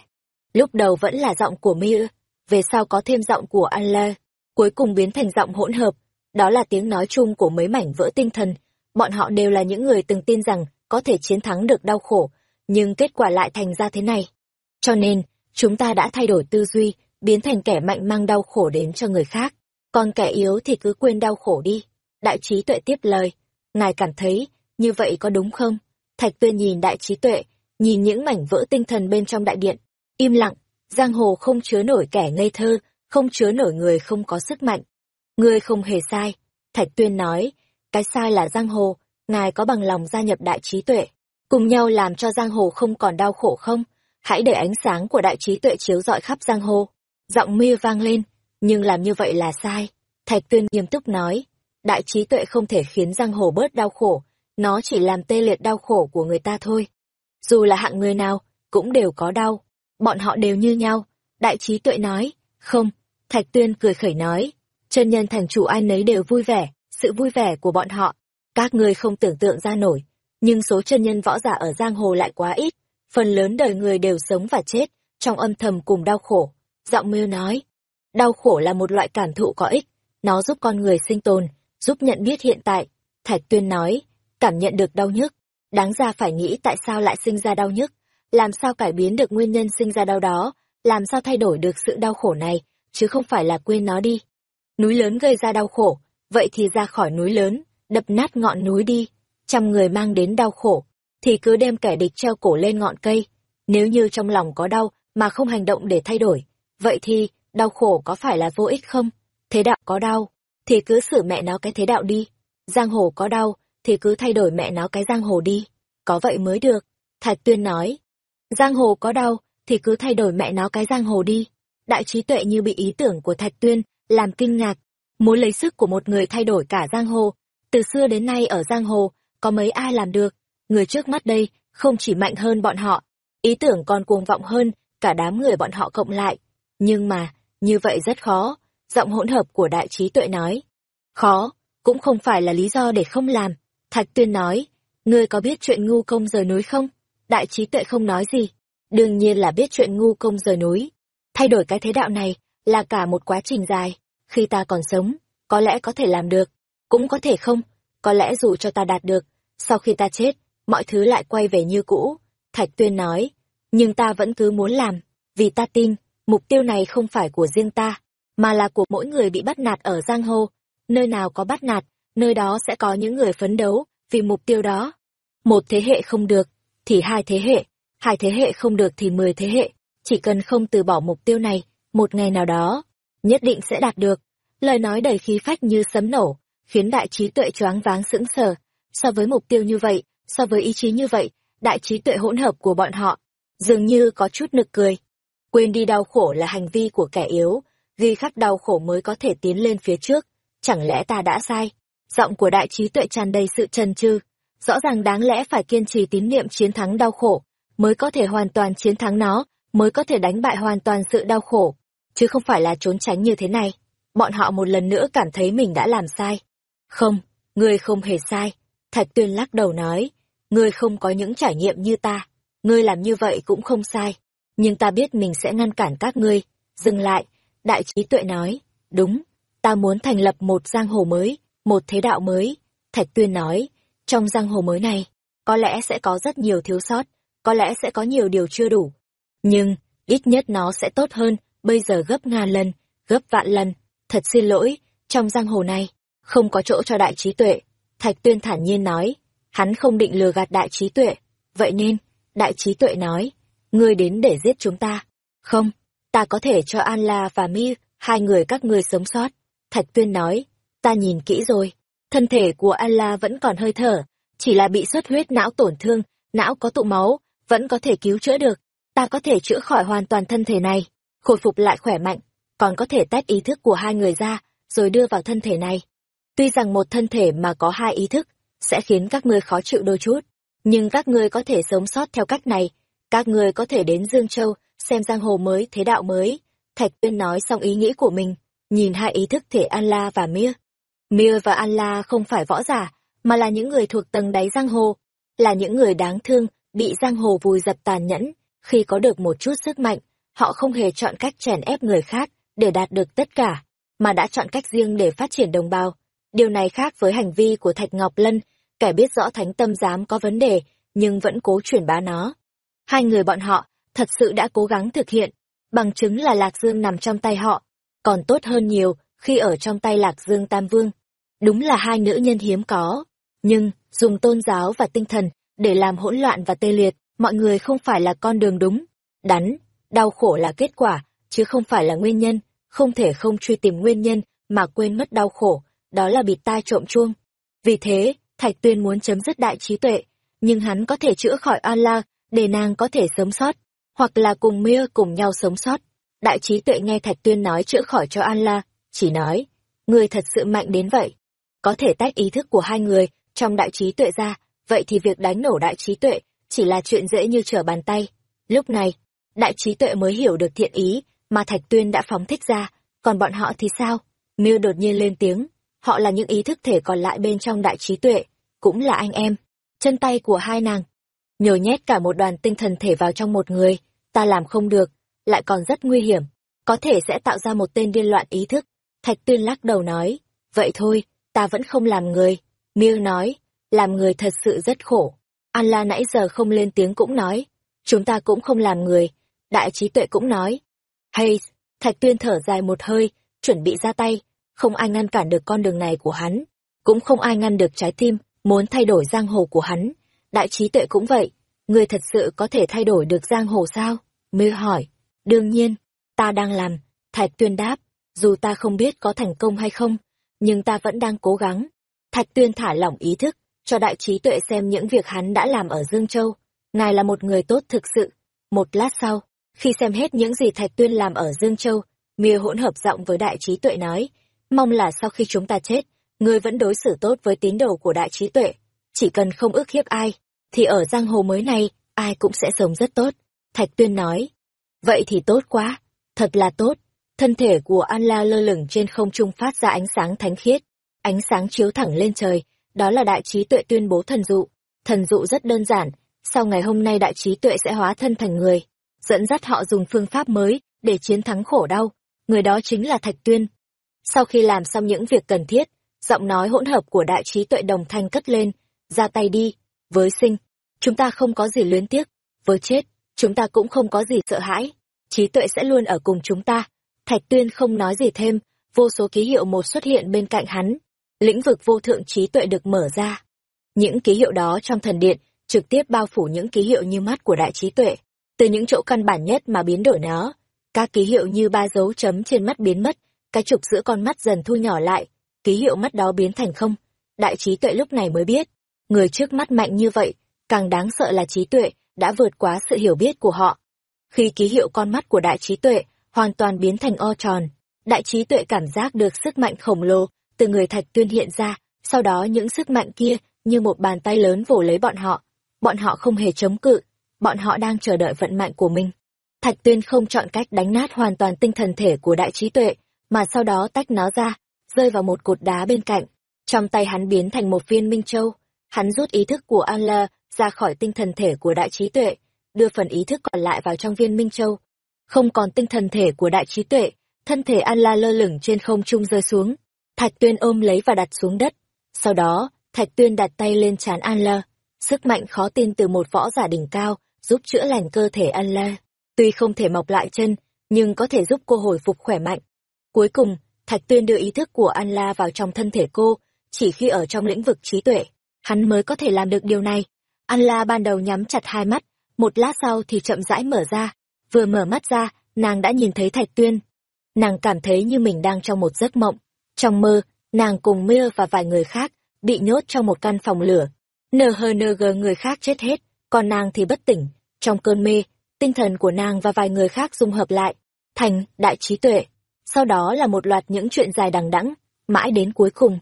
Lúc đầu vẫn là giọng của Mir, về sau có thêm giọng của Allah, cuối cùng biến thành giọng hỗn hợp. Đó là tiếng nói chung của mấy mảnh vỡ tinh thần. Bọn họ đều là những người từng tin rằng có thể chiến thắng được đau khổ, nhưng kết quả lại thành ra thế này. Cho nên, chúng ta đã thay đổi tư duy, biến thành kẻ mạnh mang đau khổ đến cho người khác. Còn kẻ yếu thì cứ quên đau khổ đi. Đại trí tuệ tiếp lời. Ngài cảm thấy, như vậy có đúng không? Thạch tuyên nhìn đại trí tuệ, nhìn những mảnh vỡ tinh thần bên trong đại điện. Im lặng, giang hồ không chứa nổi kẻ ngây thơ, không chứa nổi người không có sức mạnh. Ngươi không hề sai. Thạch tuyên nói, cái sai là giang hồ, ngài có bằng lòng gia nhập đại trí tuệ, cùng nhau làm cho giang hồ không còn đau khổ không? Hãy để ánh sáng của đại trí tuệ chiếu rọi khắp giang hồ. Giọng mia vang lên, nhưng làm như vậy là sai. Thạch tuyên nghiêm túc nói, đại trí tuệ không thể khiến giang hồ bớt đau khổ, nó chỉ làm tê liệt đau khổ của người ta thôi. Dù là hạng người nào, cũng đều có đau, bọn họ đều như nhau. Đại trí tuệ nói, không, Thạch tuyên cười khẩy nói, chân nhân thành chủ ai nấy đều vui vẻ, sự vui vẻ của bọn họ. Các người không tưởng tượng ra nổi, nhưng số chân nhân võ giả ở giang hồ lại quá ít, phần lớn đời người đều sống và chết, trong âm thầm cùng đau khổ. Giọng mưu nói, đau khổ là một loại cảm thụ có ích, nó giúp con người sinh tồn, giúp nhận biết hiện tại. Thạch tuyên nói, cảm nhận được đau nhức, đáng ra phải nghĩ tại sao lại sinh ra đau nhức, làm sao cải biến được nguyên nhân sinh ra đau đó, làm sao thay đổi được sự đau khổ này, chứ không phải là quên nó đi. Núi lớn gây ra đau khổ, vậy thì ra khỏi núi lớn, đập nát ngọn núi đi, trăm người mang đến đau khổ, thì cứ đem kẻ địch treo cổ lên ngọn cây. Nếu như trong lòng có đau mà không hành động để thay đổi, vậy thì đau khổ có phải là vô ích không? Thế đạo có đau, thì cứ xử mẹ nó cái thế đạo đi. Giang hồ có đau, thì cứ thay đổi mẹ nó cái giang hồ đi. Có vậy mới được. Thạch Tuyên nói. Giang hồ có đau, thì cứ thay đổi mẹ nó cái giang hồ đi. Đại trí tuệ như bị ý tưởng của Thạch Tuyên, làm kinh ngạc. Muốn lấy sức của một người thay đổi cả giang hồ. Từ xưa đến nay ở giang hồ, có mấy ai làm được. Người trước mắt đây, không chỉ mạnh hơn bọn họ. Ý tưởng còn cuồng vọng hơn, cả đám người bọn họ cộng lại. Nhưng mà, như vậy rất khó. Giọng hỗn hợp của đại trí tuệ nói. Khó, cũng không phải là lý do để không làm. Thạch Tuyên nói, ngươi có biết chuyện ngu công rời núi không? Đại trí tuệ không nói gì. Đương nhiên là biết chuyện ngu công rời núi. Thay đổi cái thế đạo này là cả một quá trình dài. Khi ta còn sống, có lẽ có thể làm được, cũng có thể không. Có lẽ dù cho ta đạt được, sau khi ta chết, mọi thứ lại quay về như cũ. Thạch Tuyên nói, nhưng ta vẫn cứ muốn làm, vì ta tin, mục tiêu này không phải của riêng ta, mà là của mỗi người bị bắt nạt ở giang hồ. Nơi nào có bắt nạt, nơi đó sẽ có những người phấn đấu vì mục tiêu đó. Một thế hệ không được, thì hai thế hệ, hai thế hệ không được thì mười thế hệ, chỉ cần không từ bỏ mục tiêu này, một ngày nào đó, nhất định sẽ đạt được. Lời nói đầy khí phách như sấm nổ, khiến đại trí tuệ choáng váng sững sờ. So với mục tiêu như vậy, so với ý chí như vậy, đại trí tuệ hỗn hợp của bọn họ, dường như có chút nực cười. Quên đi đau khổ là hành vi của kẻ yếu, ghi khắc đau khổ mới có thể tiến lên phía trước. Chẳng lẽ ta đã sai? Giọng của đại trí tuệ tràn đầy sự trần trừ. Rõ ràng đáng lẽ phải kiên trì tín niệm chiến thắng đau khổ, mới có thể hoàn toàn chiến thắng nó, mới có thể đánh bại hoàn toàn sự đau khổ, chứ không phải là trốn tránh như thế này. Bọn họ một lần nữa cảm thấy mình đã làm sai. Không, ngươi không hề sai. Thạch Tuyên lắc đầu nói, ngươi không có những trải nghiệm như ta. Ngươi làm như vậy cũng không sai. Nhưng ta biết mình sẽ ngăn cản các ngươi. Dừng lại, đại trí tuệ nói, đúng, ta muốn thành lập một giang hồ mới, một thế đạo mới. Thạch Tuyên nói, trong giang hồ mới này, có lẽ sẽ có rất nhiều thiếu sót, có lẽ sẽ có nhiều điều chưa đủ. Nhưng, ít nhất nó sẽ tốt hơn, bây giờ gấp ngàn lần, gấp vạn lần. Thật xin lỗi, trong giang hồ này, không có chỗ cho đại trí tuệ. Thạch Tuyên thản nhiên nói, hắn không định lừa gạt đại trí tuệ. Vậy nên, đại trí tuệ nói, ngươi đến để giết chúng ta. Không, ta có thể cho An La và Mi, hai người các ngươi sống sót. Thạch Tuyên nói, ta nhìn kỹ rồi, thân thể của An La vẫn còn hơi thở, chỉ là bị xuất huyết não tổn thương, não có tụ máu, vẫn có thể cứu chữa được. Ta có thể chữa khỏi hoàn toàn thân thể này, khôi phục lại khỏe mạnh, còn có thể tách ý thức của hai người ra, rồi đưa vào thân thể này. Tuy rằng một thân thể mà có hai ý thức, sẽ khiến các ngươi khó chịu đôi chút, nhưng các ngươi có thể sống sót theo cách này. Các ngươi có thể đến Dương Châu, xem giang hồ mới, thế đạo mới. Thạch Tuyên nói xong ý nghĩ của mình, nhìn hai ý thức thể An La và Mia. Mia và an la không phải võ giả, mà là những người thuộc tầng đáy giang hồ, là những người đáng thương, bị giang hồ vùi dập tàn nhẫn, khi có được một chút sức mạnh, họ không hề chọn cách chèn ép người khác để đạt được tất cả, mà đã chọn cách riêng để phát triển đồng bào. Điều này khác với hành vi của Thạch Ngọc Lân, kẻ biết rõ thánh tâm giám có vấn đề, nhưng vẫn cố truyền bá nó. Hai người bọn họ thật sự đã cố gắng thực hiện, bằng chứng là Lạc Dương nằm trong tay họ, còn tốt hơn nhiều khi ở trong tay Lạc Dương Tam Vương. Đúng là hai nữ nhân hiếm có, nhưng dùng tôn giáo và tinh thần để làm hỗn loạn và tê liệt, mọi người không phải là con đường đúng. Đắn, đau khổ là kết quả, chứ không phải là nguyên nhân, không thể không truy tìm nguyên nhân mà quên mất đau khổ, đó là bịt tai trộm chuông. Vì thế, Thạch Tuyên muốn chấm dứt đại trí tuệ, nhưng hắn có thể chữa khỏi An La, để nàng có thể sống sót, hoặc là cùng Mia cùng nhau sống sót. Đại trí tuệ nghe Thạch Tuyên nói chữa khỏi cho An La, chỉ nói, người thật sự mạnh đến vậy. Có thể tách ý thức của hai người trong đại trí tuệ ra, vậy thì việc đánh nổ đại trí tuệ chỉ là chuyện dễ như trở bàn tay. Lúc này, đại trí tuệ mới hiểu được thiện ý mà Thạch Tuyên đã phóng thích ra, còn bọn họ thì sao? Miêu đột nhiên lên tiếng, họ là những ý thức thể còn lại bên trong đại trí tuệ, cũng là anh em. Chân tay của hai nàng, nhồi nhét cả một đoàn tinh thần thể vào trong một người, ta làm không được, lại còn rất nguy hiểm, có thể sẽ tạo ra một tên điên loạn ý thức. Thạch Tuyên lắc đầu nói, vậy thôi, ta vẫn không làm người. Miêu nói, làm người thật sự rất khổ. An La nãy giờ không lên tiếng cũng nói, chúng ta cũng không làm người. Đại trí tuệ cũng nói, hay, Thạch Tuyên thở dài một hơi, chuẩn bị ra tay, không ai ngăn cản được con đường này của hắn, cũng không ai ngăn được trái tim, muốn thay đổi giang hồ của hắn. Đại trí tuệ cũng vậy, người thật sự có thể thay đổi được giang hồ sao? Mê hỏi, đương nhiên, ta đang làm, Thạch Tuyên đáp, dù ta không biết có thành công hay không, nhưng ta vẫn đang cố gắng. Thạch Tuyên thả lỏng ý thức, cho đại trí tuệ xem những việc hắn đã làm ở Dương Châu. Ngài là một người tốt thực sự. Một lát sau, khi xem hết những gì Thạch Tuyên làm ở Dương Châu, Mia hỗn hợp giọng với đại trí tuệ nói, mong là sau khi chúng ta chết, ngươi vẫn đối xử tốt với tín đồ của đại trí tuệ. Chỉ cần không ức hiếp ai, thì ở giang hồ mới này, ai cũng sẽ sống rất tốt. Thạch Tuyên nói, vậy thì tốt quá, thật là tốt. Thân thể của An La lơ lửng trên không trung phát ra ánh sáng thánh khiết, ánh sáng chiếu thẳng lên trời, đó là đại trí tuệ tuyên bố thần dụ. Thần dụ rất đơn giản, sau ngày hôm nay đại trí tuệ sẽ hóa thân thành người, dẫn dắt họ dùng phương pháp mới để chiến thắng khổ đau, người đó chính là Thạch Tuyên. Sau khi làm xong những việc cần thiết, giọng nói hỗn hợp của đại trí tuệ đồng thanh cất lên, ra tay đi, với sinh, chúng ta không có gì luyến tiếc, với chết, chúng ta cũng không có gì sợ hãi, trí tuệ sẽ luôn ở cùng chúng ta. Thạch Tuyên không nói gì thêm, vô số ký hiệu một xuất hiện bên cạnh hắn, lĩnh vực vô thượng trí tuệ được mở ra. Những ký hiệu đó trong thần điện trực tiếp bao phủ những ký hiệu như mắt của đại trí tuệ, từ những chỗ căn bản nhất mà biến đổi nó. Các ký hiệu như ba dấu chấm trên mắt biến mất, cái trục giữa con mắt dần thu nhỏ lại, ký hiệu mắt đó biến thành không. Đại trí tuệ lúc này mới biết, người trước mắt mạnh như vậy, càng đáng sợ là trí tuệ đã vượt quá sự hiểu biết của họ. Khi ký hiệu con mắt của đại trí tuệ hoàn toàn biến thành o tròn, đại trí tuệ cảm giác được sức mạnh khổng lồ từ người thạch tuyên hiện ra, sau đó những sức mạnh kia như một bàn tay lớn vồ lấy bọn họ. Bọn họ không hề chống cự, bọn họ đang chờ đợi vận mạnh của mình. Thạch tuyên không chọn cách đánh nát hoàn toàn tinh thần thể của đại trí tuệ, mà sau đó tách nó ra, rơi vào một cột đá bên cạnh. Trong tay hắn biến thành một viên minh châu, hắn rút ý thức của An La ra khỏi tinh thần thể của đại trí tuệ, đưa phần ý thức còn lại vào trong viên minh châu. Không còn tinh thần thể của đại trí tuệ, thân thể An La lơ lửng trên không trung rơi xuống. Thạch Tuyên ôm lấy và đặt xuống đất. Sau đó, Thạch Tuyên đặt tay lên trán An La. Sức mạnh khó tin từ một võ giả đỉnh cao, giúp chữa lành cơ thể An La. Tuy không thể mọc lại chân, nhưng có thể giúp cô hồi phục khỏe mạnh. Cuối cùng, Thạch Tuyên đưa ý thức của An La vào trong thân thể cô, chỉ khi ở trong lĩnh vực trí tuệ, hắn mới có thể làm được điều này. An La ban đầu nhắm chặt hai mắt, một lát sau thì chậm rãi mở ra. Vừa mở mắt ra, nàng đã nhìn thấy Thạch Tuyên. Nàng cảm thấy như mình đang trong một giấc mộng. Trong mơ, nàng cùng Mưa và vài người khác bị nhốt trong một căn phòng lửa. nờ hờ nờ gờ người khác chết hết, còn nàng thì bất tỉnh. Trong cơn mê, tinh thần của nàng và vài người khác dung hợp lại, thành đại trí tuệ. Sau đó là một loạt những chuyện dài đằng đẵng, mãi đến cuối cùng.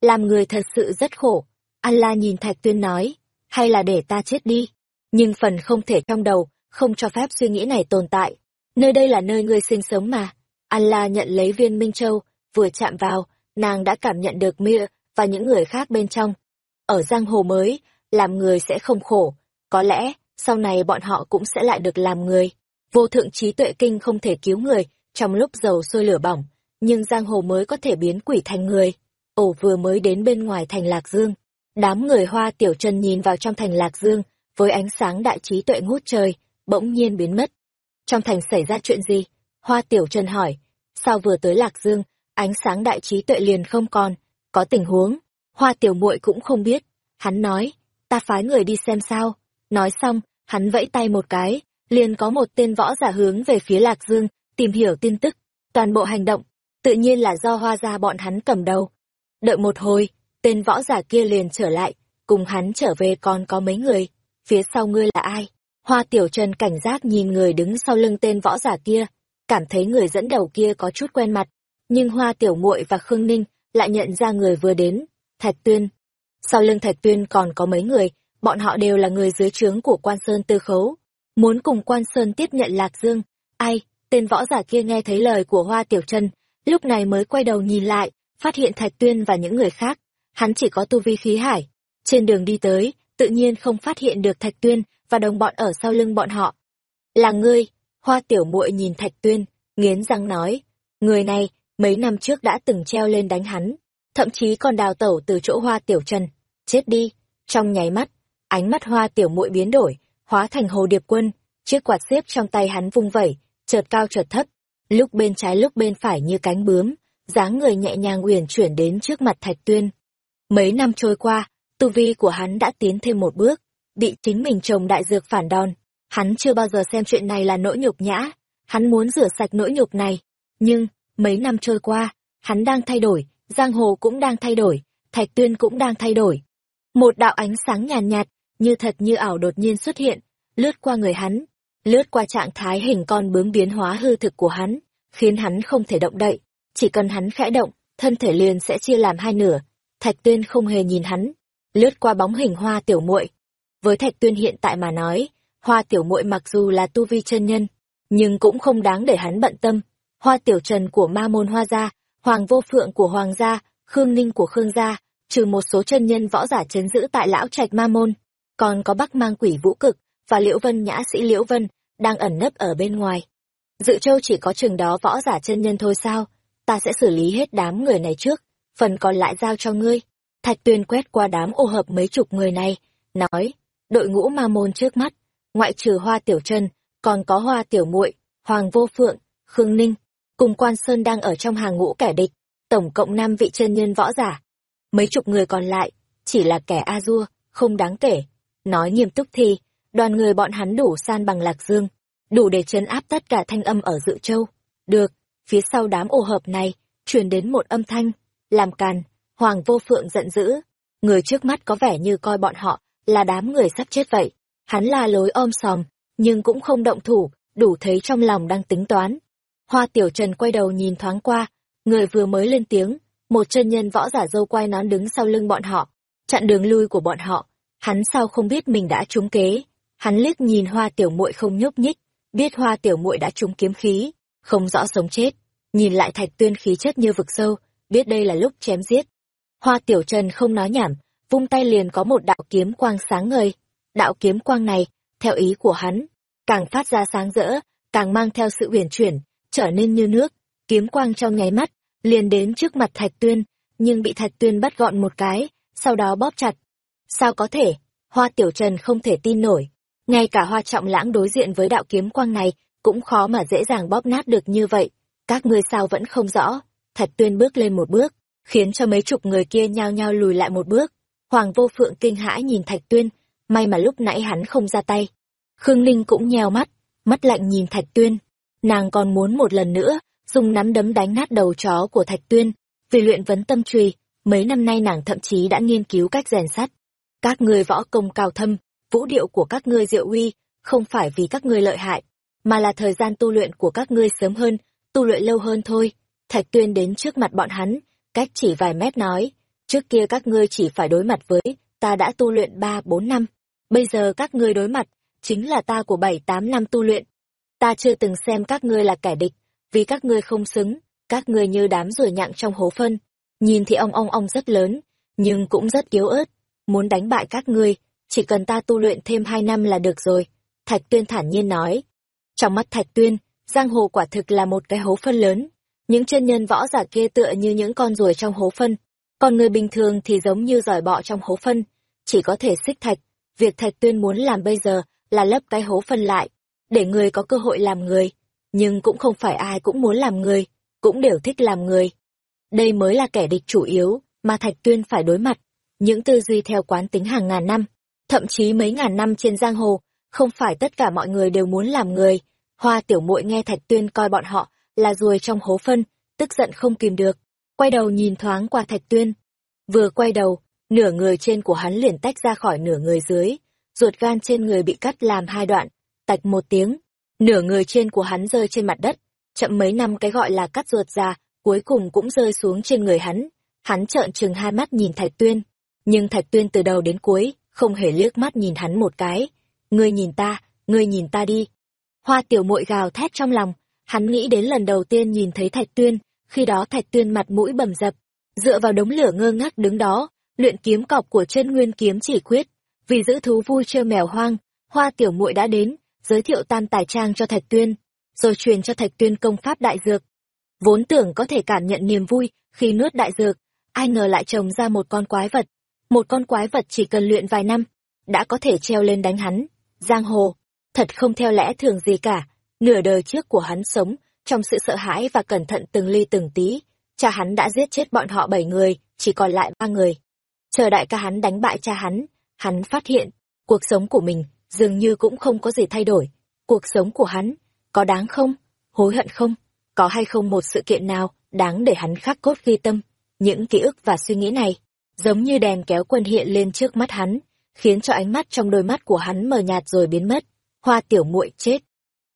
Làm người thật sự rất khổ. Allah nhìn Thạch Tuyên nói, hay là để ta chết đi. Nhưng phần không thể trong đầu, không cho phép suy nghĩ này tồn tại. Nơi đây là nơi ngươi sinh sống mà. Allah nhận lấy viên Minh Châu, vừa chạm vào, nàng đã cảm nhận được Mia và những người khác bên trong. Ở giang hồ mới, làm người sẽ không khổ, có lẽ sau này bọn họ cũng sẽ lại được làm người. Vô thượng trí tuệ kinh không thể cứu người trong lúc dầu sôi lửa bỏng, nhưng giang hồ mới có thể biến quỷ thành người. Ổ vừa mới đến bên ngoài thành Lạc Dương, đám người hoa tiểu chân nhìn vào trong thành Lạc Dương, với ánh sáng đại trí tuệ ngút trời, bỗng nhiên biến mất. Trong thành xảy ra chuyện gì? Hoa tiểu chân hỏi. Sao vừa tới Lạc Dương, ánh sáng đại trí tuệ liền không còn, có tình huống. Hoa tiểu muội cũng không biết. Hắn nói, ta phái người đi xem sao. Nói xong, hắn vẫy tay một cái, liền có một tên võ giả hướng về phía Lạc Dương, tìm hiểu tin tức. Toàn bộ hành động, tự nhiên là do hoa gia bọn hắn cầm đầu. Đợi một hồi, tên võ giả kia liền trở lại, cùng hắn trở về còn có mấy người. Phía sau ngươi là ai? Hoa tiểu trần cảnh giác nhìn người đứng sau lưng tên võ giả kia, cảm thấy người dẫn đầu kia có chút quen mặt. Nhưng hoa tiểu muội và Khương Ninh lại nhận ra người vừa đến, Thạch Tuyên. Sau lưng Thạch Tuyên còn có mấy người, bọn họ đều là người dưới trướng của quan sơn tư khấu. Muốn cùng quan sơn tiếp nhận Lạc Dương. Ai, tên võ giả kia nghe thấy lời của hoa tiểu trần, lúc này mới quay đầu nhìn lại, phát hiện Thạch Tuyên và những người khác. Hắn chỉ có tu vi khí hải. Trên đường đi tới, tự nhiên không phát hiện được Thạch Tuyên và đồng bọn ở sau lưng bọn họ. Là ngươi, hoa tiểu muội nhìn Thạch Tuyên, nghiến răng nói, người này, mấy năm trước đã từng treo lên đánh hắn, thậm chí còn đào tẩu từ chỗ hoa tiểu trần, chết đi, trong nháy mắt, ánh mắt hoa tiểu muội biến đổi, hóa thành hồ điệp quân, chiếc quạt xếp trong tay hắn vung vẩy, chợt cao chợt thấp, lúc bên trái lúc bên phải như cánh bướm, dáng người nhẹ nhàng uyển chuyển đến trước mặt Thạch Tuyên. Mấy năm trôi qua, tu vi của hắn đã tiến thêm một bước, bị chính mình trồng đại dược phản đòn. Hắn chưa bao giờ xem chuyện này là nỗi nhục nhã, hắn muốn rửa sạch nỗi nhục này. Nhưng, mấy năm trôi qua, hắn đang thay đổi, giang hồ cũng đang thay đổi, thạch tuyên cũng đang thay đổi. Một đạo ánh sáng nhàn nhạt, nhạt, như thật như ảo đột nhiên xuất hiện, lướt qua người hắn, lướt qua trạng thái hình con bướm biến hóa hư thực của hắn, khiến hắn không thể động đậy. Chỉ cần hắn khẽ động, thân thể liền sẽ chia làm hai nửa. Thạch tuyên không hề nhìn hắn, lướt qua bóng hình hoa tiểu muội. Với thạch tuyên hiện tại mà nói hoa tiểu muội mặc dù là tu vi chân nhân nhưng cũng không đáng để hắn bận tâm. Hoa tiểu trần của ma môn hoa gia hoàng vô phượng của hoàng gia khương ninh của khương gia trừ một số chân nhân võ giả chấn giữ tại lão trạch ma môn còn có bắc mang quỷ vũ cực và liễu vân nhã sĩ liễu vân đang ẩn nấp ở bên ngoài. Dự châu chỉ có chừng đó võ giả chân nhân thôi sao? Ta sẽ xử lý hết đám người này trước phần còn lại giao cho ngươi Thạch Tuyên quét qua đám ô hợp mấy chục người này, nói, đội ngũ ma môn trước mắt, ngoại trừ Hoa Tiểu Trân, còn có Hoa Tiểu Muội, Hoàng Vô Phượng, Khương Ninh, cùng Quan Sơn đang ở trong hàng ngũ kẻ địch, tổng cộng năm vị chân nhân võ giả. Mấy chục người còn lại, chỉ là kẻ a dua, không đáng kể. Nói nghiêm túc thì, đoàn người bọn hắn đủ san bằng Lạc Dương, đủ để chấn áp tất cả thanh âm ở Dự Châu. Được, phía sau đám ô hợp này, truyền đến một âm thanh, làm càn, Hoàng vô phượng giận dữ, người trước mắt có vẻ như coi bọn họ là đám người sắp chết vậy. Hắn la lối ôm sòm, nhưng cũng không động thủ, đủ thấy trong lòng đang tính toán. Hoa tiểu trần quay đầu nhìn thoáng qua, người vừa mới lên tiếng, một chân nhân võ giả dâu quay nón đứng sau lưng bọn họ, chặn đường lui của bọn họ. Hắn sao không biết mình đã trúng kế? Hắn liếc nhìn hoa tiểu muội không nhúc nhích, biết hoa tiểu muội đã trúng kiếm khí, không rõ sống chết. Nhìn lại thạch tuyên khí chất như vực sâu, biết đây là lúc chém giết. Hoa Tiểu Trần không nói nhảm, vung tay liền có một đạo kiếm quang sáng ngời. Đạo kiếm quang này, theo ý của hắn, càng phát ra sáng rỡ, càng mang theo sự uyển chuyển, trở nên như nước. Kiếm quang trong nháy mắt, liền đến trước mặt Thạch Tuyên, nhưng bị Thạch Tuyên bắt gọn một cái, sau đó bóp chặt. Sao có thể? Hoa Tiểu Trần không thể tin nổi. Ngay cả Hoa Trọng Lãng đối diện với đạo kiếm quang này, cũng khó mà dễ dàng bóp nát được như vậy. Các ngươi sao vẫn không rõ? Thạch Tuyên bước lên một bước, khiến cho mấy chục người kia nhao nhao lùi lại một bước. Hoàng vô phượng kinh hãi nhìn Thạch Tuyên, may mà lúc nãy hắn không ra tay. Khương Linh cũng nheo mắt, mắt lạnh nhìn Thạch Tuyên. Nàng còn muốn một lần nữa, dùng nắm đấm đánh nát đầu chó của Thạch Tuyên, vì luyện vấn tâm trùy, mấy năm nay nàng thậm chí đã nghiên cứu cách rèn sắt. Các ngươi võ công cao thâm, vũ điệu của các ngươi diệu uy, không phải vì các ngươi lợi hại, mà là thời gian tu luyện của các ngươi sớm hơn, tu luyện lâu hơn thôi. Thạch Tuyên đến trước mặt bọn hắn, cách chỉ vài mét nói, trước kia các ngươi chỉ phải đối mặt với, ta đã tu luyện ba bốn năm, bây giờ các ngươi đối mặt, chính là ta của bảy tám năm tu luyện. Ta chưa từng xem các ngươi là kẻ địch, vì các ngươi không xứng, các ngươi như đám ruồi nhặng trong hố phân. nhìn thì ong ong ong rất lớn, nhưng cũng rất yếu ớt. Muốn đánh bại các ngươi, chỉ cần ta tu luyện thêm hai năm là được rồi. Thạch Tuyên thản nhiên nói. Trong mắt Thạch Tuyên, giang hồ quả thực là một cái hố phân lớn. Những chân nhân võ giả kia tựa như những con ruồi trong hố phân, còn người bình thường thì giống như giỏi bọ trong hố phân, chỉ có thể xích thạch. Việc Thạch Tuyên muốn làm bây giờ là lấp cái hố phân lại, để người có cơ hội làm người. Nhưng cũng không phải ai cũng muốn làm người, cũng đều thích làm người. Đây mới là kẻ địch chủ yếu mà Thạch Tuyên phải đối mặt. Những tư duy theo quán tính hàng ngàn năm, thậm chí mấy ngàn năm trên giang hồ, không phải tất cả mọi người đều muốn làm người. Hoa tiểu muội nghe Thạch Tuyên coi bọn họ là ruồi trong hố phân, tức giận không kìm được, quay đầu nhìn thoáng qua Thạch Tuyên. Vừa quay đầu, nửa người trên của hắn liền tách ra khỏi nửa người dưới, ruột gan trên người bị cắt làm hai đoạn, tạch một tiếng, nửa người trên của hắn rơi trên mặt đất, chậm mấy năm cái gọi là cắt ruột ra, cuối cùng cũng rơi xuống trên người hắn. Hắn trợn trừng hai mắt nhìn Thạch Tuyên, nhưng Thạch Tuyên từ đầu đến cuối, không hề liếc mắt nhìn hắn một cái. Ngươi nhìn ta, ngươi nhìn ta đi. Hoa tiểu muội gào thét trong lòng, hắn nghĩ đến lần đầu tiên nhìn thấy Thạch Tuyên, khi đó Thạch Tuyên mặt mũi bầm dập, dựa vào đống lửa ngơ ngác đứng đó, luyện kiếm cọc của chân nguyên kiếm chỉ quyết. Vì giữ thú vui chơi mèo hoang, Hoa tiểu muội đã đến, giới thiệu tam tài trang cho Thạch Tuyên, rồi truyền cho Thạch Tuyên công pháp đại dược. Vốn tưởng có thể cảm nhận niềm vui khi nuốt đại dược, ai ngờ lại trồng ra một con quái vật. Một con quái vật chỉ cần luyện vài năm, đã có thể treo lên đánh hắn. Giang hồ, thật không theo lẽ thường gì cả. Nửa đời trước của hắn sống, trong sự sợ hãi và cẩn thận từng ly từng tí. Cha hắn đã giết chết bọn họ bảy người, chỉ còn lại ba người. Chờ đại ca hắn đánh bại cha hắn, hắn phát hiện, cuộc sống của mình dường như cũng không có gì thay đổi. Cuộc sống của hắn, có đáng không? Hối hận không? Có hay không một sự kiện nào đáng để hắn khắc cốt ghi tâm? Những ký ức và suy nghĩ này, giống như đèn kéo quân hiện lên trước mắt hắn, khiến cho ánh mắt trong đôi mắt của hắn mờ nhạt rồi biến mất. Hoa tiểu muội chết.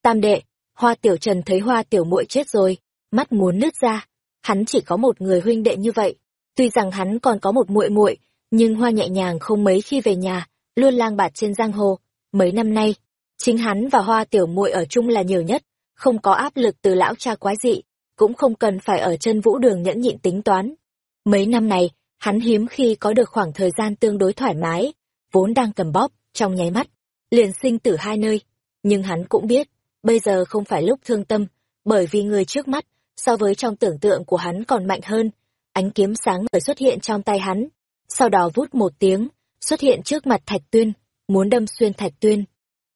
Tam đệ, Hoa tiểu trần thấy hoa tiểu muội chết rồi, mắt muốn nứt ra. Hắn chỉ có một người huynh đệ như vậy. Tuy rằng hắn còn có một muội muội, nhưng hoa nhẹ nhàng không mấy khi về nhà, luôn lang bạt trên giang hồ. Mấy năm nay, chính hắn và hoa tiểu muội ở chung là nhiều nhất, không có áp lực từ lão cha quái dị, cũng không cần phải ở chân vũ đường nhẫn nhịn tính toán. Mấy năm này, hắn hiếm khi có được khoảng thời gian tương đối thoải mái, vốn đang cầm bóp, trong nháy mắt, liền sinh tử hai nơi. Nhưng hắn cũng biết, bây giờ không phải lúc thương tâm, bởi vì người trước mắt, so với trong tưởng tượng của hắn còn mạnh hơn. Ánh kiếm sáng ngời xuất hiện trong tay hắn, sau đó vút một tiếng, xuất hiện trước mặt Thạch Tuyên, muốn đâm xuyên Thạch Tuyên.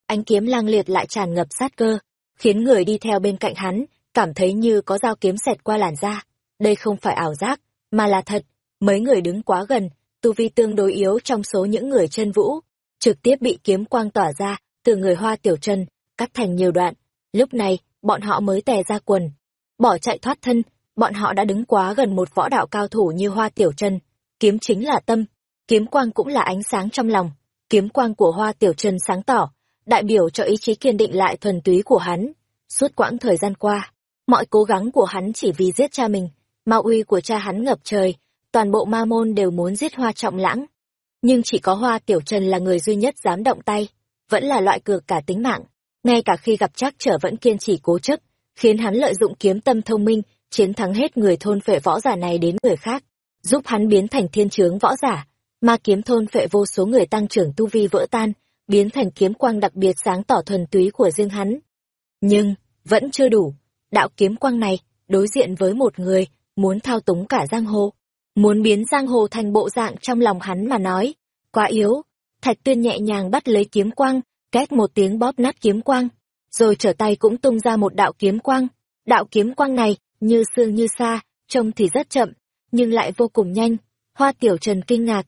Ánh kiếm lang liệt lại tràn ngập sát cơ, khiến người đi theo bên cạnh hắn, cảm thấy như có dao kiếm xẹt qua làn da. Đây không phải ảo giác, mà là thật. Mấy người đứng quá gần, tu vi tương đối yếu trong số những người chân vũ, trực tiếp bị kiếm quang tỏa ra từ người hoa tiểu chân, cắt thành nhiều đoạn. Lúc này, bọn họ mới tè ra quần. Bỏ chạy thoát thân, bọn họ đã đứng quá gần một võ đạo cao thủ như hoa tiểu Trần Kiếm chính là tâm, kiếm quang cũng là ánh sáng trong lòng. Kiếm quang của hoa tiểu Trần sáng tỏ, đại biểu cho ý chí kiên định lại thuần túy của hắn. Suốt quãng thời gian qua, mọi cố gắng của hắn chỉ vì giết cha mình, ma uy của cha hắn ngập trời, toàn bộ ma môn đều muốn giết hoa trọng lãng. Nhưng chỉ có hoa tiểu trần là người duy nhất dám động tay, vẫn là loại cược cả tính mạng. Ngay cả khi gặp trắc trở vẫn kiên trì cố chấp, khiến hắn lợi dụng kiếm tâm thông minh, chiến thắng hết người thôn phệ võ giả này đến người khác, giúp hắn biến thành thiên chướng võ giả. Ma kiếm thôn phệ vô số người tăng trưởng tu vi vỡ tan, biến thành kiếm quang đặc biệt sáng tỏ thuần túy của riêng hắn. Nhưng, vẫn chưa đủ. Đạo kiếm quang này, đối diện với một người, muốn thao túng cả giang hồ. Muốn biến giang hồ thành bộ dạng trong lòng hắn mà nói. Quá yếu. Thạch tuyên nhẹ nhàng bắt lấy kiếm quang, két một tiếng bóp nát kiếm quang. Rồi trở tay cũng tung ra một đạo kiếm quang. Đạo kiếm quang này, như xương như xa, trông thì rất chậm, nhưng lại vô cùng nhanh. Hoa tiểu trần kinh ngạc.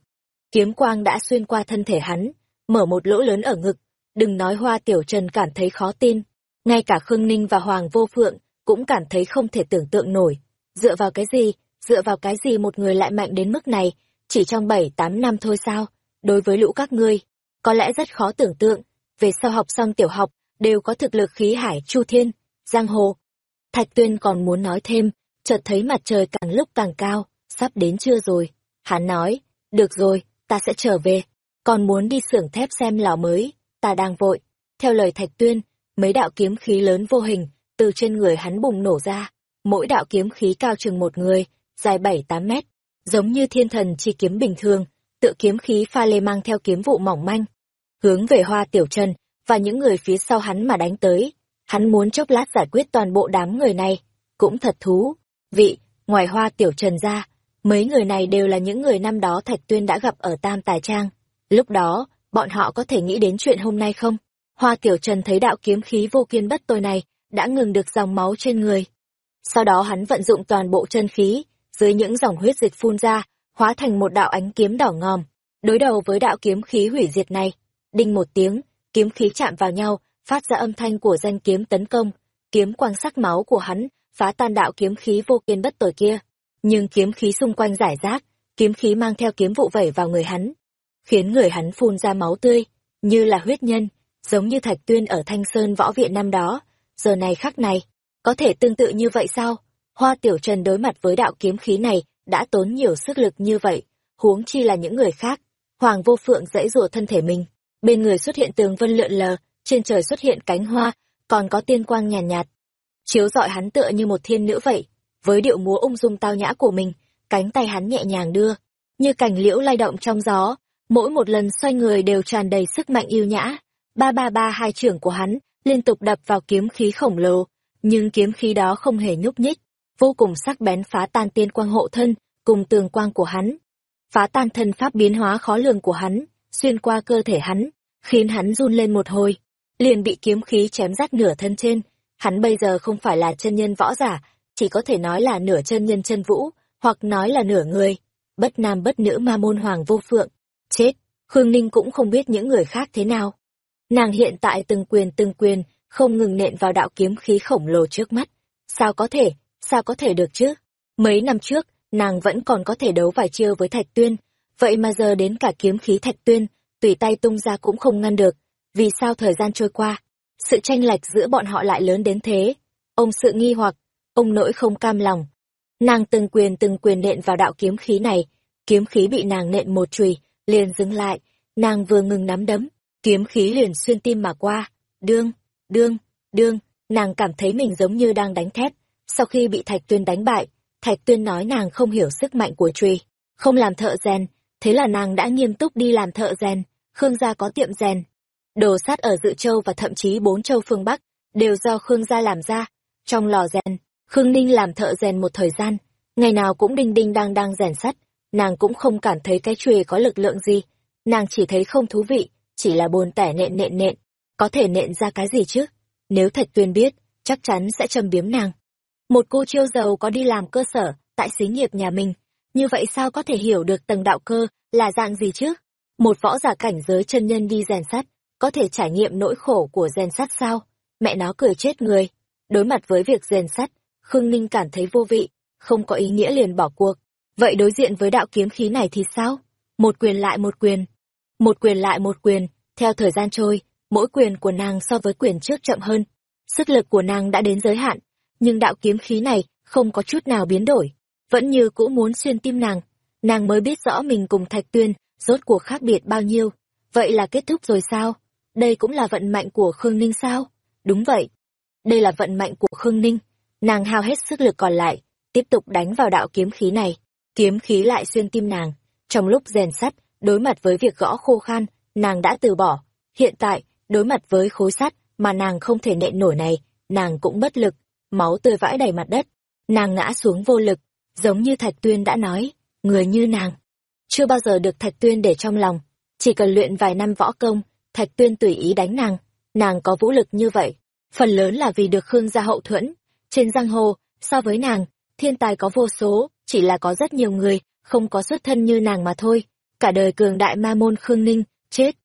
Kiếm quang đã xuyên qua thân thể hắn, mở một lỗ lớn ở ngực. Đừng nói hoa tiểu trần cảm thấy khó tin. Ngay cả Khương Ninh và Hoàng Vô Phượng cũng cảm thấy không thể tưởng tượng nổi. Dựa vào cái gì, dựa vào cái gì một người lại mạnh đến mức này, chỉ trong bảy tám năm thôi sao? Đối với lũ các ngươi, có lẽ rất khó tưởng tượng, về sau học xong tiểu học, đều có thực lực khí hải chu thiên, giang hồ. Thạch Tuyên còn muốn nói thêm, chợt thấy mặt trời càng lúc càng cao, sắp đến trưa rồi. Hắn nói, được rồi, ta sẽ trở về, còn muốn đi xưởng thép xem lò mới, ta đang vội. Theo lời Thạch Tuyên, mấy đạo kiếm khí lớn vô hình, từ trên người hắn bùng nổ ra, mỗi đạo kiếm khí cao chừng một người, dài bảy tám mét, giống như thiên thần chi kiếm bình thường, tự kiếm khí pha lê mang theo kiếm vụ mỏng manh, hướng về Hoa Tiểu Trần và những người phía sau hắn mà đánh tới. Hắn muốn chốc lát giải quyết toàn bộ đám người này, cũng thật thú. Vị, ngoài Hoa Tiểu Trần ra, mấy người này đều là những người năm đó Thạch Tuyên đã gặp ở Tam Tài Trang. Lúc đó, bọn họ có thể nghĩ đến chuyện hôm nay không? Hoa Tiểu Trần thấy đạo kiếm khí vô kiên bất tồi này, đã ngừng được dòng máu trên người. Sau đó hắn vận dụng toàn bộ chân khí, dưới những dòng huyết dịch phun ra, hóa thành một đạo ánh kiếm đỏ ngòm, đối đầu với đạo kiếm khí hủy diệt này. Đinh một tiếng, kiếm khí chạm vào nhau, phát ra âm thanh của danh kiếm tấn công, kiếm quang sắc máu của hắn phá tan đạo kiếm khí vô kiên bất tồi kia. Nhưng kiếm khí xung quanh giải rác, kiếm khí mang theo kiếm vụ vẩy vào người hắn, khiến người hắn phun ra máu tươi, như là huyết nhân, giống như Thạch Tuyên ở Thanh Sơn võ viện năm đó, giờ này khắc này, có thể tương tự như vậy sao? Hoa Tiểu Trần đối mặt với đạo kiếm khí này đã tốn nhiều sức lực như vậy, huống chi là những người khác. Hoàng Vô Phượng dãy rùa thân thể mình, bên người xuất hiện tường vân lượn lờ, trên trời xuất hiện cánh hoa, còn có tiên quang nhàn nhạt, nhạt. Chiếu rọi hắn tựa như một thiên nữ vậy, với điệu múa ung dung tao nhã của mình, cánh tay hắn nhẹ nhàng đưa, như cành liễu lay động trong gió, mỗi một lần xoay người đều tràn đầy sức mạnh yêu nhã. Ba ba ba hai trưởng của hắn liên tục đập vào kiếm khí khổng lồ, nhưng kiếm khí đó không hề nhúc nhích, vô cùng sắc bén phá tan tiên quang hộ thân, cùng tường quang của hắn. Phá tan thân pháp biến hóa khó lường của hắn, xuyên qua cơ thể hắn, khiến hắn run lên một hồi, liền bị kiếm khí chém rách nửa thân trên. Hắn bây giờ không phải là chân nhân võ giả, chỉ có thể nói là nửa chân nhân chân vũ, hoặc nói là nửa người. Bất nam bất nữ ma môn hoàng vô phượng. Chết, Khương Ninh cũng không biết những người khác thế nào. Nàng hiện tại từng quyền từng quyền, không ngừng nện vào đạo kiếm khí khổng lồ trước mắt. Sao có thể, sao có thể được chứ? Mấy năm trước, nàng vẫn còn có thể đấu vài chiêu với Thạch Tuyên, vậy mà giờ đến cả kiếm khí Thạch Tuyên, tùy tay tung ra cũng không ngăn được. Vì sao thời gian trôi qua, sự tranh lệch giữa bọn họ lại lớn đến thế? Ông sự nghi hoặc, ông nỗi không cam lòng. Nàng từng quyền từng quyền nện vào đạo kiếm khí này, kiếm khí bị nàng nện một chùy, liền dừng lại, nàng vừa ngừng nắm đấm, kiếm khí liền xuyên tim mà qua, đương, đương, đương, nàng cảm thấy mình giống như đang đánh thép. Sau khi bị Thạch Tuyên đánh bại, Thạch Tuyên nói nàng không hiểu sức mạnh của chùy, không làm thợ rèn, thế là nàng đã nghiêm túc đi làm thợ rèn, Khương gia có tiệm rèn. Đồ sắt ở Dự Châu và thậm chí bốn châu phương Bắc, đều do Khương gia làm ra. Trong lò rèn, Khương Ninh làm thợ rèn một thời gian, ngày nào cũng đinh đinh đang đang rèn sắt, nàng cũng không cảm thấy cái chùy có lực lượng gì, nàng chỉ thấy không thú vị, chỉ là bồn tẻ nện nện nện, có thể nện ra cái gì chứ? Nếu Thạch Tuyên biết, chắc chắn sẽ châm biếm nàng. Một cô chiêu giàu có đi làm cơ sở, tại xí nghiệp nhà mình, như vậy sao có thể hiểu được tầng đạo cơ là dạng gì chứ? Một võ giả cảnh giới chân nhân đi rèn sắt, có thể trải nghiệm nỗi khổ của rèn sắt sao? Mẹ nó cười chết người. Đối mặt với việc rèn sắt, Khương Ninh cảm thấy vô vị, không có ý nghĩa liền bỏ cuộc. Vậy đối diện với đạo kiếm khí này thì sao? Một quyền lại một quyền. Một quyền lại một quyền, theo thời gian trôi, mỗi quyền của nàng so với quyền trước chậm hơn. Sức lực của nàng đã đến giới hạn, nhưng đạo kiếm khí này không có chút nào biến đổi, vẫn như cũ muốn xuyên tim nàng. Nàng mới biết rõ mình cùng Thạch Tuyên, rốt cuộc khác biệt bao nhiêu. Vậy là kết thúc rồi sao? Đây cũng là vận mạnh của Khương Ninh sao? Đúng vậy. Đây là vận mạnh của Khương Ninh. Nàng hao hết sức lực còn lại, tiếp tục đánh vào đạo kiếm khí này. Kiếm khí lại xuyên tim nàng. Trong lúc rèn sắt, đối mặt với việc gõ khô khan, nàng đã từ bỏ. Hiện tại, đối mặt với khối sắt mà nàng không thể nện nổi này, nàng cũng bất lực, máu tươi vãi đầy mặt đất. Nàng ngã xuống vô lực, giống như Thạch Tuyên đã nói, người như nàng. Chưa bao giờ được Thạch Tuyên để trong lòng, chỉ cần luyện vài năm võ công, Thạch Tuyên tùy ý đánh nàng, nàng có vũ lực như vậy. Phần lớn là vì được Khương gia hậu thuẫn. Trên giang hồ, so với nàng, thiên tài có vô số, chỉ là có rất nhiều người, không có xuất thân như nàng mà thôi. Cả đời cường đại ma môn Khương Ninh, chết.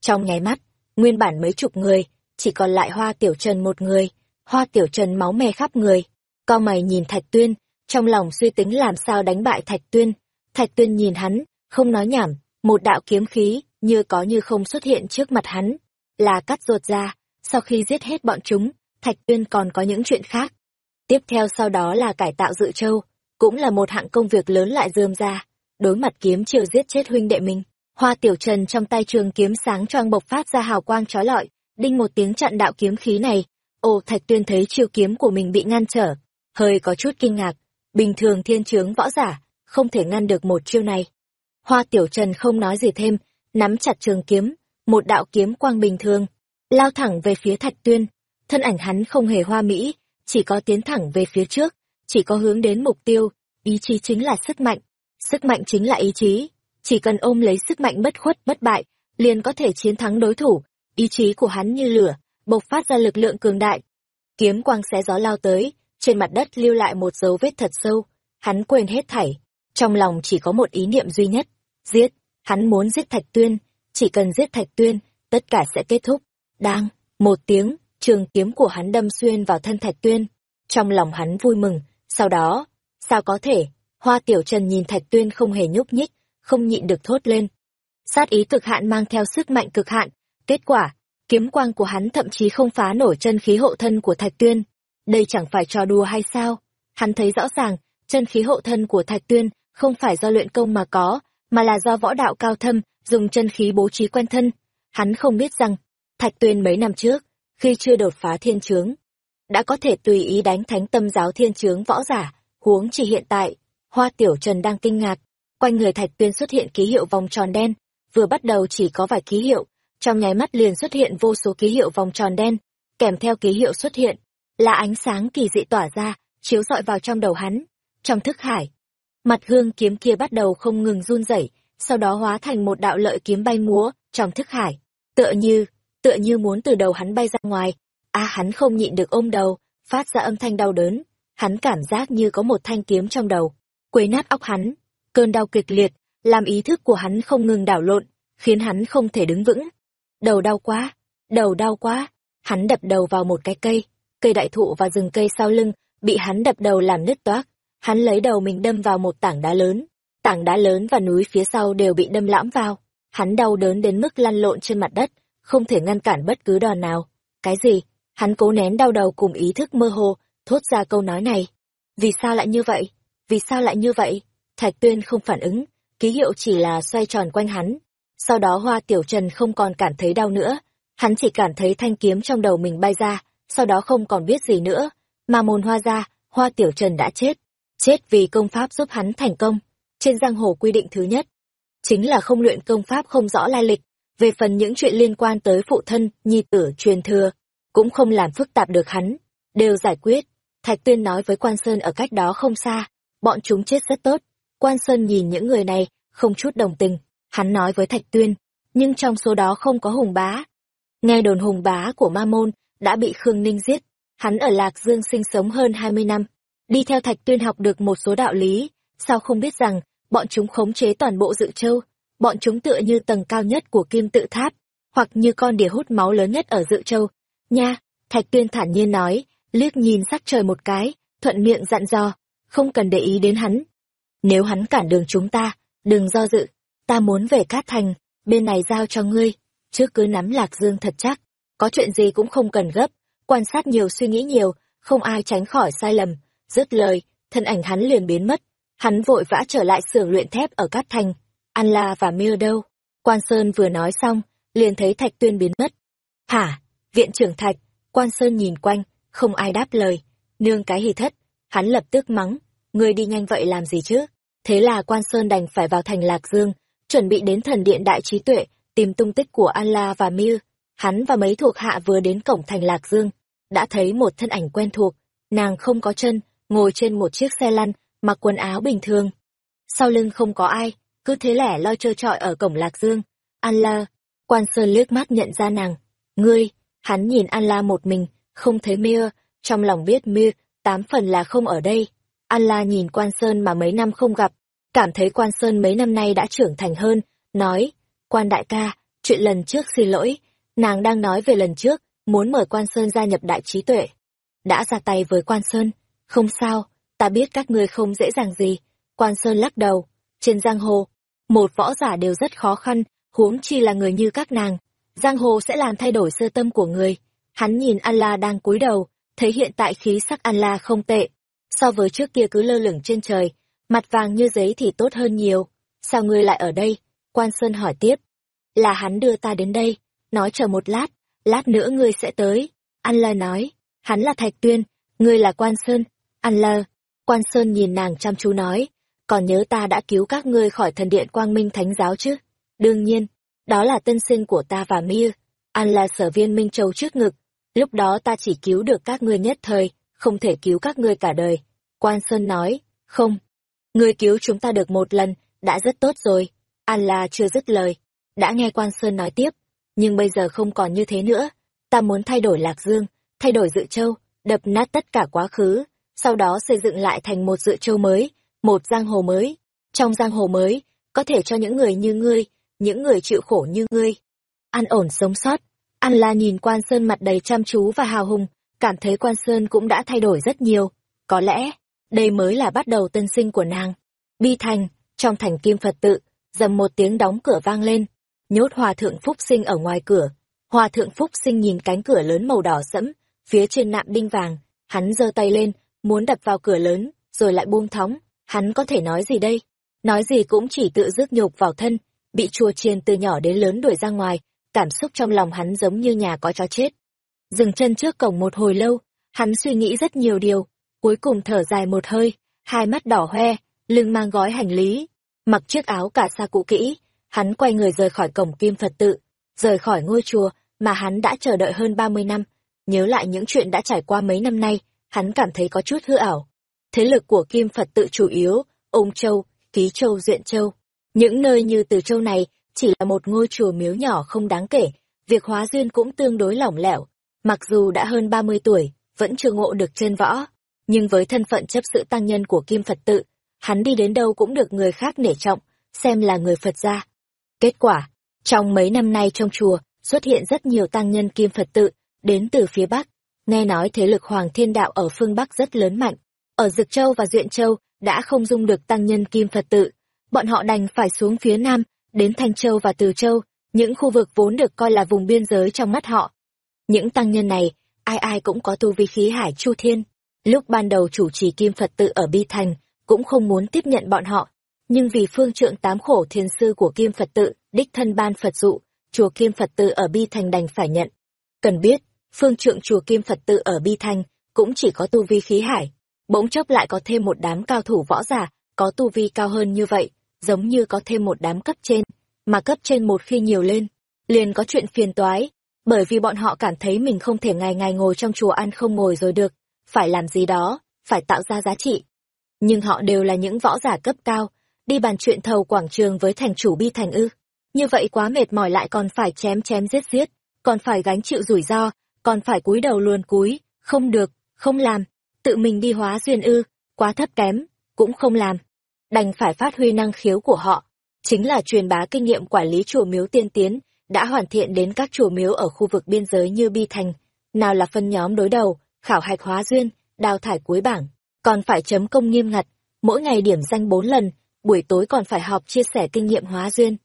Trong nháy mắt, nguyên bản mấy chục người, chỉ còn lại hoa tiểu trần một người, hoa tiểu trần máu me khắp người. cao mày nhìn Thạch Tuyên, trong lòng suy tính làm sao đánh bại Thạch Tuyên. Thạch Tuyên nhìn hắn, không nói nhảm, một đạo kiếm khí, như có như không xuất hiện trước mặt hắn, là cắt ruột ra, sau khi giết hết bọn chúng, Thạch Tuyên còn có những chuyện khác. Tiếp theo sau đó là cải tạo dự châu, cũng là một hạng công việc lớn lại dườm ra, đối mặt kiếm chiều giết chết huynh đệ mình. Hoa tiểu trần trong tay trường kiếm sáng choang bộc phát ra hào quang trói lọi, đinh một tiếng chặn đạo kiếm khí này. Ồ Thạch Tuyên thấy chiêu kiếm của mình bị ngăn trở, hơi có chút kinh ngạc. Bình thường thiên chướng võ giả, không thể ngăn được một chiêu này. Hoa Tiểu Trần không nói gì thêm, nắm chặt trường kiếm, một đạo kiếm quang bình thường, lao thẳng về phía Thạch Tuyên. Thân ảnh hắn không hề hoa mỹ, chỉ có tiến thẳng về phía trước, chỉ có hướng đến mục tiêu, ý chí chính là sức mạnh, sức mạnh chính là ý chí, chỉ cần ôm lấy sức mạnh bất khuất bất bại, liền có thể chiến thắng đối thủ, ý chí của hắn như lửa, bộc phát ra lực lượng cường đại. Kiếm quang xé gió lao tới, trên mặt đất lưu lại một dấu vết thật sâu, hắn quên hết thảy, trong lòng chỉ có một ý niệm duy nhất, giết, hắn muốn giết Thạch Tuyên, chỉ cần giết Thạch Tuyên, tất cả sẽ kết thúc. Đang, một tiếng, trường kiếm của hắn đâm xuyên vào thân Thạch Tuyên, trong lòng hắn vui mừng, sau đó, sao có thể, Hoa Tiểu Trần nhìn Thạch Tuyên không hề nhúc nhích, không nhịn được thốt lên. Sát ý cực hạn mang theo sức mạnh cực hạn, kết quả, kiếm quang của hắn thậm chí không phá nổi chân khí hộ thân của Thạch Tuyên. Đây chẳng phải trò đùa hay sao? Hắn thấy rõ ràng, chân khí hộ thân của Thạch Tuyên không phải do luyện công mà có, mà là do võ đạo cao thâm, dùng chân khí bố trí quen thân. Hắn không biết rằng, Thạch Tuyên mấy năm trước, khi chưa đột phá thiên chướng, đã có thể tùy ý đánh thánh tâm giáo thiên chướng võ giả, huống chỉ hiện tại, Hoa Tiểu Trần đang kinh ngạc, quanh người Thạch Tuyên xuất hiện ký hiệu vòng tròn đen, vừa bắt đầu chỉ có vài ký hiệu, trong nháy mắt liền xuất hiện vô số ký hiệu vòng tròn đen, kèm theo ký hiệu xuất hiện, là ánh sáng kỳ dị tỏa ra, chiếu rọi vào trong đầu hắn. Trong thức hải, mặt gương kiếm kia bắt đầu không ngừng run rẩy, sau đó hóa thành một đạo lợi kiếm bay múa trong thức hải, tựa như, tựa như muốn từ đầu hắn bay ra ngoài. A hắn không nhịn được ôm đầu, phát ra âm thanh đau đớn, hắn cảm giác như có một thanh kiếm trong đầu, quấy nát óc hắn. Cơn đau kịch liệt, làm ý thức của hắn không ngừng đảo lộn, khiến hắn không thể đứng vững. Đầu đau quá, đầu đau quá, hắn đập đầu vào một cái cây, cây đại thụ và rừng cây sau lưng, bị hắn đập đầu làm nứt toác. Hắn lấy đầu mình đâm vào một tảng đá lớn, tảng đá lớn và núi phía sau đều bị đâm lõm vào. Hắn đau đớn đến mức lăn lộn trên mặt đất, không thể ngăn cản bất cứ đòn nào. Cái gì? Hắn cố nén đau đầu cùng ý thức mơ hồ, thốt ra câu nói này. Vì sao lại như vậy? Vì sao lại như vậy? Thạch Tuyên không phản ứng, ký hiệu chỉ là xoay tròn quanh hắn. Sau đó Hoa Tiểu Trần không còn cảm thấy đau nữa, hắn chỉ cảm thấy thanh kiếm trong đầu mình bay ra, sau đó không còn biết gì nữa, mà môn hoa ra, Hoa Tiểu Trần đã chết. Chết vì công pháp giúp hắn thành công. Trên giang hồ quy định thứ nhất, chính là không luyện công pháp không rõ lai lịch, về phần những chuyện liên quan tới phụ thân, nhi tử, truyền thừa, cũng không làm phức tạp được hắn, đều giải quyết. Thạch Tuyên nói với Quan Sơn ở cách đó không xa, bọn chúng chết rất tốt. Quan Sơn nhìn những người này, không chút đồng tình, hắn nói với Thạch Tuyên, nhưng trong số đó không có Hùng Bá. Nghe đồn Hùng Bá của Ma Môn đã bị Khương Ninh giết, hắn ở Lạc Dương sinh sống hơn 20 năm, đi theo Thạch Tuyên học được một số đạo lý, sao không biết rằng bọn chúng khống chế toàn bộ dự châu, bọn chúng tựa như tầng cao nhất của kim tự tháp, hoặc như con đỉa hút máu lớn nhất ở dự châu. Nha, Thạch Tuyên thản nhiên nói, liếc nhìn sắc trời một cái, thuận miệng dặn dò, không cần để ý đến hắn. Nếu hắn cản đường chúng ta, đừng do dự, ta muốn về Cát Thành, bên này giao cho ngươi, trước cứ nắm Lạc Dương thật chắc, có chuyện gì cũng không cần gấp, quan sát nhiều suy nghĩ nhiều, không ai tránh khỏi sai lầm, dứt lời, thân ảnh hắn liền biến mất, hắn vội vã trở lại xưởng luyện thép ở Cát Thành, An La và Miêu đâu? Quan Sơn vừa nói xong, liền thấy Thạch Tuyên biến mất. Hả? Viện trưởng Thạch, Quan Sơn nhìn quanh, không ai đáp lời, nương cái hì thất, hắn lập tức mắng, ngươi đi nhanh vậy làm gì chứ? Thế là Quan Sơn đành phải vào thành Lạc Dương, chuẩn bị đến thần điện đại trí tuệ, tìm tung tích của An La và Miêu. Hắn và mấy thuộc hạ vừa đến cổng thành Lạc Dương, đã thấy một thân ảnh quen thuộc, nàng không có chân, ngồi trên một chiếc xe lăn, mặc quần áo bình thường. Sau lưng không có ai, cứ thế lẻ loi trơ trọi ở cổng Lạc Dương. An La, Quan Sơn liếc mắt nhận ra nàng. Ngươi, hắn nhìn An La một mình, không thấy Mia, trong lòng biết Mia, tám phần là không ở đây. An La nhìn Quan Sơn mà mấy năm không gặp, cảm thấy Quan Sơn mấy năm nay đã trưởng thành hơn, nói, Quan đại ca, chuyện lần trước xin lỗi, nàng đang nói về lần trước, muốn mời Quan Sơn gia nhập đại trí tuệ. Đã ra tay với Quan Sơn, không sao, ta biết các ngươi không dễ dàng gì. Quan Sơn lắc đầu, trên giang hồ, một võ giả đều rất khó khăn, huống chi là người như các nàng. Giang hồ sẽ làm thay đổi sơ tâm của người. Hắn nhìn Allah đang cúi đầu, thấy hiện tại khí sắc Allah không tệ. So với trước kia cứ lơ lửng trên trời, mặt vàng như giấy thì tốt hơn nhiều. Sao ngươi lại ở đây? Quan Sơn hỏi tiếp. Là hắn đưa ta đến đây, nói chờ một lát, lát nữa ngươi sẽ tới. An lơ nói, hắn là Thạch Tuyên, ngươi là Quan Sơn. An lơ, Quan Sơn nhìn nàng chăm chú nói, còn nhớ ta đã cứu các ngươi khỏi thần điện quang minh thánh giáo chứ? Đương nhiên, đó là tân sinh của ta và Mia. An là sở viên Minh Châu trước ngực. Lúc đó ta chỉ cứu được các ngươi nhất thời, không thể cứu các ngươi cả đời. Quan Sơn nói, không. Ngươi cứu chúng ta được một lần, đã rất tốt rồi. An là chưa dứt lời. Đã nghe Quan Sơn nói tiếp. Nhưng bây giờ không còn như thế nữa. Ta muốn thay đổi Lạc Dương, thay đổi dự châu, đập nát tất cả quá khứ, sau đó xây dựng lại thành một dự châu mới, một giang hồ mới. Trong giang hồ mới, có thể cho những người như ngươi, những người chịu khổ như ngươi, an ổn sống sót. An La nhìn Quan Sơn mặt đầy chăm chú và hào hùng, cảm thấy Quan Sơn cũng đã thay đổi rất nhiều. Có lẽ, đây mới là bắt đầu tân sinh của nàng. Bi thành, trong thành kim Phật tự, dầm một tiếng đóng cửa vang lên, nhốt hòa thượng Phúc Sinh ở ngoài cửa. Hòa thượng Phúc Sinh nhìn cánh cửa lớn màu đỏ sẫm, phía trên nạm đinh vàng, hắn giơ tay lên, muốn đập vào cửa lớn, rồi lại buông thóng, hắn có thể nói gì đây? Nói gì cũng chỉ tự rước nhục vào thân, bị chùa chiền từ nhỏ đến lớn đuổi ra ngoài, cảm xúc trong lòng hắn giống như nhà có chó chết. Dừng chân trước cổng một hồi lâu, hắn suy nghĩ rất nhiều điều, cuối cùng thở dài một hơi, hai mắt đỏ hoe, lưng mang gói hành lý, mặc chiếc áo cả sa cũ kỹ, hắn quay người rời khỏi cổng kim Phật tự, rời khỏi ngôi chùa mà hắn đã chờ đợi hơn 30 năm. Nhớ lại những chuyện đã trải qua mấy năm nay, hắn cảm thấy có chút hư ảo. Thế lực của kim Phật tự chủ yếu, Ung Châu, Ký Châu, Duyện Châu. Những nơi như Từ Châu này chỉ là một ngôi chùa miếu nhỏ không đáng kể, việc hóa duyên cũng tương đối lỏng lẻo. Mặc dù đã hơn 30 tuổi, vẫn chưa ngộ được chân võ, nhưng với thân phận chấp sự tăng nhân của Kim Phật tự, hắn đi đến đâu cũng được người khác nể trọng, xem là người Phật gia. Kết quả, trong mấy năm nay trong chùa, xuất hiện rất nhiều tăng nhân Kim Phật tự, đến từ phía Bắc. Nghe nói thế lực Hoàng Thiên Đạo ở phương Bắc rất lớn mạnh. Ở Dực Châu và Duyện Châu đã không dung được tăng nhân Kim Phật tự. Bọn họ đành phải xuống phía Nam, đến Thanh Châu và Từ Châu, những khu vực vốn được coi là vùng biên giới trong mắt họ. Những tăng nhân này, ai ai cũng có tu vi khí hải chu thiên. Lúc ban đầu chủ trì Kim Phật tự ở Bi Thành, cũng không muốn tiếp nhận bọn họ. Nhưng vì phương trượng tám khổ thiền sư của Kim Phật tự, đích thân ban Phật dụ, chùa Kim Phật tự ở Bi Thành đành phải nhận. Cần biết, phương trượng chùa Kim Phật tự ở Bi Thành cũng chỉ có tu vi khí hải. Bỗng chốc lại có thêm một đám cao thủ võ giả, có tu vi cao hơn như vậy, giống như có thêm một đám cấp trên, mà cấp trên một khi nhiều lên, liền có chuyện phiền toái, bởi vì bọn họ cảm thấy mình không thể ngày ngày ngồi trong chùa ăn không ngồi rồi được, phải làm gì đó, phải tạo ra giá trị. Nhưng họ đều là những võ giả cấp cao, đi bàn chuyện thầu quảng trường với thành chủ bi thành ư. Như vậy quá mệt mỏi lại còn phải chém chém giết giết, còn phải gánh chịu rủi ro, còn phải cúi đầu luồn cúi, không được, không làm, tự mình đi hóa duyên ư, quá thấp kém, cũng không làm. Đành phải phát huy năng khiếu của họ, chính là truyền bá kinh nghiệm quản lý chùa miếu tiên tiến, đã hoàn thiện đến các chùa miếu ở khu vực biên giới như Bi Thành. Nào là phân nhóm đối đầu, khảo hạch hóa duyên, đào thải cuối bảng, còn phải chấm công nghiêm ngặt, mỗi ngày điểm danh bốn lần, buổi tối còn phải học chia sẻ kinh nghiệm hóa duyên.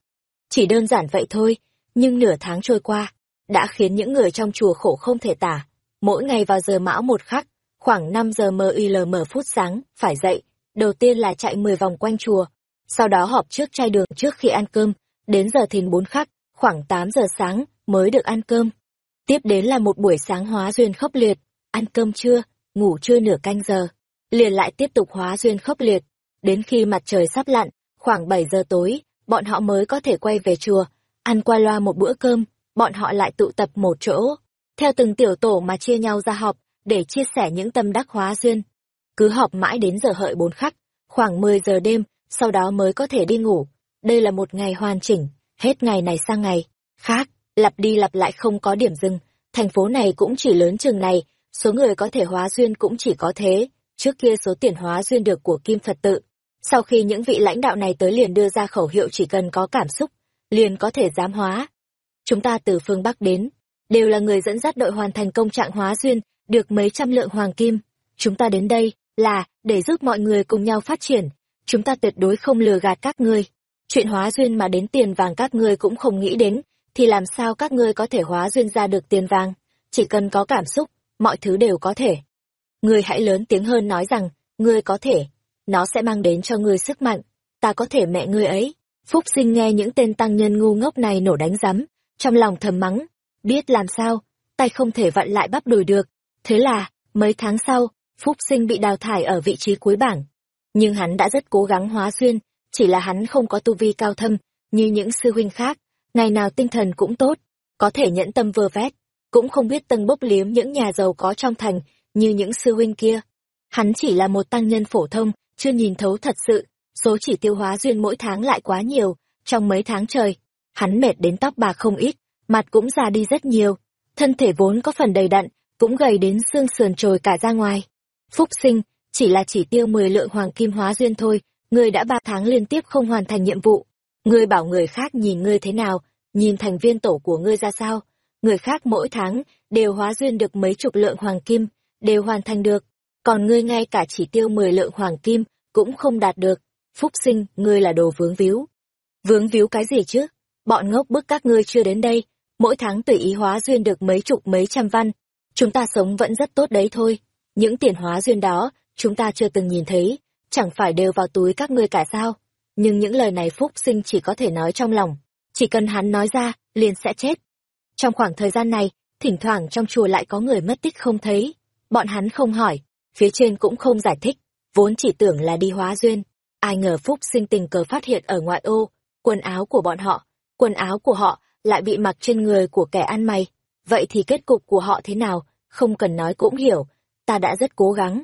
Chỉ đơn giản vậy thôi, nhưng nửa tháng trôi qua, đã khiến những người trong chùa khổ không thể tả. Mỗi ngày vào giờ mão một khắc, khoảng 5 giờ MILM phút sáng, phải dậy, đầu tiên là chạy 10 vòng quanh chùa, sau đó họp trước chai đường trước khi ăn cơm, đến giờ thìn bốn khắc, khoảng 8 giờ sáng mới được ăn cơm. Tiếp đến là một buổi sáng hóa duyên khốc liệt, ăn cơm trưa, ngủ trưa nửa canh giờ, liền lại tiếp tục hóa duyên khốc liệt, đến khi mặt trời sắp lặn, khoảng 7 giờ tối, bọn họ mới có thể quay về chùa, ăn qua loa một bữa cơm, bọn họ lại tụ tập một chỗ, theo từng tiểu tổ mà chia nhau ra họp, để chia sẻ những tâm đắc hóa duyên. Cứ họp mãi đến giờ hợi bốn khắc, khoảng 10 giờ đêm, sau đó mới có thể đi ngủ. Đây là một ngày hoàn chỉnh, hết ngày này sang ngày. Khác, lặp đi lặp lại không có điểm dừng, thành phố này cũng chỉ lớn chừng này, số người có thể hóa duyên cũng chỉ có thế, trước kia số tiền hóa duyên được của Kim Phật tự. Sau khi những vị lãnh đạo này tới liền đưa ra khẩu hiệu chỉ cần có cảm xúc, liền có thể giám hóa. Chúng ta từ phương Bắc đến, đều là người dẫn dắt đội hoàn thành công trạng hóa duyên, được mấy trăm lượng hoàng kim. Chúng ta đến đây là để giúp mọi người cùng nhau phát triển. Chúng ta tuyệt đối không lừa gạt các ngươi. Chuyện hóa duyên mà đến tiền vàng các ngươi cũng không nghĩ đến, thì làm sao các ngươi có thể hóa duyên ra được tiền vàng? Chỉ cần có cảm xúc, mọi thứ đều có thể. Ngươi hãy lớn tiếng hơn nói rằng, ngươi có thể, nó sẽ mang đến cho ngươi sức mạnh, ta có thể mẹ ngươi ấy. Phúc sinh nghe những tên tăng nhân ngu ngốc này nổ đánh rắm, trong lòng thầm mắng, biết làm sao, tay không thể vặn lại bắp đùi được. Thế là, mấy tháng sau, Phúc sinh bị đào thải ở vị trí cuối bảng. nhưng hắn đã rất cố gắng hóa duyên, chỉ là hắn không có tu vi cao thâm, như những sư huynh khác, ngày nào tinh thần cũng tốt, có thể nhẫn tâm vơ vét, cũng không biết tân bốc liếm những nhà giàu có trong thành, như những sư huynh kia. Hắn chỉ là một tăng nhân phổ thông, chưa nhìn thấu thật sự, số chỉ tiêu hóa duyên mỗi tháng lại quá nhiều, trong mấy tháng trời, hắn mệt đến tóc bạc không ít, mặt cũng già đi rất nhiều, thân thể vốn có phần đầy đặn, cũng gầy đến xương sườn trồi cả ra ngoài. Phúc sinh, chỉ là chỉ tiêu 10 lượng hoàng kim hóa duyên thôi, ngươi đã ba tháng liên tiếp không hoàn thành nhiệm vụ. Ngươi bảo người khác nhìn ngươi thế nào, nhìn thành viên tổ của ngươi ra sao. Người khác mỗi tháng đều hóa duyên được mấy chục lượng hoàng kim, đều hoàn thành được. Còn ngươi ngay cả chỉ tiêu 10 lượng hoàng kim cũng không đạt được. Phúc sinh, ngươi là đồ vướng víu. Vướng víu cái gì chứ? Bọn ngốc bức các ngươi chưa đến đây, mỗi tháng tùy ý hóa duyên được mấy chục mấy trăm văn. Chúng ta sống vẫn rất tốt đấy thôi. Những tiền hóa duyên đó, chúng ta chưa từng nhìn thấy, chẳng phải đều vào túi các ngươi cả sao. Nhưng những lời này Phúc sinh chỉ có thể nói trong lòng. Chỉ cần hắn nói ra, liền sẽ chết. Trong khoảng thời gian này, thỉnh thoảng trong chùa lại có người mất tích không thấy. Bọn hắn không hỏi, phía trên cũng không giải thích, vốn chỉ tưởng là đi hóa duyên. Ai ngờ Phúc sinh tình cờ phát hiện ở ngoại ô, quần áo của bọn họ, quần áo của họ lại bị mặc trên người của kẻ ăn mày. Vậy thì kết cục của họ thế nào, không cần nói cũng hiểu, ta đã rất cố gắng.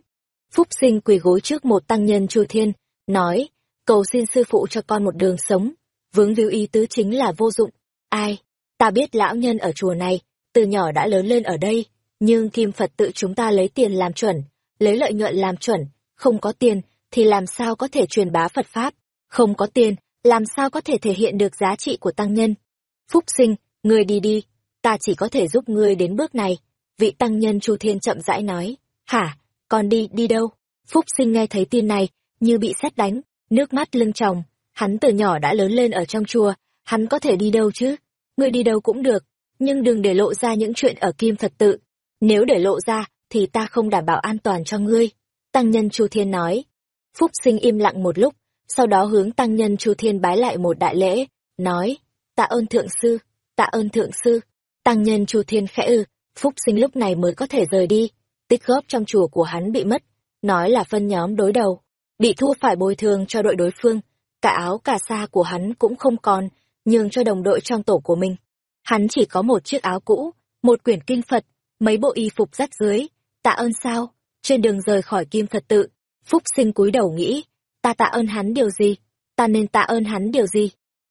Phúc sinh quỳ gối trước một tăng nhân Chu Thiên, nói, cầu xin sư phụ cho con một đường sống, vướng víu ý tứ chính là vô dụng. Ai? Ta biết lão nhân ở chùa này, từ nhỏ đã lớn lên ở đây, nhưng kim Phật tự chúng ta lấy tiền làm chuẩn, lấy lợi nhuận làm chuẩn, không có tiền thì làm sao có thể truyền bá Phật Pháp, không có tiền, làm sao có thể thể hiện được giá trị của tăng nhân. Phúc sinh, ngươi đi đi, ta chỉ có thể giúp ngươi đến bước này. Vị tăng nhân Chu Thiên chậm rãi nói, hả, còn đi, đi đâu? Phúc sinh nghe thấy tin này, như bị xét đánh, nước mắt lưng tròng, hắn từ nhỏ đã lớn lên ở trong chùa, hắn có thể đi đâu chứ? Ngươi đi đâu cũng được, nhưng đừng để lộ ra những chuyện ở Kim Phật tự. Nếu để lộ ra, thì ta không đảm bảo an toàn cho ngươi. Tăng nhân Chu Thiên nói. Phúc sinh im lặng một lúc, sau đó hướng tăng nhân Chu Thiên bái lại một đại lễ, nói, tạ ơn thượng sư, tạ ơn thượng sư. Tăng nhân Chu Thiên khẽ ư, Phúc sinh lúc này mới có thể rời đi. Tích góp trong chùa của hắn bị mất, nói là phân nhóm đối đầu, bị thua phải bồi thường cho đội đối phương, cả áo cả xa của hắn cũng không còn, nhường cho đồng đội trong tổ của mình. Hắn chỉ có một chiếc áo cũ, một quyển kinh Phật, mấy bộ y phục rách dưới, tạ ơn sao? Trên đường rời khỏi kim Phật tự, Phúc sinh cúi đầu nghĩ, ta tạ ơn hắn điều gì? Ta nên tạ ơn hắn điều gì?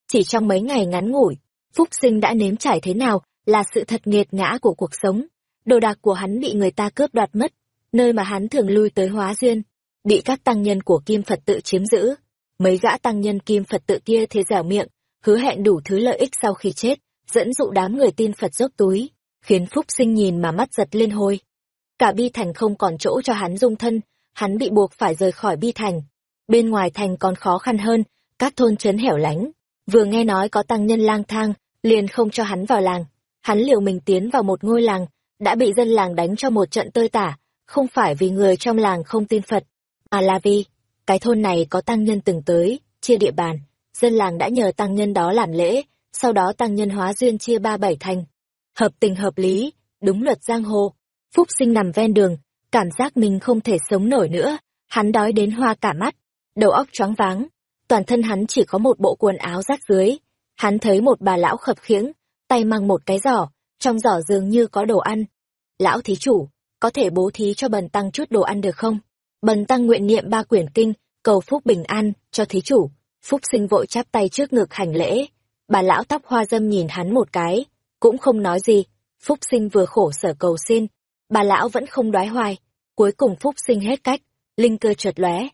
Chỉ trong mấy ngày ngắn ngủi, Phúc sinh đã nếm trải thế nào là sự thật nghiệt ngã của cuộc sống. Đồ đạc của hắn bị người ta cướp đoạt mất, nơi mà hắn thường lui tới hóa duyên, bị các tăng nhân của Kim Phật tự chiếm giữ. Mấy gã tăng nhân Kim Phật tự kia thế dẻo miệng, hứa hẹn đủ thứ lợi ích sau khi chết, dẫn dụ đám người tin Phật dốc túi, khiến Phúc sinh nhìn mà mắt giật lên hôi. Cả bi thành không còn chỗ cho hắn dung thân, hắn bị buộc phải rời khỏi bi thành. Bên ngoài thành còn khó khăn hơn, các thôn trấn hẻo lánh. Vừa nghe nói có tăng nhân lang thang, liền không cho hắn vào làng. Hắn liều mình tiến vào một ngôi làng, đã bị dân làng đánh cho một trận tơi tả, không phải vì người trong làng không tin Phật, mà là vì cái thôn này có tăng nhân từng tới, chia địa bàn, dân làng đã nhờ tăng nhân đó làm lễ, sau đó tăng nhân hóa duyên chia ba bảy thành. Hợp tình hợp lý, đúng luật giang hồ. Phúc sinh nằm ven đường, cảm giác mình không thể sống nổi nữa, hắn đói đến hoa cả mắt, đầu óc choáng váng, toàn thân hắn chỉ có một bộ quần áo rách dưới. Hắn thấy một bà lão khập khiễng, tay mang một cái giỏ, trong giỏ dường như có đồ ăn. Lão thí chủ, có thể bố thí cho bần tăng chút đồ ăn được không? Bần tăng nguyện niệm ba quyển kinh, cầu phúc bình an, cho thí chủ. Phúc sinh vội chắp tay trước ngực hành lễ. Bà lão tóc hoa dâm nhìn hắn một cái, cũng không nói gì. Phúc sinh vừa khổ sở cầu xin, bà lão vẫn không đoái hoài. Cuối cùng Phúc sinh hết cách, linh cơ chợt lóe.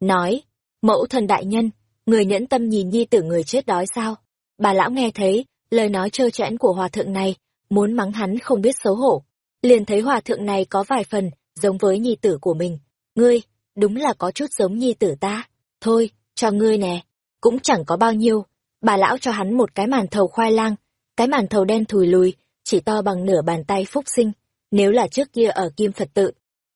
Nói, mẫu thần đại nhân, người nhẫn tâm nhìn nhi tử người chết đói sao? Bà lão nghe thấy, lời nói trơ trẽn của hòa thượng này, muốn mắng hắn không biết xấu hổ. Liền thấy hòa thượng này có vài phần, giống với nhi tử của mình. Ngươi, đúng là có chút giống nhi tử ta. Thôi, cho ngươi nè, cũng chẳng có bao nhiêu. Bà lão cho hắn một cái màn thầu khoai lang, cái màn thầu đen thùi lùi, chỉ to bằng nửa bàn tay phúc sinh. Nếu là trước kia ở Kim Phật tự,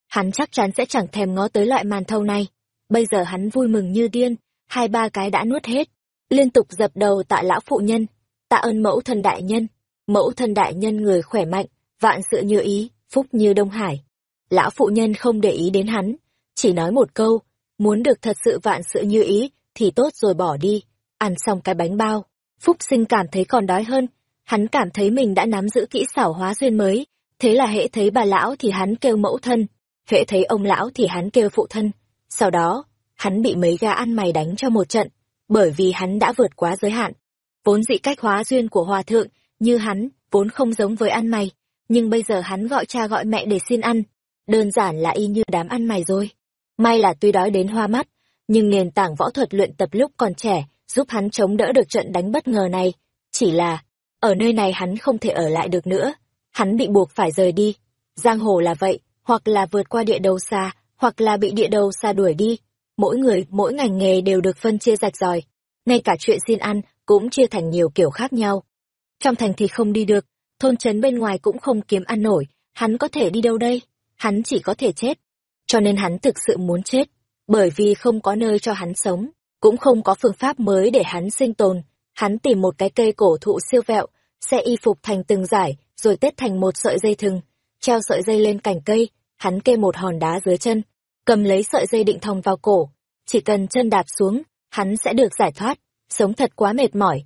hắn chắc chắn sẽ chẳng thèm ngó tới loại màn thầu này. Bây giờ hắn vui mừng như điên, hai ba cái đã nuốt hết, liên tục dập đầu tạ lão phụ nhân, tạ ơn mẫu thân đại nhân, mẫu thân đại nhân người khỏe mạnh, vạn sự như ý, phúc như Đông Hải. Lão phụ nhân không để ý đến hắn, chỉ nói một câu, muốn được thật sự vạn sự như ý, thì tốt rồi bỏ đi. Ăn xong cái bánh bao, Phúc sinh cảm thấy còn đói hơn, hắn cảm thấy mình đã nắm giữ kỹ xảo hóa duyên mới, thế là hễ thấy bà lão thì hắn kêu mẫu thân, hễ thấy ông lão thì hắn kêu phụ thân. Sau đó, hắn bị mấy gã ăn mày đánh cho một trận, bởi vì hắn đã vượt quá giới hạn. Vốn dị cách hóa duyên của hòa thượng, như hắn, vốn không giống với ăn mày, nhưng bây giờ hắn gọi cha gọi mẹ để xin ăn, đơn giản là y như đám ăn mày rồi. May là tuy đói đến hoa mắt, nhưng nền tảng võ thuật luyện tập lúc còn trẻ giúp hắn chống đỡ được trận đánh bất ngờ này. Chỉ là, ở nơi này hắn không thể ở lại được nữa, hắn bị buộc phải rời đi. Giang hồ là vậy, hoặc là vượt qua địa đầu xa, hoặc là bị địa đầu xa đuổi đi. Mỗi người, mỗi ngành nghề đều được phân chia rạch ròi. Ngay cả chuyện xin ăn cũng chia thành nhiều kiểu khác nhau. Trong thành thì không đi được, thôn trấn bên ngoài cũng không kiếm ăn nổi, hắn có thể đi đâu đây? Hắn chỉ có thể chết. Cho nên hắn thực sự muốn chết, bởi vì không có nơi cho hắn sống, cũng không có phương pháp mới để hắn sinh tồn. Hắn tìm một cái cây cổ thụ siêu vẹo, xe y phục thành từng giải, rồi tết thành một sợi dây thừng, treo sợi dây lên cành cây, hắn kê một hòn đá dưới chân, cầm lấy sợi dây định thòng vào cổ, chỉ cần chân đạp xuống, hắn sẽ được giải thoát, sống thật quá mệt mỏi.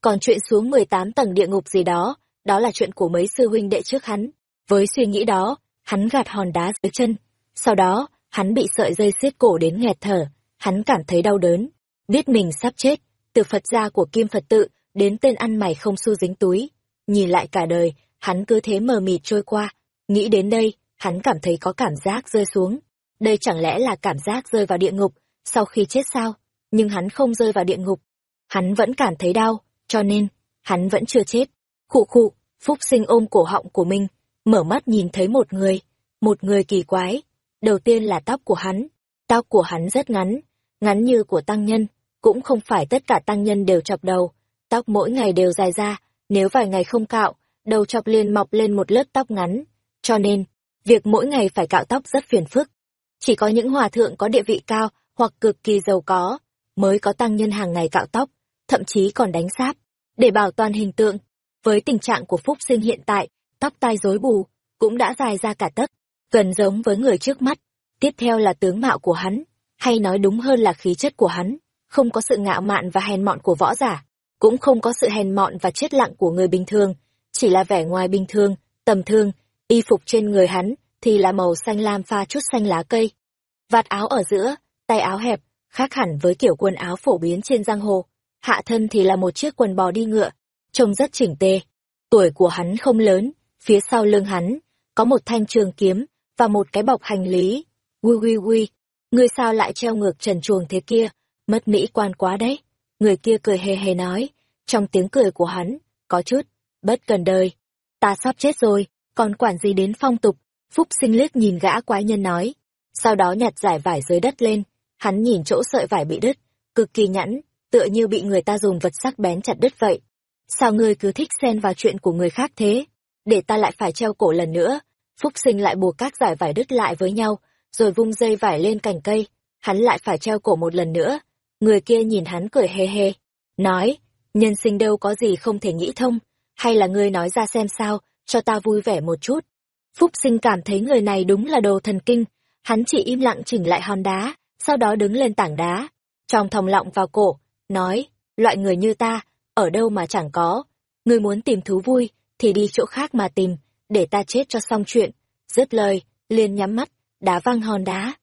Còn chuyện xuống 18 tầng địa ngục gì đó, đó là chuyện của mấy sư huynh đệ trước hắn. Với suy nghĩ đó, hắn gạt hòn đá dưới chân, sau đó, hắn bị sợi dây xiết cổ đến nghẹt thở, hắn cảm thấy đau đớn, biết mình sắp chết, từ Phật gia của Kim Phật tự đến tên ăn mày không xu dính túi. Nhìn lại cả đời, hắn cứ thế mờ mịt trôi qua, nghĩ đến đây, hắn cảm thấy có cảm giác rơi xuống. Đây chẳng lẽ là cảm giác rơi vào địa ngục, sau khi chết sao? Nhưng hắn không rơi vào địa ngục. Hắn vẫn cảm thấy đau, cho nên, hắn vẫn chưa chết. Khụ khụ, Phúc sinh ôm cổ họng của mình, mở mắt nhìn thấy một người, một người kỳ quái. Đầu tiên là tóc của hắn, tóc của hắn rất ngắn, ngắn như của tăng nhân, cũng không phải tất cả tăng nhân đều chọc đầu, tóc mỗi ngày đều dài ra, nếu vài ngày không cạo, đầu chọc liền mọc lên một lớp tóc ngắn. Cho nên, việc mỗi ngày phải cạo tóc rất phiền phức. Chỉ có những hòa thượng có địa vị cao hoặc cực kỳ giàu có, mới có tăng nhân hàng ngày cạo tóc, thậm chí còn đánh sáp, để bảo toàn hình tượng. Với tình trạng của Phúc Sinh hiện tại, tóc tai rối bù, cũng đã dài ra cả tấc, gần giống với người trước mắt. Tiếp theo là tướng mạo của hắn, hay nói đúng hơn là khí chất của hắn, không có sự ngạo mạn và hèn mọn của võ giả, cũng không có sự hèn mọn và chết lặng của người bình thường, chỉ là vẻ ngoài bình thường, tầm thường, y phục trên người hắn thì là màu xanh lam pha chút xanh lá cây. Vạt áo ở giữa, tay áo hẹp, khác hẳn với kiểu quần áo phổ biến trên giang hồ. Hạ thân thì là một chiếc quần bò đi ngựa, trông rất chỉnh tề. Tuổi của hắn không lớn, phía sau lưng hắn, có một thanh trường kiếm, và một cái bọc hành lý. Ui ui ui, người sao lại treo ngược trần chuồng thế kia, mất mỹ quan quá đấy. Người kia cười hề hề nói, trong tiếng cười của hắn, có chút, bất cần đời. Ta sắp chết rồi, còn quản gì đến phong tục, Phúc sinh liếc nhìn gã quái nhân nói. Sau đó nhặt giải vải dưới đất lên, hắn nhìn chỗ sợi vải bị đứt, cực kỳ nhẵn, tựa như bị người ta dùng vật sắc bén chặt đứt vậy. Sao ngươi cứ thích xen vào chuyện của người khác thế? Để ta lại phải treo cổ lần nữa. Phúc sinh lại buộc các giải vải đứt lại với nhau, rồi vung dây vải lên cành cây. Hắn lại phải treo cổ một lần nữa. Người kia nhìn hắn cười hề hề, Nói, nhân sinh đâu có gì không thể nghĩ thông. Hay là ngươi nói ra xem sao, cho ta vui vẻ một chút. Phúc sinh cảm thấy người này đúng là đồ thần kinh. Hắn chỉ im lặng chỉnh lại hòn đá, sau đó đứng lên tảng đá. Trong thòng lọng vào cổ, nói, loại người như ta, ở đâu mà chẳng có. Ngươi muốn tìm thú vui, thì đi chỗ khác mà tìm, để ta chết cho xong chuyện. Dứt lời, liền nhắm mắt, đá văng hòn đá.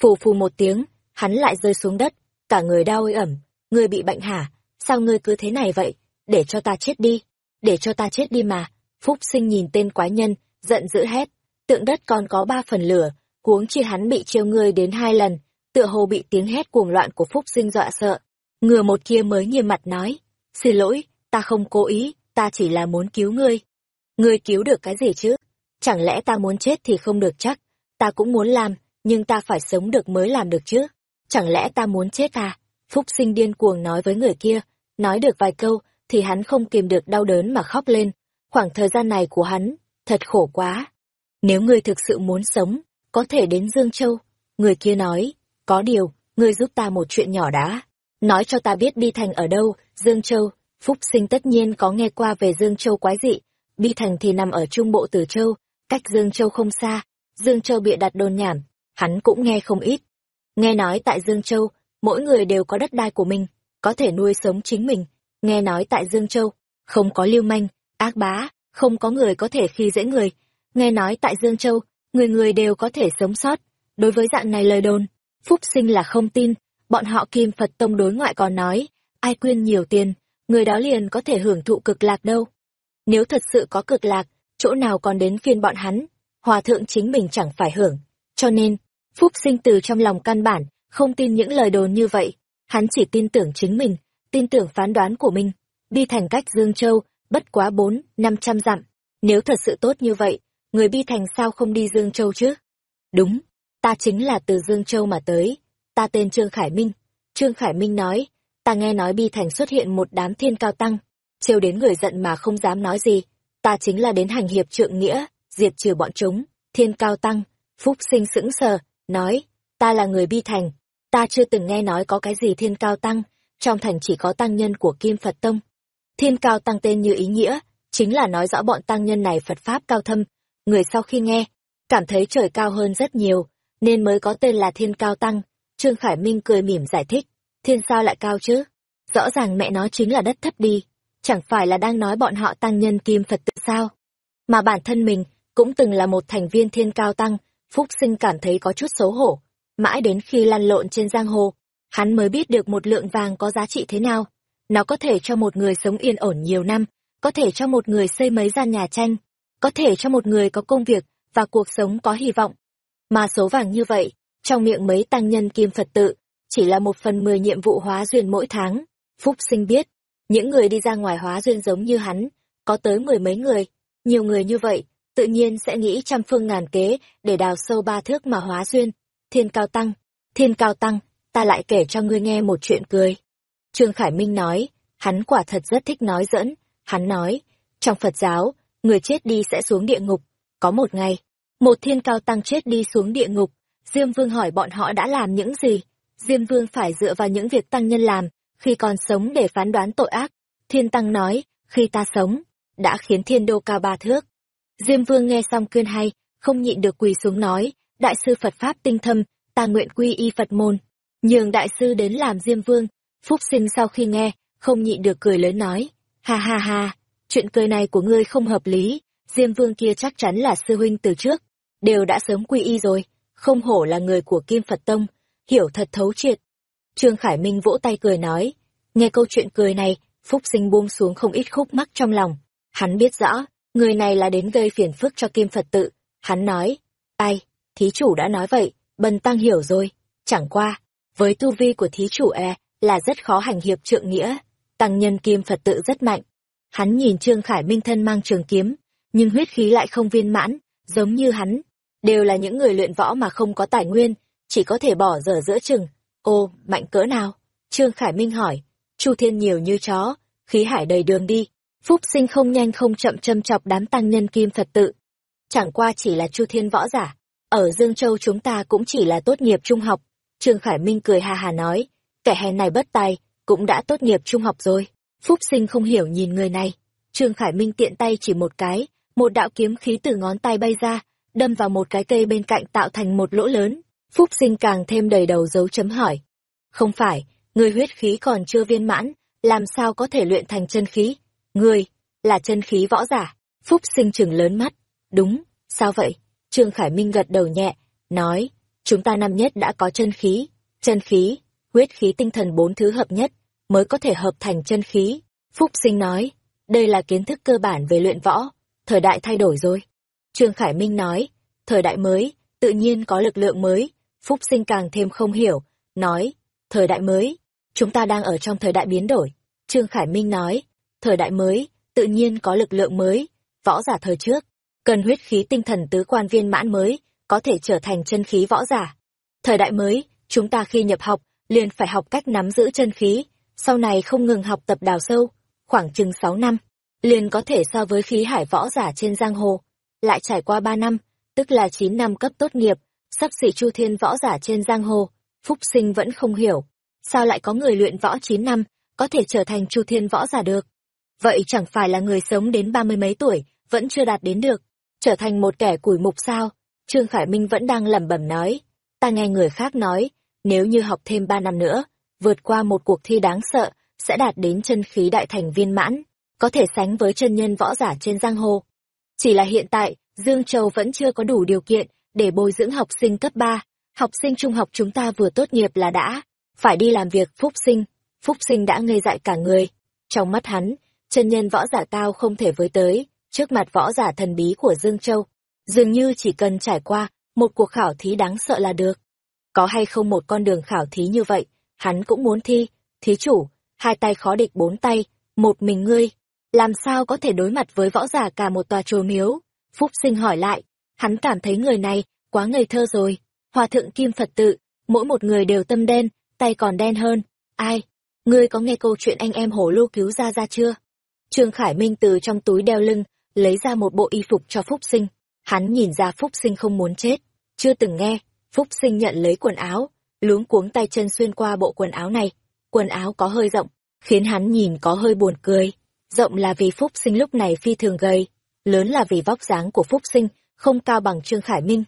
Phù phù một tiếng, hắn lại rơi xuống đất, cả người đau ơi ẩm. Ngươi bị bệnh hả? Sao ngươi cứ thế này vậy? Để cho ta chết đi. Để cho ta chết đi mà. Phúc sinh nhìn tên quái nhân, giận dữ hét. Tượng đất còn có ba phần lửa, huống chi hắn bị trêu ngươi đến hai lần, tựa hồ bị tiếng hét cuồng loạn của Phúc sinh dọa sợ. Ngừa một kia mới nghiêm mặt nói, xin lỗi, ta không cố ý, ta chỉ là muốn cứu ngươi. Ngươi cứu được cái gì chứ? Chẳng lẽ ta muốn chết thì không được chắc? Ta cũng muốn làm, nhưng ta phải sống được mới làm được chứ? Chẳng lẽ ta muốn chết à? Phúc sinh điên cuồng nói với người kia, nói được vài câu, thì hắn không kìm được đau đớn mà khóc lên. Khoảng thời gian này của hắn, thật khổ quá. Nếu ngươi thực sự muốn sống, có thể đến Dương Châu. Người kia nói, có điều, ngươi giúp ta một chuyện nhỏ đã. Nói cho ta biết Bi Thành ở đâu, Dương Châu. Phúc sinh tất nhiên có nghe qua về Dương Châu quái dị. Bi Thành thì nằm ở trung bộ tử Châu, cách Dương Châu không xa. Dương Châu bịa đặt đồn nhảm, hắn cũng nghe không ít. Nghe nói tại Dương Châu, mỗi người đều có đất đai của mình, có thể nuôi sống chính mình. Nghe nói tại Dương Châu, không có lưu manh, ác bá, không có người có thể khi dễ người. Nghe nói tại Dương Châu, người người đều có thể sống sót. Đối với dạng này lời đồn, Phúc Sinh là không tin, bọn họ Kim Phật Tông đối ngoại còn nói, ai quyên nhiều tiền, người đó liền có thể hưởng thụ cực lạc đâu. Nếu thật sự có cực lạc, chỗ nào còn đến phiên bọn hắn, hòa thượng chính mình chẳng phải hưởng. Cho nên, Phúc Sinh từ trong lòng căn bản, không tin những lời đồn như vậy, hắn chỉ tin tưởng chính mình, tin tưởng phán đoán của mình. Bi thành cách Dương Châu, bất quá bốn, năm trăm dặm. Nếu thật sự tốt như vậy, người Bi thành sao không đi Dương Châu chứ? Đúng, ta chính là từ Dương Châu mà tới, ta tên Trương Khải Minh. Trương Khải Minh nói, ta nghe nói Bi thành xuất hiện một đám thiên cao tăng, trêu đến người giận mà không dám nói gì. Ta chính là đến hành hiệp trượng nghĩa, diệt trừ bọn chúng, thiên cao tăng. Phúc sinh sững sờ, nói, ta là người Bi thành, ta chưa từng nghe nói có cái gì thiên cao tăng, trong thành chỉ có tăng nhân của Kim Phật Tông. Thiên cao tăng tên như ý nghĩa, chính là nói rõ bọn tăng nhân này Phật Pháp cao thâm. Người sau khi nghe, cảm thấy trời cao hơn rất nhiều, nên mới có tên là thiên cao tăng. Trương Khải Minh cười mỉm giải thích, thiên sao lại cao chứ? Rõ ràng mẹ nó chính là đất thấp đi, chẳng phải là đang nói bọn họ tăng nhân Kim Phật tự sao? Mà bản thân mình cũng từng là một thành viên thiên cao tăng, Phúc Sinh cảm thấy có chút xấu hổ. Mãi đến khi lăn lộn trên giang hồ, hắn mới biết được một lượng vàng có giá trị thế nào. Nó có thể cho một người sống yên ổn nhiều năm, có thể cho một người xây mấy gian nhà tranh, có thể cho một người có công việc và cuộc sống có hy vọng. Mà số vàng như vậy, trong miệng mấy tăng nhân kim Phật tự, chỉ là một phần mười nhiệm vụ hóa duyên mỗi tháng. Phúc sinh biết, những người đi ra ngoài hóa duyên giống như hắn, có tới mười mấy người, nhiều người như vậy, tự nhiên sẽ nghĩ trăm phương ngàn kế để đào sâu ba thước mà hóa duyên. Thiên cao tăng, thiên cao tăng, ta lại kể cho ngươi nghe một chuyện cười. Trương Khải Minh nói, hắn quả thật rất thích nói dẫn hắn nói, trong Phật giáo, người chết đi sẽ xuống địa ngục. Có một ngày, một thiên cao tăng chết đi xuống địa ngục, Diêm Vương hỏi bọn họ đã làm những gì. Diêm Vương phải dựa vào những việc tăng nhân làm, khi còn sống để phán đoán tội ác. Thiên Tăng nói, khi ta sống, đã khiến thiên đô cao ba thước. Diêm Vương nghe xong khuyên hay, không nhịn được quỳ xuống nói, Đại sư Phật Pháp tinh thâm, ta nguyện quy y Phật môn. Nhường đại sư đến làm Diêm Vương, Phúc sinh sau khi nghe, không nhịn được cười lớn nói, ha ha ha, chuyện cười này của ngươi không hợp lý, Diêm Vương kia chắc chắn là sư huynh từ trước, đều đã sớm quy y rồi, không hổ là người của Kim Phật Tông, hiểu thật thấu triệt. Trương Khải Minh vỗ tay cười nói, nghe câu chuyện cười này, Phúc sinh buông xuống không ít khúc mắc trong lòng, hắn biết rõ, người này là đến gây phiền phức cho Kim Phật tự, hắn nói, ai, thí chủ đã nói vậy, bần tăng hiểu rồi, chẳng qua, với tu vi của thí chủ e, là rất khó hành hiệp trượng nghĩa, tăng nhân Kim Phật tự rất mạnh. Hắn nhìn Trương Khải Minh thân mang trường kiếm, nhưng huyết khí lại không viên mãn, giống như hắn, đều là những người luyện võ mà không có tài nguyên, chỉ có thể bỏ dở giữa chừng. Ô, mạnh cỡ nào? Trương Khải Minh hỏi. Chu Thiên nhiều như chó, khí hải đầy đường đi. Phúc sinh không nhanh không chậm châm chọc đám tăng nhân kim Phật tự. Chẳng qua chỉ là Chu Thiên võ giả. Ở Dương Châu chúng ta cũng chỉ là tốt nghiệp trung học. Trương Khải Minh cười hà hà nói. Kẻ hèn này bất tài, cũng đã tốt nghiệp trung học rồi. Phúc sinh không hiểu nhìn người này. Trương Khải Minh tiện tay chỉ một cái, một đạo kiếm khí từ ngón tay bay ra, đâm vào một cái cây bên cạnh tạo thành một lỗ lớn. Phúc sinh càng thêm đầy đầu dấu chấm hỏi. Không phải, người huyết khí còn chưa viên mãn, làm sao có thể luyện thành chân khí? Người, là chân khí võ giả. Phúc sinh trừng lớn mắt. Đúng, sao vậy? Trương Khải Minh gật đầu nhẹ, nói, chúng ta năm nhất đã có chân khí, chân khí, huyết khí tinh thần bốn thứ hợp nhất, mới có thể hợp thành chân khí. Phúc sinh nói, đây là kiến thức cơ bản về luyện võ, thời đại thay đổi rồi. Trương Khải Minh nói, thời đại mới, tự nhiên có lực lượng mới. Phúc sinh càng thêm không hiểu, nói, thời đại mới, chúng ta đang ở trong thời đại biến đổi. Trương Khải Minh nói, thời đại mới, tự nhiên có lực lượng mới, võ giả thời trước, cần huyết khí tinh thần tứ quan viên mãn mới, có thể trở thành chân khí võ giả. Thời đại mới, chúng ta khi nhập học, liền phải học cách nắm giữ chân khí, sau này không ngừng học tập đào sâu, khoảng chừng 6 năm, liền có thể so với khí hải võ giả trên giang hồ. Lại trải qua 3 năm, tức là 9 năm cấp tốt nghiệp, sắp xỉ chu thiên võ giả trên giang hồ, Phúc Sinh vẫn không hiểu, sao lại có người luyện võ 9 năm, có thể trở thành chu thiên võ giả được. Vậy chẳng phải là người sống đến ba mươi mấy tuổi, vẫn chưa đạt đến được, trở thành một kẻ củi mục sao? Trương Khải Minh vẫn đang lẩm bẩm nói, ta nghe người khác nói, nếu như học thêm ba năm nữa, vượt qua một cuộc thi đáng sợ, sẽ đạt đến chân khí đại thành viên mãn, có thể sánh với chân nhân võ giả trên giang hồ. Chỉ là hiện tại, Dương Châu vẫn chưa có đủ điều kiện để bồi dưỡng học sinh cấp 3. Học sinh trung học chúng ta vừa tốt nghiệp là đã, phải đi làm việc Phúc Sinh. Phúc Sinh đã ngây dại cả người. Trong mắt hắn, chân nhân võ giả cao không thể với tới, trước mặt võ giả thần bí của Dương Châu. Dường như chỉ cần trải qua một cuộc khảo thí đáng sợ là được. Có hay không một con đường khảo thí như vậy, hắn cũng muốn thi. Thí chủ, hai tay khó địch bốn tay, một mình ngươi. Làm sao có thể đối mặt với võ giả cả một tòa chùa miếu? Phúc sinh hỏi lại, hắn cảm thấy người này quá ngây thơ rồi. Hòa thượng Kim Phật tự, mỗi một người đều tâm đen, tay còn đen hơn. Ai? Ngươi có nghe câu chuyện anh em hổ lô cứu ra ra chưa? Trương Khải Minh từ trong túi đeo lưng, lấy ra một bộ y phục cho Phúc sinh. Hắn nhìn ra Phúc sinh không muốn chết. Chưa từng nghe, Phúc sinh nhận lấy quần áo, luống cuống tay chân xuyên qua bộ quần áo này. Quần áo có hơi rộng, khiến hắn nhìn có hơi buồn cười. Rộng là vì Phúc sinh lúc này phi thường gầy, lớn là vì vóc dáng của Phúc sinh không cao bằng Trương Khải Minh.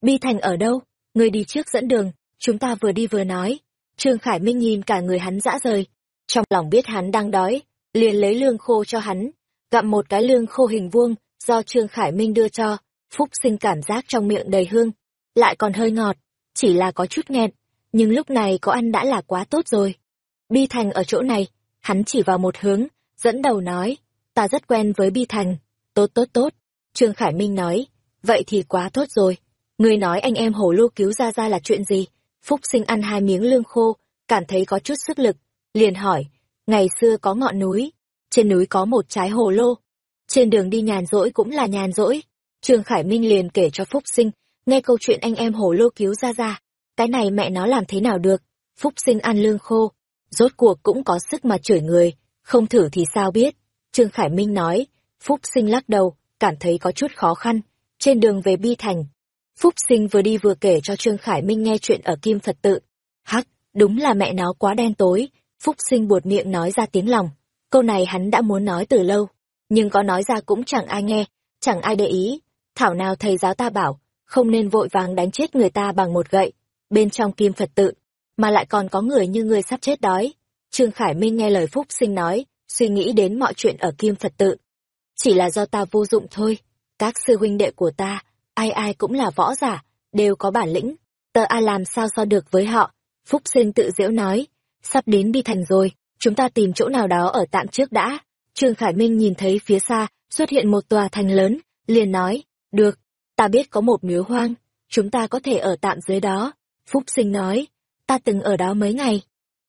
Bi Thành ở đâu? Người đi trước dẫn đường, chúng ta vừa đi vừa nói. Trương Khải Minh nhìn cả người hắn dã rời. Trong lòng biết hắn đang đói, liền lấy lương khô cho hắn. Gặm một cái lương khô hình vuông do Trương Khải Minh đưa cho. Phúc sinh cảm giác trong miệng đầy hương, lại còn hơi ngọt, chỉ là có chút nghẹn, nhưng lúc này có ăn đã là quá tốt rồi. Bi Thành ở chỗ này, hắn chỉ vào một hướng, dẫn đầu nói, ta rất quen với Bi Thành, tốt tốt tốt. Trương Khải Minh nói, vậy thì quá tốt rồi. Người nói anh em hổ lô cứu ra ra là chuyện gì? Phúc sinh ăn hai miếng lương khô, cảm thấy có chút sức lực, liền hỏi, ngày xưa có ngọn núi, trên núi có một trái hồ lô, trên đường đi nhàn rỗi cũng là nhàn rỗi. Trương Khải Minh liền kể cho Phúc sinh, nghe câu chuyện anh em hồ lô cứu ra ra, cái này mẹ nó làm thế nào được, Phúc sinh ăn lương khô, rốt cuộc cũng có sức mà chửi người, không thử thì sao biết. Trương Khải Minh nói, Phúc sinh lắc đầu, cảm thấy có chút khó khăn, trên đường về Bi Thành. Phúc sinh vừa đi vừa kể cho Trương Khải Minh nghe chuyện ở Kim Phật tự. Hắc, đúng là mẹ nó quá đen tối, Phúc sinh buột miệng nói ra tiếng lòng. Câu này hắn đã muốn nói từ lâu, nhưng có nói ra cũng chẳng ai nghe, chẳng ai để ý. Thảo nào thầy giáo ta bảo, không nên vội vàng đánh chết người ta bằng một gậy, bên trong Kim Phật tự, mà lại còn có người như người sắp chết đói. Trương Khải Minh nghe lời Phúc sinh nói, suy nghĩ đến mọi chuyện ở Kim Phật tự. Chỉ là do ta vô dụng thôi, các sư huynh đệ của ta, ai ai cũng là võ giả, đều có bản lĩnh, tờ a làm sao so được với họ. Phúc sinh tự diễu nói, sắp đến bi thành rồi, chúng ta tìm chỗ nào đó ở tạm trước đã. Trương Khải Minh nhìn thấy phía xa, xuất hiện một tòa thành lớn, liền nói, được, ta biết có một miếu hoang, chúng ta có thể ở tạm dưới đó. Phúc sinh nói, ta từng ở đó mấy ngày.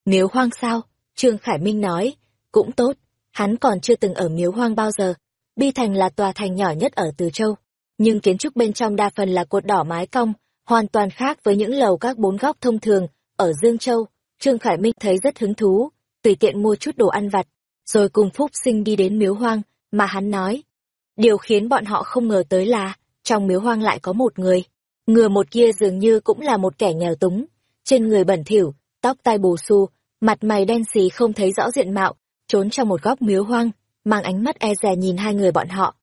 Miếu hoang sao? Trương Khải Minh nói, cũng tốt, hắn còn chưa từng ở miếu hoang bao giờ. Bi Thành là tòa thành nhỏ nhất ở Từ Châu, nhưng kiến trúc bên trong đa phần là cột đỏ mái cong, hoàn toàn khác với những lầu các bốn góc thông thường ở Dương Châu. Trương Khải Minh thấy rất hứng thú, tùy tiện mua chút đồ ăn vặt, rồi cùng Phúc Sinh đi đến miếu hoang, mà hắn nói. Điều khiến bọn họ không ngờ tới là, trong miếu hoang lại có một người. Ngừa một kia dường như cũng là một kẻ nghèo túng, trên người bẩn thỉu, tóc tai bù xù, mặt mày đen xì không thấy rõ diện mạo, trốn trong một góc miếu hoang, mang ánh mắt e dè nhìn hai người bọn họ.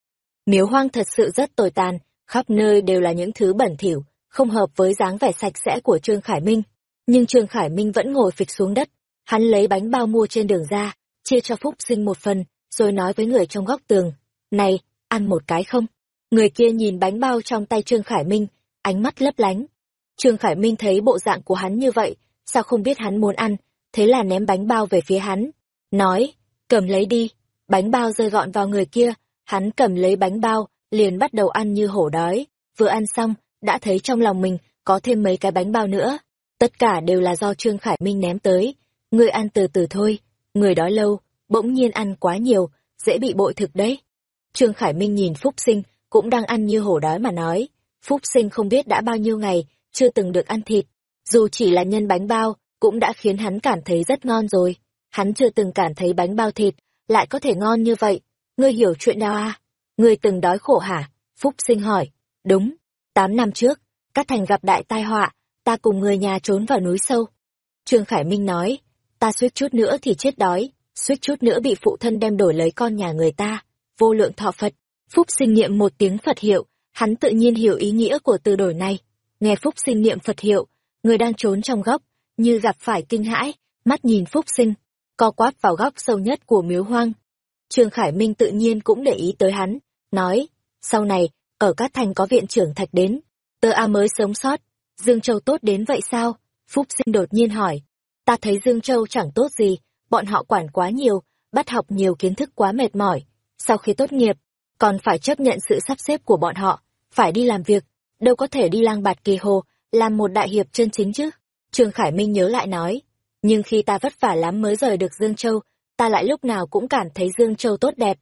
Miếu hoang thật sự rất tồi tàn, khắp nơi đều là những thứ bẩn thỉu, không hợp với dáng vẻ sạch sẽ của Trương Khải Minh. Nhưng Trương Khải Minh vẫn ngồi phịch xuống đất, hắn lấy bánh bao mua trên đường ra, chia cho Phúc Sinh một phần, rồi nói với người trong góc tường, này, ăn một cái không? Người kia nhìn bánh bao trong tay Trương Khải Minh, ánh mắt lấp lánh. Trương Khải Minh thấy bộ dạng của hắn như vậy, sao không biết hắn muốn ăn, thế là ném bánh bao về phía hắn. Nói, cầm lấy đi, bánh bao rơi gọn vào người kia, hắn cầm lấy bánh bao, liền bắt đầu ăn như hổ đói, vừa ăn xong, đã thấy trong lòng mình có thêm mấy cái bánh bao nữa. Tất cả đều là do Trương Khải Minh ném tới, người ăn từ từ thôi, người đói lâu, bỗng nhiên ăn quá nhiều, dễ bị bội thực đấy. Trương Khải Minh nhìn Phúc Sinh, cũng đang ăn như hổ đói mà nói, Phúc Sinh không biết đã bao nhiêu ngày, chưa từng được ăn thịt, dù chỉ là nhân bánh bao, cũng đã khiến hắn cảm thấy rất ngon rồi. Hắn chưa từng cảm thấy bánh bao thịt, lại có thể ngon như vậy. Ngươi hiểu chuyện nào à? Ngươi từng đói khổ hả? Phúc sinh hỏi. Đúng. Tám năm trước, các thành gặp đại tai họa, ta cùng người nhà trốn vào núi sâu. Trương Khải Minh nói, ta suýt chút nữa thì chết đói, suýt chút nữa bị phụ thân đem đổi lấy con nhà người ta. Vô lượng thọ Phật. Phúc sinh niệm một tiếng Phật hiệu, hắn tự nhiên hiểu ý nghĩa của từ đổi này. Nghe Phúc sinh niệm Phật hiệu, người đang trốn trong góc, như gặp phải kinh hãi, mắt nhìn Phúc Sinh, co quát vào góc sâu nhất của miếu hoang. Trương Khải Minh tự nhiên cũng để ý tới hắn, nói, sau này, ở các Thành có viện trưởng thạch đến, tơ A mới sống sót, Dương Châu tốt đến vậy sao? Phúc Sinh đột nhiên hỏi, ta thấy Dương Châu chẳng tốt gì, bọn họ quản quá nhiều, bắt học nhiều kiến thức quá mệt mỏi, sau khi tốt nghiệp, còn phải chấp nhận sự sắp xếp của bọn họ, phải đi làm việc, đâu có thể đi lang bạt kỳ hồ, làm một đại hiệp chân chính chứ. Trương Khải Minh nhớ lại nói, nhưng khi ta vất vả lắm mới rời được Dương Châu, ta lại lúc nào cũng cảm thấy Dương Châu tốt đẹp.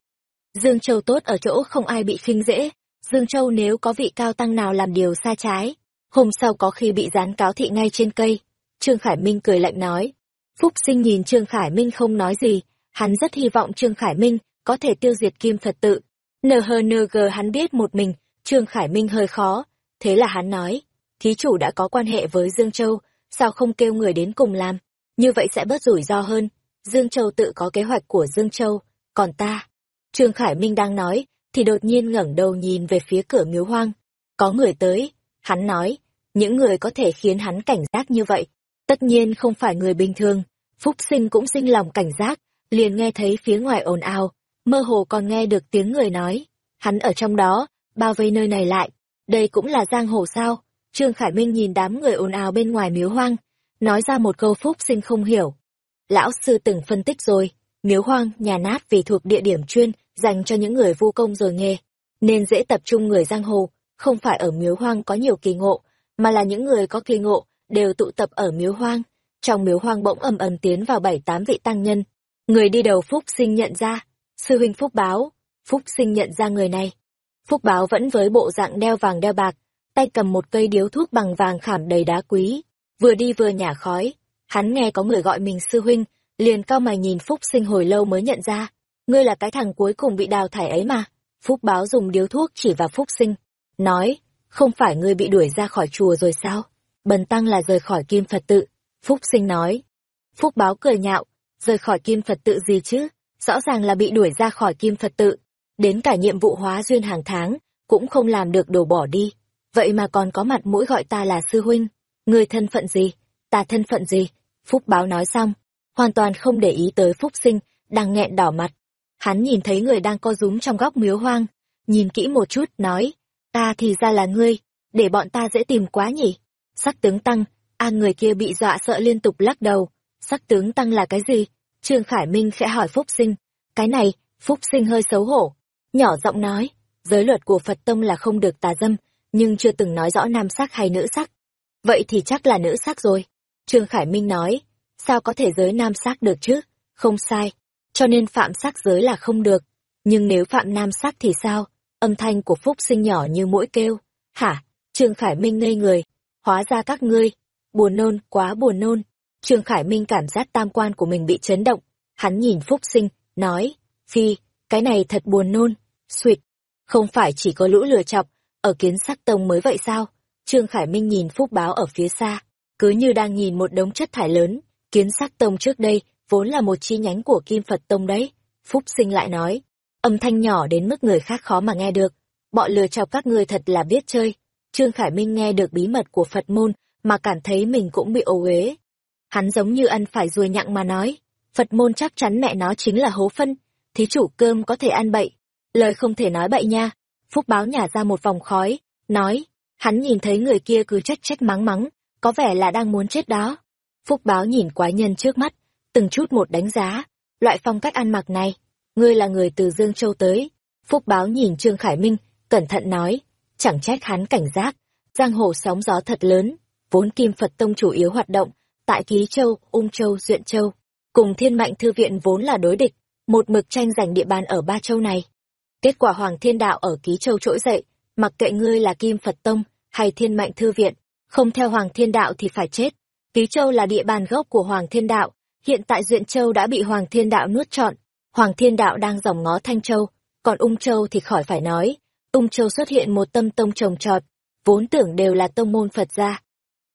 Dương Châu tốt ở chỗ không ai bị khinh dễ, Dương Châu nếu có vị cao tăng nào làm điều sai trái, hôm sau có khi bị dán cáo thị ngay trên cây. Trương Khải Minh cười lạnh nói. Phúc sinh nhìn Trương Khải Minh không nói gì, hắn rất hy vọng Trương Khải Minh có thể tiêu diệt kim Phật tự. NHNG hắn biết một mình, Trương Khải Minh hơi khó, thế là hắn nói, thí chủ đã có quan hệ với Dương Châu, sao không kêu người đến cùng làm, như vậy sẽ bớt rủi ro hơn. Dương Châu tự có kế hoạch của Dương Châu, còn ta. Trương Khải Minh đang nói, thì đột nhiên ngẩng đầu nhìn về phía cửa miếu hoang. Có người tới, hắn nói, những người có thể khiến hắn cảnh giác như vậy, tất nhiên không phải người bình thường. Phúc sinh cũng sinh lòng cảnh giác, liền nghe thấy phía ngoài ồn ào, mơ hồ còn nghe được tiếng người nói. Hắn ở trong đó, bao vây nơi này lại. Đây cũng là giang hồ sao? Trương Khải Minh nhìn đám người ồn ào bên ngoài miếu hoang, nói ra một câu phúc sinh không hiểu. Lão sư từng phân tích rồi, miếu hoang, nhà nát vì thuộc địa điểm chuyên, dành cho những người vô công rồi nghề, nên dễ tập trung người giang hồ, không phải ở miếu hoang có nhiều kỳ ngộ, mà là những người có kỳ ngộ, đều tụ tập ở miếu hoang. Trong miếu hoang bỗng ầm ầm tiến vào bảy tám vị tăng nhân. Người đi đầu Phúc Sinh nhận ra, sư huynh Phúc Báo, Phúc Sinh nhận ra người này. Phúc Báo vẫn với bộ dạng đeo vàng đeo bạc, tay cầm một cây điếu thuốc bằng vàng khảm đầy đá quý, vừa đi vừa nhả khói. Hắn nghe có người gọi mình sư huynh, liền cao mày nhìn Phúc Sinh hồi lâu mới nhận ra, ngươi là cái thằng cuối cùng bị đào thải ấy mà. Phúc Báo dùng điếu thuốc chỉ vào Phúc Sinh, nói, không phải ngươi bị đuổi ra khỏi chùa rồi sao? Bần tăng là rời khỏi kim Phật tự. Phúc sinh nói. Phúc báo cười nhạo, rời khỏi kim Phật tự gì chứ? Rõ ràng là bị đuổi ra khỏi kim Phật tự. Đến cả nhiệm vụ hóa duyên hàng tháng, cũng không làm được đổ bỏ đi. Vậy mà còn có mặt mũi gọi ta là sư huynh. Người thân phận gì? Ta thân phận gì? Phúc báo nói xong, hoàn toàn không để ý tới Phúc sinh, đang nghẹn đỏ mặt. Hắn nhìn thấy người đang co rúm trong góc miếu hoang, nhìn kỹ một chút, nói, ta thì ra là ngươi, để bọn ta dễ tìm quá nhỉ. Sắc tướng tăng, an người kia bị dọa sợ liên tục lắc đầu. Sắc tướng tăng là cái gì? Trương Khải Minh khẽ hỏi Phúc Sinh. Cái này, Phúc Sinh hơi xấu hổ. Nhỏ giọng nói, giới luật của Phật Tông là không được tà dâm, nhưng chưa từng nói rõ nam sắc hay nữ sắc. Vậy thì chắc là nữ sắc rồi. Trương Khải Minh nói, sao có thể giới nam sắc được chứ? Không sai. Cho nên phạm sắc giới là không được. Nhưng nếu phạm nam sắc thì sao? Âm thanh của Phúc Sinh nhỏ như mũi kêu. Hả? Trương Khải Minh ngây người, hóa ra các ngươi, buồn nôn, quá buồn nôn. Trương Khải Minh cảm giác tam quan của mình bị chấn động, hắn nhìn Phúc Sinh, nói, phi, cái này thật buồn nôn, suyệt, không phải chỉ có lũ lừa chọc, ở kiến sắc tông mới vậy sao? Trương Khải Minh nhìn Phúc Báo ở phía xa, cứ như đang nhìn một đống chất thải lớn, kiến sắc tông trước đây, vốn là một chi nhánh của Kim Phật Tông đấy. Phúc Sinh lại nói, âm thanh nhỏ đến mức người khác khó mà nghe được, bọn lừa chọc các ngươi thật là biết chơi. Trương Khải Minh nghe được bí mật của Phật môn, mà cảm thấy mình cũng bị ồ uế. Hắn giống như ăn phải ruồi nhặng mà nói, Phật môn chắc chắn mẹ nó chính là hố phân, thí chủ cơm có thể ăn bậy, lời không thể nói bậy nha. Phúc báo nhả ra một vòng khói, nói, hắn nhìn thấy người kia cứ trách trách mắng mắng, có vẻ là đang muốn chết đó. Phúc báo nhìn quái nhân trước mắt, từng chút một đánh giá, loại phong cách ăn mặc này, ngươi là người từ Dương Châu tới. Phúc báo nhìn Trương Khải Minh, cẩn thận nói, chẳng trách hắn cảnh giác, giang hồ sóng gió thật lớn, vốn Kim Phật Tông chủ yếu hoạt động, tại Ký Châu, Ung Châu, Duyện Châu, cùng Thiên Mạnh Thư Viện vốn là đối địch, một mực tranh giành địa bàn ở ba châu này. Kết quả Hoàng Thiên Đạo ở Ký Châu trỗi dậy, mặc kệ ngươi là Kim Phật Tông hay Thiên Mạnh Thư Viện, không theo Hoàng Thiên Đạo thì phải chết. Ký Châu là địa bàn gốc của Hoàng Thiên Đạo, hiện tại Duyện Châu đã bị Hoàng Thiên Đạo nuốt trọn, Hoàng Thiên Đạo đang dòng ngó Thanh Châu, còn Ung Châu thì khỏi phải nói, Ung Châu xuất hiện một tâm tông trồng trọt, vốn tưởng đều là tông môn Phật gia.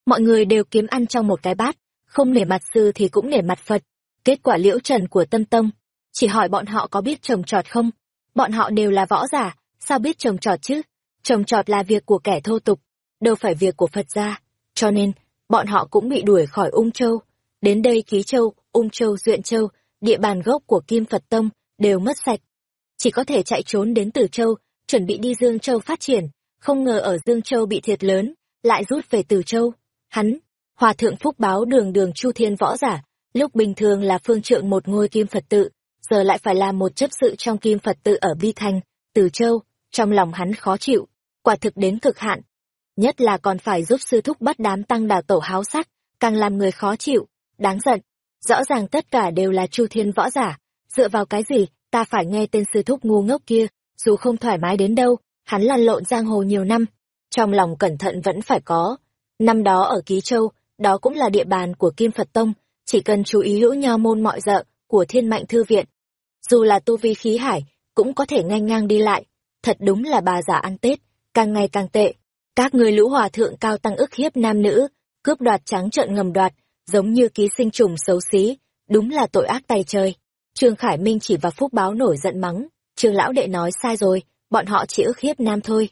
Mọi người đều kiếm ăn trong một cái bát, không nể mặt sư thì cũng nể mặt Phật. Kết quả liễu trần của tâm tông, chỉ hỏi bọn họ có biết trồng trọt không? Bọn họ đều là võ giả, sao biết trồng trọt chứ? Trồng trọt là việc của kẻ thô tục, đâu phải việc của Phật gia. Cho nên, bọn họ cũng bị đuổi khỏi Ung Châu. Đến đây Ký Châu, Ung Châu, Duyện Châu, địa bàn gốc của Kim Phật Tông, đều mất sạch. Chỉ có thể chạy trốn đến Tử Châu, chuẩn bị đi Dương Châu phát triển, không ngờ ở Dương Châu bị thiệt lớn, lại rút về Tử Châu. Hắn, Hòa Thượng Phúc báo đường đường Chu Thiên Võ Giả, lúc bình thường là phương trượng một ngôi Kim Phật tự, giờ lại phải làm một chấp sự trong Kim Phật tự ở Bi Thành, Tử Châu, trong lòng hắn khó chịu, quả thực đến cực hạn. Nhất là còn phải giúp sư thúc bắt đám tăng đà tổ háo sắc, càng làm người khó chịu, đáng giận. Rõ ràng tất cả đều là Chu Thiên Võ Giả, dựa vào cái gì, ta phải nghe tên sư thúc ngu ngốc kia, dù không thoải mái đến đâu, hắn lăn lộn giang hồ nhiều năm, trong lòng cẩn thận vẫn phải có. Năm đó ở Ký Châu, đó cũng là địa bàn của Kim Phật Tông, chỉ cần chú ý lũ nho môn mọi dợ của Thiên Mạnh Thư Viện. Dù là tu vi khí hải, cũng có thể ngang ngang đi lại. Thật đúng là bà già ăn Tết, càng ngày càng tệ. Các người lũ hòa thượng cao tăng ức hiếp nam nữ, cướp đoạt trắng trợn ngầm đoạt, giống như ký sinh trùng xấu xí, đúng là tội ác tay trời. Trương Khải Minh chỉ vào phúc báo nổi giận mắng, Trương lão đệ nói sai rồi, bọn họ chỉ ức hiếp nam thôi.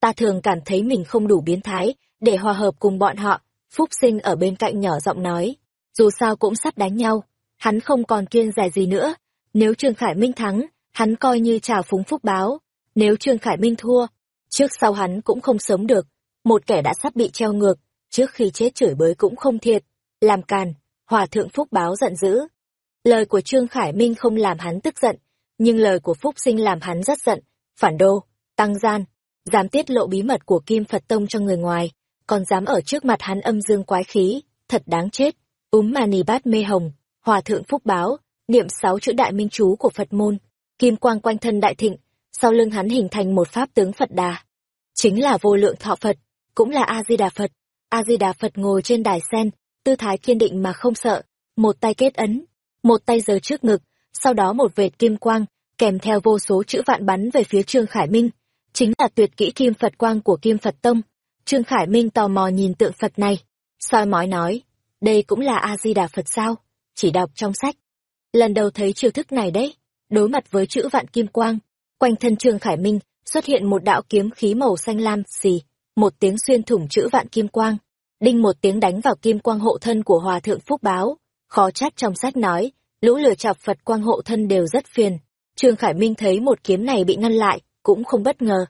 Ta thường cảm thấy mình không đủ biến thái, để hòa hợp cùng bọn họ, Phúc sinh ở bên cạnh nhỏ giọng nói, dù sao cũng sắp đánh nhau, hắn không còn kiên dài gì nữa, nếu Trương Khải Minh thắng, hắn coi như trào phúng phúc báo, nếu Trương Khải Minh thua, trước sau hắn cũng không sống được, một kẻ đã sắp bị treo ngược, trước khi chết chửi bới cũng không thiệt, làm càn, hòa thượng phúc báo giận dữ. Lời của Trương Khải Minh không làm hắn tức giận, nhưng lời của Phúc Sinh làm hắn rất giận, phản đô, tăng gian, dám tiết lộ bí mật của Kim Phật Tông cho người ngoài, còn dám ở trước mặt hắn âm dương quái khí, thật đáng chết. Úm mani bát mê hồng, hòa thượng Phúc báo, niệm sáu chữ đại minh chú của Phật môn, kim quang quanh thân đại thịnh, sau lưng hắn hình thành một pháp tướng Phật đà. Chính là vô lượng thọ Phật, cũng là A-di-đà Phật. A-di-đà Phật ngồi trên đài sen, tư thái kiên định mà không sợ, một tay kết ấn, một tay giơ trước ngực, sau đó một vệt kim quang, kèm theo vô số chữ vạn bắn về phía Trương Khải Minh, chính là tuyệt kỹ kim Phật quang của kim Phật Tông. Trương Khải Minh tò mò nhìn tượng Phật này, soi mói nói, đây cũng là A-di-đà Phật sao, chỉ đọc trong sách. Lần đầu thấy chiêu thức này đấy, đối mặt với chữ vạn kim quang, quanh thân Trương Khải Minh xuất hiện một đạo kiếm khí màu xanh lam xì, một tiếng xuyên thủng chữ vạn kim quang, đinh một tiếng đánh vào kim quang hộ thân của Hòa Thượng Phúc Báo, khó trách trong sách nói, lũ lửa chọc Phật quang hộ thân đều rất phiền. Trương Khải Minh thấy một kiếm này bị ngăn lại, cũng không bất ngờ.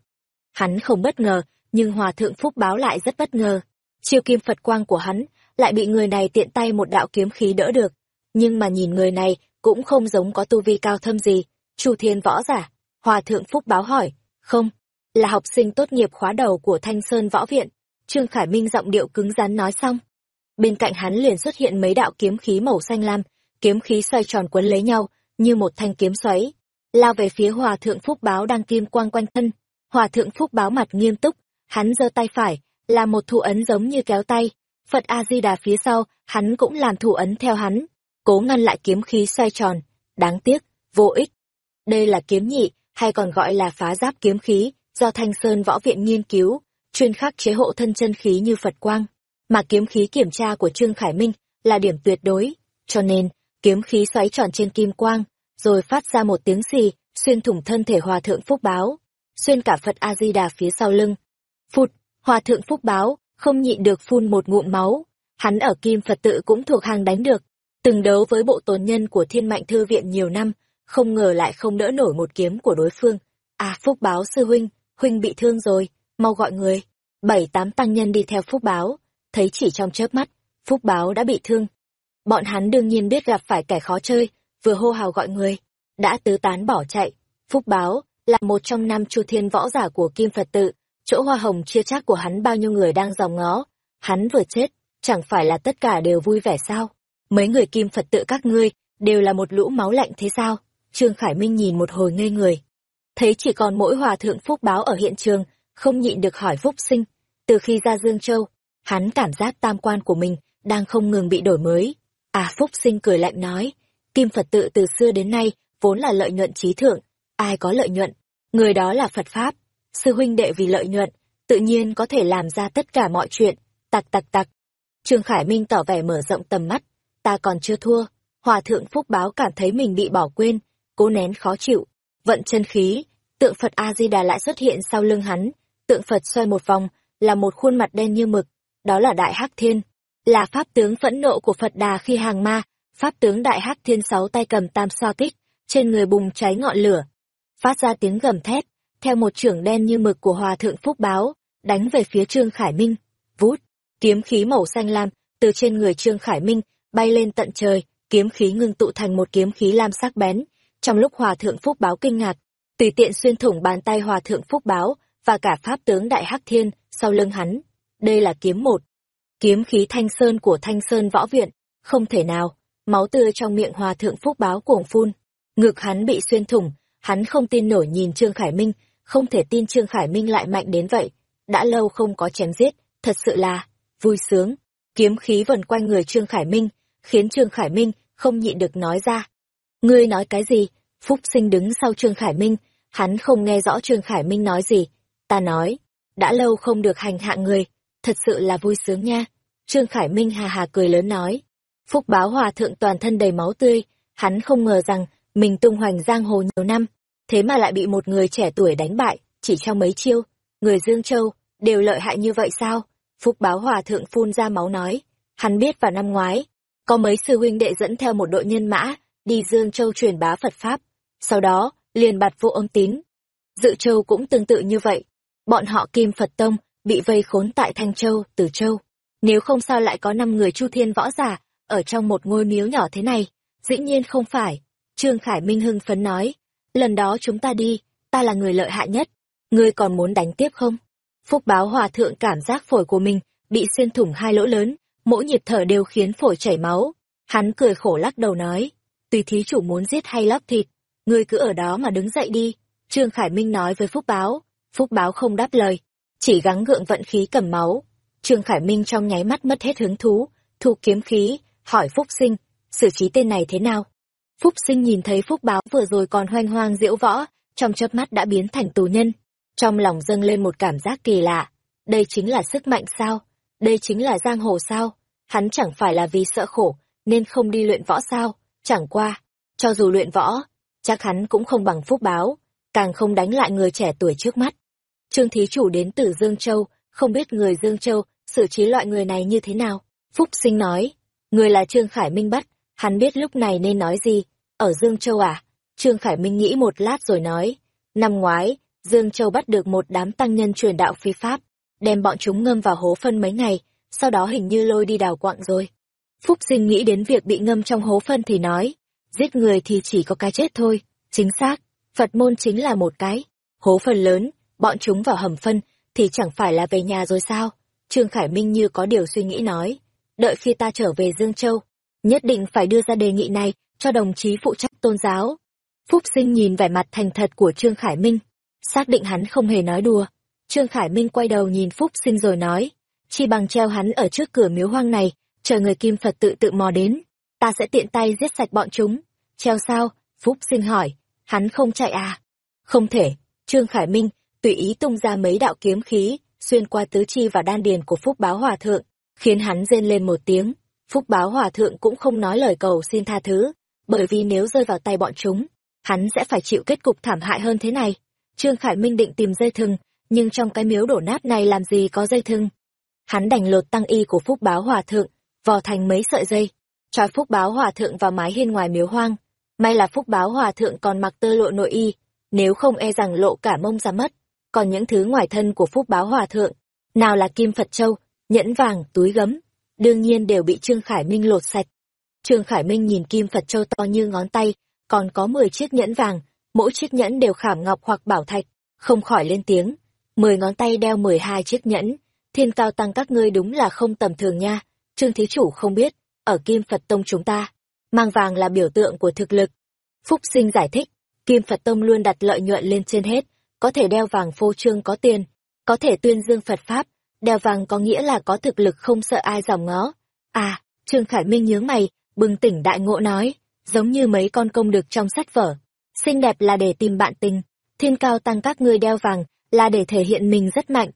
Hắn không bất ngờ, nhưng Hòa Thượng Phúc báo lại rất bất ngờ. Chiêu kim Phật quang của hắn, lại bị người này tiện tay một đạo kiếm khí đỡ được. Nhưng mà nhìn người này, cũng không giống có tu vi cao thâm gì. Chu Thiên võ giả, Hòa Thượng Phúc báo hỏi, không, là học sinh tốt nghiệp khóa đầu của Thanh Sơn Võ Viện. Trương Khải Minh giọng điệu cứng rắn nói xong. Bên cạnh hắn liền xuất hiện mấy đạo kiếm khí màu xanh lam, kiếm khí xoay tròn quấn lấy nhau, như một thanh kiếm xoáy, lao về phía Hòa Thượng Phúc Báo đang kim quang quanh thân. Hòa Thượng Phúc Báo mặt nghiêm túc, hắn giơ tay phải, là một thủ ấn giống như kéo tay. Phật A-di-đà phía sau, hắn cũng làm thủ ấn theo hắn, cố ngăn lại kiếm khí xoay tròn. Đáng tiếc, vô ích. Đây là kiếm nhị, hay còn gọi là phá giáp kiếm khí, do Thanh Sơn Võ Viện nghiên cứu, chuyên khắc chế hộ thân chân khí như Phật quang. Mà kiếm khí kiểm tra của Trương Khải Minh là điểm tuyệt đối, cho nên, kiếm khí xoáy tròn trên kim quang, rồi phát ra một tiếng xì, xuyên thủng thân thể hòa thượng phúc báo, xuyên cả Phật A-di-đà phía sau lưng. Phụt, hòa thượng phúc báo, không nhịn được phun một ngụm máu, hắn ở kim Phật tự cũng thuộc hàng đánh được, từng đấu với bộ tồn nhân của thiên mạnh thư viện nhiều năm, không ngờ lại không đỡ nổi một kiếm của đối phương. À phúc báo sư huynh, huynh bị thương rồi, mau gọi người. Bảy tám tăng nhân đi theo phúc báo, thấy chỉ trong chớp mắt, phúc báo đã bị thương, Bọn hắn đương nhiên biết gặp phải kẻ khó chơi, vừa hô hào gọi người, đã tứ tán bỏ chạy. Phúc báo, là một trong năm chu thiên võ giả của Kim Phật tự, chỗ hoa hồng chia chác của hắn bao nhiêu người đang dòng ngó. Hắn vừa chết, chẳng phải là tất cả đều vui vẻ sao? Mấy người Kim Phật tự các ngươi, đều là một lũ máu lạnh thế sao? Trương Khải Minh nhìn một hồi ngây người. Thấy chỉ còn mỗi hòa thượng Phúc báo ở hiện trường, không nhịn được hỏi Phúc sinh. Từ khi ra Dương Châu, hắn cảm giác tam quan của mình đang không ngừng bị đổi mới À Phúc Sinh cười lạnh nói, Kim Phật tự từ xưa đến nay vốn là lợi nhuận trí thượng, ai có lợi nhuận, người đó là Phật Pháp. Sư huynh đệ vì lợi nhuận, tự nhiên có thể làm ra tất cả mọi chuyện, tặc tặc tặc. Trương Khải Minh tỏ vẻ mở rộng tầm mắt, ta còn chưa thua. Hòa thượng Phúc Báo cảm thấy mình bị bỏ quên, cố nén khó chịu, vận chân khí, tượng Phật A-di-đà lại xuất hiện sau lưng hắn, tượng Phật xoay một vòng, là một khuôn mặt đen như mực, đó là Đại Hắc Thiên. là pháp tướng phẫn nộ của Phật Đà khi hàng ma, pháp tướng đại hắc thiên sáu tay cầm tam xoa kích, trên người bùng cháy ngọn lửa. Phát ra tiếng gầm thét, theo một trưởng đen như mực của Hòa Thượng Phúc Báo, đánh về phía Trương Khải Minh. Vút, kiếm khí màu xanh lam, từ trên người Trương Khải Minh, bay lên tận trời, kiếm khí ngưng tụ thành một kiếm khí lam sắc bén. Trong lúc Hòa Thượng Phúc Báo kinh ngạc, tùy tiện xuyên thủng bàn tay Hòa Thượng Phúc Báo và cả Pháp tướng Đại Hắc Thiên sau lưng hắn. Đây là kiếm một. Kiếm khí thanh sơn của thanh sơn võ viện, không thể nào, máu tươi trong miệng Hòa Thượng Phúc Báo cuồng phun. Ngực hắn bị xuyên thủng, hắn không tin nổi nhìn Trương Khải Minh, không thể tin Trương Khải Minh lại mạnh đến vậy. Đã lâu không có chém giết, thật sự là vui sướng. Kiếm khí vần quanh người Trương Khải Minh, khiến Trương Khải Minh không nhịn được nói ra. Ngươi nói cái gì? Phúc sinh đứng sau Trương Khải Minh, hắn không nghe rõ Trương Khải Minh nói gì. Ta nói, đã lâu không được hành hạ người, thật sự là vui sướng nha. Trương Khải Minh hà hà cười lớn nói. Phúc báo hòa thượng toàn thân đầy máu tươi, hắn không ngờ rằng mình tung hoành giang hồ nhiều năm, thế mà lại bị một người trẻ tuổi đánh bại, chỉ trong mấy chiêu. Người Dương Châu, đều lợi hại như vậy sao? Phúc báo hòa thượng phun ra máu nói. Hắn biết vào năm ngoái, có mấy sư huynh đệ dẫn theo một đội nhân mã, đi Dương Châu truyền bá Phật Pháp. Sau đó, liền bạt vô âm tín. Dự Châu cũng tương tự như vậy. Bọn họ Kim Phật Tông bị vây khốn tại Thanh Châu, Từ Châu. Nếu không sao lại có năm người Chu Thiên võ giả ở trong một ngôi miếu nhỏ thế này? Dĩ nhiên không phải. Trương Khải Minh hưng phấn nói, lần đó chúng ta đi, ta là người lợi hại nhất. Ngươi còn muốn đánh tiếp không? Phúc báo hòa thượng cảm giác phổi của mình bị xuyên thủng hai lỗ lớn, mỗi nhịp thở đều khiến phổi chảy máu. Hắn cười khổ lắc đầu nói, tùy thí chủ muốn giết hay lóc thịt, ngươi cứ ở đó mà đứng dậy đi. Trương Khải Minh nói với Phúc báo, Phúc báo không đáp lời, chỉ gắng gượng vận khí cầm máu. Trương Khải Minh trong nháy mắt mất hết hứng thú, thu kiếm khí, hỏi Phúc sinh, xử trí tên này thế nào? Phúc sinh nhìn thấy Phúc báo vừa rồi còn hoanh hoang diễu võ, trong chớp mắt đã biến thành tù nhân. Trong lòng dâng lên một cảm giác kỳ lạ. Đây chính là sức mạnh sao? Đây chính là giang hồ sao? Hắn chẳng phải là vì sợ khổ, nên không đi luyện võ sao? Chẳng qua, cho dù luyện võ, chắc hắn cũng không bằng phúc báo, càng không đánh lại người trẻ tuổi trước mắt. Trương Thí Chủ đến từ Dương Châu, không biết người Dương Châu xử trí loại người này như thế nào. Phúc Sinh nói, người là Trương Khải Minh bắt, hắn biết lúc này nên nói gì. Ở Dương Châu à? Trương Khải Minh nghĩ một lát rồi nói, năm ngoái, Dương Châu bắt được một đám tăng nhân truyền đạo phi pháp, đem bọn chúng ngâm vào hố phân mấy ngày, sau đó hình như lôi đi đào quạng rồi. Phúc sinh nghĩ đến việc bị ngâm trong hố phân thì nói, giết người thì chỉ có cái chết thôi, chính xác, Phật môn chính là một cái, hố phân lớn, bọn chúng vào hầm phân, thì chẳng phải là về nhà rồi sao? Trương Khải Minh như có điều suy nghĩ nói, đợi khi ta trở về Dương Châu, nhất định phải đưa ra đề nghị này cho đồng chí phụ trách tôn giáo. Phúc sinh nhìn vẻ mặt thành thật của Trương Khải Minh, xác định hắn không hề nói đùa. Trương Khải Minh quay đầu nhìn Phúc sinh rồi nói, chi bằng treo hắn ở trước cửa miếu hoang này, chờ người kim Phật tự tự mò đến, ta sẽ tiện tay giết sạch bọn chúng. Treo sao? Phúc sinh hỏi, hắn không chạy à? Không thể, Trương Khải Minh tùy ý tung ra mấy đạo kiếm khí, xuyên qua tứ chi và đan điền của Phúc Báo Hòa Thượng, khiến hắn rên lên một tiếng. Phúc Báo Hòa Thượng cũng không nói lời cầu xin tha thứ, bởi vì nếu rơi vào tay bọn chúng, hắn sẽ phải chịu kết cục thảm hại hơn thế này. Trương Khải Minh định tìm dây thừng, nhưng trong cái miếu đổ nát này làm gì có dây thừng. Hắn đành lột tăng y của Phúc Báo Hòa Thượng, vò thành mấy sợi dây, trói Phúc Báo Hòa Thượng vào mái hiên ngoài miếu hoang. May là Phúc Báo Hòa Thượng còn mặc tơ lộ nội y, nếu không e rằng lộ cả mông ra mất. Còn những thứ ngoài thân của Phúc Báo Hòa Thượng, nào là kim Phật Châu, nhẫn vàng, túi gấm, đương nhiên đều bị Trương Khải Minh lột sạch. Trương Khải Minh nhìn kim Phật Châu to như ngón tay, còn có 10 chiếc nhẫn vàng, mỗi chiếc nhẫn đều khảm ngọc hoặc bảo thạch, không khỏi lên tiếng. Mười ngón tay đeo 12 chiếc nhẫn, thiên cao tăng các ngươi đúng là không tầm thường nha. Trương Thí Chủ không biết, ở Kim Phật Tông chúng ta, mang vàng là biểu tượng của thực lực. Phúc Sinh giải thích, Kim Phật Tông luôn đặt lợi nhuận lên trên hết, có thể đeo vàng phô trương có tiền, có thể tuyên dương Phật Pháp, đeo vàng có nghĩa là có thực lực không sợ ai dòm ngó. À, Trương Khải Minh nhướng mày, bừng tỉnh đại ngộ nói, giống như mấy con công được trong sách vở. Xinh đẹp là để tìm bạn tình, thiên cao tăng các ngươi đeo vàng là để thể hiện mình rất mạnh.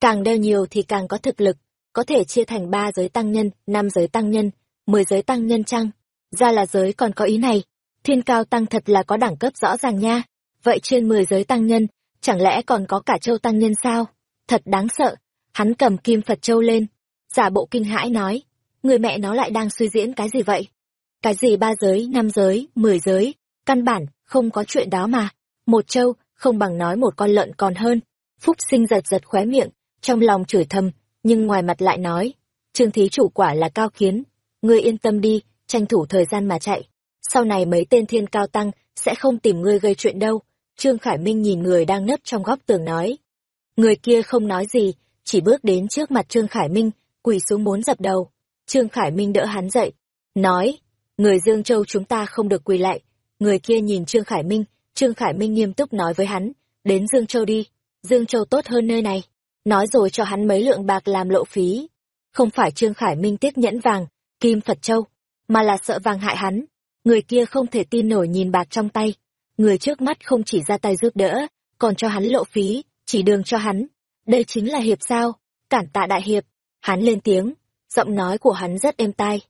Càng đeo nhiều thì càng có thực lực, có thể chia thành ba giới tăng nhân, năm giới tăng nhân, mười giới tăng nhân chăng? Ra là giới còn có ý này, thiên cao tăng thật là có đẳng cấp rõ ràng nha. Vậy trên mười giới tăng nhân, chẳng lẽ còn có cả châu tăng nhân sao? Thật đáng sợ. Hắn cầm kim Phật châu lên, giả bộ kinh hãi nói, người mẹ nó lại đang suy diễn cái gì vậy? Cái gì ba giới, năm giới, mười giới, căn bản, không có chuyện đó mà. Một châu, không bằng nói một con lợn còn hơn. Phúc sinh giật giật khóe miệng, trong lòng chửi thầm, nhưng ngoài mặt lại nói, trương thí chủ quả là cao kiến, ngươi yên tâm đi, tranh thủ thời gian mà chạy. Sau này mấy tên thiên cao tăng sẽ không tìm ngươi gây chuyện đâu. Trương Khải Minh nhìn người đang nấp trong góc tường nói. Người kia không nói gì, chỉ bước đến trước mặt Trương Khải Minh, quỳ xuống muốn dập đầu. Trương Khải Minh đỡ hắn dậy, nói, người Dương Châu chúng ta không được quỳ lại. Người kia nhìn Trương Khải Minh, Trương Khải Minh nghiêm túc nói với hắn, đến Dương Châu đi, Dương Châu tốt hơn nơi này. Nói rồi cho hắn mấy lượng bạc làm lộ phí. Không phải Trương Khải Minh tiếc nhẫn vàng, kim Phật Châu, mà là sợ vàng hại hắn. Người kia không thể tin nổi nhìn bạc trong tay. Người trước mắt không chỉ ra tay giúp đỡ, còn cho hắn lộ phí, chỉ đường cho hắn. Đây chính là hiệp sao? Cản tạ đại hiệp. Hắn lên tiếng, giọng nói của hắn rất êm tai.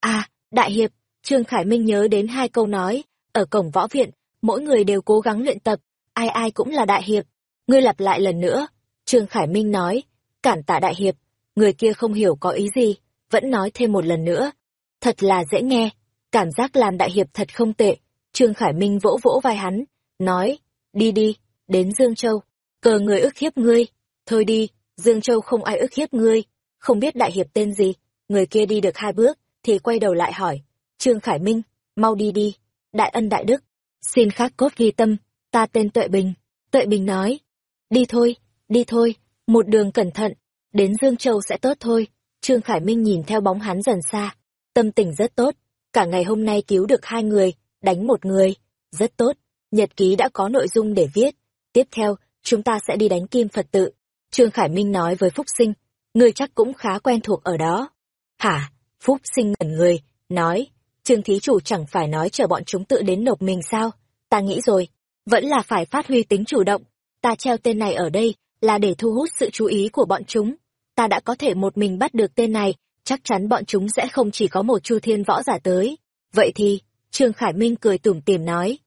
À, đại hiệp, Trương Khải Minh nhớ đến hai câu nói, ở cổng võ viện, mỗi người đều cố gắng luyện tập, ai ai cũng là đại hiệp. Ngươi lặp lại lần nữa, Trương Khải Minh nói, cản tạ đại hiệp, người kia không hiểu có ý gì, vẫn nói thêm một lần nữa. Thật là dễ nghe, cảm giác làm đại hiệp thật không tệ. Trương Khải Minh vỗ vỗ vai hắn, nói, đi đi, đến Dương Châu, cờ người ức hiếp ngươi, thôi đi, Dương Châu không ai ức hiếp ngươi, không biết đại hiệp tên gì, người kia đi được hai bước, thì quay đầu lại hỏi, Trương Khải Minh, mau đi đi, đại ân đại đức, xin khắc cốt ghi tâm, ta tên Tuệ Bình, Tuệ Bình nói, đi thôi, đi thôi, một đường cẩn thận, đến Dương Châu sẽ tốt thôi, Trương Khải Minh nhìn theo bóng hắn dần xa, tâm tình rất tốt, cả ngày hôm nay cứu được hai người, đánh một người, rất tốt, nhật ký đã có nội dung để viết, tiếp theo, chúng ta sẽ đi đánh kim Phật tự. Trương Khải Minh nói với Phúc Sinh, người chắc cũng khá quen thuộc ở đó. Hả? Phúc Sinh ngẩn người, nói, Trương Thí Chủ chẳng phải nói chờ bọn chúng tự đến nộp mình sao? Ta nghĩ rồi, vẫn là phải phát huy tính chủ động. Ta treo tên này ở đây, là để thu hút sự chú ý của bọn chúng. Ta đã có thể một mình bắt được tên này, chắc chắn bọn chúng sẽ không chỉ có một chu thiên võ giả tới. Vậy thì, Trương Khải Minh cười tủm tỉm nói.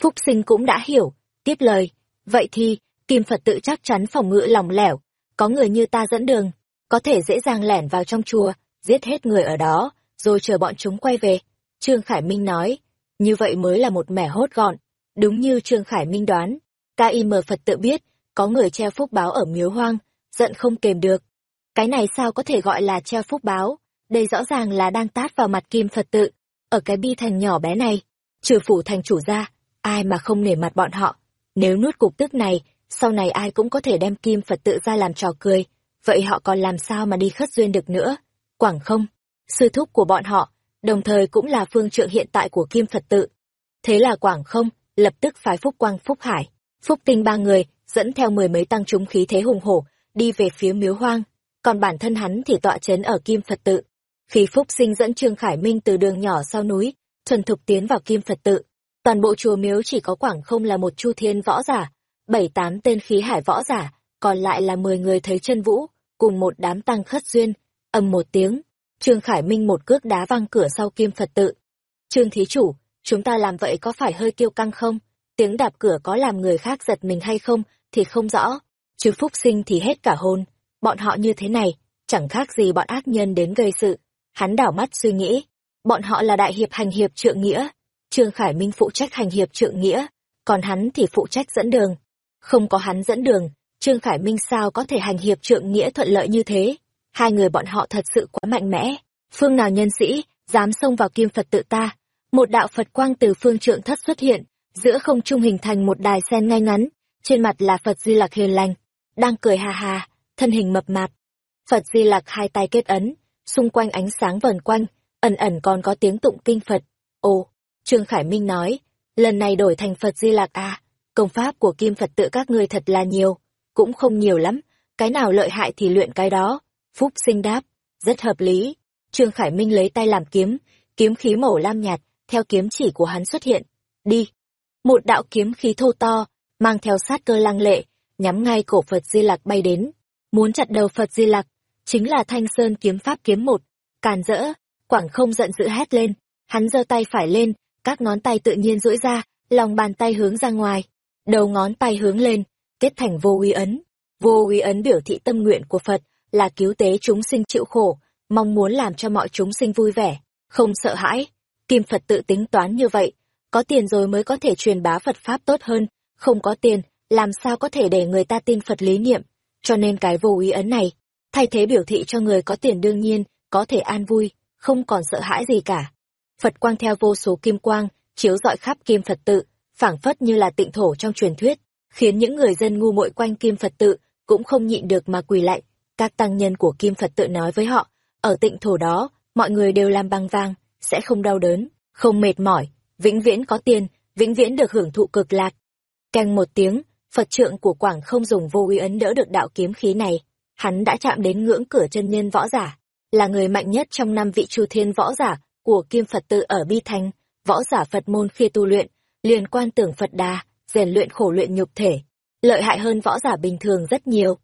Phúc sinh cũng đã hiểu, tiếp lời. Vậy thì, Kim Phật tự chắc chắn phòng ngự lòng lẻo, có người như ta dẫn đường, có thể dễ dàng lẻn vào trong chùa, giết hết người ở đó, rồi chờ bọn chúng quay về. Trương Khải Minh nói, như vậy mới là một mẻ hốt gọn. Đúng như Trương Khải Minh đoán, KIM Phật tự biết, có người treo phúc báo ở miếu hoang, giận không kềm được. Cái này sao có thể gọi là treo phúc báo, đây rõ ràng là đang tát vào mặt kim Phật tự, ở cái bi thành nhỏ bé này, trừ phủ thành chủ ra, ai mà không nể mặt bọn họ. Nếu nuốt cục tức này, sau này ai cũng có thể đem kim Phật tự ra làm trò cười, vậy họ còn làm sao mà đi khất duyên được nữa? Quảng không, sư thúc của bọn họ, đồng thời cũng là phương trượng hiện tại của kim Phật tự. Thế là Quảng không, lập tức phái Phúc Quang Phúc Hải, Phúc Tinh ba người, dẫn theo mười mấy tăng chúng khí thế hùng hổ, đi về phía miếu hoang, còn bản thân hắn thì tọa chấn ở kim Phật tự. Khi Phúc Sinh dẫn Trương Khải Minh từ đường nhỏ sau núi, thuần thục tiến vào kim Phật tự, toàn bộ chùa miếu chỉ có Quảng không là một chu thiên võ giả, bảy tám tên khí hải võ giả, còn lại là mười người thấy chân vũ, cùng một đám tăng khất duyên, ầm một tiếng, Trương Khải Minh một cước đá văng cửa sau kim Phật tự. Trương Thí Chủ, chúng ta làm vậy có phải hơi kiêu căng không? Tiếng đạp cửa có làm người khác giật mình hay không, thì không rõ. Chứ Phúc Sinh thì hết cả hôn. Bọn họ như thế này, chẳng khác gì bọn ác nhân đến gây sự. Hắn đảo mắt suy nghĩ. Bọn họ là đại hiệp hành hiệp trượng nghĩa. Trương Khải Minh phụ trách hành hiệp trượng nghĩa, còn hắn thì phụ trách dẫn đường. Không có hắn dẫn đường, Trương Khải Minh sao có thể hành hiệp trượng nghĩa thuận lợi như thế? Hai người bọn họ thật sự quá mạnh mẽ. Phương nào nhân sĩ, dám xông vào kim Phật tự ta. Một đạo Phật quang từ phương trượng thất xuất hiện, giữa không trung hình thành một đài sen ngay ngắn, trên mặt là Phật Di Lặc hiền lành, đang cười hà hà, thân hình mập mạp. Phật Di Lặc hai tay kết ấn, xung quanh ánh sáng vần quanh, ẩn ẩn còn có tiếng tụng kinh Phật. Ồ, Trương Khải Minh nói, lần này đổi thành Phật Di lạc à, công pháp của kim Phật tự các ngươi thật là nhiều, cũng không nhiều lắm, cái nào lợi hại thì luyện cái đó. Phúc sinh đáp, rất hợp lý. Trương Khải Minh lấy tay làm kiếm, kiếm khí màu lam nhạt, theo kiếm chỉ của hắn xuất hiện. Đi. Một đạo kiếm khí thô to, mang theo sát cơ lăng lệ, nhắm ngay cổ Phật Di Lặc bay đến. Muốn chặt đầu Phật Di Lặc, chính là Thanh Sơn kiếm pháp kiếm một. Càn rỡ, Quảng không giận dữ hét lên, hắn giơ tay phải lên, các ngón tay tự nhiên duỗi ra, lòng bàn tay hướng ra ngoài, đầu ngón tay hướng lên, kết thành vô uy ấn. Vô uy ấn biểu thị tâm nguyện của Phật là cứu tế chúng sinh chịu khổ, mong muốn làm cho mọi chúng sinh vui vẻ, không sợ hãi. Kim Phật tự tính toán như vậy, có tiền rồi mới có thể truyền bá Phật Pháp tốt hơn, không có tiền, làm sao có thể để người ta tin Phật lý niệm. Cho nên cái vô ý ấn này, thay thế biểu thị cho người có tiền đương nhiên, có thể an vui, không còn sợ hãi gì cả. Phật quang theo vô số kim quang, chiếu rọi khắp kim Phật tự, phảng phất như là tịnh thổ trong truyền thuyết, khiến những người dân ngu muội quanh kim Phật tự cũng không nhịn được mà quỳ lạy. Các tăng nhân của kim Phật tự nói với họ, ở tịnh thổ đó, mọi người đều làm băng vang, sẽ không đau đớn, không mệt mỏi, vĩnh viễn có tiền, vĩnh viễn được hưởng thụ cực lạc. Canh một tiếng, Phật trượng của Quảng không dùng vô uy ấn đỡ được đạo kiếm khí này. Hắn đã chạm đến ngưỡng cửa chân nhân võ giả, là người mạnh nhất trong năm vị chu thiên võ giả của Kim Phật tự ở Bi Thành, võ giả Phật môn khi tu luyện, liền quan tưởng Phật đà, rèn luyện khổ luyện nhục thể, lợi hại hơn võ giả bình thường rất nhiều.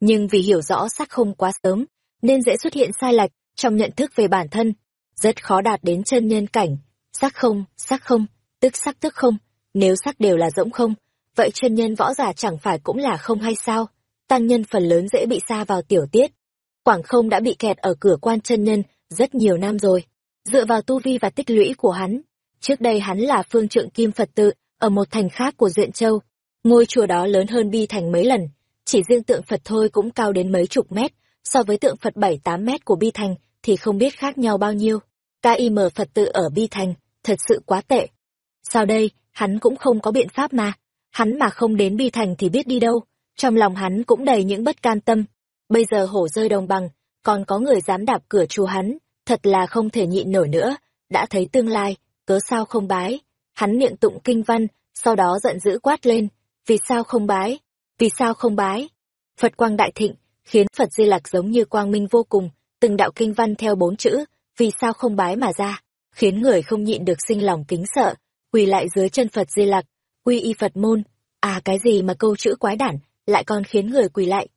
Nhưng vì hiểu rõ sắc không quá sớm, nên dễ xuất hiện sai lệch trong nhận thức về bản thân, rất khó đạt đến chân nhân cảnh. Sắc không, sắc không, tức sắc tức không, nếu sắc đều là rỗng không, vậy chân nhân võ giả chẳng phải cũng là không hay sao? Tăng nhân phần lớn dễ bị xa vào tiểu tiết. Quảng không đã bị kẹt ở cửa quan chân nhân rất nhiều năm rồi. Dựa vào tu vi và tích lũy của hắn, trước đây hắn là phương trượng kim Phật tự, ở một thành khác của Duyện Châu. Ngôi chùa đó lớn hơn Bi Thành mấy lần, chỉ riêng tượng Phật thôi cũng cao đến mấy chục mét, so với tượng Phật bảy tám mét của Bi Thành thì không biết khác nhau bao nhiêu. KIM Phật tự ở Bi Thành, thật sự quá tệ. Sau đây, hắn cũng không có biện pháp mà. Hắn mà không đến Bi Thành thì biết đi đâu. Trong lòng hắn cũng đầy những bất can tâm. Bây giờ hổ rơi đồng bằng, còn có người dám đạp cửa chùa hắn, thật là không thể nhịn nổi nữa. Đã thấy tương lai, cớ sao không bái. Hắn niệm tụng kinh văn, sau đó giận dữ quát lên. Vì sao không bái? Vì sao không bái? Phật quang đại thịnh, khiến Phật Di Lặc giống như quang minh vô cùng, từng đạo kinh văn theo bốn chữ, vì sao không bái mà ra, khiến người không nhịn được sinh lòng kính sợ, quỳ lại dưới chân Phật Di Lặc, quy y Phật môn, à cái gì mà câu chữ quái đản, lại còn khiến người quỳ lại.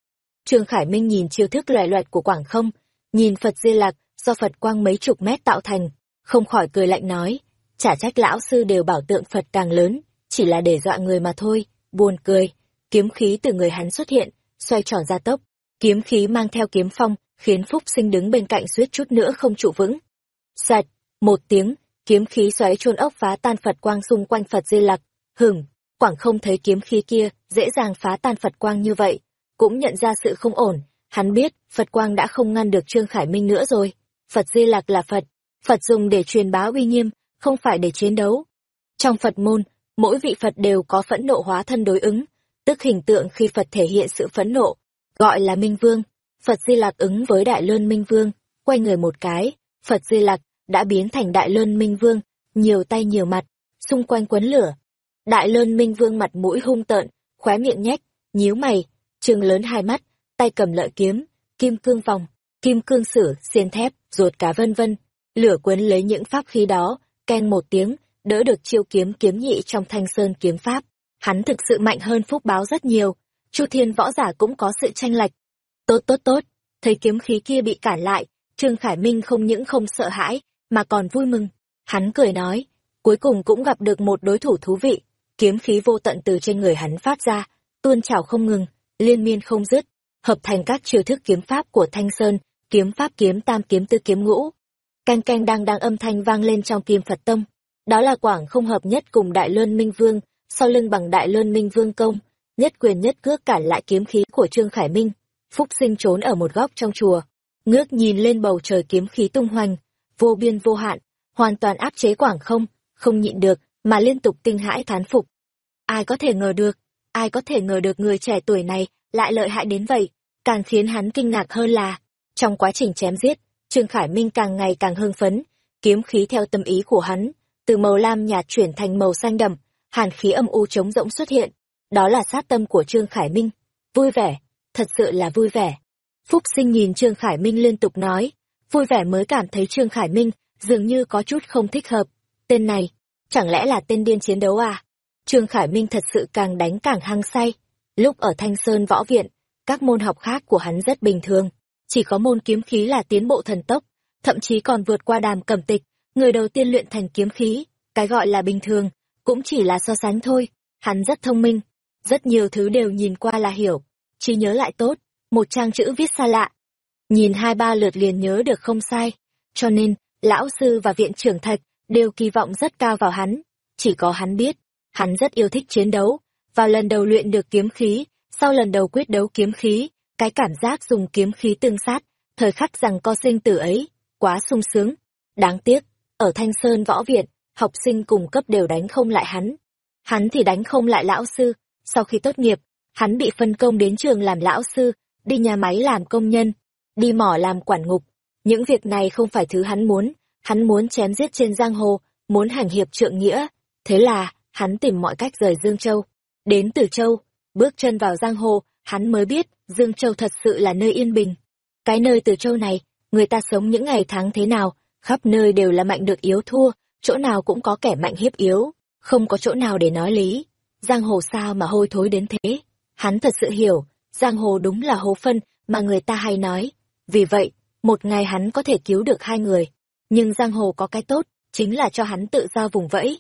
Trương Khải Minh nhìn chiêu thức loè loẹt của Quảng không, nhìn Phật Di Lặc do Phật quang mấy chục mét tạo thành, không khỏi cười lạnh nói, chả trách lão sư đều bảo tượng Phật càng lớn, chỉ là để dọa người mà thôi, buồn cười, kiếm khí từ người hắn xuất hiện, xoay tròn ra tốc, kiếm khí mang theo kiếm phong, khiến Phúc Sinh đứng bên cạnh suýt chút nữa không trụ vững. Sạch, một tiếng, kiếm khí xoáy chôn ốc phá tan Phật quang xung quanh Phật Di Lặc, hửng, Quảng không thấy kiếm khí kia dễ dàng phá tan Phật quang như vậy, cũng nhận ra sự không ổn, hắn biết Phật quang đã không ngăn được Trương Khải Minh nữa rồi. Phật Di Lặc là Phật, Phật dùng để truyền bá uy nghiêm, không phải để chiến đấu. Trong Phật môn, mỗi vị Phật đều có phẫn nộ hóa thân đối ứng, tức hình tượng khi Phật thể hiện sự phẫn nộ, gọi là Minh Vương. Phật Di Lặc ứng với Đại Luân Minh Vương, quay người một cái, Phật Di Lặc đã biến thành Đại Luân Minh Vương, nhiều tay nhiều mặt, xung quanh quấn lửa. Đại lơn Minh Vương mặt mũi hung tợn, khóe miệng nhếch, nhíu mày, trừng lớn hai mắt, tay cầm lợi kiếm, kim cương vòng, kim cương sử, xiên thép, ruột cá vân vân, lửa quấn lấy những pháp khí đó, ken một tiếng, đỡ được chiêu kiếm kiếm nhị trong thanh sơn kiếm pháp. Hắn thực sự mạnh hơn phúc báo rất nhiều, Chu Thiên võ giả cũng có sự tranh lệch. Tốt tốt tốt, thấy kiếm khí kia bị cản lại, Trương Khải Minh không những không sợ hãi, mà còn vui mừng. Hắn cười nói, cuối cùng cũng gặp được một đối thủ thú vị, kiếm khí vô tận từ trên người hắn phát ra, tuôn trào không ngừng, liên miên không dứt, hợp thành các chiêu thức kiếm pháp của Thanh Sơn, kiếm pháp kiếm tam kiếm tư kiếm ngũ. Canh canh đang đang âm thanh vang lên trong kim Phật Tông. Đó là quảng không hợp nhất cùng Đại Luân Minh Vương, sau lưng bằng Đại Luân Minh Vương công, nhất quyền nhất cước cản lại kiếm khí của Trương Khải Minh. Phúc sinh trốn ở một góc trong chùa, ngước nhìn lên bầu trời kiếm khí tung hoành, vô biên vô hạn, hoàn toàn áp chế quảng không, không nhịn được, mà liên tục kinh hãi thán phục. Ai có thể ngờ được, ai có thể ngờ được người trẻ tuổi này lại lợi hại đến vậy, càng khiến hắn kinh ngạc hơn là, trong quá trình chém giết, Trương Khải Minh càng ngày càng hưng phấn, kiếm khí theo tâm ý của hắn, từ màu lam nhạt chuyển thành màu xanh đậm, hàn khí âm u trống rỗng xuất hiện, đó là sát tâm của Trương Khải Minh. Vui vẻ, thật sự là vui vẻ. Phúc sinh nhìn Trương Khải Minh liên tục nói, vui vẻ mới cảm thấy Trương Khải Minh dường như có chút không thích hợp. Tên này, chẳng lẽ là tên điên chiến đấu à? Trương Khải Minh thật sự càng đánh càng hăng say. Lúc ở Thanh Sơn Võ Viện, các môn học khác của hắn rất bình thường. Chỉ có môn kiếm khí là tiến bộ thần tốc, thậm chí còn vượt qua đàm cẩm tịch, người đầu tiên luyện thành kiếm khí. Cái gọi là bình thường, cũng chỉ là so sánh thôi. Hắn rất thông minh, rất nhiều thứ đều nhìn qua là hiểu, chỉ nhớ lại tốt, một trang chữ viết xa lạ. nhìn hai ba lượt liền nhớ được không sai. Cho nên, lão sư và viện trưởng thạch đều kỳ vọng rất cao vào hắn. Chỉ có hắn biết, hắn rất yêu thích chiến đấu. Vào lần đầu luyện được kiếm khí, sau lần đầu quyết đấu kiếm khí, cái cảm giác dùng kiếm khí tương sát, thời khắc rằng co sinh tử ấy, quá sung sướng. Đáng tiếc, ở Thanh Sơn Võ Viện, học sinh cùng cấp đều đánh không lại hắn. Hắn thì đánh không lại lão sư. Sau khi tốt nghiệp, hắn bị phân công đến trường làm lão sư, đi nhà máy làm công nhân, đi mỏ làm quản ngục. Những việc này không phải thứ hắn muốn, hắn muốn chém giết trên giang hồ, muốn hành hiệp trượng nghĩa. Thế là, hắn tìm mọi cách rời Dương Châu. Đến Tử Châu, bước chân vào giang hồ, hắn mới biết Dương Châu thật sự là nơi yên bình. Cái nơi Tử Châu này, người ta sống những ngày tháng thế nào, khắp nơi đều là mạnh được yếu thua, chỗ nào cũng có kẻ mạnh hiếp yếu, không có chỗ nào để nói lý. Giang hồ sao mà hôi thối đến thế? Hắn thật sự hiểu, giang hồ đúng là hố phân mà người ta hay nói. Vì vậy, một ngày hắn có thể cứu được hai người. Nhưng giang hồ có cái tốt, chính là cho hắn tự do vùng vẫy.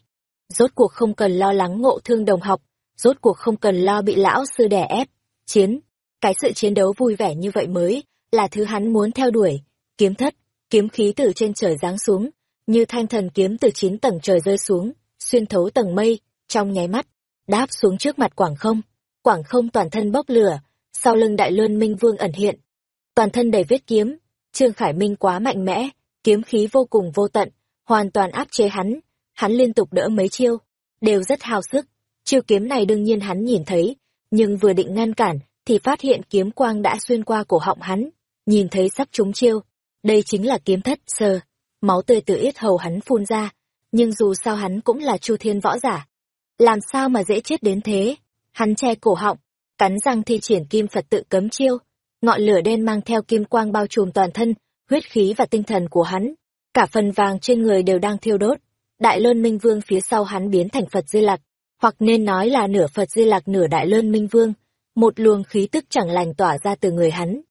Rốt cuộc không cần lo lắng ngộ thương đồng học, rốt cuộc không cần lo bị lão sư đè ép. Chiến, cái sự chiến đấu vui vẻ như vậy mới là thứ hắn muốn theo đuổi. Kiếm thất, kiếm khí từ trên trời giáng xuống, như thanh thần kiếm từ chín tầng trời rơi xuống, xuyên thấu tầng mây, trong nháy mắt, đáp xuống trước mặt Quảng không. Quảng không toàn thân bốc lửa, sau lưng đại luân minh vương ẩn hiện. Toàn thân đầy vết kiếm, Trương Khải Minh quá mạnh mẽ, kiếm khí vô cùng vô tận, hoàn toàn áp chế hắn, hắn liên tục đỡ mấy chiêu, đều rất hao sức. Chiêu kiếm này đương nhiên hắn nhìn thấy, nhưng vừa định ngăn cản, thì phát hiện kiếm quang đã xuyên qua cổ họng hắn, nhìn thấy sắp trúng chiêu. Đây chính là kiếm thất sơ, máu tươi từ yết hầu hắn phun ra, nhưng dù sao hắn cũng là chu thiên võ giả. Làm sao mà dễ chết đến thế? Hắn che cổ họng, cắn răng thi triển kim Phật tự cấm chiêu, ngọn lửa đen mang theo kim quang bao trùm toàn thân, huyết khí và tinh thần của hắn. Cả phần vàng trên người đều đang thiêu đốt. Đại Lơn Minh Vương phía sau hắn biến thành Phật Di Lặc, hoặc nên nói là nửa Phật Di Lặc nửa Đại Lơn Minh Vương, một luồng khí tức chẳng lành tỏa ra từ người hắn.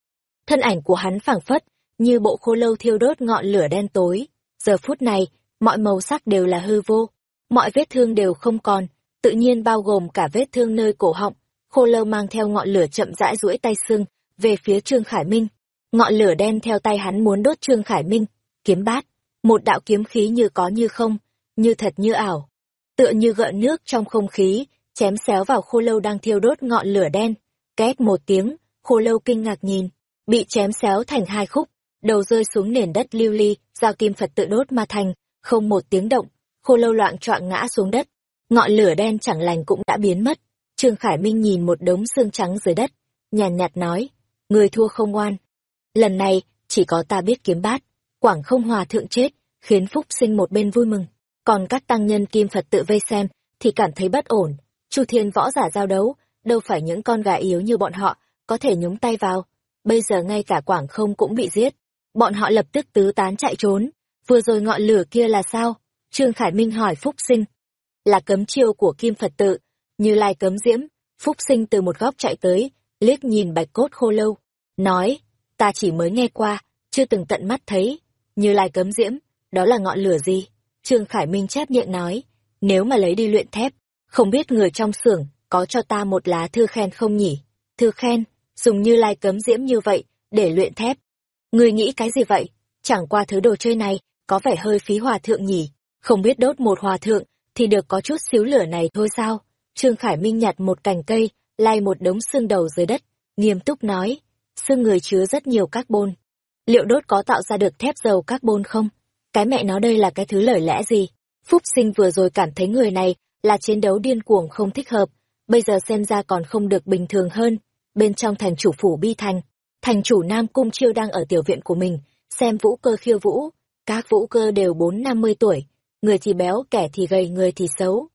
Thân ảnh của hắn phảng phất, như bộ khô lâu thiêu đốt ngọn lửa đen tối. Giờ phút này, mọi màu sắc đều là hư vô, mọi vết thương đều không còn, tự nhiên bao gồm cả vết thương nơi cổ họng. Khô lâu mang theo ngọn lửa chậm rãi duỗi tay xương về phía Trương Khải Minh. Ngọn lửa đen theo tay hắn muốn đốt Trương Khải Minh, kiếm bát, một đạo kiếm khí như có như không, như thật như ảo. Tựa như gợn nước trong không khí, chém xéo vào khô lâu đang thiêu đốt ngọn lửa đen. Két một tiếng, khô lâu kinh ngạc nhìn, bị chém xéo thành hai khúc, đầu rơi xuống nền đất lưu ly, do kim Phật tự đốt mà thành, không một tiếng động, khô lâu loạn choạng ngã xuống đất. Ngọn lửa đen chẳng lành cũng đã biến mất. Trương Khải Minh nhìn một đống xương trắng dưới đất, nhàn nhạt nói, người thua không oan Lần này, chỉ có ta biết kiếm bát, quảng không hòa thượng chết, khiến Phúc sinh một bên vui mừng. Còn các tăng nhân kim Phật tự vây xem, thì cảm thấy bất ổn. Chu thiên võ giả giao đấu, đâu phải những con gà yếu như bọn họ, có thể nhúng tay vào. Bây giờ ngay cả quảng không cũng bị giết. Bọn họ lập tức tứ tán chạy trốn. Vừa rồi ngọn lửa kia là sao? Trương Khải Minh hỏi Phúc sinh. Là cấm chiêu của kim Phật tự, như lai cấm diễm. Phúc sinh từ một góc chạy tới, liếc nhìn bạch cốt khô lâu. Nói, ta chỉ mới nghe qua, chưa từng tận mắt thấy. Như lai cấm diễm, đó là ngọn lửa gì? Trương Khải Minh chép miệng nói, nếu mà lấy đi luyện thép, không biết người trong xưởng có cho ta một lá thư khen không nhỉ? Thư khen, dùng như lai cấm diễm như vậy, để luyện thép. Người nghĩ cái gì vậy? Chẳng qua thứ đồ chơi này, có vẻ hơi phí hòa thượng nhỉ? Không biết đốt một hòa thượng, thì được có chút xíu lửa này thôi sao? Trương Khải Minh nhặt một cành cây, lai một đống xương đầu dưới đất, nghiêm túc nói, xương người chứa rất nhiều carbon. Liệu đốt có tạo ra được thép dầu carbon không? Cái mẹ nó đây là cái thứ lời lẽ gì? Phúc sinh vừa rồi cảm thấy người này là chiến đấu điên cuồng không thích hợp, bây giờ xem ra còn không được bình thường hơn. Bên trong thành chủ phủ bi thành, thành chủ Nam Cung Chiêu đang ở tiểu viện của mình, xem vũ cơ khiêu vũ. Các vũ cơ đều bốn năm mươi tuổi, người thì béo, kẻ thì gầy, người thì xấu.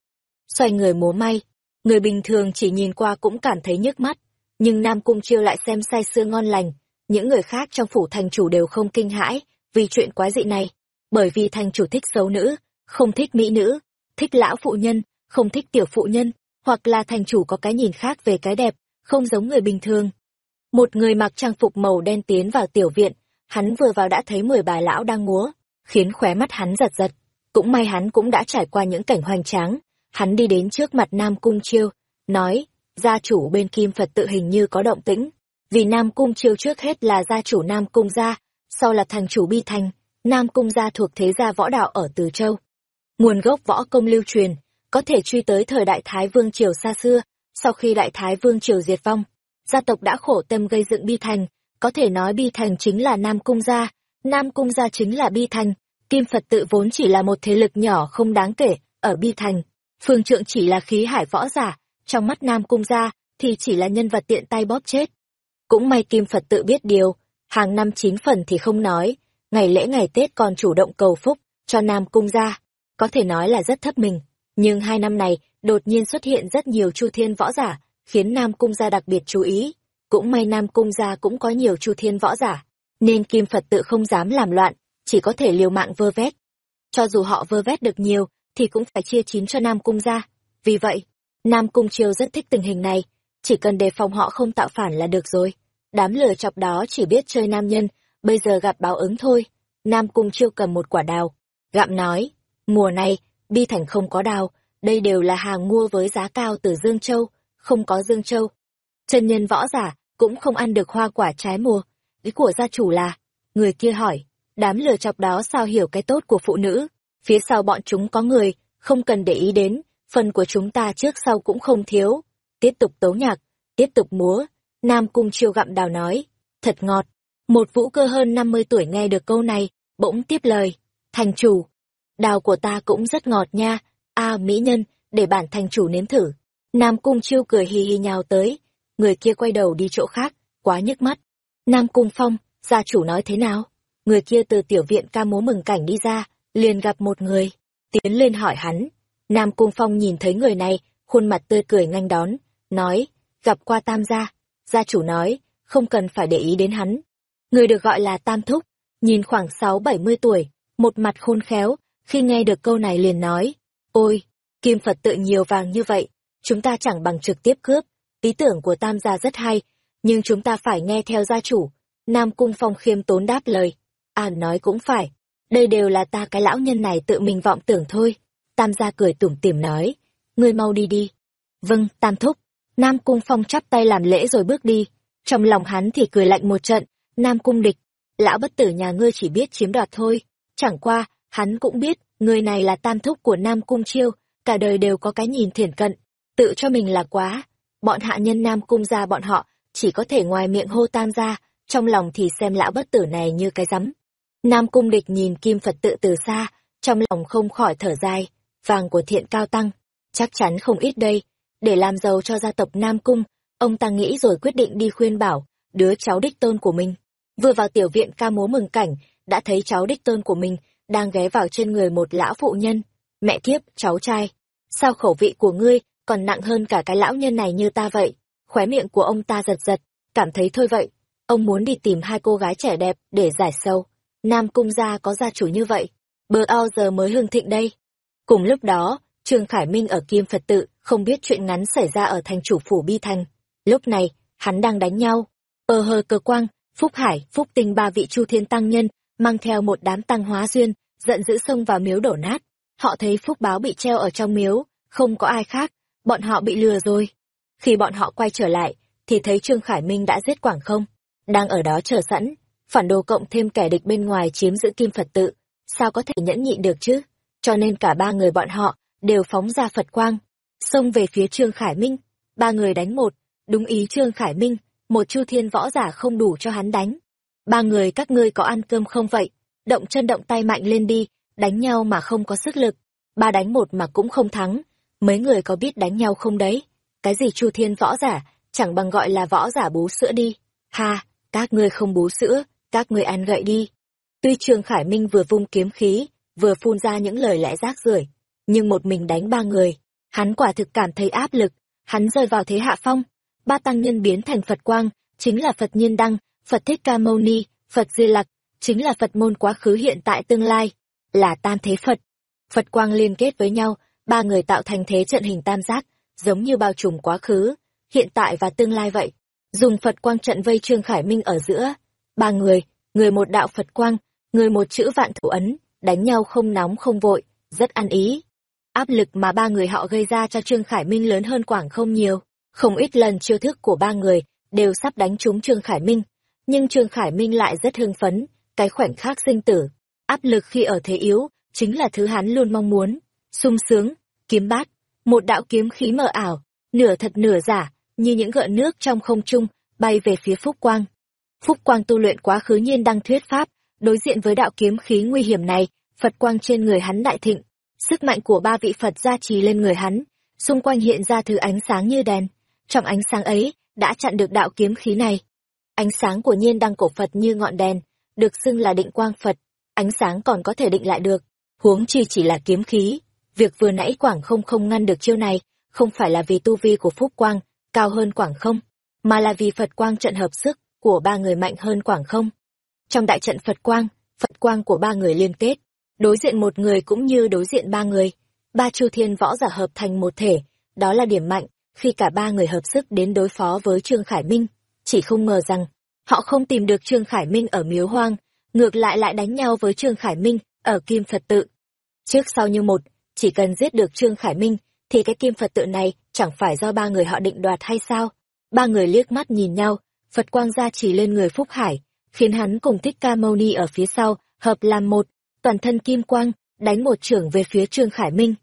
Xoay người múa may, người bình thường chỉ nhìn qua cũng cảm thấy nhức mắt, nhưng Nam Cung Chiêu lại xem say sưa ngon lành. Những người khác trong phủ thành chủ đều không kinh hãi vì chuyện quái dị này bởi vì thành chủ thích xấu nữ, không thích mỹ nữ, thích lão phụ nhân, không thích tiểu phụ nhân, hoặc là thành chủ có cái nhìn khác về cái đẹp, không giống người bình thường. Một người mặc trang phục màu đen tiến vào tiểu viện, hắn vừa vào đã thấy mười bà lão đang múa, khiến khóe mắt hắn giật giật. Cũng may hắn cũng đã trải qua những cảnh hoành tráng, hắn đi đến trước mặt Nam Cung Chiêu, nói, gia chủ bên Kim Phật tự hình như có động tĩnh, Vì Nam Cung chiêu trước hết là gia chủ Nam Cung gia, sau là thành chủ Bi Thành, Nam Cung gia thuộc thế gia võ đạo ở Từ Châu. Nguồn gốc võ công lưu truyền, có thể truy tới thời Đại Thái Vương Triều xa xưa, sau khi Đại Thái Vương Triều diệt vong. Gia tộc đã khổ tâm gây dựng Bi Thành, có thể nói Bi Thành chính là Nam Cung gia, Nam Cung gia chính là Bi Thành, Kim Phật tự vốn chỉ là một thế lực nhỏ không đáng kể, ở Bi Thành. Phương Trượng chỉ là khí hải võ giả, trong mắt Nam Cung gia, thì chỉ là nhân vật tiện tay bóp chết. Cũng may Kim Phật tự biết điều, hàng năm chín phần thì không nói, ngày lễ ngày Tết còn chủ động cầu phúc cho Nam Cung gia, có thể nói là rất thấp mình. Nhưng hai năm này, đột nhiên xuất hiện rất nhiều chu thiên võ giả, khiến Nam Cung gia đặc biệt chú ý. Cũng may Nam Cung gia cũng có nhiều chu thiên võ giả, nên Kim Phật tự không dám làm loạn, chỉ có thể liều mạng vơ vét. Cho dù họ vơ vét được nhiều, thì cũng phải chia chín cho Nam Cung gia. Vì vậy, Nam Cung Chiêu rất thích tình hình này, chỉ cần đề phòng họ không tạo phản là được rồi. Đám lừa chọc đó chỉ biết chơi nam nhân, bây giờ gặp báo ứng thôi. Nam Cung Chiêu cầm một quả đào, gặm nói, mùa này, Bi Thành không có đào, đây đều là hàng mua với giá cao từ Dương Châu, không có Dương Châu. Chân nhân võ giả, cũng không ăn được hoa quả trái mùa. Ý của gia chủ là, người kia hỏi, đám lừa chọc đó sao hiểu cái tốt của phụ nữ, phía sau bọn chúng có người, không cần để ý đến, phần của chúng ta trước sau cũng không thiếu. Tiếp tục tấu nhạc, tiếp tục múa, Nam Cung chiêu gặm đào nói, thật ngọt. Một vũ cơ hơn 50 tuổi nghe được câu này, bỗng tiếp lời, thành chủ, đào của ta cũng rất ngọt nha, a mỹ nhân, để bản thành chủ nếm thử. Nam Cung chiêu cười hì hì nhào tới, người kia quay đầu đi chỗ khác, quá nhức mắt. Nam Cung Phong, gia chủ nói thế nào? Người kia từ tiểu viện ca múa mừng cảnh đi ra, liền gặp một người, tiến lên hỏi hắn. Nam Cung Phong nhìn thấy người này, khuôn mặt tươi cười nhanh đón, nói, gặp qua tam gia. Gia chủ nói, không cần phải để ý đến hắn. Người được gọi là tam thúc, nhìn khoảng sáu bảy mươi tuổi, một mặt khôn khéo, khi nghe được câu này liền nói, ôi, kim Phật tự nhiều vàng như vậy, chúng ta chẳng bằng trực tiếp cướp, ý tưởng của tam gia rất hay, nhưng chúng ta phải nghe theo gia chủ. Nam Cung Phong khiêm tốn đáp lời, à nói cũng phải, đây đều là ta cái lão nhân này tự mình vọng tưởng thôi. Tam gia cười tủm tỉm nói, ngươi mau đi đi. Vâng, tam thúc. Nam Cung Phong chắp tay làm lễ rồi bước đi. Trong lòng hắn thì cười lạnh một trận, Nam Cung địch. Lão bất tử nhà ngươi chỉ biết chiếm đoạt thôi. Chẳng qua, hắn cũng biết, người này là tam thúc của Nam Cung chiêu, cả đời đều có cái nhìn thiển cận. Tự cho mình là quá. Bọn hạ nhân Nam Cung gia bọn họ, chỉ có thể ngoài miệng hô tam gia, trong lòng thì xem lão bất tử này như cái rắm. Nam Cung địch nhìn Kim Phật tự từ xa, trong lòng không khỏi thở dài, vàng của thiện cao tăng, chắc chắn không ít đây. Để làm giàu cho gia tộc Nam Cung, ông ta nghĩ rồi quyết định đi khuyên bảo, đứa cháu đích tôn của mình. Vừa vào tiểu viện ca múa mừng cảnh, đã thấy cháu đích tôn của mình, đang ghé vào trên người một lão phụ nhân. Mẹ thiếp cháu trai, sao khẩu vị của ngươi còn nặng hơn cả cái lão nhân này như ta vậy? Khóe miệng của ông ta giật giật, cảm thấy thôi vậy. Ông muốn đi tìm hai cô gái trẻ đẹp để giải sâu. Nam Cung gia có gia chủ như vậy, bờ ao giờ mới hưng thịnh đây. Cùng lúc đó, Trương Khải Minh ở Kim Phật Tự, không biết chuyện ngắn xảy ra ở thành chủ phủ Bi Thành. Lúc này, hắn đang đánh nhau. Ờ hờ cơ quang, Phúc Hải, Phúc Tinh ba vị Chu Thiên Tăng Nhân, mang theo một đám tăng hóa duyên, giận dữ xông vào miếu đổ nát. Họ thấy Phúc Báo bị treo ở trong miếu, không có ai khác, bọn họ bị lừa rồi. Khi bọn họ quay trở lại, thì thấy Trương Khải Minh đã giết Quảng không, đang ở đó chờ sẵn, phản đồ cộng thêm kẻ địch bên ngoài chiếm giữ kim Phật tự, sao có thể nhẫn nhịn được chứ? Cho nên cả ba người bọn họ đều phóng ra Phật quang, xông về phía Trương Khải Minh. Ba người đánh một, đúng ý Trương Khải Minh, một chu thiên võ giả không đủ cho hắn đánh. Ba người các ngươi có ăn cơm không vậy? Động chân động tay mạnh lên đi, đánh nhau mà không có sức lực. Ba đánh một mà cũng không thắng. Mấy người có biết đánh nhau không đấy? Cái gì chu thiên võ giả, chẳng bằng gọi là võ giả bú sữa đi. Ha, các ngươi không bú sữa, các ngươi ăn gậy đi. Tuy Trương Khải Minh vừa vung kiếm khí, vừa phun ra những lời lẽ rác rưởi, nhưng một mình đánh ba người, hắn quả thực cảm thấy áp lực, hắn rơi vào thế hạ phong. Ba tăng nhân biến thành Phật Quang, chính là Phật Nhiên Đăng, Phật Thích Ca Mâu Ni, Phật Di Lặc, chính là Phật môn quá khứ hiện tại tương lai, là tam thế Phật. Phật Quang liên kết với nhau, ba người tạo thành thế trận hình tam giác, giống như bao trùm quá khứ, hiện tại và tương lai vậy. Dùng Phật Quang trận vây Trương Khải Minh ở giữa, ba người, người một đạo Phật quang, người một chữ vạn thủ ấn, đánh nhau không nóng không vội, rất ăn ý. Áp lực mà ba người họ gây ra cho Trương Khải Minh lớn hơn Quảng không nhiều, không ít lần chiêu thức của ba người đều sắp đánh trúng Trương Khải Minh. Nhưng Trương Khải Minh lại rất hưng phấn, cái khoảnh khắc sinh tử, áp lực khi ở thế yếu, chính là thứ hắn luôn mong muốn. sung sướng, kiếm bát, một đạo kiếm khí mờ ảo, nửa thật nửa giả, như những gợn nước trong không trung, bay về phía Phúc Quang. Phúc Quang tu luyện quá khứ nhiên đăng thuyết pháp, đối diện với đạo kiếm khí nguy hiểm này, Phật quang trên người hắn đại thịnh, sức mạnh của ba vị Phật gia trì lên người hắn, xung quanh hiện ra thứ ánh sáng như đèn. Trong ánh sáng ấy, đã chặn được đạo kiếm khí này. Ánh sáng của nhiên đăng cổ Phật như ngọn đèn, được xưng là định quang Phật, ánh sáng còn có thể định lại được, huống chi chỉ là kiếm khí. Việc vừa nãy Quảng không không ngăn được chiêu này, không phải là vì tu vi của Phúc Quang cao hơn Quảng không, mà là vì Phật Quang trận hợp sức của ba người mạnh hơn Quảng không. Trong đại trận Phật Quang, Phật Quang của ba người liên kết, đối diện một người cũng như đối diện ba người, ba chu thiên võ giả hợp thành một thể, đó là điểm mạnh, khi cả ba người hợp sức đến đối phó với Trương Khải Minh, chỉ không ngờ rằng, họ không tìm được Trương Khải Minh ở miếu hoang, ngược lại lại đánh nhau với Trương Khải Minh ở Kim Phật tự. Trước sau như một, chỉ cần giết được Trương Khải Minh, thì cái Kim Phật tự này chẳng phải do ba người họ định đoạt hay sao? Ba người liếc mắt nhìn nhau, Phật quang gia chỉ lên người Phúc Hải, khiến hắn cùng Thích Ca Mâu Ni ở phía sau, hợp làm một, toàn thân kim quang, đánh một trưởng về phía Trương Khải Minh.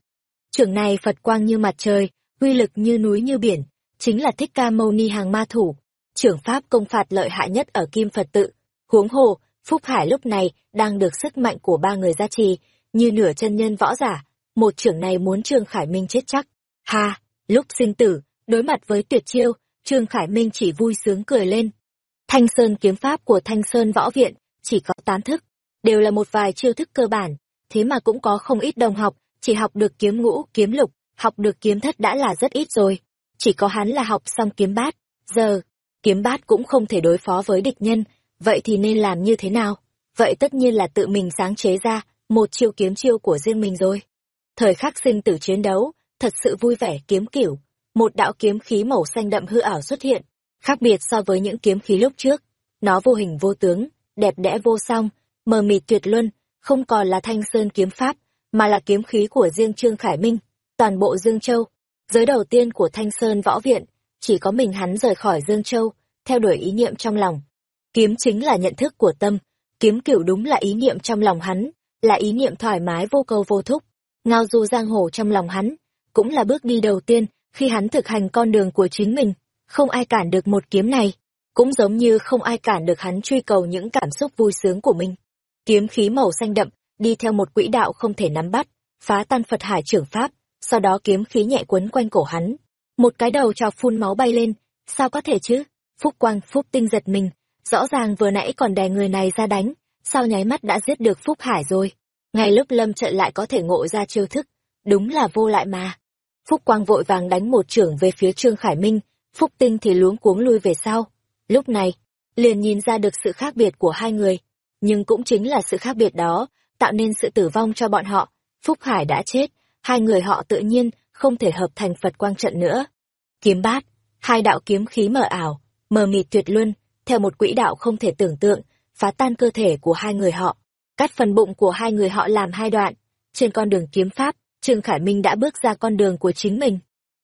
Trưởng này Phật quang như mặt trời, uy lực như núi như biển, chính là Thích Ca Mâu Ni hàng ma thủ, trưởng pháp công phạt lợi hại nhất ở Kim Phật tự. Huống hồ, Phúc Hải lúc này đang được sức mạnh của ba người gia trì, như nửa chân nhân võ giả, một trưởng này muốn Trương Khải Minh chết chắc. Ha, lúc sinh tử, đối mặt với tuyệt chiêu, Trương Khải Minh chỉ vui sướng cười lên. Thanh Sơn kiếm pháp của Thanh Sơn Võ Viện chỉ có tán thức, đều là một vài chiêu thức cơ bản, thế mà cũng có không ít đồng học, chỉ học được kiếm ngũ, kiếm lục, học được kiếm thất đã là rất ít rồi. Chỉ có hắn là học xong kiếm bát, giờ, kiếm bát cũng không thể đối phó với địch nhân, vậy thì nên làm như thế nào? Vậy tất nhiên là tự mình sáng chế ra một chiêu kiếm chiêu của riêng mình rồi. Thời khắc sinh tử chiến đấu, thật sự vui vẻ kiếm kiểu, một đạo kiếm khí màu xanh đậm hư ảo xuất hiện, khác biệt so với những kiếm khí lúc trước. Nó vô hình vô tướng, đẹp đẽ vô song, mờ mịt tuyệt luân, không còn là thanh sơn kiếm pháp, mà là kiếm khí của riêng Trương Khải Minh, toàn bộ Dương Châu. Giới đầu tiên của Thanh Sơn Võ Viện, chỉ có mình hắn rời khỏi Dương Châu, theo đuổi ý niệm trong lòng. Kiếm chính là nhận thức của tâm, kiếm kiểu đúng là ý niệm trong lòng hắn, là ý niệm thoải mái vô cầu vô thúc. Ngao du giang hồ trong lòng hắn, cũng là bước đi đầu tiên khi hắn thực hành con đường của chính mình. Không ai cản được một kiếm này, cũng giống như không ai cản được hắn truy cầu những cảm xúc vui sướng của mình. Kiếm khí màu xanh đậm, đi theo một quỹ đạo không thể nắm bắt, phá tan Phật Hải trưởng pháp, sau đó kiếm khí nhẹ quấn quanh cổ hắn. Một cái đầu trọc phun máu bay lên, sao có thể chứ? Phúc Quang, Phúc Tinh giật mình, rõ ràng vừa nãy còn đè người này ra đánh, sao nháy mắt đã giết được Phúc Hải rồi. Ngay lúc lâm trận lại có thể ngộ ra chiêu thức, đúng là vô lại mà. Phúc Quang vội vàng đánh một trưởng về phía Trương Khải Minh, Phúc Tinh thì luống cuống lui về sau. Lúc này, liền nhìn ra được sự khác biệt của hai người, nhưng cũng chính là sự khác biệt đó, tạo nên sự tử vong cho bọn họ. Phúc Hải đã chết, hai người họ tự nhiên không thể hợp thành Phật Quang trận nữa. Kiếm bát, hai đạo kiếm khí mờ ảo, mờ mịt tuyệt luân, theo một quỹ đạo không thể tưởng tượng, phá tan cơ thể của hai người họ, cắt phần bụng của hai người họ làm hai đoạn. Trên con đường kiếm pháp, Trương Khải Minh đã bước ra con đường của chính mình.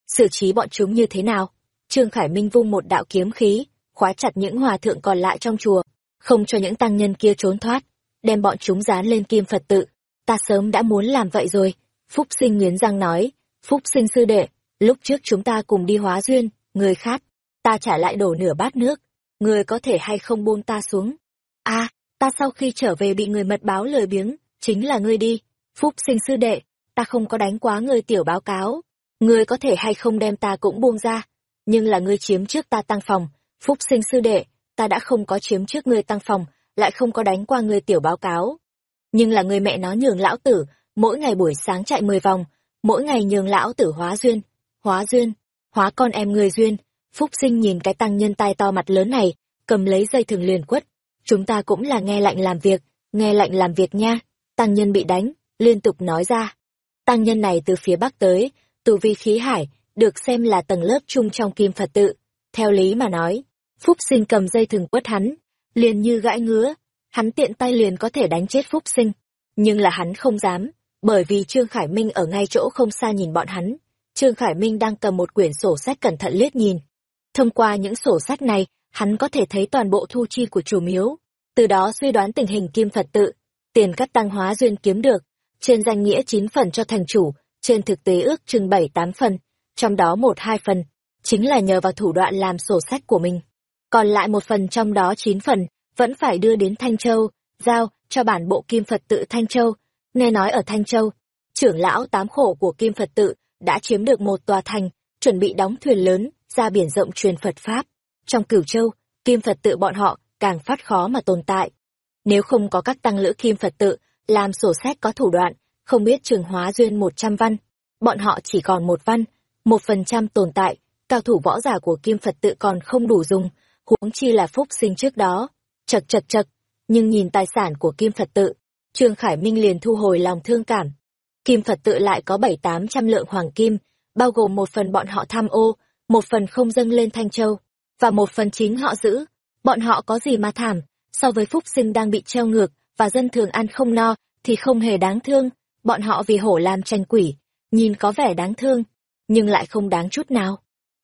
Xử trí bọn chúng như thế nào? Trương Khải Minh vung một đạo kiếm khí, khóa chặt những hòa thượng còn lại trong chùa, không cho những tăng nhân kia trốn thoát, đem bọn chúng dán lên kim Phật tự. Ta sớm đã muốn làm vậy rồi. Phúc sinh nghiến răng nói, Phúc sinh sư đệ, lúc trước chúng ta cùng đi hóa duyên, người khác, ta trả lại đổ nửa bát nước, người có thể hay không buông ta xuống. a ta sau khi trở về bị người mật báo lời biếng, chính là ngươi đi. Phúc sinh sư đệ, ta không có đánh quá ngươi tiểu báo cáo. Ngươi có thể hay không đem ta cũng buông ra. Nhưng là ngươi chiếm trước ta tăng phòng. Phúc sinh sư đệ, ta đã không có chiếm trước ngươi tăng phòng, lại không có đánh qua ngươi tiểu báo cáo. Nhưng là người mẹ nó nhường lão tử, mỗi ngày buổi sáng chạy 10 vòng, mỗi ngày nhường lão tử hóa duyên. Hóa duyên, hóa con em người duyên. Phúc sinh nhìn cái tăng nhân tai to mặt lớn này, cầm lấy dây thường liền quất. Chúng ta cũng là nghe lạnh làm việc, nghe lạnh làm việc nha. Tăng nhân bị đánh, liên tục nói ra. Tăng nhân này từ phía bắc tới, tù vi khí hải, được xem là tầng lớp chung trong kim Phật tự. Theo lý mà nói, Phúc sinh cầm dây thừng quất hắn, liền như gãi ngứa, hắn tiện tay liền có thể đánh chết Phúc sinh. Nhưng là hắn không dám, bởi vì Trương Khải Minh ở ngay chỗ không xa nhìn bọn hắn. Trương Khải Minh đang cầm một quyển sổ sách cẩn thận liếc nhìn. Thông qua những sổ sách này, hắn có thể thấy toàn bộ thu chi của chủ miếu, từ đó suy đoán tình hình kim Phật tự, tiền cắt tăng hóa duyên kiếm được, trên danh nghĩa 9 phần cho thành chủ, trên thực tế ước chừng 7-8 phần, trong đó một hai phần, chính là nhờ vào thủ đoạn làm sổ sách của mình. Còn lại một phần trong đó chín phần, vẫn phải đưa đến Thanh Châu, giao cho bản bộ Kim Phật tự Thanh Châu. Nghe nói ở Thanh Châu, trưởng lão tám khổ của Kim Phật tự đã chiếm được một tòa thành, chuẩn bị đóng thuyền lớn, ra biển rộng truyền Phật Pháp. Trong cửu châu, Kim Phật tự bọn họ càng phát khó mà tồn tại. Nếu không có các tăng lữ Kim Phật tự, làm sổ sách có thủ đoạn, không biết trường hóa duyên một trăm văn, bọn họ chỉ còn một văn, một phần trăm tồn tại, cao thủ võ giả của Kim Phật tự còn không đủ dùng, huống chi là phúc sinh trước đó. Chật chật chật, nhưng nhìn tài sản của Kim Phật tự, Trương Khải Minh liền thu hồi lòng thương cảm. Kim Phật tự lại có bảy tám trăm lượng hoàng kim, bao gồm một phần bọn họ tham ô, một phần không dâng lên Thanh Châu, và một phần chính họ giữ. Bọn họ có gì mà thảm, so với phúc sinh đang bị treo ngược, và dân thường ăn không no, thì không hề đáng thương. Bọn họ vì hổ làm tranh quỷ, nhìn có vẻ đáng thương, nhưng lại không đáng chút nào.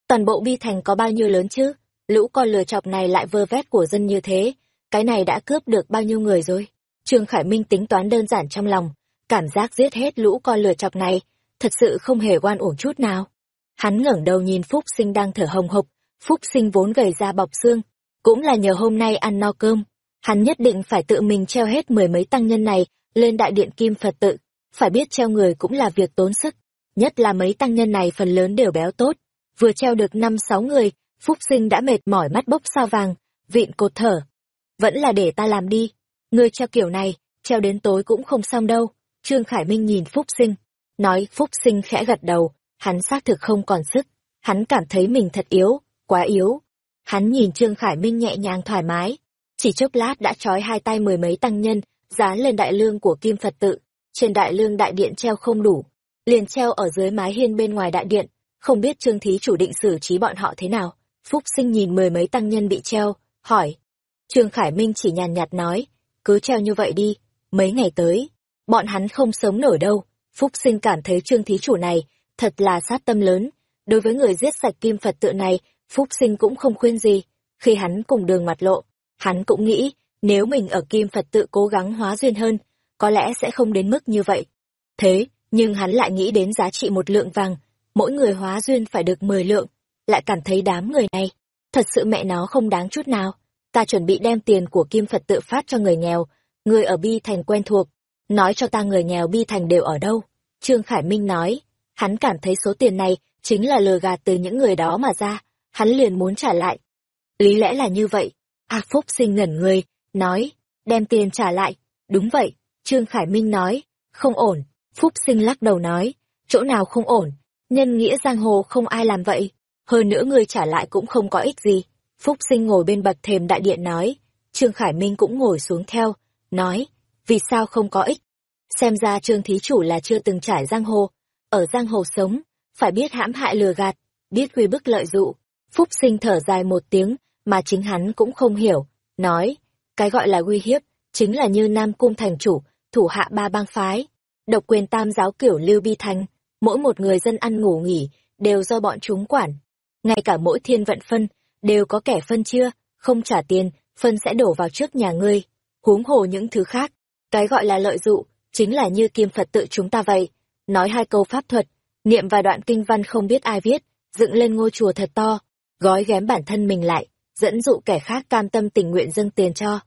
Toàn bộ bi thành có bao nhiêu lớn chứ? Lũ con lừa chọc này lại vơ vét của dân như thế, cái này đã cướp được bao nhiêu người rồi? Trương Khải Minh tính toán đơn giản trong lòng, cảm giác giết hết lũ con lừa chọc này, thật sự không hề oan uổng chút nào. Hắn ngẩng đầu nhìn Phúc Sinh đang thở hồng hộc, Phúc Sinh vốn gầy ra bọc xương, cũng là nhờ hôm nay ăn no cơm. Hắn nhất định phải tự mình treo hết mười mấy tăng nhân này lên đại điện Kim Phật tự, phải biết treo người cũng là việc tốn sức, nhất là mấy tăng nhân này phần lớn đều béo tốt, vừa treo được năm sáu người, Phúc Sinh đã mệt mỏi mắt bốc sao vàng, vịn cột thở. Vẫn là để ta làm đi, ngươi treo kiểu này, treo đến tối cũng không xong đâu. Trương Khải Minh nhìn Phúc Sinh, nói Phúc Sinh khẽ gật đầu, hắn xác thực không còn sức, hắn cảm thấy mình thật yếu, quá yếu. Hắn nhìn Trương Khải Minh nhẹ nhàng thoải mái, chỉ chốc lát đã trói hai tay mười mấy tăng nhân, dán lên đại lương của Kim Phật tự, trên đại lương đại điện treo không đủ, liền treo ở dưới mái hiên bên ngoài đại điện, không biết Trương Thí chủ định xử trí bọn họ thế nào. Phúc sinh nhìn mười mấy tăng nhân bị treo, hỏi. Trương Khải Minh chỉ nhàn nhạt nói, cứ treo như vậy đi, mấy ngày tới, bọn hắn không sống nổi đâu. Phúc sinh cảm thấy Trương Thí chủ này, thật là sát tâm lớn. Đối với người giết sạch kim Phật tự này, Phúc sinh cũng không khuyên gì. Khi hắn cùng đường mặt lộ, hắn cũng nghĩ, nếu mình ở kim Phật tự cố gắng hóa duyên hơn, có lẽ sẽ không đến mức như vậy. Thế, nhưng hắn lại nghĩ đến giá trị một lượng vàng, mỗi người hóa duyên phải được mười lượng, lại cảm thấy đám người này, thật sự mẹ nó không đáng chút nào. Ta chuẩn bị đem tiền của Kim Phật tự phát cho người nghèo, người ở Bi Thành quen thuộc, nói cho ta người nghèo Bi Thành đều ở đâu. Trương Khải Minh nói, hắn cảm thấy số tiền này chính là lừa gạt từ những người đó mà ra, hắn liền muốn trả lại. Lý lẽ là như vậy, A Phúc sinh ngẩn người, nói, đem tiền trả lại, đúng vậy, Trương Khải Minh nói, không ổn, Phúc sinh lắc đầu nói, chỗ nào không ổn, nhân nghĩa giang hồ không ai làm vậy, hơn nữa người trả lại cũng không có ích gì. Phúc sinh ngồi bên bậc thềm đại điện nói, Trương Khải Minh cũng ngồi xuống theo, nói, vì sao không có ích? Xem ra Trương Thí Chủ là chưa từng trải giang hồ, ở giang hồ sống, phải biết hãm hại lừa gạt, biết quy bức lợi dụ. Phúc sinh thở dài một tiếng, mà chính hắn cũng không hiểu, nói, cái gọi là uy hiếp, chính là như Nam Cung thành chủ, thủ hạ ba bang phái, độc quyền tam giáo kiểu Lưu Bi Thành, mỗi một người dân ăn ngủ nghỉ, đều do bọn chúng quản. Ngay cả mỗi thiên vận phân, đều có kẻ phân chia, không trả tiền, phân sẽ đổ vào trước nhà ngươi. Huống hồ những thứ khác, cái gọi là lợi dụ, chính là như kim Phật tự chúng ta vậy. Nói hai câu pháp thuật, niệm vài đoạn kinh văn không biết ai viết, dựng lên ngôi chùa thật to, gói ghém bản thân mình lại, dẫn dụ kẻ khác cam tâm tình nguyện dâng tiền cho.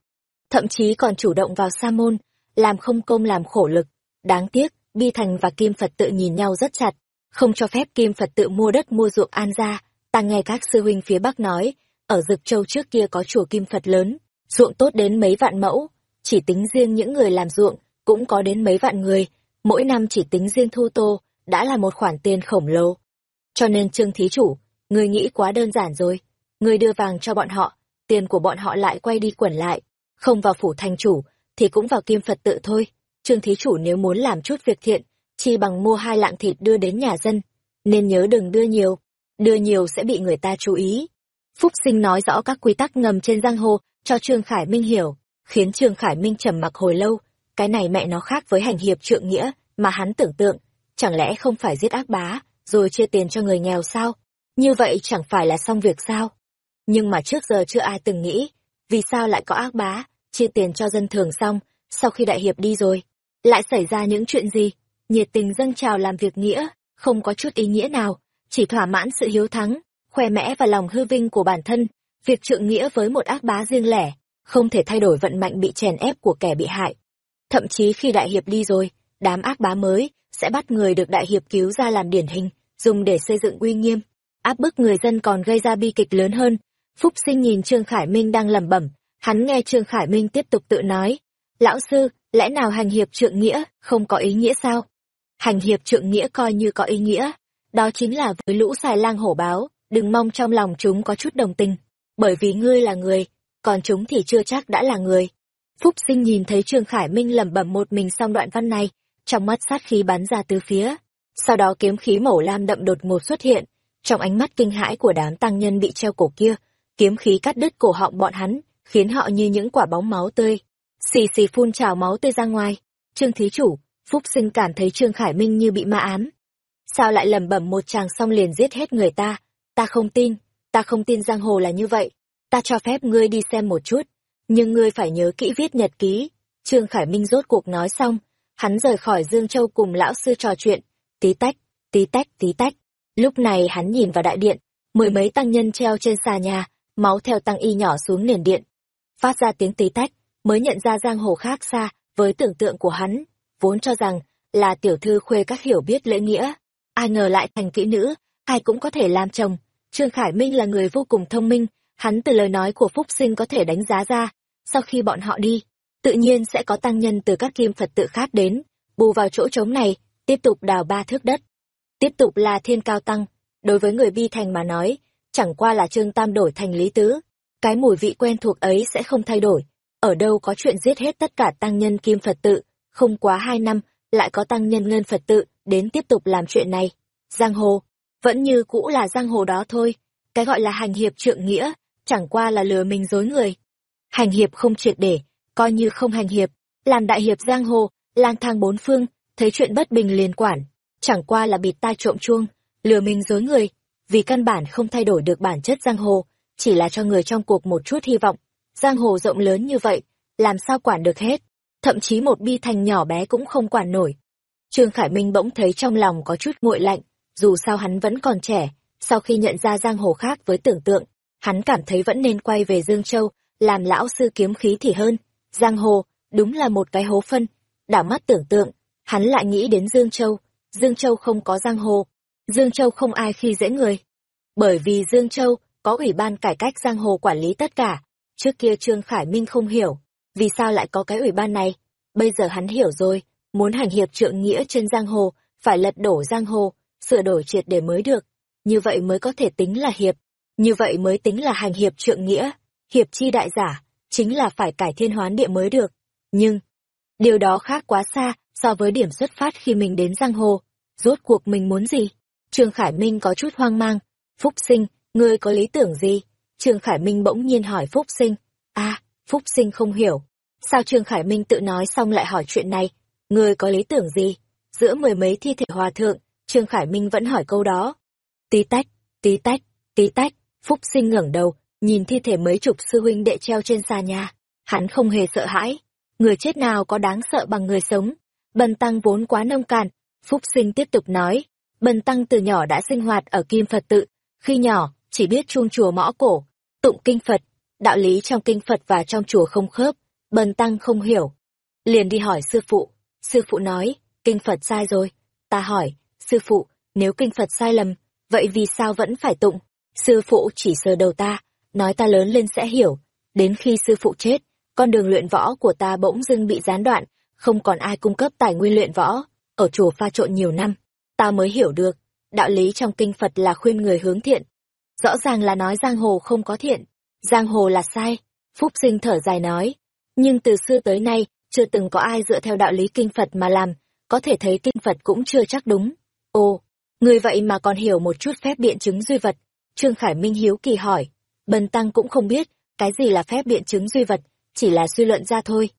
Thậm chí còn chủ động vào sa môn, làm không công làm khổ lực. Đáng tiếc, Bi Thành và Kim Phật tự nhìn nhau rất chặt, không cho phép Kim Phật tự mua đất mua ruộng an gia. Ta nghe các sư huynh phía Bắc nói, ở Dực Châu trước kia có chùa Kim Phật lớn, ruộng tốt đến mấy vạn mẫu, chỉ tính riêng những người làm ruộng, cũng có đến mấy vạn người, mỗi năm chỉ tính riêng thu tô, đã là một khoản tiền khổng lồ. Cho nên Trương Thí Chủ, người nghĩ quá đơn giản rồi, người đưa vàng cho bọn họ, tiền của bọn họ lại quay đi quẩn lại, không vào phủ thành chủ, thì cũng vào kim Phật tự thôi. Trương Thí Chủ nếu muốn làm chút việc thiện, chi bằng mua hai lạng thịt đưa đến nhà dân, nên nhớ đừng đưa nhiều, đưa nhiều sẽ bị người ta chú ý. Phúc Sinh nói rõ các quy tắc ngầm trên giang hồ cho Trương Khải Minh hiểu, khiến Trương Khải Minh trầm mặc hồi lâu, cái này mẹ nó khác với hành hiệp trượng nghĩa mà hắn tưởng tượng, chẳng lẽ không phải giết ác bá, rồi chia tiền cho người nghèo sao? Như vậy chẳng phải là xong việc sao? Nhưng mà trước giờ chưa ai từng nghĩ, vì sao lại có ác bá, chia tiền cho dân thường xong, sau khi đại hiệp đi rồi, lại xảy ra những chuyện gì? Nhiệt tình dâng trào làm việc nghĩa, không có chút ý nghĩa nào, chỉ thỏa mãn sự hiếu thắng, khoe mẽ và lòng hư vinh của bản thân. Việc trượng nghĩa với một ác bá riêng lẻ, không thể thay đổi vận mạnh bị chèn ép của kẻ bị hại. Thậm chí khi đại hiệp đi rồi, đám ác bá mới sẽ bắt người được đại hiệp cứu ra làm điển hình, dùng để xây dựng uy nghiêm, áp bức người dân còn gây ra bi kịch lớn hơn. Phúc sinh nhìn Trương Khải Minh đang lẩm bẩm, hắn nghe Trương Khải Minh tiếp tục tự nói, lão sư, lẽ nào hành hiệp trượng nghĩa không có ý nghĩa sao? Hành hiệp trượng nghĩa coi như có ý nghĩa, đó chính là với lũ xài lang hổ báo, đừng mong trong lòng chúng có chút đồng tình, bởi vì ngươi là người, còn chúng thì chưa chắc đã là người. Phúc sinh nhìn thấy Trương Khải Minh lẩm bẩm một mình xong đoạn văn này, trong mắt sát khí bắn ra từ phía. Sau đó kiếm khí màu lam đậm đột ngột xuất hiện, trong ánh mắt kinh hãi của đám tăng nhân bị treo cổ kia, kiếm khí cắt đứt cổ họng bọn hắn, khiến họ như những quả bóng máu tươi. Xì xì phun trào máu tươi ra ngoài. Trương Thí Chủ, Phúc Sinh cảm thấy Trương Khải Minh như bị ma ám. Sao lại lẩm bẩm một chàng xong liền giết hết người ta? Ta không tin, ta không tin giang hồ là như vậy. Ta cho phép ngươi đi xem một chút, nhưng ngươi phải nhớ kỹ viết nhật ký. Trương Khải Minh rốt cuộc nói xong, hắn rời khỏi Dương Châu cùng lão sư trò chuyện, tí tách, tí tách, tí tách. Lúc này hắn nhìn vào đại điện, mười mấy tăng nhân treo trên xà nhà, máu theo tăng y nhỏ xuống nền điện. Phát ra tiếng tí tách, mới nhận ra giang hồ khác xa với tưởng tượng của hắn, vốn cho rằng là tiểu thư khuê các hiểu biết lễ nghĩa. Ai ngờ lại thành kỹ nữ, ai cũng có thể làm chồng. Trương Khải Minh là người vô cùng thông minh, hắn từ lời nói của Phúc Sinh có thể đánh giá ra, sau khi bọn họ đi, tự nhiên sẽ có tăng nhân từ các kim Phật tự khác đến, bù vào chỗ trống này, tiếp tục đào ba thước đất. Tiếp tục là thiên cao tăng, đối với người bi thành mà nói, chẳng qua là trương tam đổi thành lý tứ. Cái mùi vị quen thuộc ấy sẽ không thay đổi. Ở đâu có chuyện giết hết tất cả tăng nhân kim Phật tự, không quá hai năm, lại có tăng nhân ngân Phật tự, đến tiếp tục làm chuyện này. Giang hồ, vẫn như cũ là giang hồ đó thôi. Cái gọi là hành hiệp trượng nghĩa, chẳng qua là lừa mình dối người. Hành hiệp không triệt để, coi như không hành hiệp, làm đại hiệp giang hồ, lang thang bốn phương, thấy chuyện bất bình liền quản, chẳng qua là bịt tai trộm chuông, lừa mình dối người, vì căn bản không thay đổi được bản chất giang hồ, chỉ là cho người trong cuộc một chút hy vọng. Giang hồ rộng lớn như vậy, làm sao quản được hết, thậm chí một bi thành nhỏ bé cũng không quản nổi. Trương Khải Minh bỗng thấy trong lòng có chút nguội lạnh, dù sao hắn vẫn còn trẻ, sau khi nhận ra giang hồ khác với tưởng tượng, hắn cảm thấy vẫn nên quay về Dương Châu, làm lão sư kiếm khí thì hơn. Giang hồ, đúng là một cái hố phân. Đảo mắt tưởng tượng, hắn lại nghĩ đến Dương Châu. Dương Châu không có giang hồ. Dương Châu không ai khi dễ người. Bởi vì Dương Châu có ủy ban cải cách giang hồ quản lý tất cả. Trước kia Trương Khải Minh không hiểu, vì sao lại có cái ủy ban này. Bây giờ hắn hiểu rồi, muốn hành hiệp trượng nghĩa trên giang hồ, phải lật đổ giang hồ, sửa đổi triệt để mới được. Như vậy mới có thể tính là hiệp. Như vậy mới tính là hành hiệp trượng nghĩa. Hiệp chi đại giả, chính là phải cải thiên hoán địa mới được. Nhưng, điều đó khác quá xa so với điểm xuất phát khi mình đến giang hồ. Rốt cuộc mình muốn gì? Trương Khải Minh có chút hoang mang. Phúc sinh, ngươi có lý tưởng gì? Trương Khải Minh bỗng nhiên hỏi Phúc sinh. a Phúc sinh không hiểu. Sao Trương Khải Minh tự nói xong lại hỏi chuyện này? Ngươi có lý tưởng gì? Giữa mười mấy thi thể hòa thượng, Trương Khải Minh vẫn hỏi câu đó. Tí tách, tí tách, tí tách, Phúc sinh ngẩng đầu, nhìn thi thể mấy chục sư huynh đệ treo trên xà nhà. Hắn không hề sợ hãi. Người chết nào có đáng sợ bằng người sống. Bần tăng vốn quá nông cạn. Phúc sinh tiếp tục nói. Bần tăng từ nhỏ đã sinh hoạt ở Kim Phật tự. Khi nhỏ, chỉ biết chuông chùa mõ cổ, tụng kinh Phật. Đạo lý trong kinh Phật và trong chùa không khớp. Bần tăng không hiểu. Liền đi hỏi sư phụ. Sư phụ nói, kinh Phật sai rồi. Ta hỏi, sư phụ, nếu kinh Phật sai lầm, vậy vì sao vẫn phải tụng? Sư phụ chỉ sờ đầu ta, nói ta lớn lên sẽ hiểu. Đến khi sư phụ chết, con đường luyện võ của ta bỗng dưng bị gián đoạn, không còn ai cung cấp tài nguyên luyện võ. Ở chùa pha trộn nhiều năm, ta mới hiểu được, đạo lý trong kinh Phật là khuyên người hướng thiện. Rõ ràng là nói giang hồ không có thiện, giang hồ là sai. Phúc sinh thở dài nói, nhưng từ xưa tới nay, chưa từng có ai dựa theo đạo lý kinh Phật mà làm, có thể thấy kinh Phật cũng chưa chắc đúng. Ồ, người vậy mà còn hiểu một chút phép biện chứng duy vật. Trương Khải Minh hiếu kỳ hỏi, Bần Tăng cũng không biết, cái gì là phép biện chứng duy vật, chỉ là suy luận ra thôi.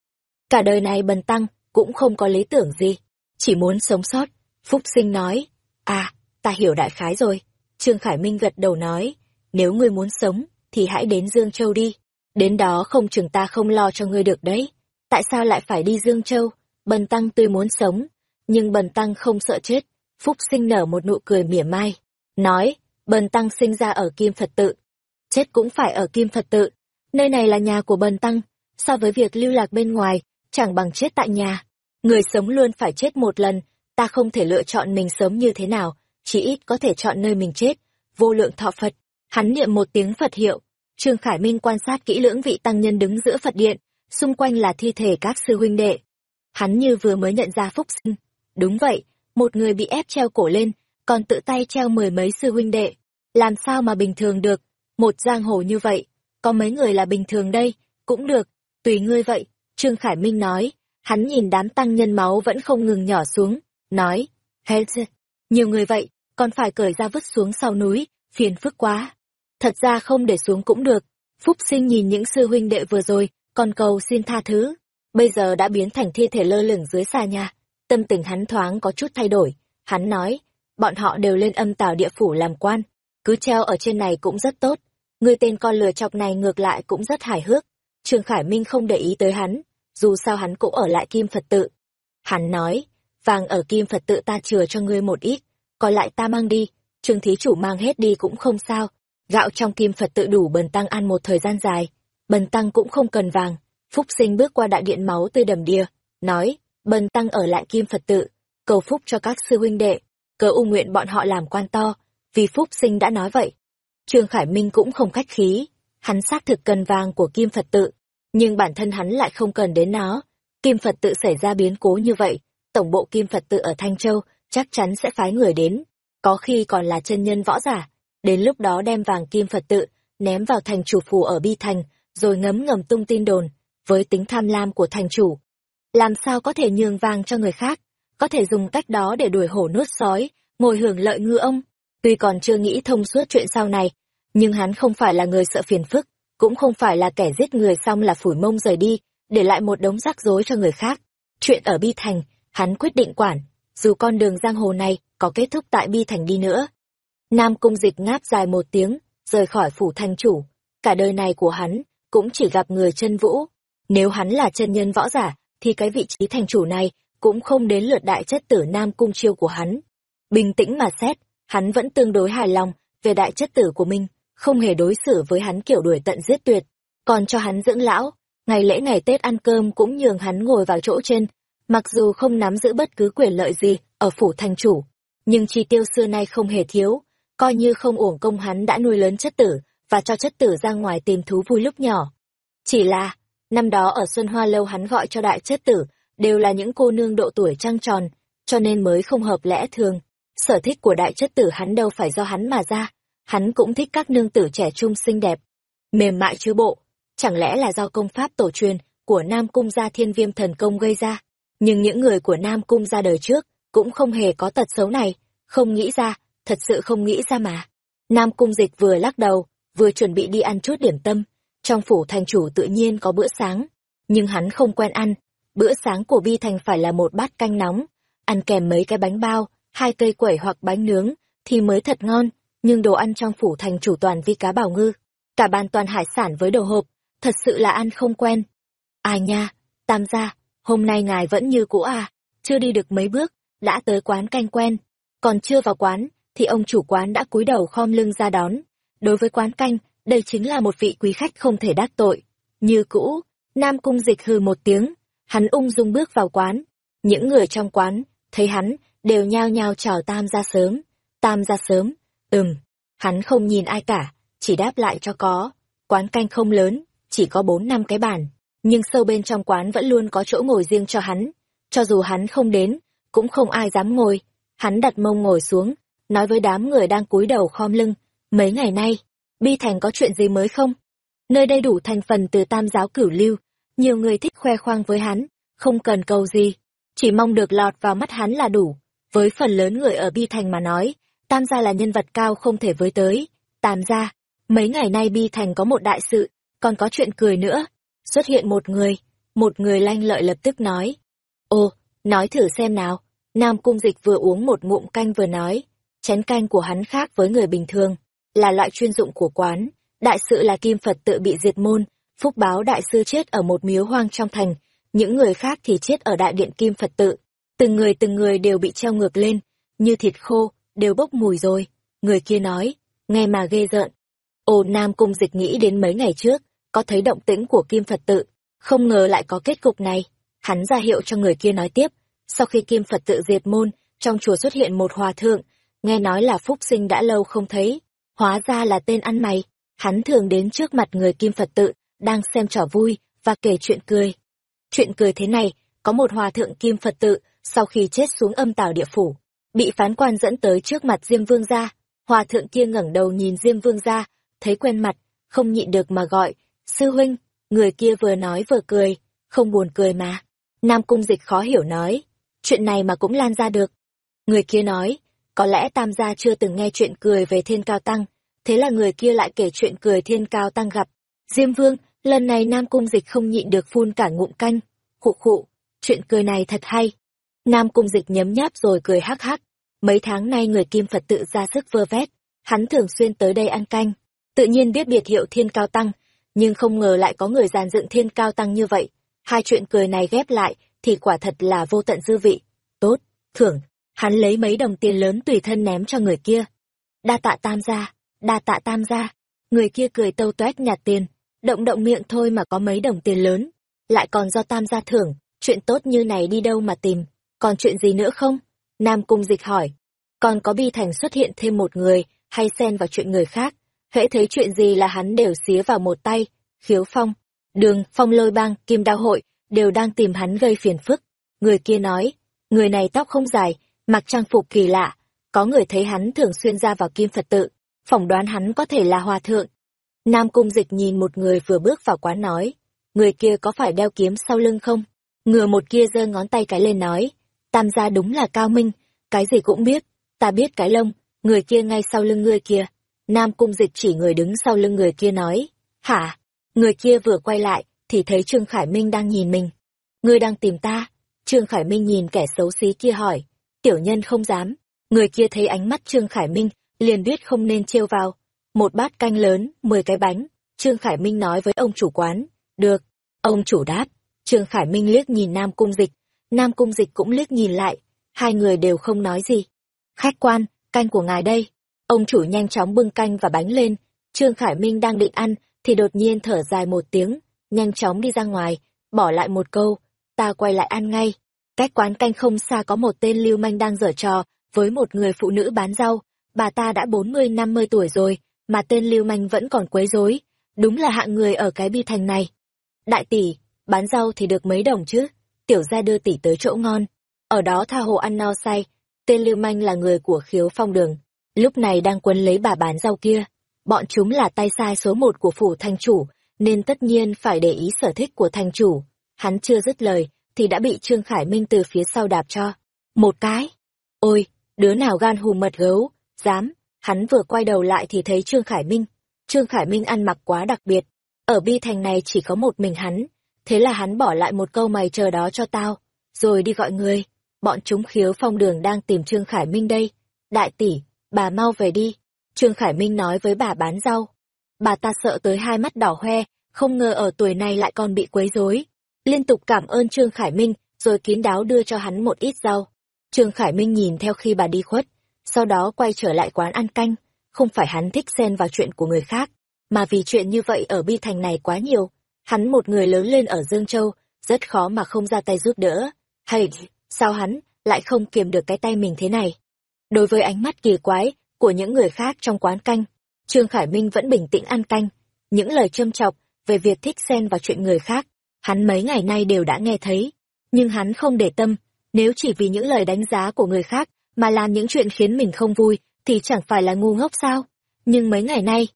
Cả đời này Bần Tăng cũng không có lý tưởng gì, chỉ muốn sống sót. Phúc Sinh nói, à, ta hiểu đại khái rồi. Trương Khải Minh gật đầu nói, nếu ngươi muốn sống, thì hãy đến Dương Châu đi. Đến đó không chừng ta không lo cho ngươi được đấy. Tại sao lại phải đi Dương Châu? Bần tăng tuy muốn sống, nhưng bần tăng không sợ chết. Phúc sinh nở một nụ cười mỉa mai. Nói, bần tăng sinh ra ở Kim Phật tự. Chết cũng phải ở Kim Phật tự. Nơi này là nhà của bần tăng. So với việc lưu lạc bên ngoài, chẳng bằng chết tại nhà. Người sống luôn phải chết một lần, ta không thể lựa chọn mình sớm như thế nào, chỉ ít có thể chọn nơi mình chết. Vô lượng thọ Phật, hắn niệm một tiếng Phật hiệu. Trương Khải Minh quan sát kỹ lưỡng vị tăng nhân đứng giữa Phật điện, xung quanh là thi thể các sư huynh đệ. Hắn như vừa mới nhận ra phúc sinh. Đúng vậy, một người bị ép treo cổ lên, còn tự tay treo mười mấy sư huynh đệ. Làm sao mà bình thường được, một giang hồ như vậy, có mấy người là bình thường đây, cũng được, tùy ngươi vậy, Trương Khải Minh nói, hắn nhìn đám tăng nhân máu vẫn không ngừng nhỏ xuống, nói, Helz, nhiều người vậy, còn phải cởi ra vứt xuống sau núi, phiền phức quá. Thật ra không để xuống cũng được, Phúc sinh nhìn những sư huynh đệ vừa rồi, còn cầu xin tha thứ, bây giờ đã biến thành thi thể lơ lửng dưới xa nhà. Tâm tình hắn thoáng có chút thay đổi, hắn nói, bọn họ đều lên âm tào địa phủ làm quan, cứ treo ở trên này cũng rất tốt, người tên con lừa chọc này ngược lại cũng rất hài hước. Trương Khải Minh không để ý tới hắn, dù sao hắn cũng ở lại Kim Phật tự. Hắn nói, vàng ở Kim Phật tự ta chừa cho ngươi một ít, còn lại ta mang đi, Trương Thí Chủ mang hết đi cũng không sao, gạo trong Kim Phật tự đủ bần tăng ăn một thời gian dài, bần tăng cũng không cần vàng. Phúc sinh bước qua đại điện máu tươi đầm đìa, nói, bần tăng ở lại Kim Phật tự, cầu phúc cho các sư huynh đệ, cờ u nguyện bọn họ làm quan to, vì Phúc sinh đã nói vậy. Trương Khải Minh cũng không khách khí, hắn xác thực cần vàng của Kim Phật tự, nhưng bản thân hắn lại không cần đến nó. Kim Phật tự xảy ra biến cố như vậy, tổng bộ Kim Phật tự ở Thanh Châu chắc chắn sẽ phái người đến, có khi còn là chân nhân võ giả, đến lúc đó đem vàng Kim Phật tự ném vào thành chủ phù ở Bi Thành, rồi ngấm ngầm tung tin đồn, với tính tham lam của thành chủ. Làm sao có thể nhường vàng cho người khác, có thể dùng cách đó để đuổi hổ nuốt sói, ngồi hưởng lợi ngư ông. Tuy còn chưa nghĩ thông suốt chuyện sau này, nhưng hắn không phải là người sợ phiền phức, cũng không phải là kẻ giết người xong là phủi mông rời đi, để lại một đống rắc rối cho người khác. Chuyện ở Bi Thành, hắn quyết định quản, dù con đường giang hồ này có kết thúc tại Bi Thành đi nữa. Nam Cung Dịch ngáp dài một tiếng, rời khỏi phủ thành chủ. Cả đời này của hắn, cũng chỉ gặp người chân vũ. Nếu hắn là chân nhân võ giả, thì cái vị trí thành chủ này cũng không đến lượt đại chất tử Nam Cung chiêu của hắn. Bình tĩnh mà xét, hắn vẫn tương đối hài lòng về đại chất tử của mình không hề đối xử với hắn kiểu đuổi tận giết tuyệt, còn cho hắn dưỡng lão, ngày lễ ngày Tết ăn cơm cũng nhường hắn ngồi vào chỗ trên, mặc dù không nắm giữ bất cứ quyền lợi gì ở phủ thành chủ, nhưng chi tiêu xưa nay không hề thiếu, coi như không uổng công hắn đã nuôi lớn chất tử và cho chất tử ra ngoài tìm thú vui lúc nhỏ. Chỉ là, năm đó ở Xuân Hoa Lâu hắn gọi cho đại chất tử, đều là những cô nương độ tuổi trăng tròn, cho nên mới không hợp lẽ thường. Sở thích của đại chất tử hắn đâu phải do hắn mà ra, hắn cũng thích các nương tử trẻ trung xinh đẹp, mềm mại chứ bộ, chẳng lẽ là do công pháp tổ truyền của Nam Cung gia thiên viêm thần công gây ra. Nhưng những người của Nam Cung ra đời trước cũng không hề có tật xấu này, không nghĩ ra, thật sự không nghĩ ra mà. Nam Cung dịch vừa lắc đầu, vừa chuẩn bị đi ăn chút điểm tâm, trong phủ thành chủ tự nhiên có bữa sáng, nhưng hắn không quen ăn, bữa sáng của Bi Thành phải là một bát canh nóng, ăn kèm mấy cái bánh bao, hai cây quẩy hoặc bánh nướng, thì mới thật ngon, nhưng đồ ăn trong phủ thành chủ toàn vi cá bảo ngư, cả bàn toàn hải sản với đồ hộp, thật sự là ăn không quen. Ai nha, tam gia, hôm nay ngài vẫn như cũ à, chưa đi được mấy bước, đã tới quán canh quen, còn chưa vào quán, thì ông chủ quán đã cúi đầu khom lưng ra đón. Đối với quán canh, đây chính là một vị quý khách không thể đắc tội. Như cũ, Nam Cung Dịch hừ một tiếng, hắn ung dung bước vào quán. Những người trong quán, thấy hắn, đều nhao nhao chào Tam gia sớm. Tam gia sớm, Ừm, hắn không nhìn ai cả, chỉ đáp lại cho có. Quán canh không lớn, chỉ có bốn năm cái bàn, nhưng sâu bên trong quán vẫn luôn có chỗ ngồi riêng cho hắn. Cho dù hắn không đến, cũng không ai dám ngồi. Hắn đặt mông ngồi xuống, nói với đám người đang cúi đầu khom lưng. Mấy ngày nay, Bi Thành có chuyện gì mới không? Nơi đây đủ thành phần từ tam giáo cửu lưu, nhiều người thích khoe khoang với hắn, không cần cầu gì, chỉ mong được lọt vào mắt hắn là đủ. Với phần lớn người ở Bi Thành mà nói, Tam gia là nhân vật cao không thể với tới. Tam gia, mấy ngày nay Bi Thành có một đại sự, còn có chuyện cười nữa. Xuất hiện một người, một người lanh lợi lập tức nói. Ồ, nói thử xem nào. Nam Cung Dịch vừa uống một ngụm canh vừa nói. Chén canh của hắn khác với người bình thường, là loại chuyên dụng của quán, đại sự là kim Phật tự bị diệt môn, phúc báo đại sư chết ở một miếu hoang trong thành, những người khác thì chết ở đại điện kim Phật tự. Từng người từng người đều bị treo ngược lên, như thịt khô, đều bốc mùi rồi. Người kia nói, nghe mà ghê rợn. Ồ Nam Cung Dịch nghĩ đến mấy ngày trước, có thấy động tĩnh của Kim Phật tự, không ngờ lại có kết cục này. Hắn ra hiệu cho người kia nói tiếp, sau khi Kim Phật tự diệt môn, trong chùa xuất hiện một hòa thượng, nghe nói là phúc sinh đã lâu không thấy, hóa ra là tên ăn mày. Hắn thường đến trước mặt người Kim Phật tự, đang xem trò vui, và kể chuyện cười. Chuyện cười thế này, có một hòa thượng Kim Phật tự, sau khi chết xuống âm tào địa phủ, bị phán quan dẫn tới trước mặt Diêm Vương gia. Hòa thượng kia ngẩng đầu nhìn Diêm Vương gia, thấy quen mặt, không nhịn được mà gọi, sư huynh, người kia vừa nói vừa cười, không buồn cười mà. Nam Cung Dịch khó hiểu nói, chuyện này mà cũng lan ra được. Người kia nói, có lẽ Tam gia chưa từng nghe chuyện cười về Thiên Cao Tăng, thế là người kia lại kể chuyện cười Thiên Cao Tăng gặp. Diêm Vương, lần này Nam Cung Dịch không nhịn được phun cả ngụm canh, khụ khụ, chuyện cười này thật hay. Nam Cung Dịch nhấm nháp rồi cười hắc hắc, mấy tháng nay người Kim Phật tự ra sức vơ vét, hắn thường xuyên tới đây ăn canh, tự nhiên biết biệt hiệu Thiên Cao Tăng, nhưng không ngờ lại có người giàn dựng Thiên Cao Tăng như vậy. Hai chuyện cười này ghép lại thì quả thật là vô tận dư vị. Tốt, thưởng, hắn lấy mấy đồng tiền lớn tùy thân ném cho người kia. Đa tạ tam gia, đa tạ tam gia. Người kia cười tâu toét nhạt tiền, động động miệng thôi mà có mấy đồng tiền lớn. Lại còn do tam gia thưởng, chuyện tốt như này đi đâu mà tìm, còn chuyện gì nữa không? Nam Cung Dịch hỏi. Còn có bi thành xuất hiện thêm một người, hay xen vào chuyện người khác. Hễ thấy chuyện gì là hắn đều xía vào một tay. Khiếu Phong, Đường, Phong Lôi Bang, Kim Đao Hội, đều đang tìm hắn gây phiền phức. Người kia nói, người này tóc không dài, mặc trang phục kỳ lạ. Có người thấy hắn thường xuyên ra vào Kim Phật tự, phỏng đoán hắn có thể là hòa thượng. Nam Cung Dịch nhìn một người vừa bước vào quán nói, người kia có phải đeo kiếm sau lưng không? Ngừa một kia giơ ngón tay cái lên nói, tam gia đúng là cao minh, cái gì cũng biết, ta biết cái lông, người kia ngay sau lưng người kia. Nam cung dịch chỉ người đứng sau lưng người kia nói, hả? Người kia vừa quay lại, thì thấy Trương Khải Minh đang nhìn mình. Ngươi đang tìm ta? Trương Khải Minh nhìn kẻ xấu xí kia hỏi, tiểu nhân không dám. Người kia thấy ánh mắt Trương Khải Minh, liền biết không nên trêu vào. Một bát canh lớn, mười cái bánh. Trương Khải Minh nói với ông chủ quán, được. Ông chủ đáp, Trương Khải Minh liếc nhìn Nam Cung Dịch, Nam Cung Dịch cũng liếc nhìn lại, hai người đều không nói gì. Khách quan, canh của ngài đây. Ông chủ nhanh chóng bưng canh và bánh lên, Trương Khải Minh đang định ăn, thì đột nhiên thở dài một tiếng, nhanh chóng đi ra ngoài, bỏ lại một câu, ta quay lại ăn ngay. Cách quán canh không xa có một tên lưu manh đang dở trò, với một người phụ nữ bán rau, bà ta đã bốn mươi năm mươi tuổi rồi, mà tên lưu manh vẫn còn quấy rối, đúng là hạng người ở cái bi thành này. Đại tỷ, bán rau thì được mấy đồng chứ, tiểu gia đưa tỷ tới chỗ ngon, ở đó tha hồ ăn no say, tên lưu manh là người của khiếu phong đường, lúc này đang quấn lấy bà bán rau kia, bọn chúng là tay sai số một của phủ thanh chủ, nên tất nhiên phải để ý sở thích của thanh chủ, hắn chưa dứt lời, thì đã bị Trương Khải Minh từ phía sau đạp cho, một cái, ôi, đứa nào gan hùm mật gấu, dám, hắn vừa quay đầu lại thì thấy Trương Khải Minh, Trương Khải Minh ăn mặc quá đặc biệt, ở bi thành này chỉ có một mình hắn, Thế là hắn bỏ lại một câu mày chờ đó cho tao, rồi đi gọi người. Bọn chúng khiếu phong đường đang tìm Trương Khải Minh đây. Đại tỷ, bà mau về đi. Trương Khải Minh nói với bà bán rau. Bà ta sợ tới hai mắt đỏ hoe, không ngờ ở tuổi này lại còn bị quấy rối. Liên tục cảm ơn Trương Khải Minh, rồi kín đáo đưa cho hắn một ít rau. Trương Khải Minh nhìn theo khi bà đi khuất, sau đó quay trở lại quán ăn canh. Không phải hắn thích xen vào chuyện của người khác, mà vì chuyện như vậy ở Bi Thành này quá nhiều, Hắn một người lớn lên ở Dương Châu, rất khó mà không ra tay giúp đỡ. Hay, sao hắn lại không kiềm được cái tay mình thế này? Đối với ánh mắt kỳ quái của những người khác trong quán canh, Trương Khải Minh vẫn bình tĩnh ăn canh. Những lời châm chọc về việc thích xen vào chuyện người khác, hắn mấy ngày nay đều đã nghe thấy. Nhưng hắn không để tâm, nếu chỉ vì những lời đánh giá của người khác mà làm những chuyện khiến mình không vui, thì chẳng phải là ngu ngốc sao? Nhưng mấy ngày nay,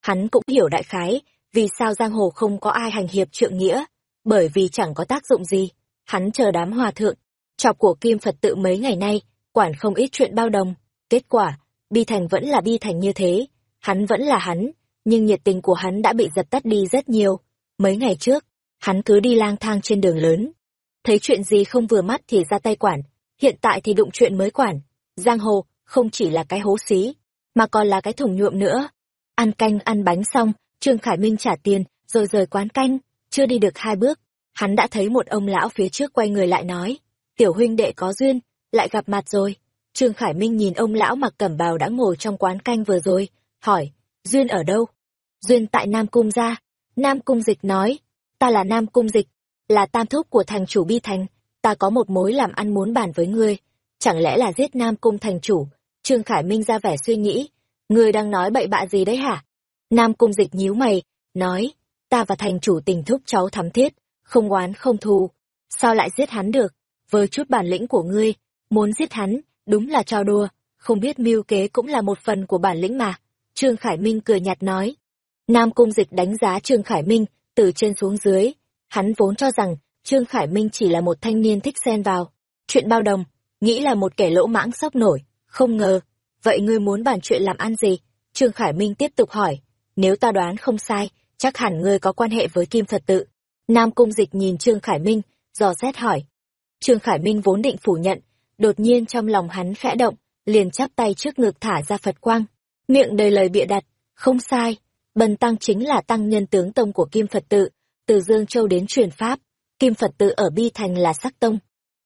hắn cũng hiểu đại khái vì sao giang hồ không có ai hành hiệp trượng nghĩa, bởi vì chẳng có tác dụng gì. Hắn chờ đám hòa thượng, chọc của kim Phật tự mấy ngày nay, quản không ít chuyện bao đồng. Kết quả, bi thành vẫn là bi thành như thế, hắn vẫn là hắn, nhưng nhiệt tình của hắn đã bị dập tắt đi rất nhiều. Mấy ngày trước, hắn cứ đi lang thang trên đường lớn. Thấy chuyện gì không vừa mắt thì ra tay quản, hiện tại thì đụng chuyện mới quản. Giang hồ không chỉ là cái hố xí, mà còn là cái thùng nhuộm nữa. Ăn canh ăn bánh xong, Trương Khải Minh trả tiền, rồi rời quán canh, chưa đi được hai bước. Hắn đã thấy một ông lão phía trước quay người lại nói, tiểu huynh đệ có duyên, lại gặp mặt rồi. Trương Khải Minh nhìn ông lão mặc cẩm bào đã ngồi trong quán canh vừa rồi, hỏi, duyên ở đâu? Duyên tại Nam Cung gia. Nam Cung Dịch nói, ta là Nam Cung Dịch, là tam thúc của thành chủ Bi Thành, ta có một mối làm ăn muốn bàn với ngươi. Chẳng lẽ là giết Nam Cung thành chủ? Trương Khải Minh ra vẻ suy nghĩ, ngươi đang nói bậy bạ gì đấy hả? Nam Cung Dịch nhíu mày, nói, ta và thành chủ tình thúc cháu thắm thiết, không oán không thù. Sao lại giết hắn được? Với chút bản lĩnh của ngươi, muốn giết hắn, đúng là trò đùa, không biết mưu kế cũng là một phần của bản lĩnh mà. Trương Khải Minh cười nhạt nói. Nam Cung Dịch đánh giá Trương Khải Minh từ trên xuống dưới. Hắn vốn cho rằng Trương Khải Minh chỉ là một thanh niên thích xen vào. Chuyện bao đồng, nghĩ là một kẻ lỗ mãng sốc nổi, không ngờ. Vậy ngươi muốn bàn chuyện làm ăn gì? Trương Khải Minh tiếp tục hỏi. Nếu ta đoán không sai, chắc hẳn ngươi có quan hệ với Kim Phật tự. Nam Cung Dịch nhìn Trương Khải Minh, dò xét hỏi. Trương Khải Minh vốn định phủ nhận, đột nhiên trong lòng hắn khẽ động, liền chắp tay trước ngực thả ra Phật quang. Miệng đầy lời bịa đặt, không sai, Bần Tăng chính là tăng nhân tướng tông của Kim Phật tự, từ Dương Châu đến truyền Pháp, Kim Phật tự ở Bi Thành là sắc tông.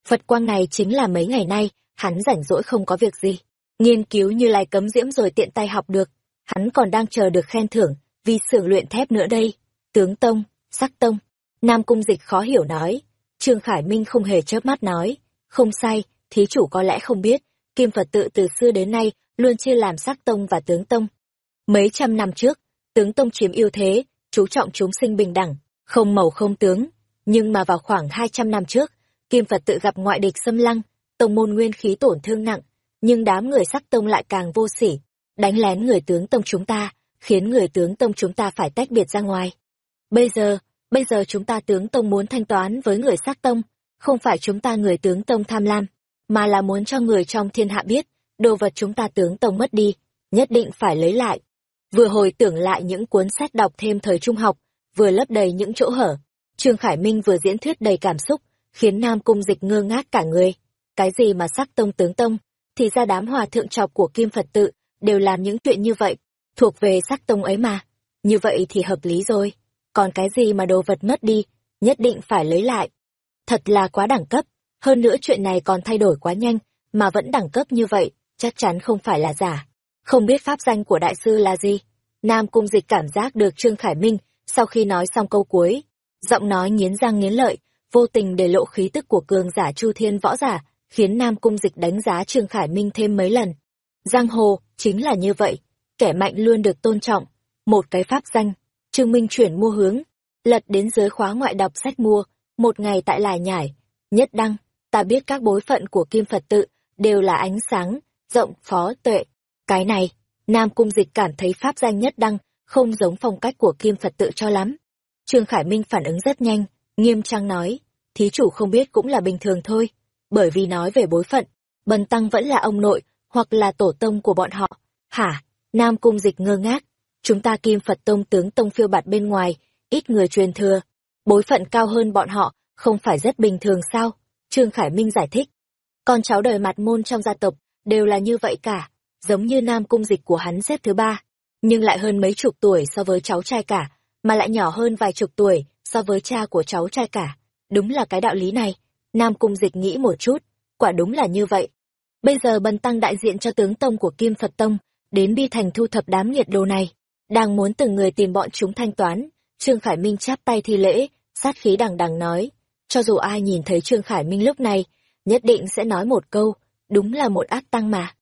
Phật quang này chính là mấy ngày nay, hắn rảnh rỗi không có việc gì. Nghiên cứu như lai cấm diễm rồi tiện tay học được, hắn còn đang chờ được khen thưởng, vì xưởng luyện thép nữa đây. Tướng tông, sắc tông. Nam Cung Dịch khó hiểu nói. Trương Khải Minh không hề chớp mắt nói. Không sai, thí chủ có lẽ không biết, Kim Phật tự từ xưa đến nay luôn chia làm sắc tông và tướng tông. Mấy trăm năm trước, tướng tông chiếm ưu thế, chú trọng chúng sinh bình đẳng, không màu không tướng. Nhưng mà vào khoảng 200 năm trước, Kim Phật tự gặp ngoại địch xâm lăng, tông môn nguyên khí tổn thương nặng, nhưng đám người sắc tông lại càng vô sỉ, đánh lén người tướng tông chúng ta, khiến người tướng tông chúng ta phải tách biệt ra ngoài. Bây giờ, bây giờ chúng ta tướng tông muốn thanh toán với người sắc tông, không phải chúng ta người tướng tông tham lam, mà là muốn cho người trong thiên hạ biết, đồ vật chúng ta tướng tông mất đi, nhất định phải lấy lại. Vừa hồi tưởng lại những cuốn sách đọc thêm thời trung học, vừa lấp đầy những chỗ hở. Trương Khải Minh vừa diễn thuyết đầy cảm xúc, khiến Nam Cung Dịch ngơ ngác cả người. Cái gì mà sắc tông tướng tông, thì ra đám hòa thượng trọc của Kim Phật tự, đều làm những chuyện như vậy, thuộc về sắc tông ấy mà. Như vậy thì hợp lý rồi. Còn cái gì mà đồ vật mất đi, nhất định phải lấy lại. Thật là quá đẳng cấp. Hơn nữa chuyện này còn thay đổi quá nhanh, mà vẫn đẳng cấp như vậy, chắc chắn không phải là giả. Không biết pháp danh của đại sư là gì? Nam Cung Dịch cảm giác được Trương Khải Minh, sau khi nói xong câu cuối, giọng nói nghiến răng nghiến lợi, vô tình để lộ khí tức của cường giả Chu Thiên võ giả, khiến Nam Cung Dịch đánh giá Trương Khải Minh thêm mấy lần. Giang hồ, chính là như vậy, kẻ mạnh luôn được tôn trọng. Một cái pháp danh, Trương Minh chuyển mua hướng, lật đến dưới khóa ngoại đọc sách mua, một ngày tại lài nhải, nhất đăng, ta biết các bối phận của Kim Phật tự, đều là ánh sáng, rộng, phó, tuệ. Cái này, Nam Cung Dịch cảm thấy pháp danh nhất đăng, không giống phong cách của Kim Phật tự cho lắm. Trương Khải Minh phản ứng rất nhanh, nghiêm trang nói, thí chủ không biết cũng là bình thường thôi, bởi vì nói về bối phận, Bần Tăng vẫn là ông nội, hoặc là tổ tông của bọn họ. Hả? Nam Cung Dịch ngơ ngác, chúng ta Kim Phật Tông tướng Tông phiêu bạt bên ngoài, ít người truyền thừa, bối phận cao hơn bọn họ, không phải rất bình thường sao? Trương Khải Minh giải thích. Con cháu đời mặt môn trong gia tộc, đều là như vậy cả, giống như Nam Cung Dịch của hắn xếp thứ ba, nhưng lại hơn mấy chục tuổi so với cháu trai cả, mà lại nhỏ hơn vài chục tuổi so với cha của cháu trai cả. Đúng là cái đạo lý này. Nam Cung Dịch nghĩ một chút, quả đúng là như vậy. Bây giờ bần tăng đại diện cho tướng tông của Kim Phật Tông, đến bi thành thu thập đám nghiệt đồ này, đang muốn từng người tìm bọn chúng thanh toán. Trương Khải Minh chắp tay thi lễ, sát khí đằng đằng nói, cho dù ai nhìn thấy Trương Khải Minh lúc này, nhất định sẽ nói một câu, đúng là một ác tăng mà.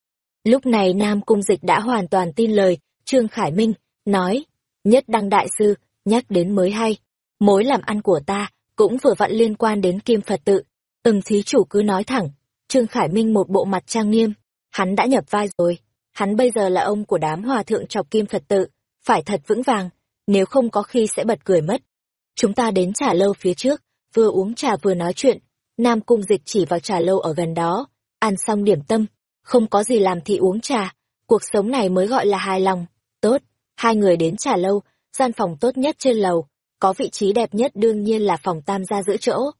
Lúc này Nam Cung Dịch đã hoàn toàn tin lời, Trương Khải Minh, nói, nhất đăng đại sư, nhắc đến mới hay, mối làm ăn của ta, cũng vừa vặn liên quan đến Kim Phật tự. Từng thí chủ cứ nói thẳng, Trương Khải Minh một bộ mặt trang nghiêm, hắn đã nhập vai rồi, hắn bây giờ là ông của đám hòa thượng chọc Kim Phật tự, phải thật vững vàng, nếu không có khi sẽ bật cười mất. Chúng ta đến trả lâu phía trước, vừa uống trà vừa nói chuyện, Nam Cung Dịch chỉ vào trà lâu ở gần đó, ăn xong điểm tâm, không có gì làm thì uống trà, cuộc sống này mới gọi là hài lòng. Tốt, hai người đến trà lâu, gian phòng tốt nhất trên lầu, có vị trí đẹp nhất đương nhiên là phòng tam gia giữa chỗ.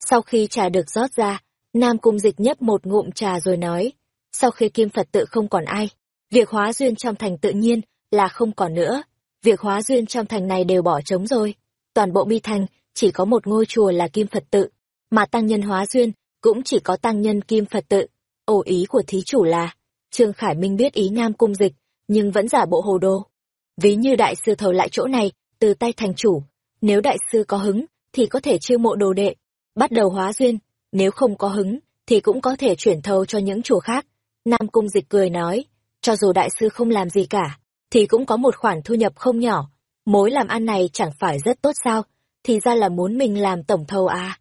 Sau khi trà được rót ra, Nam Cung Dịch nhấp một ngụm trà rồi nói, sau khi Kim Phật tự không còn ai, việc hóa duyên trong thành tự nhiên là không còn nữa. việc hóa duyên trong thành này đều bỏ trống rồi. Toàn bộ bi thành chỉ có một ngôi chùa là Kim Phật tự, mà tăng nhân hóa duyên cũng chỉ có tăng nhân Kim Phật tự. Ổ ý của thí chủ là, Trương Khải Minh biết ý Nam Cung Dịch, nhưng vẫn giả bộ hồ đồ. Ví như đại sư thầu lại chỗ này, từ tay thành chủ, nếu đại sư có hứng, thì có thể chiêu mộ đồ đệ, bắt đầu hóa duyên, nếu không có hứng, thì cũng có thể chuyển thầu cho những chùa khác. Nam Cung Dịch cười nói, cho dù đại sư không làm gì cả, thì cũng có một khoản thu nhập không nhỏ. Mối làm ăn này chẳng phải rất tốt sao, thì ra là muốn mình làm tổng thầu à.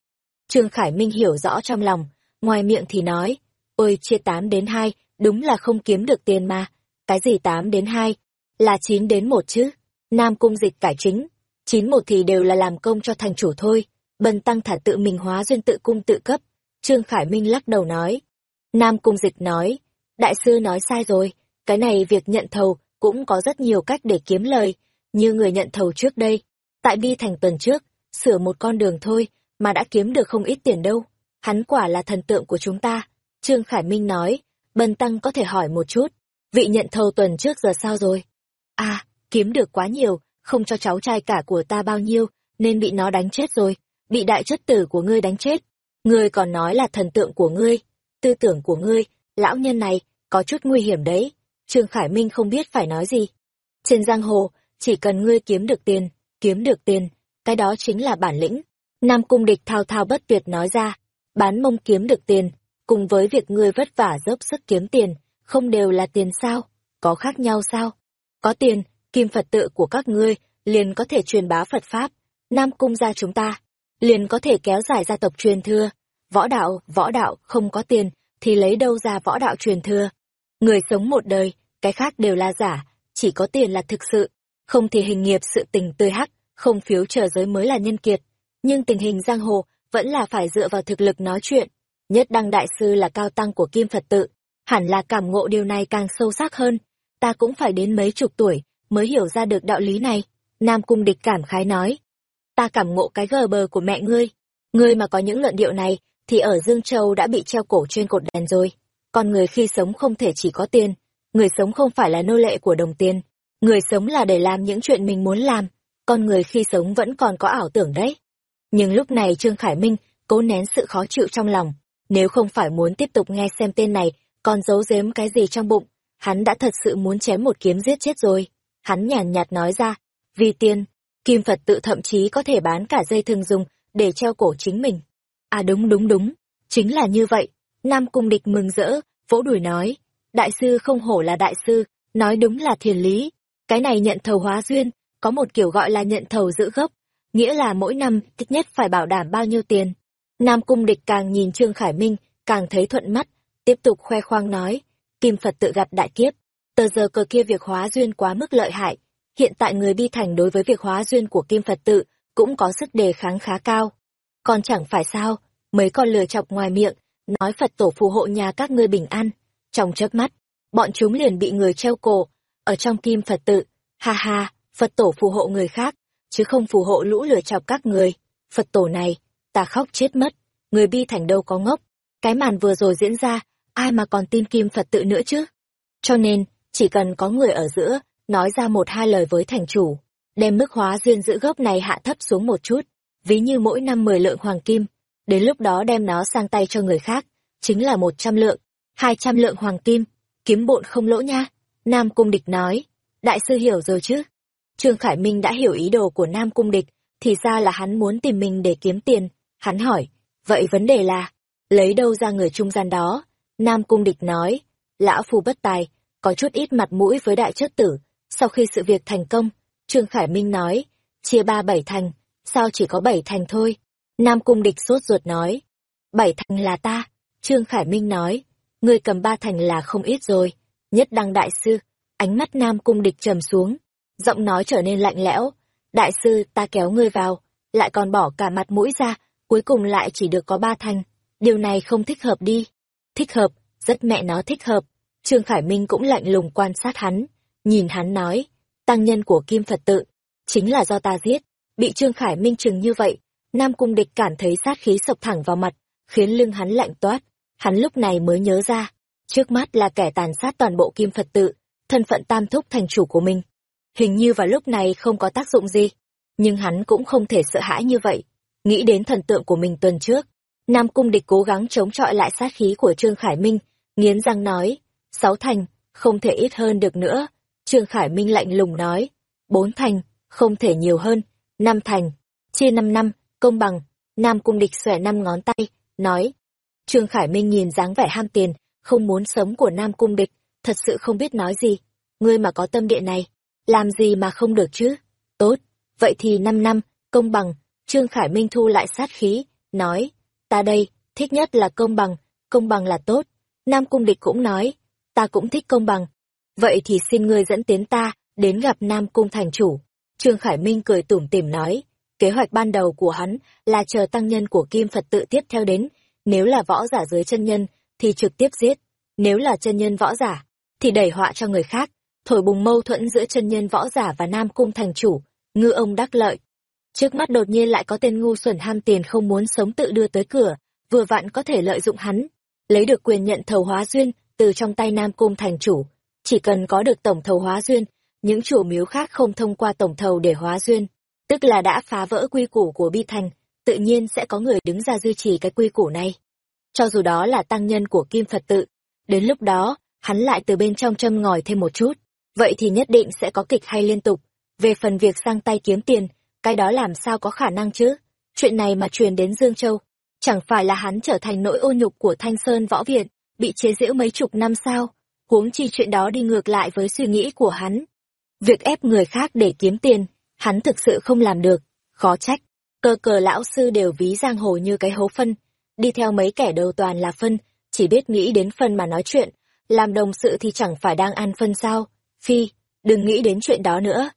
Trương Khải Minh hiểu rõ trong lòng, ngoài miệng thì nói, ôi chia 8 đến 2, đúng là không kiếm được tiền mà. Cái gì 8 đến 2? Là 9 đến 1 chứ. Nam Cung Dịch cải chính, 9 một thì đều là làm công cho thành chủ thôi. Bần tăng thả tự mình hóa duyên tự cung tự cấp. Trương Khải Minh lắc đầu nói. Nam Cung Dịch nói, đại sư nói sai rồi, cái này việc nhận thầu cũng có rất nhiều cách để kiếm lời, như người nhận thầu trước đây. Tại Bi Thành tuần trước, sửa một con đường thôi, mà đã kiếm được không ít tiền đâu. Hắn quả là thần tượng của chúng ta. Trương Khải Minh nói, Bần Tăng có thể hỏi một chút, vị nhận thầu tuần trước giờ sao rồi? À, kiếm được quá nhiều, không cho cháu trai cả của ta bao nhiêu, nên bị nó đánh chết rồi, bị đại chất tử của ngươi đánh chết. Ngươi còn nói là thần tượng của ngươi, tư tưởng của ngươi, lão nhân này, có chút nguy hiểm đấy. Trương Khải Minh không biết phải nói gì. Trên giang hồ, chỉ cần ngươi kiếm được tiền, kiếm được tiền, cái đó chính là bản lĩnh. Nam Cung Địch thao thao bất tuyệt nói ra, bán mông kiếm được tiền, cùng với việc ngươi vất vả dốc sức kiếm tiền, không đều là tiền sao? Có khác nhau sao? Có tiền, kim Phật tự của các ngươi liền có thể truyền bá Phật Pháp, Nam Cung gia chúng ta, liền có thể kéo dài gia tộc truyền thừa. Võ đạo, võ đạo không có tiền, thì lấy đâu ra võ đạo truyền thừa. Người sống một đời, cái khác đều là giả, chỉ có tiền là thực sự, không thì hình nghiệp sự tình tươi hắc, không phiếu trở giới mới là nhân kiệt. Nhưng tình hình giang hồ vẫn là phải dựa vào thực lực nói chuyện. Nhất đăng đại sư là cao tăng của Kim Phật tự, hẳn là cảm ngộ điều này càng sâu sắc hơn. Ta cũng phải đến mấy chục tuổi mới hiểu ra được đạo lý này. Nam Cung Địch cảm khái nói. Ta cảm ngộ cái gờ bờ của mẹ ngươi. Ngươi mà có những luận điệu này, thì ở Dương Châu đã bị treo cổ trên cột đèn rồi. Con người khi sống không thể chỉ có tiền. Người sống không phải là nô lệ của đồng tiền. Người sống là để làm những chuyện mình muốn làm. Con người khi sống vẫn còn có ảo tưởng đấy. Nhưng lúc này Trương Khải Minh cố nén sự khó chịu trong lòng. Nếu không phải muốn tiếp tục nghe xem tên này, còn giấu giếm cái gì trong bụng, hắn đã thật sự muốn chém một kiếm giết chết rồi. Hắn nhàn nhạt nói ra, vì tiền, Kim Phật tự thậm chí có thể bán cả dây thường dùng để treo cổ chính mình. À đúng đúng đúng, chính là như vậy. Nam Cung Địch mừng rỡ, vỗ đùi nói, đại sư không hổ là đại sư, nói đúng là thiền lý. Cái này nhận thầu hóa duyên, có một kiểu gọi là nhận thầu giữ gốc, nghĩa là mỗi năm ít nhất phải bảo đảm bao nhiêu tiền. Nam Cung Địch càng nhìn Trương Khải Minh, càng thấy thuận mắt, tiếp tục khoe khoang nói, Kim Phật tự gặp đại kiếp, tờ giờ cờ kia việc hóa duyên quá mức lợi hại, hiện tại người bi thành đối với việc hóa duyên của Kim Phật tự cũng có sức đề kháng khá cao. Còn chẳng phải sao, mấy con lừa chọc ngoài miệng, nói Phật tổ phù hộ nhà các ngươi bình an. Trong chớp mắt, bọn chúng liền bị người treo cổ, ở trong Kim Phật tự, ha ha, Phật tổ phù hộ người khác, chứ không phù hộ lũ lừa chọc các người. Phật tổ này, ta khóc chết mất, người bi thành đâu có ngốc. Cái màn vừa rồi diễn ra, ai mà còn tin Kim Phật tự nữa chứ? Cho nên, chỉ cần có người ở giữa, nói ra một hai lời với thành chủ, đem mức hóa duyên giữ gốc này hạ thấp xuống một chút, ví như mỗi năm mười lượng hoàng kim, đến lúc đó đem nó sang tay cho người khác, chính là một trăm lượng, hai trăm lượng hoàng kim, kiếm bộn không lỗ nha. Nam Cung Địch nói, đại sư hiểu rồi chứ? Trương Khải Minh đã hiểu ý đồ của Nam Cung Địch, thì ra là hắn muốn tìm mình để kiếm tiền. Hắn hỏi, vậy vấn đề là, lấy đâu ra người trung gian đó? Nam Cung Địch nói, lão phu bất tài, có chút ít mặt mũi với đại chất tử. Sau khi sự việc thành công, Trương Khải Minh nói, chia ba bảy thành, sao chỉ có bảy thành thôi? Nam Cung Địch sốt ruột nói, bảy thành là ta. Trương Khải Minh nói, ngươi cầm ba thành là không ít rồi. Nhất đăng đại sư, ánh mắt Nam Cung Địch trầm xuống, giọng nói trở nên lạnh lẽo. Đại sư, ta kéo ngươi vào, lại còn bỏ cả mặt mũi ra, cuối cùng lại chỉ được có ba thành. Điều này không thích hợp đi. Thích hợp, rất mẹ nó thích hợp. Trương Khải Minh cũng lạnh lùng quan sát hắn, nhìn hắn nói, tăng nhân của Kim Phật tự, chính là do ta giết. Bị Trương Khải Minh chừng như vậy, Nam Cung Địch cảm thấy sát khí sộc thẳng vào mặt, khiến lưng hắn lạnh toát. Hắn lúc này mới nhớ ra, trước mắt là kẻ tàn sát toàn bộ Kim Phật tự, thân phận tam thúc thành chủ của mình hình như vào lúc này không có tác dụng gì. Nhưng hắn cũng không thể sợ hãi như vậy. Nghĩ đến thần tượng của mình tuần trước, Nam Cung Địch cố gắng chống chọi lại sát khí của Trương Khải Minh, nghiến răng nói, sáu thành, không thể ít hơn được nữa. Trương Khải Minh lạnh lùng nói, bốn thành, không thể nhiều hơn, năm thành, chia năm năm, công bằng. Nam Cung Địch xòe năm ngón tay, nói. Trương Khải Minh nhìn dáng vẻ ham tiền, không muốn sống của Nam Cung Địch, thật sự không biết nói gì. Ngươi mà có tâm địa này, làm gì mà không được chứ? Tốt, vậy thì năm năm, công bằng. Trương Khải Minh thu lại sát khí, nói, ta đây, thích nhất là công bằng, công bằng là tốt. Nam Cung Địch cũng nói, ta cũng thích công bằng. Vậy thì xin ngươi dẫn tiến ta, đến gặp Nam Cung thành chủ. Trương Khải Minh cười tủm tỉm nói, kế hoạch ban đầu của hắn là chờ tăng nhân của Kim Phật tự tiếp theo đến, nếu là võ giả dưới chân nhân, thì trực tiếp giết, nếu là chân nhân võ giả, thì đẩy họa cho người khác, thổi bùng mâu thuẫn giữa chân nhân võ giả và Nam Cung thành chủ, ngư ông đắc lợi. Trước mắt đột nhiên lại có tên ngu xuẩn ham tiền không muốn sống tự đưa tới cửa, vừa vặn có thể lợi dụng hắn, lấy được quyền nhận thầu hóa duyên từ trong tay Nam Cung thành chủ. Chỉ cần có được tổng thầu hóa duyên, những chủ miếu khác không thông qua tổng thầu để hóa duyên, tức là đã phá vỡ quy củ của bi thành, tự nhiên sẽ có người đứng ra duy trì cái quy củ này. Cho dù đó là tăng nhân của Kim Phật tự, đến lúc đó, hắn lại từ bên trong châm ngòi thêm một chút, vậy thì nhất định sẽ có kịch hay liên tục. Về phần việc sang tay kiếm tiền, cái đó làm sao có khả năng chứ? Chuyện này mà truyền đến Dương Châu, chẳng phải là hắn trở thành nỗi ô nhục của Thanh Sơn Võ Viện, bị chế giễu mấy chục năm sao? Huống chi chuyện đó đi ngược lại với suy nghĩ của hắn. Việc ép người khác để kiếm tiền, hắn thực sự không làm được, khó trách. Cơ cờ lão sư đều ví giang hồ như cái hố phân, đi theo mấy kẻ đầu toàn là phân, chỉ biết nghĩ đến phân mà nói chuyện, làm đồng sự thì chẳng phải đang ăn phân sao. Phi, đừng nghĩ đến chuyện đó nữa.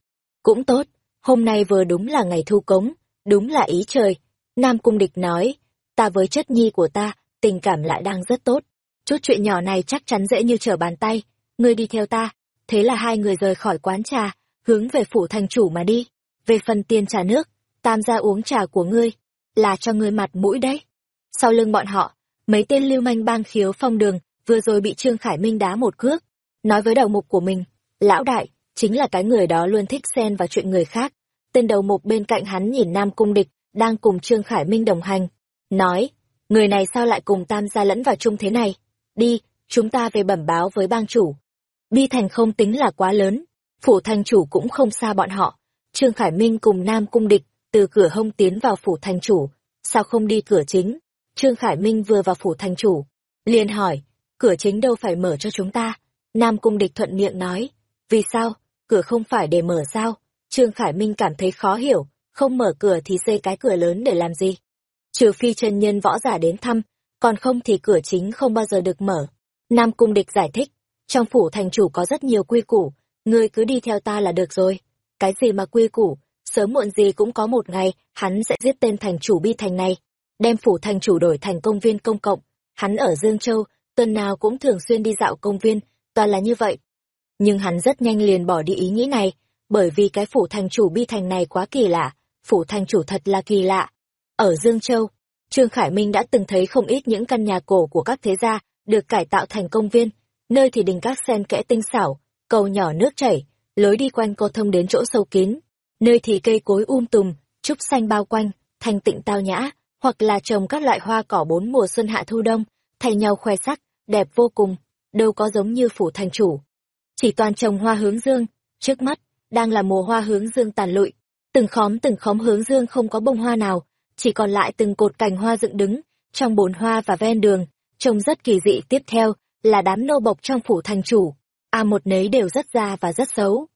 Cũng tốt, hôm nay vừa đúng là ngày thu cống, đúng là ý trời. Nam Cung Địch nói, ta với chất nhi của ta, tình cảm lại đang rất tốt. Chút chuyện nhỏ này chắc chắn dễ như trở bàn tay, ngươi đi theo ta. Thế là hai người rời khỏi quán trà, hướng về phủ thành chủ mà đi. Về phần tiền trà nước, tam gia uống trà của ngươi, là cho ngươi mặt mũi đấy. Sau lưng bọn họ, mấy tên lưu manh bang khiếu phong đường, vừa rồi bị Trương Khải Minh đá một cước. Nói với đầu mục của mình, lão đại, chính là cái người đó luôn thích xen vào chuyện người khác. Tên đầu mục bên cạnh hắn nhìn Nam Cung Địch, đang cùng Trương Khải Minh đồng hành. Nói, người này sao lại cùng tam gia lẫn vào chung thế này? Đi, chúng ta về bẩm báo với bang chủ. Bi thành không tính là quá lớn, phủ thành chủ cũng không xa bọn họ. Trương Khải Minh cùng Nam Cung Địch từ cửa hông tiến vào phủ thành chủ, sao không đi cửa chính? Trương Khải Minh vừa vào phủ thành chủ, liền hỏi, cửa chính đâu phải mở cho chúng ta? Nam Cung Địch thuận miệng nói, vì sao, cửa không phải để mở sao? Trương Khải Minh cảm thấy khó hiểu, không mở cửa thì xây cái cửa lớn để làm gì? Trừ phi chân nhân võ giả đến thăm, còn không thì cửa chính không bao giờ được mở. Nam Cung Địch giải thích, trong phủ thành chủ có rất nhiều quy củ, ngươi cứ đi theo ta là được rồi. Cái gì mà quy củ, sớm muộn gì cũng có một ngày, hắn sẽ giết tên thành chủ bi thành này, đem phủ thành chủ đổi thành công viên công cộng. Hắn ở Dương Châu, tuần nào cũng thường xuyên đi dạo công viên, toàn là như vậy. Nhưng hắn rất nhanh liền bỏ đi ý nghĩ này, bởi vì cái phủ thành chủ bi thành này quá kỳ lạ, phủ thành chủ thật là kỳ lạ. Ở Dương Châu, Trương Khải Minh đã từng thấy không ít những căn nhà cổ của các thế gia được cải tạo thành công viên, nơi thì đình các sen kẽ tinh xảo, cầu nhỏ nước chảy, lối đi quanh co thông đến chỗ sâu kín, nơi thì cây cối um tùm, trúc xanh bao quanh, thanh tịnh tao nhã, hoặc là trồng các loại hoa cỏ bốn mùa xuân hạ thu đông, thay nhau khoe sắc, đẹp vô cùng, đâu có giống như phủ thành chủ. Chỉ toàn trồng hoa hướng dương, trước mắt, đang là mùa hoa hướng dương tàn lụi, từng khóm từng khóm hướng dương không có bông hoa nào, chỉ còn lại từng cột cành hoa dựng đứng, trong bồn hoa và ven đường, trông rất kỳ dị. Tiếp theo là đám nô bộc trong phủ thành chủ, a một nấy đều rất già và rất xấu.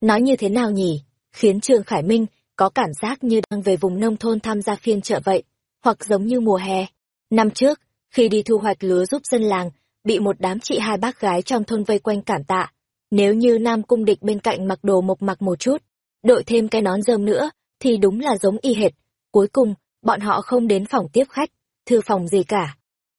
Nói như thế nào nhỉ, khiến Trương Khải Minh có cảm giác như đang về vùng nông thôn tham gia phiên chợ vậy, hoặc giống như mùa hè. Năm trước, khi đi thu hoạch lúa giúp dân làng, bị một đám chị hai bác gái trong thôn vây quanh cảm tạ. Nếu như Nam Cung Địch bên cạnh mặc đồ mộc mặc một chút, đội thêm cái nón rơm nữa, thì đúng là giống y hệt. Cuối cùng, bọn họ không đến phòng tiếp khách, thư phòng gì cả,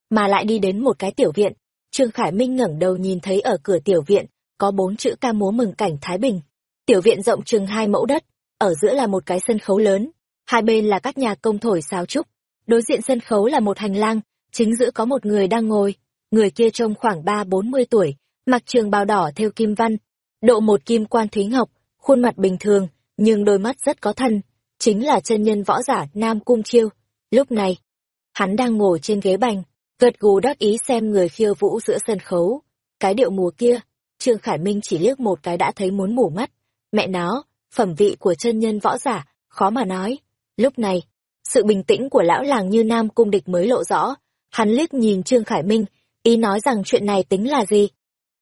mà lại đi đến một cái tiểu viện. Trương Khải Minh ngẩng đầu nhìn thấy ở cửa tiểu viện, có bốn chữ ca múa mừng cảnh Thái Bình. Tiểu viện rộng chừng hai mẫu đất, ở giữa là một cái sân khấu lớn, hai bên là các nhà công thổi sáo trúc. Đối diện sân khấu là một hành lang, chính giữa có một người đang ngồi, người kia trông khoảng ba bốn mươi tuổi, mặc trường bào đỏ theo kim văn, độ một kim quan thúy ngọc, khuôn mặt bình thường, nhưng đôi mắt rất có thân, chính là chân nhân võ giả Nam Cung Chiêu. Lúc này, hắn đang ngồi trên ghế bành, gật gù đắc ý xem người khiêu vũ giữa sân khấu. Cái điệu mùa kia, Trương Khải Minh chỉ liếc một cái đã thấy muốn mủ mắt. Mẹ nó, phẩm vị của chân nhân võ giả, khó mà nói. Lúc này, sự bình tĩnh của lão làng như Nam Cung Địch mới lộ rõ. Hắn liếc nhìn Trương Khải Minh, ý nói rằng chuyện này tính là gì.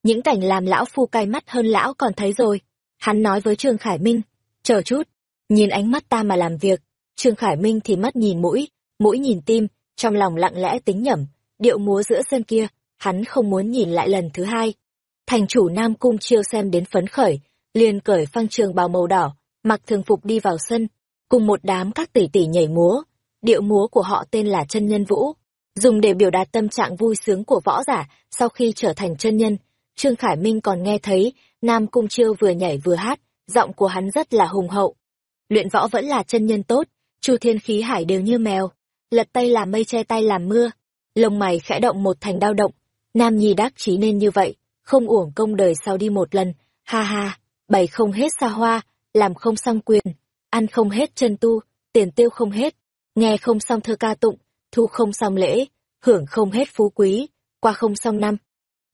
Những cảnh làm lão phu cay mắt hơn lão còn thấy rồi. Hắn nói với Trương Khải Minh, chờ chút, nhìn ánh mắt ta mà làm việc. Trương Khải Minh thì mắt nhìn mũi, mũi nhìn tim, trong lòng lặng lẽ tính nhẩm, điệu múa giữa sân kia, hắn không muốn nhìn lại lần thứ hai. Thành chủ Nam Cung chiêu xem đến phấn khởi, liền cởi phăng trường bào màu đỏ, mặc thường phục đi vào sân, cùng một đám các tỷ tỷ nhảy múa. Điệu múa của họ tên là chân nhân vũ, dùng để biểu đạt tâm trạng vui sướng của võ giả sau khi trở thành chân nhân. Trương Khải Minh còn nghe thấy Nam Cung Chiêu vừa nhảy vừa hát, giọng của hắn rất là hùng hậu. Luyện võ vẫn là chân nhân tốt, Chu Thiên khí hải đều như mèo, lật tay làm mây che tay làm mưa. Lông mày khẽ động một thành đao động, Nam Nhi đắc chí nên như vậy, không uổng công đời sau đi một lần, ha ha, bày không hết xa hoa, làm không xong quyền, ăn không hết chân tu, tiền tiêu không hết, nghe không xong thơ ca tụng, thu không xong lễ, hưởng không hết phú quý, qua không xong năm.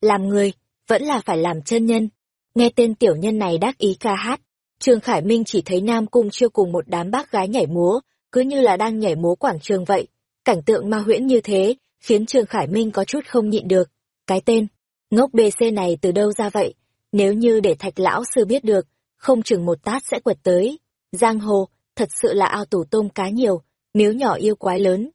Làm người, vẫn là phải làm chân nhân. Nghe tên tiểu nhân này đắc ý ca hát, Trương Khải Minh chỉ thấy Nam Cung chiêu cùng một đám bác gái nhảy múa, cứ như là đang nhảy múa quảng trường vậy. Cảnh tượng ma huyễn như thế, khiến Trương Khải Minh có chút không nhịn được. Cái tên, ngốc BC này từ đâu ra vậy? Nếu như để thạch lão sư biết được, không chừng một tát sẽ quật tới. Giang hồ, thật sự là ao tủ tôm cá nhiều, miếu nhỏ yêu quái lớn.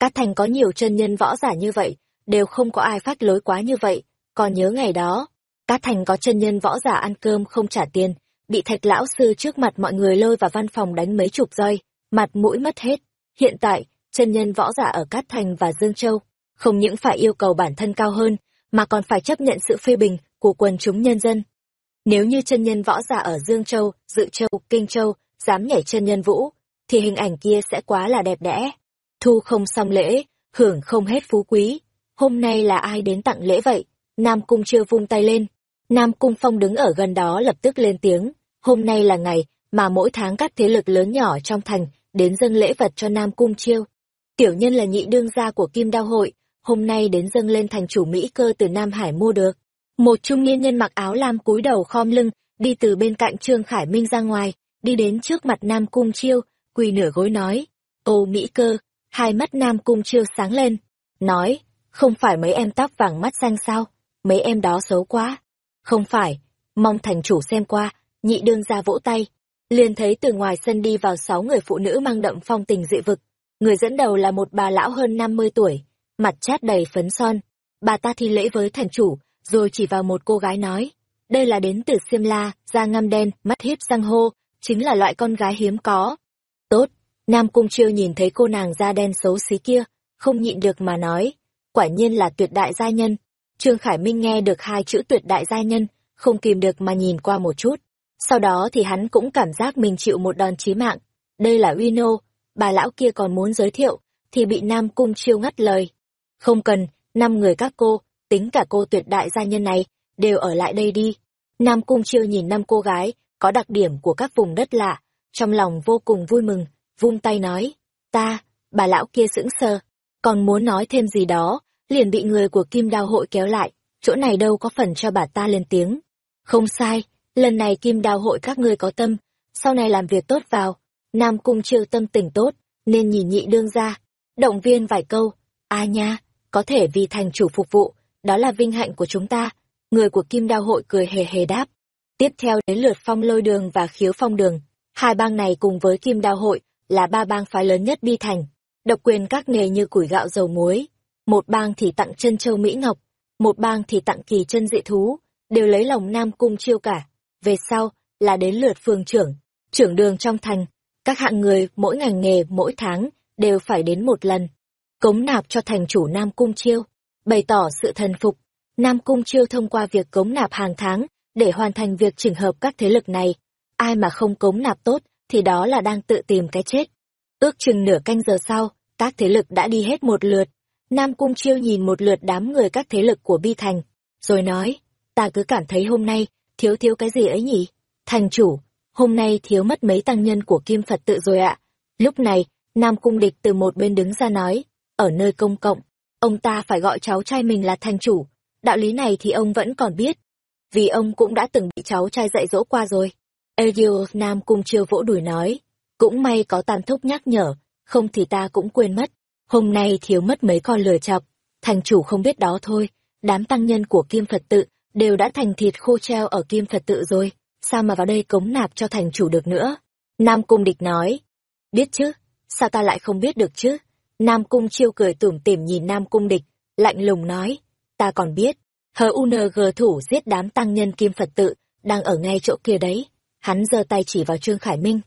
Cát thành có nhiều chân nhân võ giả như vậy, đều không có ai phát lối quá như vậy. Còn nhớ ngày đó, Cát thành có chân nhân võ giả ăn cơm không trả tiền, bị thạch lão sư trước mặt mọi người lôi vào văn phòng đánh mấy chục roi, mặt mũi mất hết. Hiện tại, chân nhân võ giả ở Cát Thành và Dương Châu, không những phải yêu cầu bản thân cao hơn, mà còn phải chấp nhận sự phê bình của quần chúng nhân dân. Nếu như chân nhân võ giả ở Dương Châu, Dự Châu, Kinh Châu dám nhảy chân nhân vũ, thì hình ảnh kia sẽ quá là đẹp đẽ. Thu không xong lễ, hưởng không hết phú quý. Hôm nay là ai đến tặng lễ vậy? Nam Cung chưa vung tay lên. Nam Cung Phong đứng ở gần đó lập tức lên tiếng. Hôm nay là ngày mà mỗi tháng các thế lực lớn nhỏ trong thành đến dâng lễ vật cho Nam Cung Chiêu. Tiểu nhân là nhị đương gia của Kim Đao Hội, hôm nay đến dâng lên thành chủ Mỹ cơ từ Nam Hải mua được. Một trung niên nhân mặc áo lam cúi đầu khom lưng, đi từ bên cạnh Trương Khải Minh ra ngoài, đi đến trước mặt Nam Cung Chiêu, quỳ nửa gối nói, ô Mỹ cơ, hai mắt Nam Cung Chiêu sáng lên, nói, không phải mấy em tóc vàng mắt xanh sao, mấy em đó xấu quá. Không phải, mong thành chủ xem qua, nhị đương ra vỗ tay, liền thấy từ ngoài sân đi vào sáu người phụ nữ mang đậm phong tình dị vực. Người dẫn đầu là một bà lão hơn năm mươi tuổi, mặt chát đầy phấn son. Bà ta thi lễ với thành chủ, rồi chỉ vào một cô gái nói, đây là đến từ Siêm La, da ngăm đen, mắt hiếp răng hô, chính là loại con gái hiếm có. Tốt, Nam Cung Chiêu nhìn thấy cô nàng da đen xấu xí kia, không nhịn được mà nói, quả nhiên là tuyệt đại gia nhân. Trương Khải Minh nghe được hai chữ tuyệt đại gia nhân, không kìm được mà nhìn qua một chút. Sau đó thì hắn cũng cảm giác mình chịu một đòn chí mạng. Đây là Uino, bà lão kia còn muốn giới thiệu, thì bị Nam Cung Chiêu ngắt lời. Không cần, năm người các cô, tính cả cô tuyệt đại gia nhân này, đều ở lại đây đi. Nam Cung Chiêu nhìn năm cô gái, có đặc điểm của các vùng đất lạ, trong lòng vô cùng vui mừng, vung tay nói, ta, bà lão kia sững sờ, còn muốn nói thêm gì đó, liền bị người của Kim Đao hội kéo lại, chỗ này đâu có phần cho bà ta lên tiếng. Không sai, lần này Kim Đao hội các ngươi có tâm, sau này làm việc tốt vào, Nam Cung Chiêu tâm tình tốt, nên nhìn nhị đương ra, động viên vài câu, a nha, có thể vì thành chủ phục vụ, đó là vinh hạnh của chúng ta. Người của Kim Đao hội cười hề hề đáp. Tiếp theo đến lượt phong lôi đường và khiếu phong đường. Hai bang này cùng với Kim Đao hội là ba bang phái lớn nhất bi thành. Độc quyền các nghề như củi gạo dầu muối. Một bang thì tặng chân châu Mỹ Ngọc, một bang thì tặng kỳ chân dị thú, đều lấy lòng Nam Cung chiêu cả. Về sau, là đến lượt phường trưởng, trưởng đường trong thành. Các hạng người mỗi ngành nghề mỗi tháng đều phải đến một lần. Cống nạp cho thành chủ Nam Cung chiêu bày tỏ sự thần phục. Nam Cung Chiêu thông qua việc cống nạp hàng tháng, để hoàn thành việc chỉnh hợp các thế lực này. Ai mà không cống nạp tốt, thì đó là đang tự tìm cái chết. Ước chừng nửa canh giờ sau, các thế lực đã đi hết một lượt. Nam Cung Chiêu nhìn một lượt đám người các thế lực của Bi Thành, rồi nói, ta cứ cảm thấy hôm nay, thiếu thiếu cái gì ấy nhỉ? Thành chủ, hôm nay thiếu mất mấy tăng nhân của kim Phật tự rồi ạ. Lúc này, Nam Cung Địch từ một bên đứng ra nói, ở nơi công cộng, ông ta phải gọi cháu trai mình là thành chủ. Đạo lý này thì ông vẫn còn biết, vì ông cũng đã từng bị cháu trai dạy dỗ qua rồi. Edios Nam Cung chiêu vỗ đùi nói, cũng may có tam thúc nhắc nhở, không thì ta cũng quên mất. Hôm nay thiếu mất mấy con lừa chọc, thành chủ không biết đó thôi, đám tăng nhân của Kim Phật tự đều đã thành thịt khô treo ở Kim Phật tự rồi, sao mà vào đây cống nạp cho thành chủ được nữa? Nam Cung Địch nói, biết chứ, sao ta lại không biết được chứ? Nam Cung chiêu cười tủm tỉm nhìn Nam Cung Địch, lạnh lùng nói, ta còn biết, hờ UNG thủ giết đám tăng nhân Kim Phật tự, đang ở ngay chỗ kia đấy. Hắn giơ tay chỉ vào Trương Khải Minh.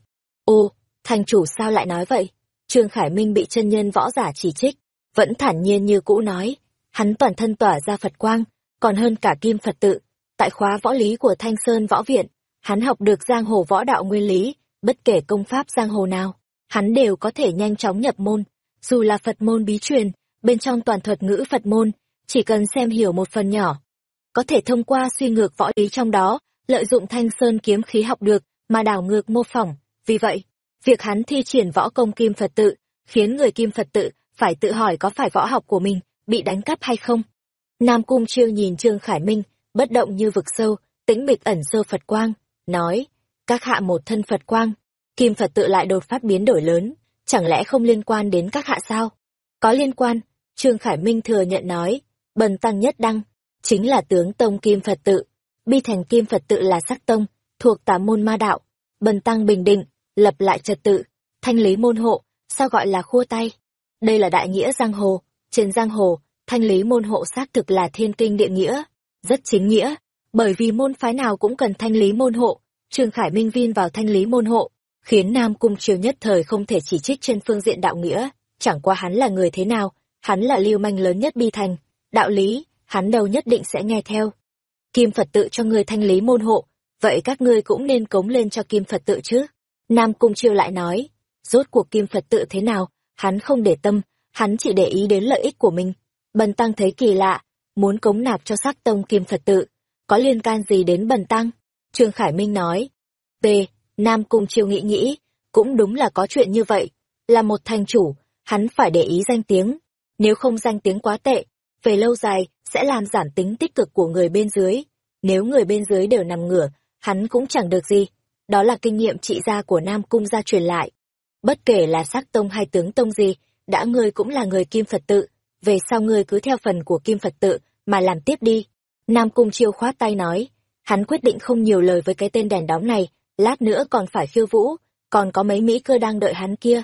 Ô, thành chủ sao lại nói vậy? Trương Khải Minh bị chân nhân võ giả chỉ trích, vẫn thản nhiên như cũ nói, hắn toàn thân tỏa ra Phật quang, còn hơn cả kim Phật tự. Tại khóa võ lý của Thanh Sơn Võ Viện, hắn học được giang hồ võ đạo nguyên lý, bất kể công pháp giang hồ nào, hắn đều có thể nhanh chóng nhập môn. Dù là Phật môn bí truyền, bên trong toàn thuật ngữ Phật môn, chỉ cần xem hiểu một phần nhỏ. Có thể thông qua suy ngược võ lý trong đó, lợi dụng Thanh Sơn kiếm khí học được, mà đảo ngược mô phỏng. Vì vậy, việc hắn thi triển võ công kim Phật tự, khiến người kim Phật tự phải tự hỏi có phải võ học của mình bị đánh cắp hay không. Nam Cung Chiêu nhìn Trương Khải Minh, bất động như vực sâu, tĩnh mịch ẩn sơ Phật quang, nói, các hạ một thân Phật quang, Kim Phật tự lại đột phát biến đổi lớn, chẳng lẽ không liên quan đến các hạ sao? Có liên quan, Trương Khải Minh thừa nhận nói, bần tăng nhất đăng, chính là tướng tông Kim Phật tự, bi thành Kim Phật tự là sắc tông, thuộc tà môn ma đạo, bần tăng bình định, lập lại trật tự, thanh lý môn hộ, sao gọi là khua tay? Đây là đại nghĩa giang hồ, trên giang hồ, thanh lý môn hộ xác thực là thiên kinh địa nghĩa, rất chính nghĩa, bởi vì môn phái nào cũng cần thanh lý môn hộ, Trương Khải Minh vin vào thanh lý môn hộ, khiến Nam Cung Triều nhất thời không thể chỉ trích trên phương diện đạo nghĩa, chẳng qua hắn là người thế nào, hắn là lưu manh lớn nhất bi thành, đạo lý, hắn đâu nhất định sẽ nghe theo. Kim Phật tự cho người thanh lý môn hộ, vậy các ngươi cũng nên cống lên cho Kim Phật tự chứ. Nam Cung Chiêu lại nói, rốt cuộc Kim Phật tự thế nào, hắn không để tâm, hắn chỉ để ý đến lợi ích của mình. Bần tăng thấy kỳ lạ, muốn cống nạp cho sắc tông kim Phật tự, có liên can gì đến bần tăng? Trương Khải Minh nói. T. Nam Cung Chiêu nghĩ nghĩ, cũng đúng là có chuyện như vậy. Là một thành chủ, hắn phải để ý danh tiếng. Nếu không danh tiếng quá tệ, về lâu dài sẽ làm giảm tính tích cực của người bên dưới. Nếu người bên dưới đều nằm ngửa, hắn cũng chẳng được gì. Đó là kinh nghiệm trị gia của Nam Cung gia truyền lại. Bất kể là sắc tông hay tướng tông gì, đã ngươi cũng là người kim Phật tự, về sau ngươi cứ theo phần của kim Phật tự, mà làm tiếp đi. Nam Cung chiêu khoát tay nói, hắn quyết định không nhiều lời với cái tên đèn đóm này, lát nữa còn phải khiêu vũ, còn có mấy Mỹ cơ đang đợi hắn kia.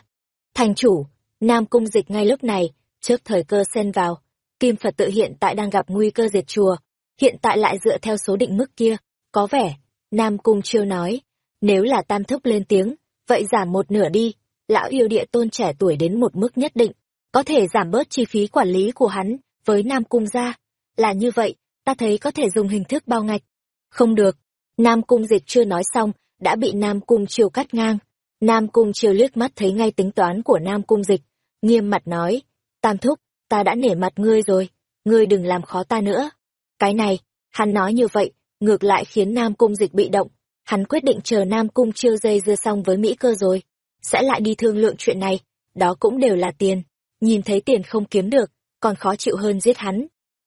Thành chủ, Nam Cung dịch ngay lúc này, trước thời cơ xen vào, kim Phật tự hiện tại đang gặp nguy cơ diệt chùa, hiện tại lại dựa theo số định mức kia, có vẻ, Nam Cung chiêu nói, nếu là tam thúc lên tiếng, vậy giảm một nửa đi, lão yêu địa tôn trẻ tuổi đến một mức nhất định, có thể giảm bớt chi phí quản lý của hắn với Nam Cung gia. Là như vậy, ta thấy có thể dùng hình thức bao ngạch. Không được. Nam Cung dịch chưa nói xong, đã bị Nam Cung chiều cắt ngang. Nam Cung chiều liếc mắt thấy ngay tính toán của Nam Cung dịch, nghiêm mặt nói, Tam Thúc, ta đã nể mặt ngươi rồi, ngươi đừng làm khó ta nữa. Cái này, hắn nói như vậy, ngược lại khiến Nam Cung dịch bị động. Hắn quyết định chờ Nam Cung chiêu dây dưa xong với Mỹ cơ rồi sẽ lại đi thương lượng chuyện này, đó cũng đều là tiền. Nhìn thấy tiền không kiếm được, còn khó chịu hơn giết hắn.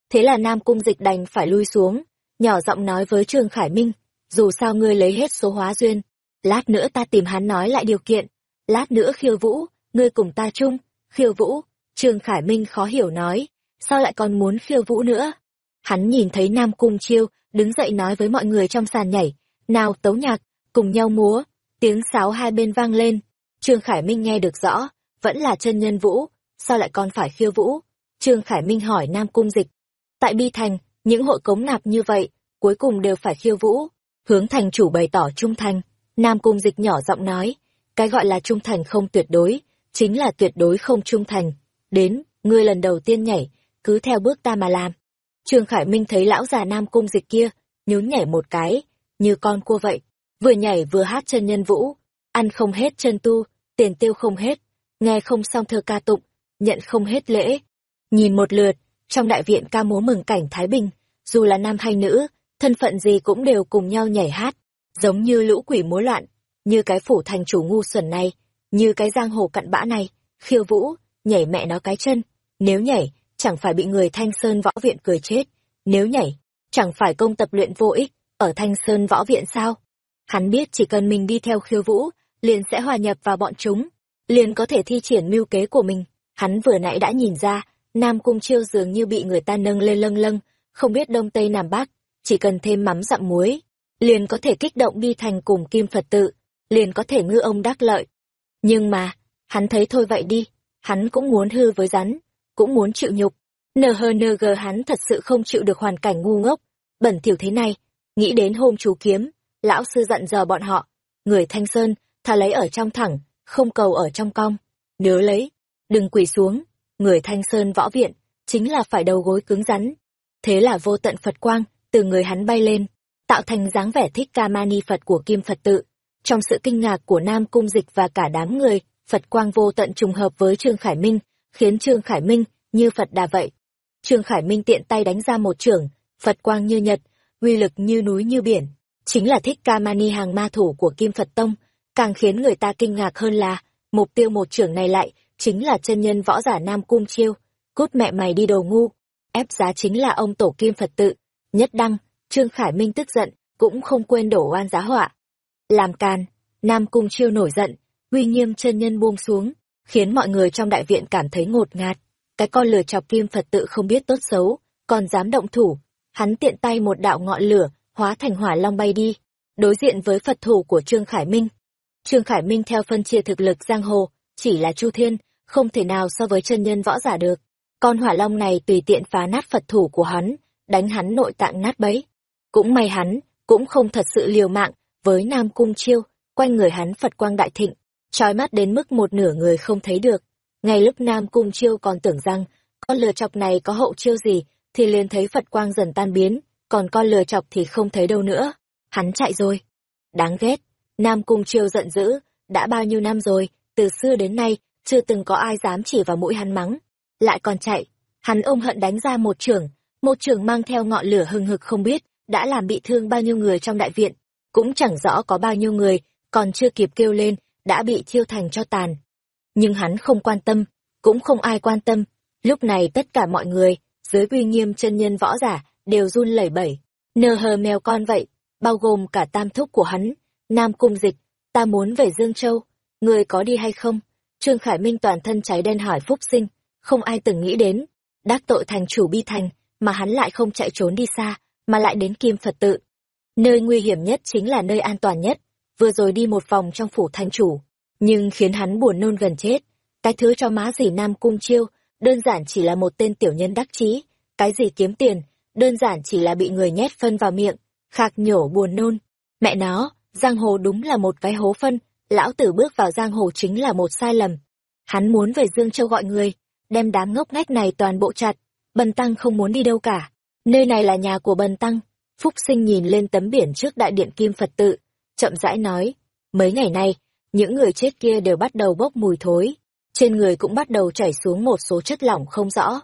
Thế là Nam Cung Dịch đành phải lui xuống, nhỏ giọng nói với Trương Khải Minh, dù sao ngươi lấy hết số hóa duyên, lát nữa ta tìm hắn nói lại điều kiện, lát nữa khiêu vũ, ngươi cùng ta chung, khiêu vũ, Trương Khải Minh khó hiểu nói, sao lại còn muốn khiêu vũ nữa? Hắn nhìn thấy Nam Cung Chiêu, đứng dậy nói với mọi người trong sàn nhảy, nào tấu nhạc, cùng nhau múa, tiếng sáo hai bên vang lên, Trương Khải Minh nghe được rõ, vẫn là chân nhân vũ, sao lại còn phải khiêu vũ? Trương Khải Minh hỏi Nam Cung Dịch. Tại Bi Thành, những hội cống nạp như vậy, cuối cùng đều phải khiêu vũ. Hướng thành chủ bày tỏ trung thành. Nam Cung Dịch nhỏ giọng nói, cái gọi là trung thành không tuyệt đối, chính là tuyệt đối không trung thành. Đến, ngươi lần đầu tiên nhảy, cứ theo bước ta mà làm. Trương Khải Minh thấy lão già Nam Cung Dịch kia, nhún nhảy một cái, như con cua vậy, vừa nhảy vừa hát chân nhân vũ, ăn không hết chân tu, tiền tiêu không hết, nghe không xong thơ ca tụng, nhận không hết lễ. Nhìn một lượt, trong đại viện ca múa mừng cảnh Thái Bình, dù là nam hay nữ, thân phận gì cũng đều cùng nhau nhảy hát, giống như lũ quỷ múa loạn. như cái phủ thành chủ ngu xuẩn này, như cái giang hồ cặn bã này, khiêu vũ, nhảy mẹ nó cái chân. Nếu nhảy, chẳng phải bị người Thanh Sơn võ viện cười chết. Nếu nhảy, chẳng phải công tập luyện vô ích, ở Thanh Sơn võ viện sao? Hắn biết chỉ cần mình đi theo khiêu vũ, liền sẽ hòa nhập vào bọn chúng, liền có thể thi triển mưu kế của mình. Hắn vừa nãy đã nhìn ra, Nam Cung Chiêu dường như bị người ta nâng lên lâng lâng, không biết đông tây nam bắc, chỉ cần thêm mắm dặm muối, liền có thể kích động đi thành cùng kim Phật tự, liền có thể ngư ông đắc lợi. Nhưng mà, hắn thấy thôi vậy đi, hắn cũng muốn hư với rắn, cũng muốn chịu nhục. NHNG hắn thật sự không chịu được hoàn cảnh ngu ngốc, bẩn thỉu thế này, nghĩ đến hôm chú kiếm, lão sư dặn dò bọn họ, người thanh sơn, thà lấy ở trong thẳng, không cầu ở trong cong. Nhớ lấy, đừng quỳ xuống, người thanh sơn võ viện, chính là phải đầu gối cứng rắn. Thế là vô tận Phật quang, từ người hắn bay lên, tạo thành dáng vẻ thích ca mani Phật của Kim Phật tự. Trong sự kinh ngạc của Nam Cung Dịch và cả đám người, Phật quang vô tận trùng hợp với Trương Khải Minh, khiến Trương Khải Minh như Phật đà vậy. Trương Khải Minh tiện tay đánh ra một trưởng, Phật quang như nhật, uy lực như núi như biển, chính là thích ca mani hàng ma thủ của Kim Phật Tông, càng khiến người ta kinh ngạc hơn là, mục tiêu một trưởng này lại, chính là chân nhân võ giả Nam Cung Chiêu, cút mẹ mày đi đầu ngu, ép giá chính là ông tổ Kim Phật tự, nhất đăng, Trương Khải Minh tức giận, cũng không quên đổ oan giá họa. Làm càn, Nam Cung Chiêu nổi giận, uy nghiêm chân nhân buông xuống, khiến mọi người trong đại viện cảm thấy ngột ngạt. Cái con lừa chọc Kim Phật tự không biết tốt xấu, còn dám động thủ, hắn tiện tay một đạo ngọn lửa, hóa thành hỏa long bay đi, đối diện với Phật thủ của Trương Khải Minh. Trương Khải Minh theo phân chia thực lực giang hồ, chỉ là Chu Thiên, không thể nào so với chân nhân võ giả được. Con hỏa long này tùy tiện phá nát Phật thủ của hắn, đánh hắn nội tạng nát bấy. Cũng may hắn, cũng không thật sự liều mạng, với Nam Cung Chiêu, quanh người hắn Phật quang đại thịnh, trói mắt đến mức một nửa người không thấy được. Ngay lúc Nam Cung Chiêu còn tưởng rằng, con lừa chọc này có hậu chiêu gì, thì liền thấy Phật quang dần tan biến, còn con lừa chọc thì không thấy đâu nữa. Hắn chạy rồi. Đáng ghét. Nam Cung Chiêu giận dữ, đã bao nhiêu năm rồi, từ xưa đến nay, chưa từng có ai dám chỉ vào mũi hắn mắng. Lại còn chạy. Hắn ôm hận đánh ra một trưởng, một trưởng mang theo ngọn lửa hừng hực không biết, đã làm bị thương bao nhiêu người trong đại viện. Cũng chẳng rõ có bao nhiêu người, còn chưa kịp kêu lên, đã bị thiêu thành cho tàn. Nhưng hắn không quan tâm, cũng không ai quan tâm. Lúc này tất cả mọi người, dưới uy nghiêm chân nhân võ giả, đều run lẩy bẩy. Nờ hờ mèo con vậy, bao gồm cả tam thúc của hắn, Nam Cung Dịch, ta muốn về Dương Châu, người có đi hay không? Trương Khải Minh toàn thân cháy đen hỏi Phúc Sinh, không ai từng nghĩ đến, đắc tội thành chủ bi thành, mà hắn lại không chạy trốn đi xa, mà lại đến Kim Phật tự. Nơi nguy hiểm nhất chính là nơi an toàn nhất, vừa rồi đi một vòng trong phủ thành chủ, nhưng khiến hắn buồn nôn gần chết. Cái thứ cho má gì Nam Cung Chiêu, đơn giản chỉ là một tên tiểu nhân đắc chí, cái gì kiếm tiền, đơn giản chỉ là bị người nhét phân vào miệng, khạc nhổ buồn nôn. Mẹ nó, giang hồ đúng là một cái hố phân, lão tử bước vào giang hồ chính là một sai lầm. Hắn muốn về Dương Châu gọi người, đem đám ngốc ngách này toàn bộ chặt, Bần Tăng không muốn đi đâu cả. Nơi này là nhà của Bần Tăng. Phúc sinh nhìn lên tấm biển trước đại điện Kim Phật tự, chậm rãi nói, mấy ngày nay, những người chết kia đều bắt đầu bốc mùi thối, trên người cũng bắt đầu chảy xuống một số chất lỏng không rõ.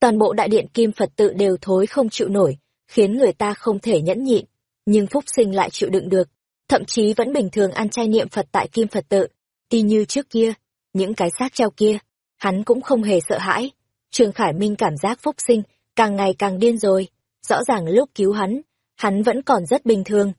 Toàn bộ đại điện Kim Phật tự đều thối không chịu nổi, khiến người ta không thể nhẫn nhịn, nhưng Phúc sinh lại chịu đựng được, thậm chí vẫn bình thường ăn chay niệm Phật tại Kim Phật tự, y như trước kia, những cái xác treo kia, hắn cũng không hề sợ hãi. Trương Khải Minh cảm giác Phúc sinh càng ngày càng điên rồi, rõ ràng lúc cứu hắn, hắn vẫn còn rất bình thường.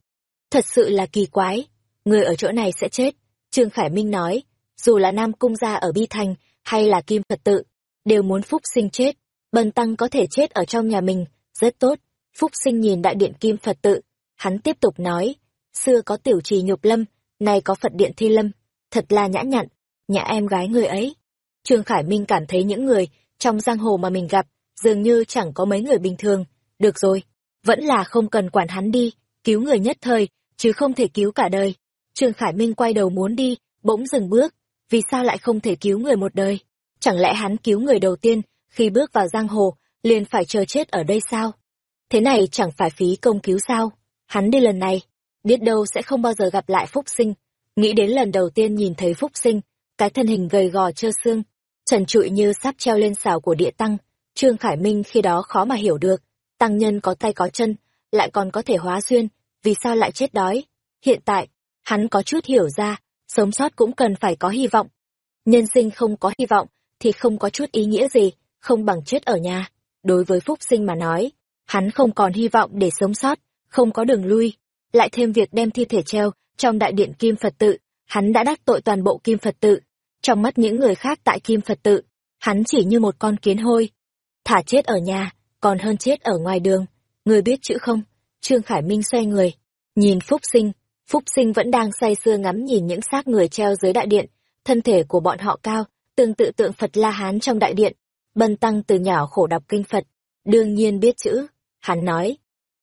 Thật sự là kỳ quái, người ở chỗ này sẽ chết, Trương Khải Minh nói, dù là Nam Cung gia ở Bi Thành hay là Kim Phật tự, đều muốn Phúc sinh chết, Bần Tăng có thể chết ở trong nhà mình, rất tốt. Phúc sinh nhìn đại điện Kim Phật tự, hắn tiếp tục nói, xưa có tiểu trì nhục lâm, nay có Phật điện thi lâm, thật là nhã nhặn, nhà em gái người ấy. Trương Khải Minh cảm thấy những người trong giang hồ mà mình gặp, dường như chẳng có mấy người bình thường. Được rồi, vẫn là không cần quản hắn đi, cứu người nhất thời, chứ không thể cứu cả đời. Trương Khải Minh quay đầu muốn đi, bỗng dừng bước, vì sao lại không thể cứu người một đời? Chẳng lẽ hắn cứu người đầu tiên, khi bước vào giang hồ, liền phải chờ chết ở đây sao? Thế này chẳng phải phí công cứu sao? Hắn đi lần này, biết đâu sẽ không bao giờ gặp lại Phúc Sinh. Nghĩ đến lần đầu tiên nhìn thấy Phúc Sinh, cái thân hình gầy gò trơ xương, trần trụi như sắp treo lên xào của địa tăng. Trương Khải Minh khi đó khó mà hiểu được, tăng nhân có tay có chân, lại còn có thể hóa duyên, vì sao lại chết đói. Hiện tại, hắn có chút hiểu ra, sống sót cũng cần phải có hy vọng. Nhân sinh không có hy vọng, thì không có chút ý nghĩa gì, không bằng chết ở nhà. Đối với Phúc Sinh mà nói, hắn không còn hy vọng để sống sót, không có đường lui. Lại thêm việc đem thi thể treo trong đại điện Kim Phật tự, hắn đã đắc tội toàn bộ Kim Phật tự. Trong mắt những người khác tại Kim Phật tự, hắn chỉ như một con kiến hôi. Thả chết ở nhà, còn hơn chết ở ngoài đường. Người biết chữ không? Trương Khải Minh xoay người, nhìn Phúc Sinh. Phúc Sinh vẫn đang say sưa ngắm nhìn những xác người treo dưới đại điện. Thân thể của bọn họ cao, tương tự tượng Phật La Hán trong đại điện. Bần tăng từ nhỏ khổ đọc kinh Phật, đương nhiên biết chữ. Hắn nói,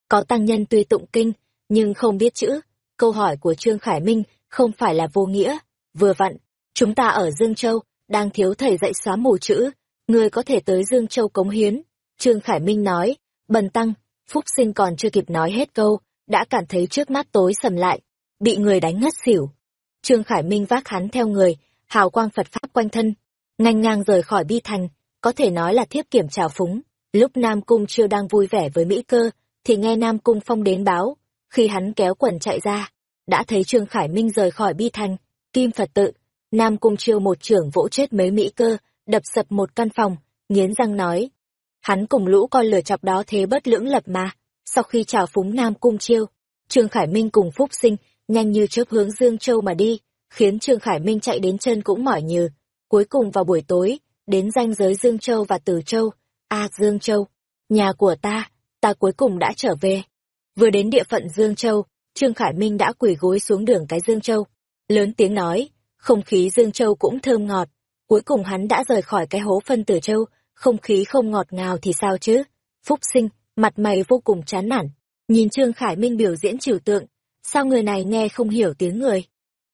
có tăng nhân tuy tụng kinh, nhưng không biết chữ. Câu hỏi của Trương Khải Minh không phải là vô nghĩa. Vừa vặn, chúng ta ở Dương Châu, đang thiếu thầy dạy xóa mù chữ. Người có thể tới Dương Châu cống hiến. Trương Khải Minh nói, bần tăng, Phúc Sinh còn chưa kịp nói hết câu, đã cảm thấy trước mắt tối sầm lại, bị người đánh ngất xỉu. Trương Khải Minh vác hắn theo người, hào quang Phật Pháp quanh thân, nhanh ngang rời khỏi bi thành, có thể nói là thiếp kiểm trào phúng. Lúc Nam Cung Chiêu đang vui vẻ với Mỹ Cơ, thì nghe Nam Cung Phong đến báo, khi hắn kéo quần chạy ra, đã thấy Trương Khải Minh rời khỏi bi thành, Kim Phật tự, Nam Cung Chiêu một trưởng vỗ chết mấy Mỹ Cơ, đập sập một căn phòng, nghiến răng nói. Hắn cùng lũ con lửa chọc đó thế bất lưỡng lập mà, sau khi chào phúng Nam Cung Chiêu, Trương Khải Minh cùng Phúc Sinh, nhanh như chớp hướng Dương Châu mà đi, khiến Trương Khải Minh chạy đến chân cũng mỏi nhừ. Cuối cùng vào buổi tối, đến ranh giới Dương Châu và Từ Châu. A Dương Châu, nhà của ta, ta cuối cùng đã trở về. Vừa đến địa phận Dương Châu, Trương Khải Minh đã quỳ gối xuống đường cái Dương Châu. Lớn tiếng nói, không khí Dương Châu cũng thơm ngọt. Cuối cùng hắn đã rời khỏi cái hố phân Tử Châu, không khí không ngọt ngào thì sao chứ? Phúc sinh, mặt mày vô cùng chán nản. Nhìn Trương Khải Minh biểu diễn trừu tượng, sao người này nghe không hiểu tiếng người?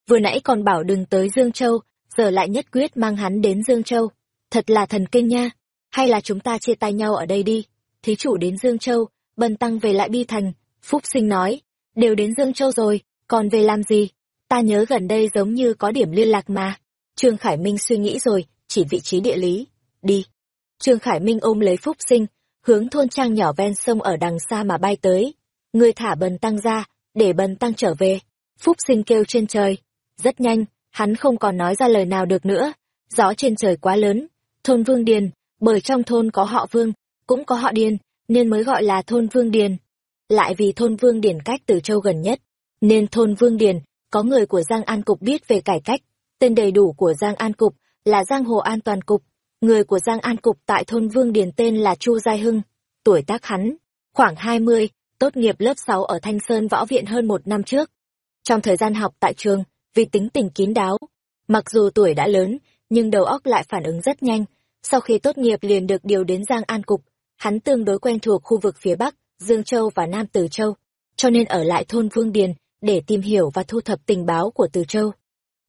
Vừa nãy còn bảo đừng tới Dương Châu, giờ lại nhất quyết mang hắn đến Dương Châu. Thật là thần kinh nha. Hay là chúng ta chia tay nhau ở đây đi. Thí chủ đến Dương Châu, bần tăng về lại Bi Thành. Phúc sinh nói, đều đến Dương Châu rồi, còn về làm gì? Ta nhớ gần đây giống như có điểm liên lạc mà. Trương Khải Minh suy nghĩ rồi, chỉ vị trí địa lý. Đi. Trương Khải Minh ôm lấy Phúc sinh, hướng thôn trang nhỏ ven sông ở đằng xa mà bay tới. người thả bần tăng ra, để bần tăng trở về. Phúc sinh kêu trên trời. Rất nhanh, hắn không còn nói ra lời nào được nữa. Gió trên trời quá lớn. Thôn Vương Điền, bởi trong thôn có họ Vương, cũng có họ Điền, nên mới gọi là thôn Vương Điền. Lại vì thôn Vương Điền cách từ châu gần nhất, nên thôn Vương Điền có người của Giang An Cục biết về cải cách. Tên đầy đủ của Giang An Cục là Giang Hồ An Toàn Cục. Người của Giang An Cục tại thôn Vương Điền tên là Chu Giai Hưng. Tuổi tác hắn, khoảng 20, tốt nghiệp lớp 6 ở Thanh Sơn Võ Viện hơn một năm trước. Trong thời gian học tại trường, vì tính tình kín đáo, mặc dù tuổi đã lớn, nhưng đầu óc lại phản ứng rất nhanh. Sau khi tốt nghiệp liền được điều đến Giang An Cục, hắn tương đối quen thuộc khu vực phía Bắc, Dương Châu và Nam Từ Châu, cho nên ở lại thôn Vương Điền để tìm hiểu và thu thập tình báo của Từ Châu.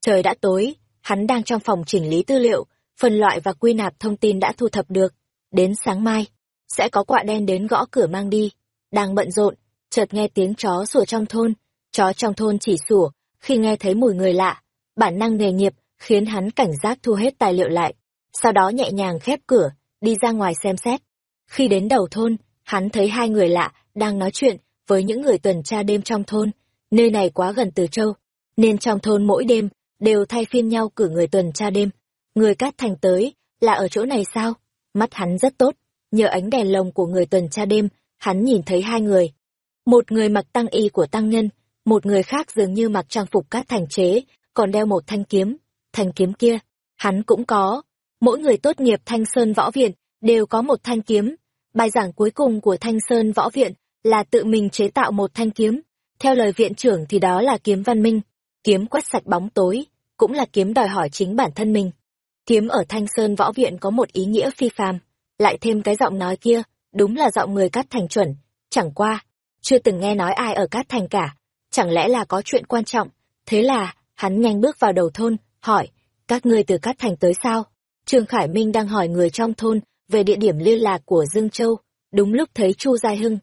Trời đã tối, hắn đang trong phòng chỉnh lý tư liệu, phân loại và quy nạp thông tin đã thu thập được. Đến sáng mai, sẽ có quạ đen đến gõ cửa mang đi. Đang bận rộn, chợt nghe tiếng chó sủa trong thôn. Chó trong thôn chỉ sủa khi nghe thấy mùi người lạ. Bản năng nghề nghiệp khiến hắn cảnh giác thu hết tài liệu lại. Sau đó nhẹ nhàng khép cửa, đi ra ngoài xem xét. Khi đến đầu thôn, hắn thấy hai người lạ đang nói chuyện với những người tuần tra đêm trong thôn. Nơi này quá gần Từ Châu, nên trong thôn mỗi đêm đều thay phiên nhau cử người tuần tra đêm. Người cát thành tới, là ở chỗ này sao? Mắt hắn rất tốt, nhờ ánh đèn lồng của người tuần tra đêm, hắn nhìn thấy hai người. Một người mặc tăng y của tăng nhân, một người khác dường như mặc trang phục cát thành chế, còn đeo một thanh kiếm. Thanh kiếm kia, hắn cũng có. Mỗi người tốt nghiệp Thanh Sơn Võ Viện đều có một thanh kiếm. Bài giảng cuối cùng của Thanh Sơn Võ Viện là tự mình chế tạo một thanh kiếm. Theo lời viện trưởng thì đó là kiếm văn minh, kiếm quét sạch bóng tối, cũng là kiếm đòi hỏi chính bản thân mình. Kiếm ở Thanh Sơn Võ Viện có một ý nghĩa phi phàm, lại thêm cái giọng nói kia, đúng là giọng người Cát Thành chuẩn, chẳng qua, chưa từng nghe nói ai ở Cát Thành cả, chẳng lẽ là có chuyện quan trọng, thế là, hắn nhanh bước vào đầu thôn, hỏi, các ngươi từ Cát Thành tới sao? Trương Khải Minh đang hỏi người trong thôn về địa điểm liên lạc của Dương Châu, đúng lúc thấy Chu Giai Hưng.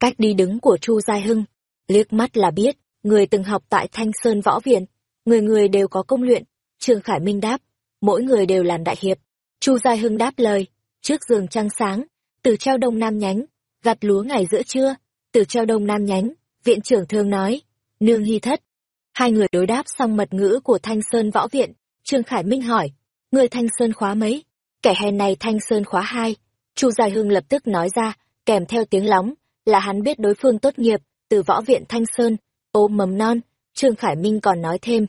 Cách đi đứng của Chu Giai Hưng, liếc mắt là biết, người từng học tại Thanh Sơn Võ Viện, người người đều có công luyện, Trương Khải Minh đáp, mỗi người đều làm đại hiệp. Chu Giai Hưng đáp lời, trước giường trăng sáng, từ treo đông nam nhánh, gặt lúa ngày giữa trưa, từ treo đông nam nhánh, viện trưởng thương nói, nương hy thất. Hai người đối đáp xong mật ngữ của Thanh Sơn Võ Viện, Trương Khải Minh hỏi, người Thanh Sơn khóa mấy? Kẻ hèn này Thanh Sơn khóa hai. Chu Dài Hưng lập tức nói ra, kèm theo tiếng lóng, là hắn biết đối phương tốt nghiệp, từ Võ Viện Thanh Sơn, ô mầm non, Trương Khải Minh còn nói thêm.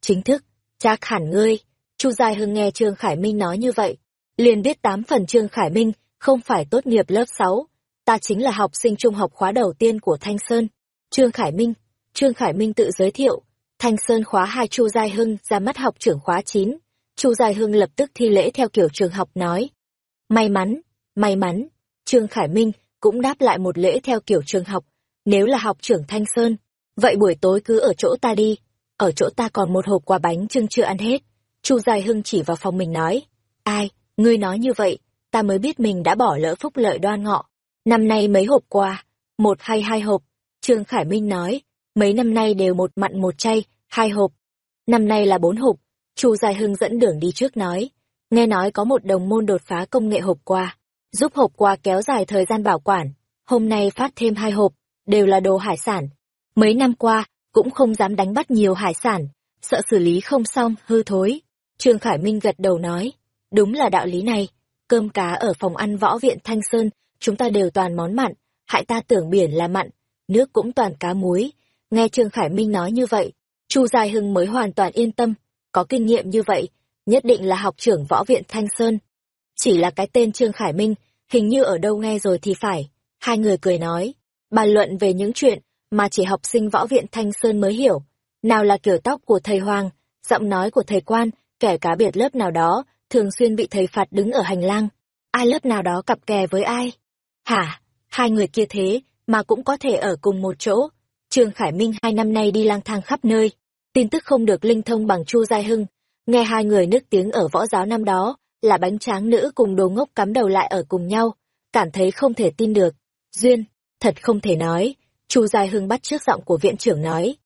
Chính thức, chắc hẳn ngươi. Chu Dài Hưng nghe Trương Khải Minh nói như vậy, liền biết tám phần Trương Khải Minh không phải tốt nghiệp lớp 6, ta chính là học sinh trung học khóa đầu tiên của Thanh Sơn. Trương Khải Minh, Trương Khải Minh tự giới thiệu, Thanh Sơn khóa hai Chu Giai Hưng ra mắt học trưởng khóa 9. Chu Giai Hưng lập tức thi lễ theo kiểu trường học nói. May mắn, may mắn, Trương Khải Minh cũng đáp lại một lễ theo kiểu trường học. Nếu là học trưởng Thanh Sơn, vậy buổi tối cứ ở chỗ ta đi. Ở chỗ ta còn một hộp quà bánh trưng chưa ăn hết. Chu Giai Hưng chỉ vào phòng mình nói. Ai, ngươi nói như vậy, ta mới biết mình đã bỏ lỡ phúc lợi đoan ngọ. Năm nay mấy hộp quà, một hay hai hộp. Trương Khải Minh nói, mấy năm nay đều một mặn một chay, hai hộp. Năm nay là bốn hộp. Chu dài Hưng dẫn đường đi trước nói. Nghe nói có một đồng môn đột phá công nghệ hộp quà, giúp hộp quà kéo dài thời gian bảo quản. Hôm nay phát thêm hai hộp, đều là đồ hải sản. Mấy năm qua, cũng không dám đánh bắt nhiều hải sản, sợ xử lý không xong, hư thối. Trương Khải Minh gật đầu nói, đúng là đạo lý này, cơm cá ở phòng ăn võ viện Thanh Sơn, chúng ta đều toàn món mặn, hại ta tưởng biển là mặn, nước cũng toàn cá muối. Nghe Trương Khải Minh nói như vậy, Chu dài Hưng mới hoàn toàn yên tâm, có kinh nghiệm như vậy, nhất định là học trưởng võ viện Thanh Sơn. Chỉ là cái tên Trương Khải Minh, hình như ở đâu nghe rồi thì phải. Hai người cười nói, bàn luận về những chuyện mà chỉ học sinh võ viện Thanh Sơn mới hiểu. Nào là kiểu tóc của thầy Hoàng, giọng nói của thầy quan, kẻ cá biệt lớp nào đó, thường xuyên bị thầy phạt đứng ở hành lang. Ai lớp nào đó cặp kè với ai? Hả? Hai người kia thế, mà cũng có thể ở cùng một chỗ. Trương Khải Minh hai năm nay đi lang thang khắp nơi, tin tức không được linh thông bằng Chu Giai Hưng. Nghe hai người nước tiếng ở võ giáo năm đó, là bánh tráng nữ cùng đồ ngốc cắm đầu lại ở cùng nhau, cảm thấy không thể tin được. Duyên, thật không thể nói, Chu Giai Hưng bắt trước giọng của viện trưởng nói.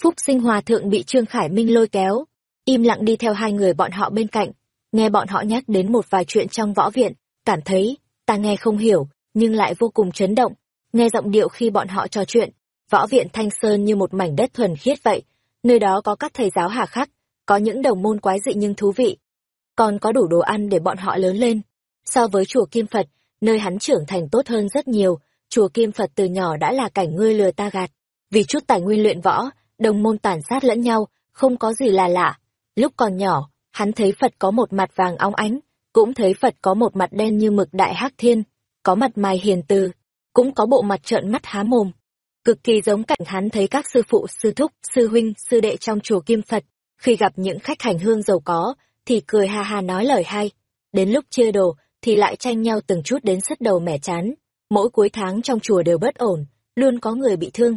Phúc sinh hòa thượng bị Trương Khải Minh lôi kéo, im lặng đi theo hai người bọn họ bên cạnh, nghe bọn họ nhắc đến một vài chuyện trong võ viện, cảm thấy, ta nghe không hiểu, nhưng lại vô cùng chấn động, nghe giọng điệu khi bọn họ trò chuyện, võ viện Thanh Sơn như một mảnh đất thuần khiết vậy, nơi đó có các thầy giáo hà khắc, có những đồng môn quái dị nhưng thú vị, còn có đủ đồ ăn để bọn họ lớn lên. So với chùa Kim Phật, nơi hắn trưởng thành tốt hơn rất nhiều, chùa Kim Phật từ nhỏ đã là cảnh ngươi lừa ta gạt. Vì chút tài nguyên luyện võ, đồng môn tàn sát lẫn nhau, không có gì là lạ. Lúc còn nhỏ, hắn thấy Phật có một mặt vàng óng ánh, cũng thấy Phật có một mặt đen như mực đại hắc thiên, có mặt mày hiền từ, cũng có bộ mặt trợn mắt há mồm. Cực kỳ giống cảnh hắn thấy các sư phụ, sư thúc, sư huynh, sư đệ trong chùa Kim Phật, khi gặp những khách hành hương giàu có, thì cười ha ha nói lời hay. Đến lúc chia đồ, thì lại tranh nhau từng chút đến sứt đầu mẻ chán. Mỗi cuối tháng trong chùa đều bất ổn, luôn có người bị thương.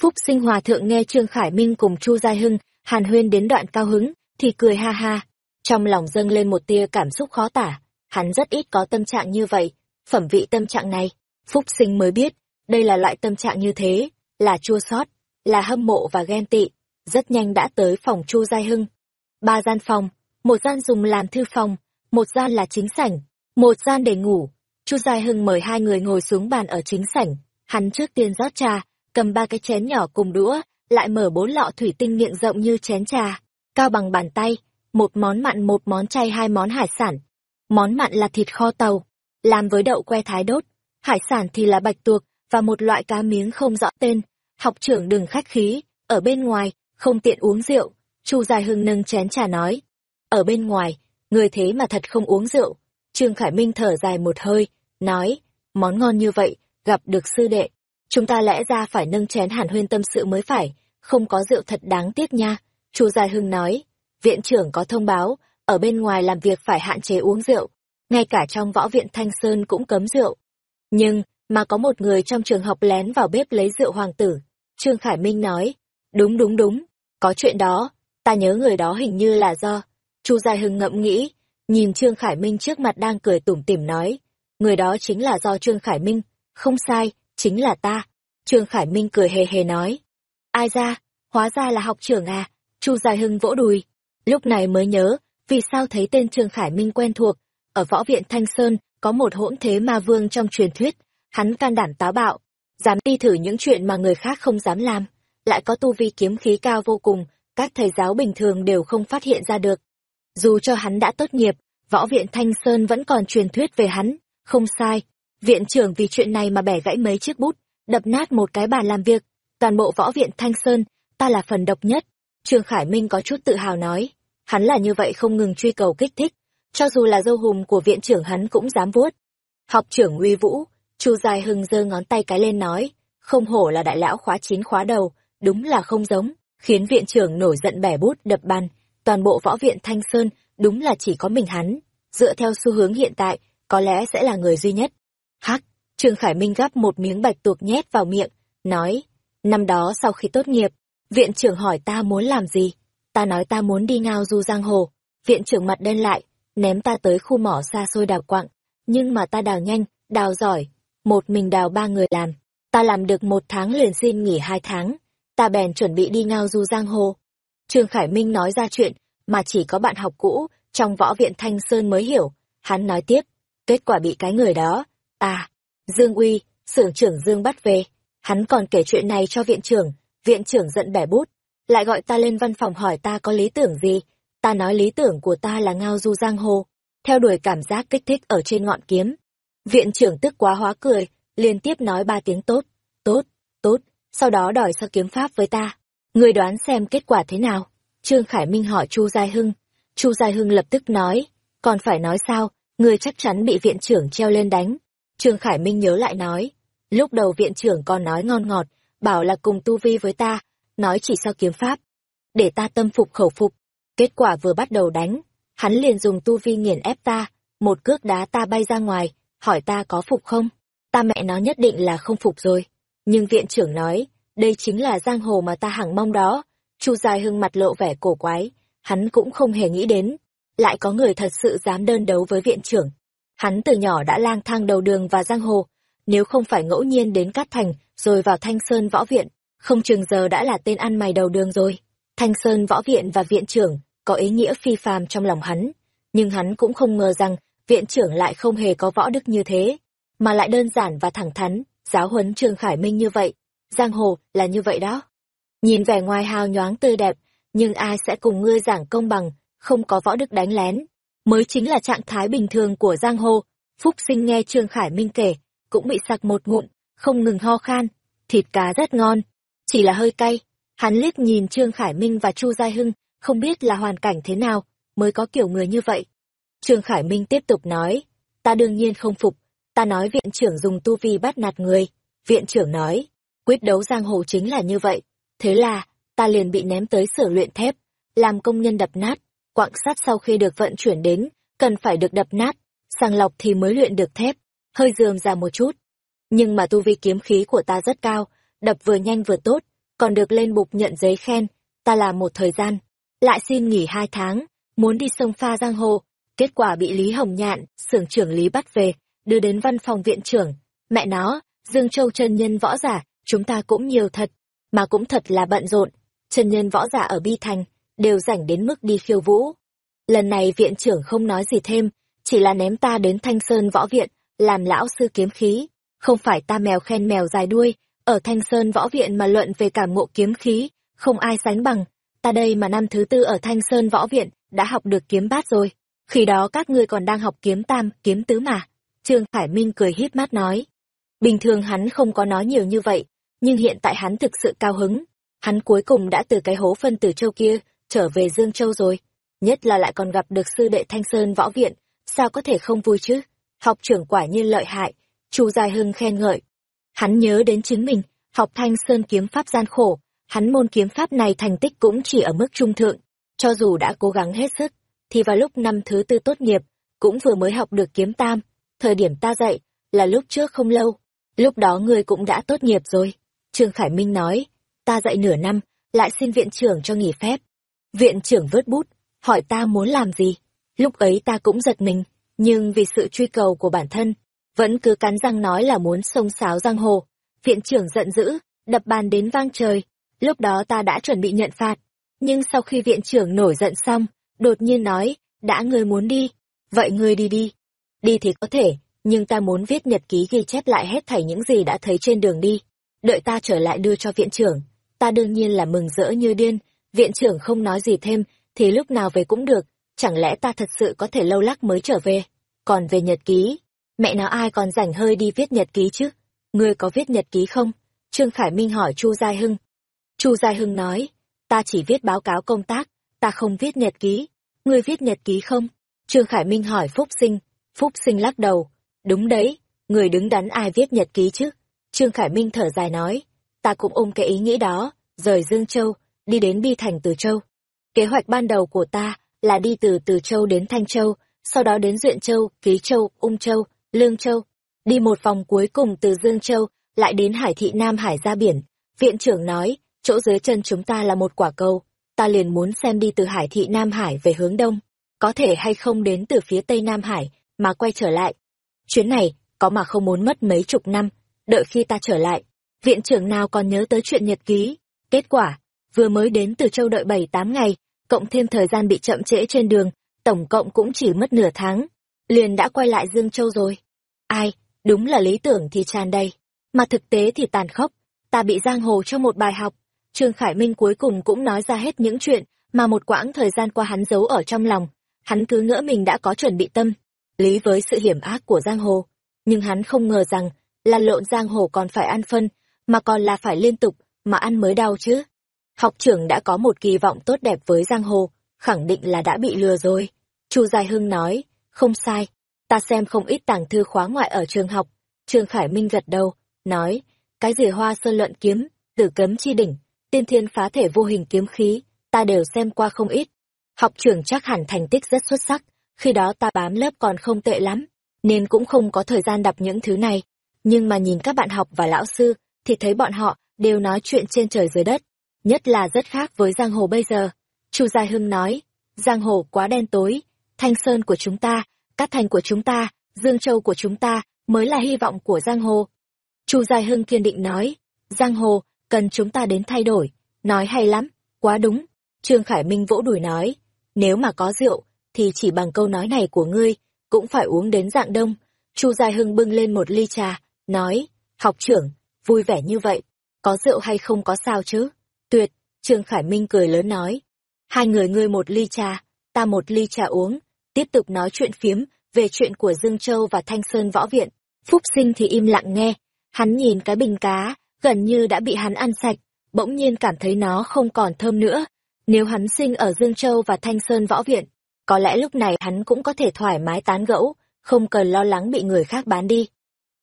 Phúc sinh hòa thượng nghe Trương Khải Minh cùng Chu Giai Hưng, hàn huyên đến đoạn cao hứng, thì cười ha ha. Trong lòng dâng lên một tia cảm xúc khó tả, hắn rất ít có tâm trạng như vậy. Phẩm vị tâm trạng này, Phúc sinh mới biết, đây là loại tâm trạng như thế, là chua xót, là hâm mộ và ghen tị. Rất nhanh đã tới phòng Chu Giai Hưng. Ba gian phòng, một gian dùng làm thư phòng, một gian là chính sảnh, một gian để ngủ. Chu Giai Hưng mời hai người ngồi xuống bàn ở chính sảnh, hắn trước tiên rót trà, cầm ba cái chén nhỏ cùng đũa, lại mở bốn lọ thủy tinh miệng rộng như chén trà, cao bằng bàn tay, một món mặn một món chay hai món hải sản. Món mặn là thịt kho tàu, làm với đậu que thái đốt, hải sản thì là bạch tuộc và một loại cá miếng không rõ tên. Học trưởng đừng khách khí, ở bên ngoài, không tiện uống rượu. Chu dài Hưng nâng chén trà nói, ở bên ngoài, người thế mà thật không uống rượu. Trương Khải Minh thở dài một hơi, nói, món ngon như vậy, gặp được sư đệ. Chúng ta lẽ ra phải nâng chén hàn huyên tâm sự mới phải, không có rượu thật đáng tiếc nha. Chu Dài Hưng nói, viện trưởng có thông báo, ở bên ngoài làm việc phải hạn chế uống rượu. Ngay cả trong võ viện Thanh Sơn cũng cấm rượu. Nhưng, mà có một người trong trường học lén vào bếp lấy rượu hoàng tử. Trương Khải Minh nói, đúng đúng đúng, có chuyện đó, ta nhớ người đó hình như là do Chu Dài Hưng ngẫm nghĩ, nhìn Trương Khải Minh trước mặt đang cười tủm tỉm nói, người đó chính là do Trương Khải Minh, không sai, chính là ta. Trương Khải Minh cười hề hề nói, ai ra, hóa ra là học trưởng à, Chu Dài Hưng vỗ đùi, lúc này mới nhớ, vì sao thấy tên Trương Khải Minh quen thuộc, ở võ viện Thanh Sơn có một hỗn thế ma vương trong truyền thuyết, hắn can đảm táo bạo, dám đi thử những chuyện mà người khác không dám làm, lại có tu vi kiếm khí cao vô cùng, các thầy giáo bình thường đều không phát hiện ra được. Dù cho hắn đã tốt nghiệp, võ viện Thanh Sơn vẫn còn truyền thuyết về hắn, không sai. Viện trưởng vì chuyện này mà bẻ gãy mấy chiếc bút, đập nát một cái bàn làm việc. Toàn bộ võ viện Thanh Sơn, ta là phần độc nhất. Trương Khải Minh có chút tự hào nói, hắn là như vậy không ngừng truy cầu kích thích, cho dù là dâu hùm của viện trưởng hắn cũng dám vuốt. Học trưởng uy vũ, Chu Dài Hưng giơ ngón tay cái lên nói, không hổ là đại lão khóa chín khóa đầu, đúng là không giống, khiến viện trưởng nổi giận bẻ bút đập bàn, toàn bộ võ viện Thanh Sơn, đúng là chỉ có mình hắn, dựa theo xu hướng hiện tại, có lẽ sẽ là người duy nhất. Hắc, Trương Khải Minh gắp một miếng bạch tuộc nhét vào miệng, nói, năm đó sau khi tốt nghiệp, viện trưởng hỏi ta muốn làm gì, ta nói ta muốn đi ngao du giang hồ, viện trưởng mặt đen lại, ném ta tới khu mỏ xa xôi đào quặng, nhưng mà ta đào nhanh, đào giỏi, một mình đào ba người làm, ta làm được một tháng liền xin nghỉ hai tháng, ta bèn chuẩn bị đi ngao du giang hồ. Trương Khải Minh nói ra chuyện, mà chỉ có bạn học cũ, trong võ viện Thanh Sơn mới hiểu, hắn nói tiếp, kết quả bị cái người đó, à, Dương Uy, xưởng trưởng Dương bắt về, hắn còn kể chuyện này cho viện trưởng, viện trưởng giận bẻ bút, lại gọi ta lên văn phòng hỏi ta có lý tưởng gì, ta nói lý tưởng của ta là ngao du giang hồ, theo đuổi cảm giác kích thích ở trên ngọn kiếm. Viện trưởng tức quá hóa cười, liên tiếp nói ba tiếng tốt, tốt, tốt, sau đó đòi so kiếm pháp với ta. Người đoán xem kết quả thế nào? Trương Khải Minh hỏi Chu Giai Hưng. Chu Giai Hưng lập tức nói, còn phải nói sao, người chắc chắn bị viện trưởng treo lên đánh. Trương Khải Minh nhớ lại nói, lúc đầu viện trưởng còn nói ngon ngọt, bảo là cùng tu vi với ta, nói chỉ so kiếm pháp. Để ta tâm phục khẩu phục. Kết quả vừa bắt đầu đánh, hắn liền dùng tu vi nghiền ép ta, một cước đá ta bay ra ngoài, hỏi ta có phục không? Ta mẹ nó nhất định là không phục rồi. Nhưng viện trưởng nói, đây chính là giang hồ mà ta hằng mong đó. Chu Dài Hưng mặt lộ vẻ cổ quái, hắn cũng không hề nghĩ đến. Lại có người thật sự dám đơn đấu với viện trưởng. Hắn từ nhỏ đã lang thang đầu đường và giang hồ, nếu không phải ngẫu nhiên đến Cát Thành, rồi vào Thanh Sơn Võ Viện, không chừng giờ đã là tên ăn mày đầu đường rồi. Thanh Sơn Võ Viện và viện trưởng có ý nghĩa phi phàm trong lòng hắn, nhưng hắn cũng không ngờ rằng viện trưởng lại không hề có võ đức như thế, mà lại đơn giản và thẳng thắn, giáo huấn Trương Khải Minh như vậy. Giang hồ là như vậy đó. Nhìn vẻ ngoài hào nhoáng tươi đẹp, nhưng ai sẽ cùng ngươi giảng công bằng, không có võ đức đánh lén, mới chính là trạng thái bình thường của giang hồ. Phúc sinh nghe Trương Khải Minh kể, cũng bị sặc một ngụm, không ngừng ho khan, thịt cá rất ngon, chỉ là hơi cay. Hắn liếc nhìn Trương Khải Minh và Chu Giai Hưng, không biết là hoàn cảnh thế nào, mới có kiểu người như vậy. Trương Khải Minh tiếp tục nói, ta đương nhiên không phục, ta nói viện trưởng dùng tu vi bắt nạt người. Viện trưởng nói, quyết đấu giang hồ chính là như vậy. Thế là, ta liền bị ném tới sửa luyện thép, làm công nhân đập nát, quặng sắt sau khi được vận chuyển đến, cần phải được đập nát, sàng lọc thì mới luyện được thép, hơi dườm ra một chút. Nhưng mà tu vi kiếm khí của ta rất cao, đập vừa nhanh vừa tốt, còn được lên bục nhận giấy khen, ta làm một thời gian, lại xin nghỉ hai tháng, muốn đi sông pha giang hồ, kết quả bị Lý Hồng Nhạn, xưởng trưởng Lý bắt về, đưa đến văn phòng viện trưởng. Mẹ nó, Dương Châu chân nhân võ giả, chúng ta cũng nhiều thật, mà cũng thật là bận rộn. Chân nhân võ giả ở Bi Thành, đều rảnh đến mức đi khiêu vũ. Lần này viện trưởng không nói gì thêm, chỉ là ném ta đến Thanh Sơn võ viện, làm lão sư kiếm khí. Không phải ta mèo khen mèo dài đuôi, ở Thanh Sơn võ viện mà luận về cảm ngộ kiếm khí, không ai sánh bằng. Ta đây mà năm thứ tư ở Thanh Sơn võ viện, đã học được kiếm bát rồi. Khi đó các ngươi còn đang học kiếm tam, kiếm tứ mà. Trương Khải Minh cười híp mắt nói. Bình thường hắn không có nói nhiều như vậy, nhưng hiện tại hắn thực sự cao hứng. Hắn cuối cùng đã từ cái hố phân tử châu kia, trở về Dương Châu rồi. Nhất là lại còn gặp được sư đệ Thanh Sơn võ viện, sao có thể không vui chứ? Học trưởng quả nhiên lợi hại, Chu Dài Hưng khen ngợi. Hắn nhớ đến chính mình, học Thanh Sơn kiếm pháp gian khổ, hắn môn kiếm pháp này thành tích cũng chỉ ở mức trung thượng, cho dù đã cố gắng hết sức, thì vào lúc năm thứ tư tốt nghiệp, cũng vừa mới học được kiếm tam, thời điểm ta dạy, là lúc trước không lâu, lúc đó ngươi cũng đã tốt nghiệp rồi. Trương Khải Minh nói, ta dạy nửa năm, lại xin viện trưởng cho nghỉ phép. Viện trưởng vớt bút, hỏi ta muốn làm gì. Lúc ấy ta cũng giật mình, nhưng vì sự truy cầu của bản thân, vẫn cứ cắn răng nói là muốn sông sáo giang hồ. Viện trưởng giận dữ, đập bàn đến vang trời. Lúc đó ta đã chuẩn bị nhận phạt. Nhưng sau khi viện trưởng nổi giận xong, đột nhiên nói, đã ngươi muốn đi, vậy ngươi đi đi. Đi thì có thể, nhưng ta muốn viết nhật ký ghi chép lại hết thảy những gì đã thấy trên đường đi. Đợi ta trở lại đưa cho viện trưởng. ta đương nhiên là mừng rỡ như điên, viện trưởng không nói gì thêm, thì lúc nào về cũng được, chẳng lẽ ta thật sự có thể lâu lắc mới trở về. Còn về nhật ký, mẹ nó ai còn rảnh hơi đi viết nhật ký chứ? Ngươi có viết nhật ký không? Trương Khải Minh hỏi Chu Giai Hưng. Chu Giai Hưng nói, ta chỉ viết báo cáo công tác, ta không viết nhật ký. Ngươi viết nhật ký không? Trương Khải Minh hỏi Phúc Sinh. Phúc Sinh lắc đầu. Đúng đấy, người đứng đắn ai viết nhật ký chứ? Trương Khải Minh thở dài nói, ta cũng ôm cái ý nghĩ đó, rời Dương Châu, đi đến Bi Thành Từ Châu. Kế hoạch ban đầu của ta là đi từ Từ Châu đến Thanh Châu, sau đó đến Duyện Châu, Ký Châu, Ung Châu, Lương Châu, đi một vòng cuối cùng từ Dương Châu, lại đến Hải Thị Nam Hải ra biển. Viện trưởng nói, chỗ dưới chân chúng ta là một quả cầu, ta liền muốn xem đi từ Hải Thị Nam Hải về hướng đông, có thể hay không đến từ phía Tây Nam Hải, mà quay trở lại. Chuyến này, có mà không muốn mất mấy chục năm, đợi khi ta trở lại, viện trưởng nào còn nhớ tới chuyện nhật ký. Kết quả, vừa mới đến từ châu đợi bảy tám ngày, cộng thêm thời gian bị chậm trễ trên đường, tổng cộng cũng chỉ mất nửa tháng, liền đã quay lại Dương Châu rồi. Ai, đúng là lý tưởng thì tràn đầy, mà thực tế thì tàn khốc, ta bị giang hồ cho một bài học. Trương Khải Minh cuối cùng cũng nói ra hết những chuyện mà một quãng thời gian qua hắn giấu ở trong lòng, hắn cứ ngỡ mình đã có chuẩn bị tâm, lý với sự hiểm ác của giang hồ, nhưng hắn không ngờ rằng, lăn lộn giang hồ còn phải ăn phân, mà còn là phải liên tục, mà ăn mới đau chứ. Học trưởng đã có một kỳ vọng tốt đẹp với giang hồ, khẳng định là đã bị lừa rồi. Chu Dài Hưng nói, không sai, ta xem không ít tàng thư khóa ngoại ở trường học. Trương Khải Minh gật đầu, nói, cái gì hoa sơn luận kiếm, tử cấm chi đỉnh, tiên thiên phá thể vô hình kiếm khí, ta đều xem qua không ít. Học trưởng chắc hẳn thành tích rất xuất sắc, khi đó ta bám lớp còn không tệ lắm, nên cũng không có thời gian đọc những thứ này. Nhưng mà nhìn các bạn học và lão sư, thì thấy bọn họ đều nói chuyện trên trời dưới đất, nhất là rất khác với giang hồ bây giờ. Chu Gia Hưng nói, giang hồ quá đen tối, thanh sơn của chúng ta, cát thành của chúng ta, dương châu của chúng ta mới là hy vọng của giang hồ. Chu Gia Hưng kiên định nói, giang hồ, cần chúng ta đến thay đổi, nói hay lắm, quá đúng. Trương Khải Minh vỗ đùi nói, nếu mà có rượu, thì chỉ bằng câu nói này của ngươi, cũng phải uống đến dạng đông. Chu Gia Hưng bưng lên một ly trà, nói, học trưởng, vui vẻ như vậy, có rượu hay không có sao chứ? Tuyệt, Trương Khải Minh cười lớn nói. Hai người ngươi một ly trà, ta một ly trà uống, tiếp tục nói chuyện phiếm về chuyện của Dương Châu và Thanh Sơn Võ Viện. Phúc sinh thì im lặng nghe, hắn nhìn cái bình cá, gần như đã bị hắn ăn sạch, bỗng nhiên cảm thấy nó không còn thơm nữa. Nếu hắn sinh ở Dương Châu và Thanh Sơn Võ Viện, có lẽ lúc này hắn cũng có thể thoải mái tán gẫu, không cần lo lắng bị người khác bán đi.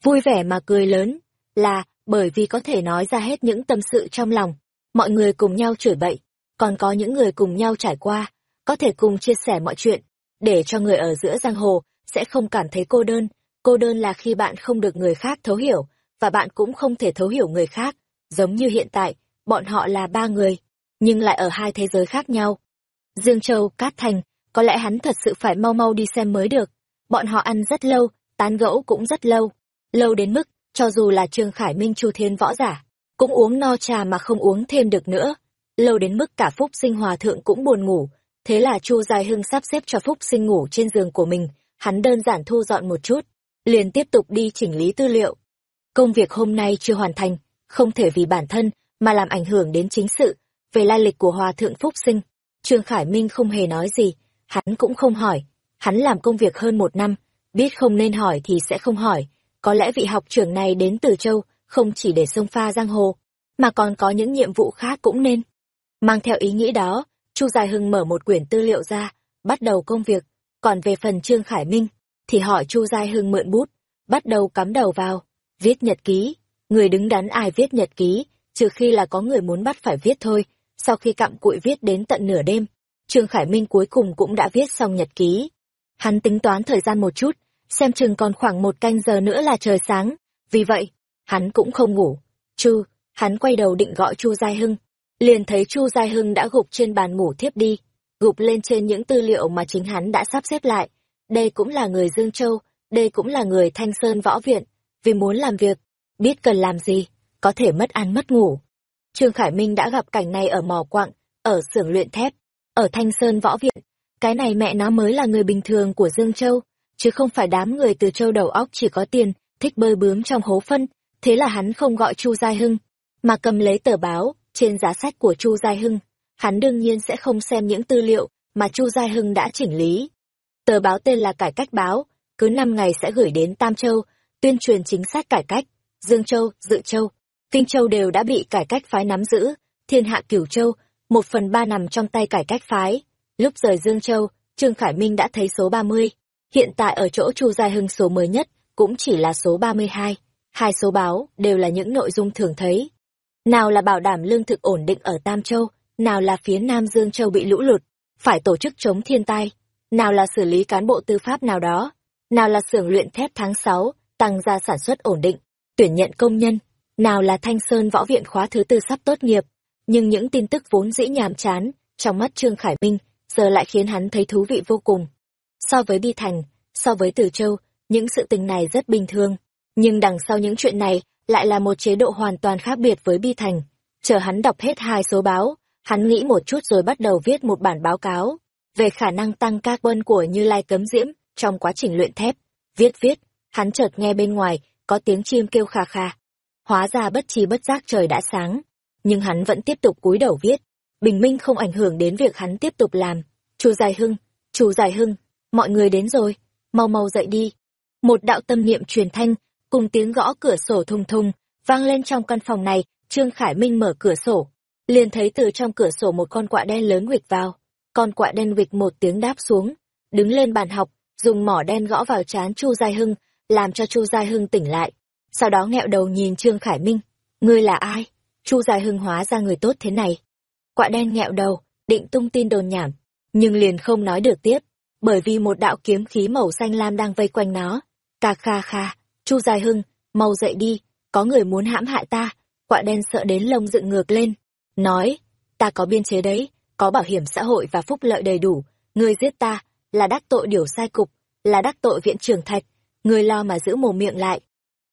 Vui vẻ mà cười lớn, là bởi vì có thể nói ra hết những tâm sự trong lòng. Mọi người cùng nhau chửi bậy, còn có những người cùng nhau trải qua, có thể cùng chia sẻ mọi chuyện, để cho người ở giữa giang hồ sẽ không cảm thấy cô đơn. Cô đơn là khi bạn không được người khác thấu hiểu, và bạn cũng không thể thấu hiểu người khác. Giống như hiện tại, bọn họ là ba người, nhưng lại ở hai thế giới khác nhau. Dương Châu, Cát Thành, có lẽ hắn thật sự phải mau mau đi xem mới được. Bọn họ ăn rất lâu, tán gẫu cũng rất lâu. Lâu đến mức, cho dù là Trương Khải Minh Chu Thiên võ giả, cũng uống no trà mà không uống thêm được nữa. Lâu đến mức cả Phúc Sinh Hòa Thượng cũng buồn ngủ, thế là Chu dài Hưng sắp xếp cho Phúc Sinh ngủ trên giường của mình, hắn đơn giản thu dọn một chút, liền tiếp tục đi chỉnh lý tư liệu. Công việc hôm nay chưa hoàn thành, không thể vì bản thân mà làm ảnh hưởng đến chính sự, về lai lịch của Hòa Thượng Phúc Sinh. Trương Khải Minh không hề nói gì, hắn cũng không hỏi, hắn làm công việc hơn một năm, biết không nên hỏi thì sẽ không hỏi, có lẽ vị học trưởng này đến từ châu, không chỉ để sông pha giang hồ, mà còn có những nhiệm vụ khác cũng nên. Mang theo ý nghĩ đó, Chu Dài Hưng mở một quyển tư liệu ra, bắt đầu công việc, còn về phần Trương Khải Minh, thì hỏi Chu Dài Hưng mượn bút, bắt đầu cắm đầu vào, viết nhật ký. Người đứng đắn ai viết nhật ký, trừ khi là có người muốn bắt phải viết thôi. Sau khi cặm cụi viết đến tận nửa đêm, Trương Khải Minh cuối cùng cũng đã viết xong nhật ký. Hắn tính toán thời gian một chút, xem chừng còn khoảng một canh giờ nữa là trời sáng. Vì vậy, hắn cũng không ngủ. Chu, hắn quay đầu định gọi Chu Giai Hưng. Liền thấy Chu Giai Hưng đã gục trên bàn ngủ thiếp đi, gục lên trên những tư liệu mà chính hắn đã sắp xếp lại. Đây cũng là người Dương Châu, đây cũng là người Thanh Sơn Võ Viện. Vì muốn làm việc, biết cần làm gì, có thể mất ăn mất ngủ. Trương Khải Minh đã gặp cảnh này ở mò quặng, ở xưởng luyện thép, ở Thanh Sơn Võ Viện. Cái này mẹ nó mới là người bình thường của Dương Châu chứ không phải đám người từ châu đầu óc chỉ có tiền, thích bơi bướm trong hố phân, thế là hắn không gọi Chu Giai Hưng, mà cầm lấy tờ báo, trên giá sách của Chu Giai Hưng. Hắn đương nhiên sẽ không xem những tư liệu mà Chu Giai Hưng đã chỉnh lý. Tờ báo tên là Cải cách báo, cứ năm ngày sẽ gửi đến Tam Châu, tuyên truyền chính sách cải cách. Dương Châu, Dự Châu, Kinh Châu đều đã bị cải cách phái nắm giữ, thiên hạ cửu châu, một phần ba nằm trong tay cải cách phái. Lúc rời Dương Châu, Trương Khải Minh đã thấy số 30. Hiện tại ở chỗ Chu Giai Hưng số mới nhất, cũng chỉ là số 32. Hai số báo đều là những nội dung thường thấy. Nào là bảo đảm lương thực ổn định ở Tam Châu, nào là phía Nam Dương Châu bị lũ lụt, phải tổ chức chống thiên tai, nào là xử lý cán bộ tư pháp nào đó, nào là xưởng luyện thép tháng 6, tăng gia sản xuất ổn định, tuyển nhận công nhân, nào là Thanh Sơn Võ Viện khóa thứ tư sắp tốt nghiệp. Nhưng những tin tức vốn dĩ nhàm chán, trong mắt Trương Khải Minh, giờ lại khiến hắn thấy thú vị vô cùng. So với Bi Thành, so với Từ Châu, những sự tình này rất bình thường. Nhưng đằng sau những chuyện này lại là một chế độ hoàn toàn khác biệt với Bi Thành. Chờ hắn đọc hết hai số báo, hắn nghĩ một chút rồi bắt đầu viết một bản báo cáo về khả năng tăng carbon của Như Lai cấm diễm trong quá trình luyện thép. Viết viết, hắn chợt nghe bên ngoài có tiếng chim kêu khà khà. Hóa ra bất chi bất giác trời đã sáng, nhưng hắn vẫn tiếp tục cúi đầu viết. Bình minh không ảnh hưởng đến việc hắn tiếp tục làm. Chu Dài Hưng, Chu Dài Hưng, mọi người đến rồi, mau mau dậy đi. Một đạo tâm niệm truyền thanh, cùng tiếng gõ cửa sổ thùng thùng, vang lên trong căn phòng này, Trương Khải Minh mở cửa sổ. Liền thấy từ trong cửa sổ một con quạ đen lớn huỵch vào. Con quạ đen huỵch một tiếng đáp xuống, đứng lên bàn học, dùng mỏ đen gõ vào trán Chu Giai Hưng, làm cho Chu Giai Hưng tỉnh lại. Sau đó nghẹo đầu nhìn Trương Khải Minh, ngươi là ai? Chu Giai Hưng hóa ra người tốt thế này. Quạ đen nghẹo đầu, định tung tin đồn nhảm, nhưng liền không nói được tiếp, bởi vì một đạo kiếm khí màu xanh lam đang vây quanh nó. Cà kha kha, Chu Dài Hưng, mau dậy đi, có người muốn hãm hại ta. Quạ đen sợ đến lông dựng ngược lên, nói, ta có biên chế đấy, có bảo hiểm xã hội và phúc lợi đầy đủ, ngươi giết ta, là đắc tội điều sai cục, là đắc tội viện trưởng thạch, ngươi lo mà giữ mồm miệng lại.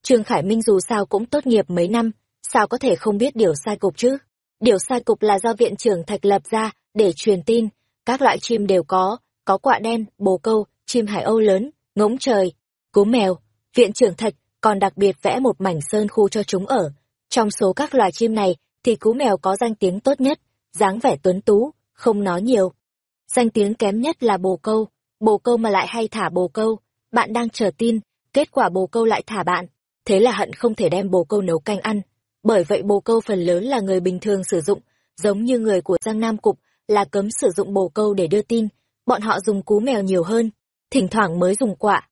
Trương Khải Minh dù sao cũng tốt nghiệp mấy năm, sao có thể không biết điều sai cục chứ? Điều sai cục là do viện trưởng thạch lập ra để truyền tin, các loại chim đều có, có quạ đen, bồ câu, chim hải âu lớn, ngỗng trời, cú mèo. Viện trưởng thạch còn đặc biệt vẽ một mảnh sơn khu cho chúng ở. Trong số các loài chim này thì cú mèo có danh tiếng tốt nhất, dáng vẻ tuấn tú, không nói nhiều. Danh tiếng kém nhất là bồ câu, bồ câu mà lại hay thả bồ câu, bạn đang chờ tin, kết quả bồ câu lại thả bạn, thế là hận không thể đem bồ câu nấu canh ăn. Bởi vậy bồ câu phần lớn là người bình thường sử dụng, giống như người của Giang Nam Cục, là cấm sử dụng bồ câu để đưa tin, bọn họ dùng cú mèo nhiều hơn, thỉnh thoảng mới dùng quạ.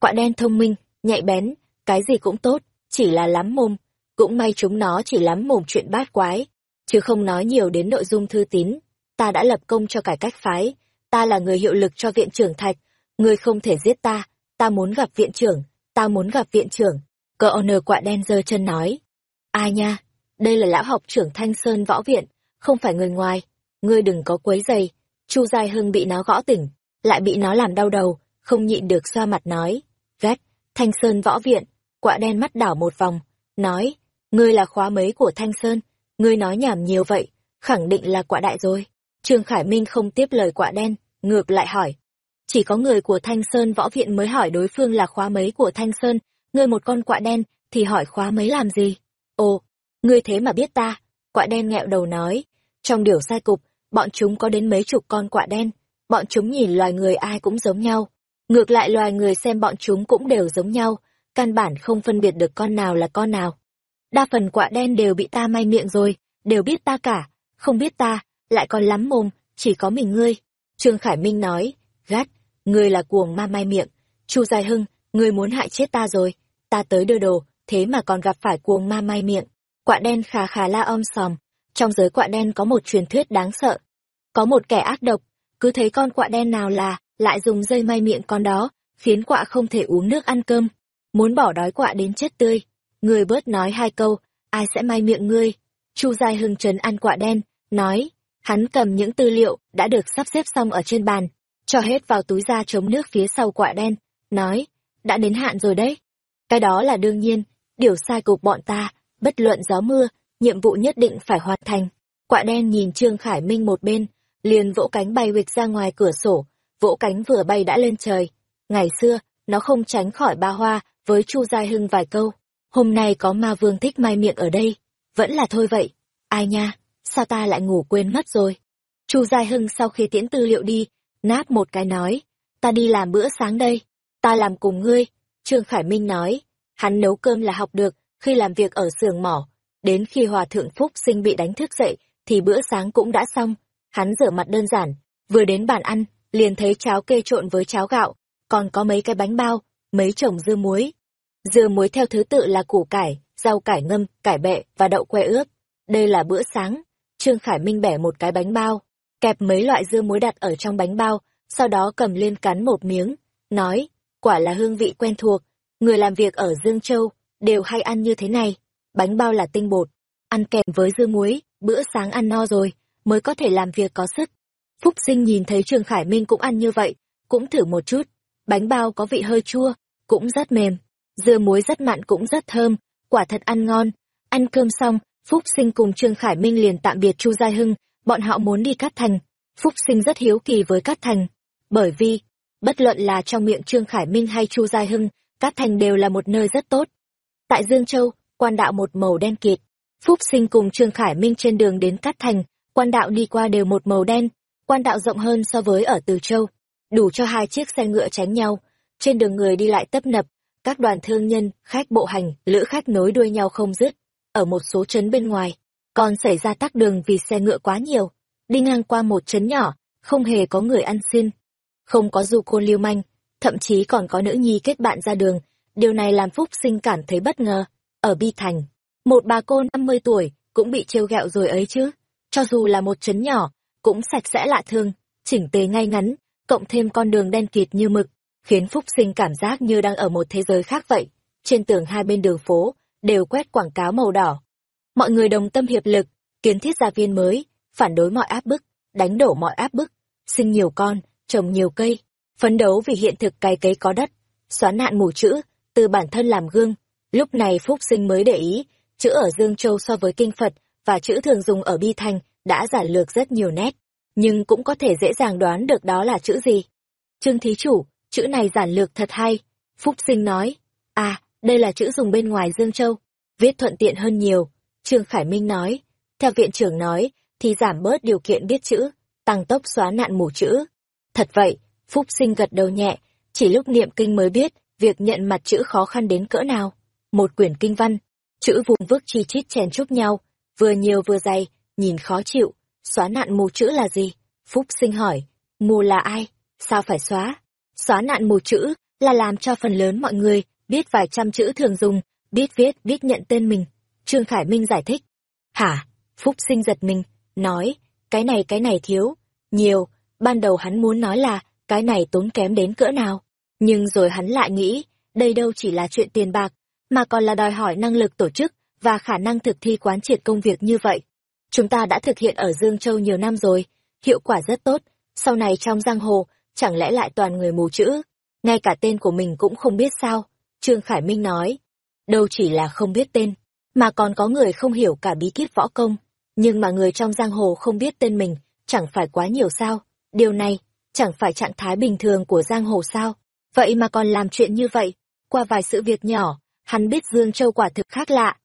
Quạ đen thông minh, nhạy bén, cái gì cũng tốt, chỉ là lắm mồm, cũng may chúng nó chỉ lắm mồm chuyện bát quái, chứ không nói nhiều đến nội dung thư tín. Ta đã lập công cho cải cách phái, ta là người hiệu lực cho viện trưởng Thạch, ngươi không thể giết ta, ta muốn gặp viện trưởng, ta muốn gặp viện trưởng. Cờ owner quạ đen giơ chân nói. Ai nha, đây là lão học trưởng Thanh Sơn Võ Viện, không phải người ngoài, ngươi đừng có quấy giày. Chu Giai Hưng bị nó gõ tỉnh, lại bị nó làm đau đầu, không nhịn được xoa mặt nói. Ghét, Thanh Sơn Võ Viện, quạ đen mắt đảo một vòng, nói, ngươi là khóa mấy của Thanh Sơn, ngươi nói nhảm nhiều vậy, khẳng định là quạ đại rồi. Trương Khải Minh không tiếp lời quạ đen, ngược lại hỏi. Chỉ có người của Thanh Sơn Võ Viện mới hỏi đối phương là khóa mấy của Thanh Sơn, ngươi một con quạ đen, thì hỏi khóa mấy làm gì? Ồ, ngươi thế mà biết ta, quạ đen nghẹo đầu nói. Trong điều sai cục, bọn chúng có đến mấy chục con quạ đen, bọn chúng nhìn loài người ai cũng giống nhau. Ngược lại loài người xem bọn chúng cũng đều giống nhau, căn bản không phân biệt được con nào là con nào. Đa phần quạ đen đều bị ta may miệng rồi, đều biết ta cả, không biết ta, lại còn lắm mồm, chỉ có mình ngươi. Trương Khải Minh nói, gắt, ngươi là cuồng ma mai miệng. Chu Giai Hưng, ngươi muốn hại chết ta rồi, ta tới đưa đồ, thế mà còn gặp phải cuồng ma mai miệng. Quạ đen khà khà la om sòm, trong giới quạ đen có một truyền thuyết đáng sợ. Có một kẻ ác độc, cứ thấy con quạ đen nào là, lại dùng dây may miệng con đó, khiến quạ không thể uống nước ăn cơm. Muốn bỏ đói quạ đến chết tươi. người bớt nói hai câu, ai sẽ may miệng ngươi? Chu Giai Hưng trấn ăn quạ đen, nói, hắn cầm những tư liệu đã được sắp xếp xong ở trên bàn, cho hết vào túi da chống nước phía sau quạ đen, nói, đã đến hạn rồi đấy. Cái đó là đương nhiên, điều sai cục bọn ta, bất luận gió mưa, nhiệm vụ nhất định phải hoàn thành. Quạ đen nhìn Trương Khải Minh một bên, liền vỗ cánh bay huỵch ra ngoài cửa sổ, vỗ cánh vừa bay đã lên trời. Ngày xưa, nó không tránh khỏi ba hoa với Chu Giai Hưng vài câu. Hôm nay có ma vương thích mai miệng ở đây, vẫn là thôi vậy. Ai nha, sao ta lại ngủ quên mất rồi. Chu Giai Hưng sau khi tiễn tư liệu đi, nát một cái nói, ta đi làm bữa sáng đây, ta làm cùng ngươi. Trương Khải Minh nói, hắn nấu cơm là học được, khi làm việc ở xưởng mỏ, đến khi hòa thượng Phúc sinh bị đánh thức dậy, thì bữa sáng cũng đã xong. Hắn rửa mặt đơn giản, vừa đến bàn ăn, liền thấy cháo kê trộn với cháo gạo, còn có mấy cái bánh bao, mấy chồng dưa muối. Dưa muối theo thứ tự là củ cải, rau cải ngâm, cải bẹ và đậu que ướp. Đây là bữa sáng. Trương Khải Minh bẻ một cái bánh bao, kẹp mấy loại dưa muối đặt ở trong bánh bao, sau đó cầm lên cắn một miếng, nói, quả là hương vị quen thuộc, người làm việc ở Dương Châu đều hay ăn như thế này. Bánh bao là tinh bột, ăn kèm với dưa muối, bữa sáng ăn no rồi, mới có thể làm việc có sức. Phúc sinh nhìn thấy Trương Khải Minh cũng ăn như vậy, cũng thử một chút. Bánh bao có vị hơi chua, cũng rất mềm. Dưa muối rất mặn cũng rất thơm, quả thật ăn ngon. Ăn cơm xong, Phúc sinh cùng Trương Khải Minh liền tạm biệt Chu Gia Hưng, bọn họ muốn đi Cát Thành. Phúc sinh rất hiếu kỳ với Cát Thành, bởi vì, bất luận là trong miệng Trương Khải Minh hay Chu Gia Hưng, Cát Thành đều là một nơi rất tốt. Tại Dương Châu, quan đạo một màu đen kịt. Phúc sinh cùng Trương Khải Minh trên đường đến Cát Thành, quan đạo đi qua đều một màu đen, quan đạo rộng hơn so với ở Từ Châu, đủ cho hai chiếc xe ngựa tránh nhau. Trên đường người đi lại tấp nập, các đoàn thương nhân, khách bộ hành, lữ khách nối đuôi nhau không dứt. Ở một số trấn bên ngoài, còn xảy ra tắc đường vì xe ngựa quá nhiều. Đi ngang qua một trấn nhỏ, không hề có người ăn xin. Không có du côn lưu manh, thậm chí còn có nữ nhi kết bạn ra đường. Điều này làm Phúc sinh cảm thấy bất ngờ. Ở Bi Thành, một bà cô 50 tuổi cũng bị trêu ghẹo rồi ấy chứ. Cho dù là một trấn nhỏ, cũng sạch sẽ lạ thường, chỉnh tề ngay ngắn, cộng thêm con đường đen kịt như mực, khiến Phúc Sinh cảm giác như đang ở một thế giới khác vậy. Trên tường hai bên đường phố, đều quét quảng cáo màu đỏ. Mọi người đồng tâm hiệp lực, kiến thiết gia viên mới, phản đối mọi áp bức, đánh đổ mọi áp bức, sinh nhiều con, trồng nhiều cây, phấn đấu vì hiện thực cày cấy có đất, xóa nạn mù chữ, từ bản thân làm gương. Lúc này Phúc Sinh mới để ý, chữ ở Dương Châu so với kinh Phật và chữ thường dùng ở Bi Thành đã giản lược rất nhiều nét, nhưng cũng có thể dễ dàng đoán được đó là chữ gì. Trương Thí Chủ, chữ này giản lược thật hay. Phúc Sinh nói, à, đây là chữ dùng bên ngoài Dương Châu, viết thuận tiện hơn nhiều. Trương Khải Minh nói, theo viện trưởng nói, thì giảm bớt điều kiện biết chữ, tăng tốc xóa nạn mù chữ. Thật vậy, Phúc Sinh gật đầu nhẹ, chỉ lúc niệm kinh mới biết, việc nhận mặt chữ khó khăn đến cỡ nào. Một quyển kinh văn, chữ vùng vức chi chít chèn chúc nhau, vừa nhiều vừa dày, nhìn khó chịu, xóa nạn mù chữ là gì? Phúc sinh hỏi, mù là ai? Sao phải xóa? Xóa nạn mù chữ là làm cho phần lớn mọi người biết vài trăm chữ thường dùng, biết viết, biết nhận tên mình. Trương Khải Minh giải thích. Hả? Phúc sinh giật mình, nói, cái này cái này thiếu, nhiều, ban đầu hắn muốn nói là, cái này tốn kém đến cỡ nào. Nhưng rồi hắn lại nghĩ, đây đâu chỉ là chuyện tiền bạc, mà còn là đòi hỏi năng lực tổ chức và khả năng thực thi quán triệt công việc như vậy. Chúng ta đã thực hiện ở Dương Châu nhiều năm rồi, hiệu quả rất tốt, sau này trong giang hồ, chẳng lẽ lại toàn người mù chữ, ngay cả tên của mình cũng không biết sao? Trương Khải Minh nói, đâu chỉ là không biết tên, mà còn có người không hiểu cả bí kíp võ công, nhưng mà người trong giang hồ không biết tên mình, chẳng phải quá nhiều sao? Điều này, chẳng phải trạng thái bình thường của giang hồ sao? Vậy mà còn làm chuyện như vậy, qua vài sự việc nhỏ, hắn biết Dương Châu quả thực khác lạ.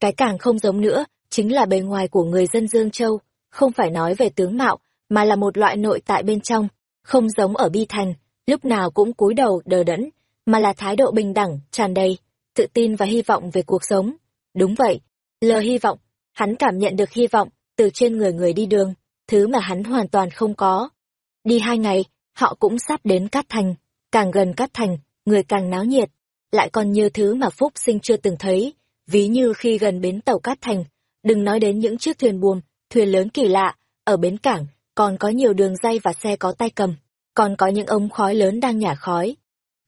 Cái càng không giống nữa, chính là bề ngoài của người dân Dương Châu, không phải nói về tướng mạo, mà là một loại nội tại bên trong, không giống ở Bi Thành, lúc nào cũng cúi đầu đờ đẫn, mà là thái độ bình đẳng, tràn đầy, tự tin và hy vọng về cuộc sống. Đúng vậy, lờ hy vọng, hắn cảm nhận được hy vọng từ trên người người đi đường, thứ mà hắn hoàn toàn không có. Đi hai ngày, họ cũng sắp đến Cát Thành, càng gần Cát Thành, người càng náo nhiệt, lại còn như thứ mà Phúc Sinh chưa từng thấy, ví như khi gần bến tàu Cát Thành, đừng nói đến những chiếc thuyền buồm, thuyền lớn kỳ lạ, ở bến cảng, còn có nhiều đường dây và xe có tay cầm, còn có những ống khói lớn đang nhả khói.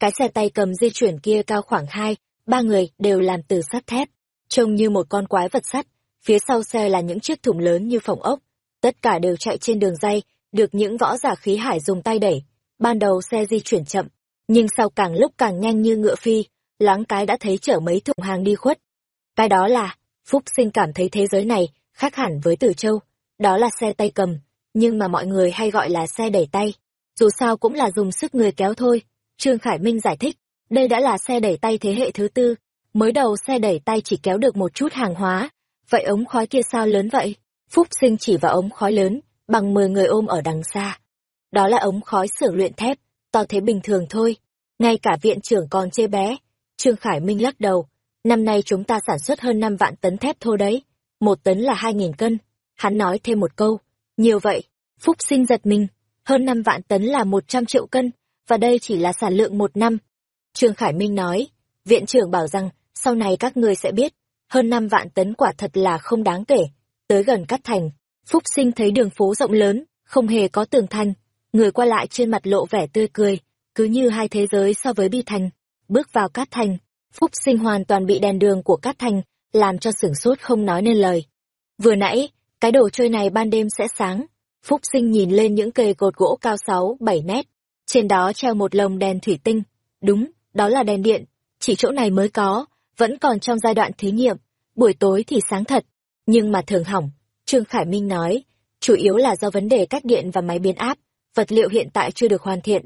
Cái xe tay cầm di chuyển kia cao khoảng hai, ba người đều làm từ sắt thép, trông như một con quái vật sắt, phía sau xe là những chiếc thùng lớn như phòng ốc, tất cả đều chạy trên đường dây, được những võ giả khí hải dùng tay đẩy. Ban đầu xe di chuyển chậm, nhưng sau càng lúc càng nhanh như ngựa phi, loáng cái đã thấy chở mấy thùng hàng đi khuất. Cái đó là, Phúc sinh cảm thấy thế giới này khác hẳn với Tử Châu, đó là xe tay cầm, nhưng mà mọi người hay gọi là xe đẩy tay. Dù sao cũng là dùng sức người kéo thôi. Trương Khải Minh giải thích, đây đã là xe đẩy tay thế hệ thứ tư, mới đầu xe đẩy tay chỉ kéo được một chút hàng hóa, vậy ống khói kia sao lớn vậy? Phúc sinh chỉ vào ống khói lớn, bằng mười người ôm ở đằng xa. Đó là ống khói xưởng luyện thép, to thế bình thường thôi. Ngay cả viện trưởng còn chê bé. Trương Khải Minh lắc đầu. Năm nay chúng ta sản xuất hơn 5 vạn tấn thép thôi đấy. Một tấn là 2.000 cân. Hắn nói thêm một câu. Nhiều vậy. Phúc sinh giật mình. Hơn 5 vạn tấn là 100 triệu cân. Và đây chỉ là sản lượng một năm. Trương Khải Minh nói. Viện trưởng bảo rằng, sau này các ngươi sẽ biết. Hơn 5 vạn tấn quả thật là không đáng kể. Tới gần Cát Thành. Phúc sinh thấy đường phố rộng lớn, không hề có tường thành người qua lại trên mặt lộ vẻ tươi cười, cứ như hai thế giới so với bi thành. Bước vào cát thành, Phúc sinh hoàn toàn bị đèn đường của cát thành, làm cho sửng sốt không nói nên lời. Vừa nãy, cái đồ chơi này ban đêm sẽ sáng. Phúc sinh nhìn lên những cây cột gỗ cao 6-7 mét. Trên đó treo một lồng đèn thủy tinh. Đúng, đó là đèn điện. Chỉ chỗ này mới có, vẫn còn trong giai đoạn thí nghiệm. Buổi tối thì sáng thật. Nhưng mà thường hỏng. Trương Khải Minh nói, chủ yếu là do vấn đề cách điện và máy biến áp vật liệu hiện tại chưa được hoàn thiện.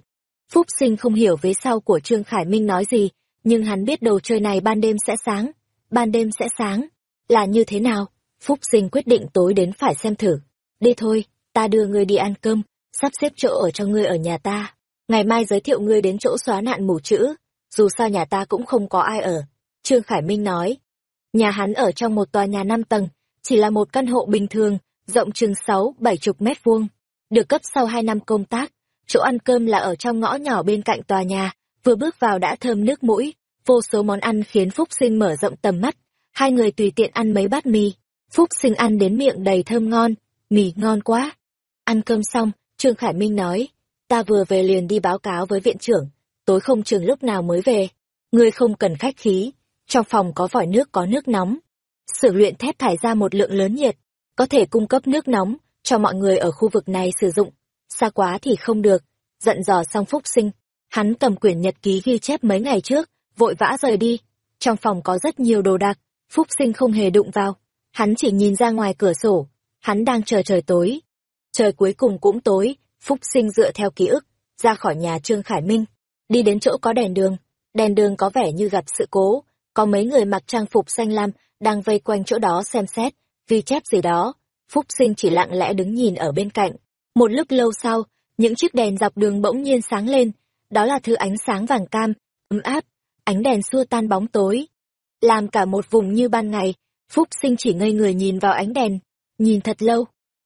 Phúc sinh không hiểu vế sau của Trương Khải Minh nói gì, nhưng hắn biết đồ chơi này ban đêm sẽ sáng. Ban đêm sẽ sáng. Là như thế nào? Phúc sinh quyết định tối đến phải xem thử. Đi thôi, ta đưa ngươi đi ăn cơm, sắp xếp chỗ ở cho ngươi ở nhà ta. Ngày mai giới thiệu ngươi đến chỗ xóa nạn mù chữ, dù sao nhà ta cũng không có ai ở. Trương Khải Minh nói. Nhà hắn ở trong một tòa nhà năm tầng, chỉ là một căn hộ bình thường, rộng chừng sáu bảy chục mét vuông được cấp sau hai năm công tác, chỗ ăn cơm là ở trong ngõ nhỏ bên cạnh tòa nhà, vừa bước vào đã thơm nước mũi, vô số món ăn khiến Phúc Sinh mở rộng tầm mắt, hai người tùy tiện ăn mấy bát mì. Phúc Sinh ăn đến miệng đầy thơm ngon, mì ngon quá. Ăn cơm xong, Trương Khải Minh nói, ta vừa về liền đi báo cáo với viện trưởng, tối không trường lúc nào mới về. Ngươi không cần khách khí, trong phòng có vòi nước có nước nóng. Sử luyện thép thải ra một lượng lớn nhiệt, có thể cung cấp nước nóng, cho mọi người ở khu vực này sử dụng. Xa quá thì không được. Giận dò xong Phúc Sinh, hắn cầm quyển nhật ký ghi chép mấy ngày trước, vội vã rời đi. Trong phòng có rất nhiều đồ đạc, Phúc Sinh không hề đụng vào. Hắn chỉ nhìn ra ngoài cửa sổ, hắn đang chờ trời tối. Trời cuối cùng cũng tối, Phúc Sinh dựa theo ký ức, ra khỏi nhà Trương Khải Minh, đi đến chỗ có đèn đường. Đèn đường có vẻ như gặp sự cố, có mấy người mặc trang phục xanh lam đang vây quanh chỗ đó xem xét, ghi chép gì đó. Phúc sinh chỉ lặng lẽ đứng nhìn ở bên cạnh. Một lúc lâu sau, những chiếc đèn dọc đường bỗng nhiên sáng lên. Đó là thứ ánh sáng vàng cam, ấm áp, ánh đèn xua tan bóng tối. Làm cả một vùng như ban ngày, Phúc sinh chỉ ngây người nhìn vào ánh đèn. Nhìn thật lâu.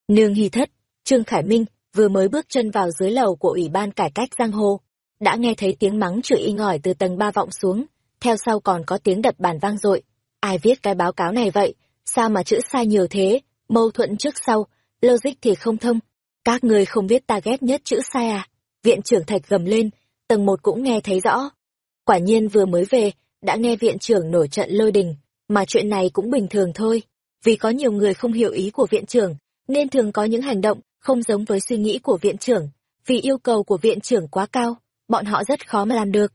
Nương hì thất, Trương Khải Minh vừa mới bước chân vào dưới lầu của Ủy ban Cải cách Giang Hồ. Đã nghe thấy tiếng mắng chửi y ngỏi từ tầng ba vọng xuống, theo sau còn có tiếng đập bàn vang dội. Ai viết cái báo cáo này vậy? Sao mà chữ sai nhiều thế? mâu thuẫn trước sau, logic thì không thông. Các người không biết ta ghét nhất chữ sai à? Viện trưởng thạch gầm lên, tầng một cũng nghe thấy rõ. Quả nhiên vừa mới về, đã nghe viện trưởng nổi trận lôi đình, mà chuyện này cũng bình thường thôi. Vì có nhiều người không hiểu ý của viện trưởng, nên thường có những hành động không giống với suy nghĩ của viện trưởng. Vì yêu cầu của viện trưởng quá cao, bọn họ rất khó mà làm được.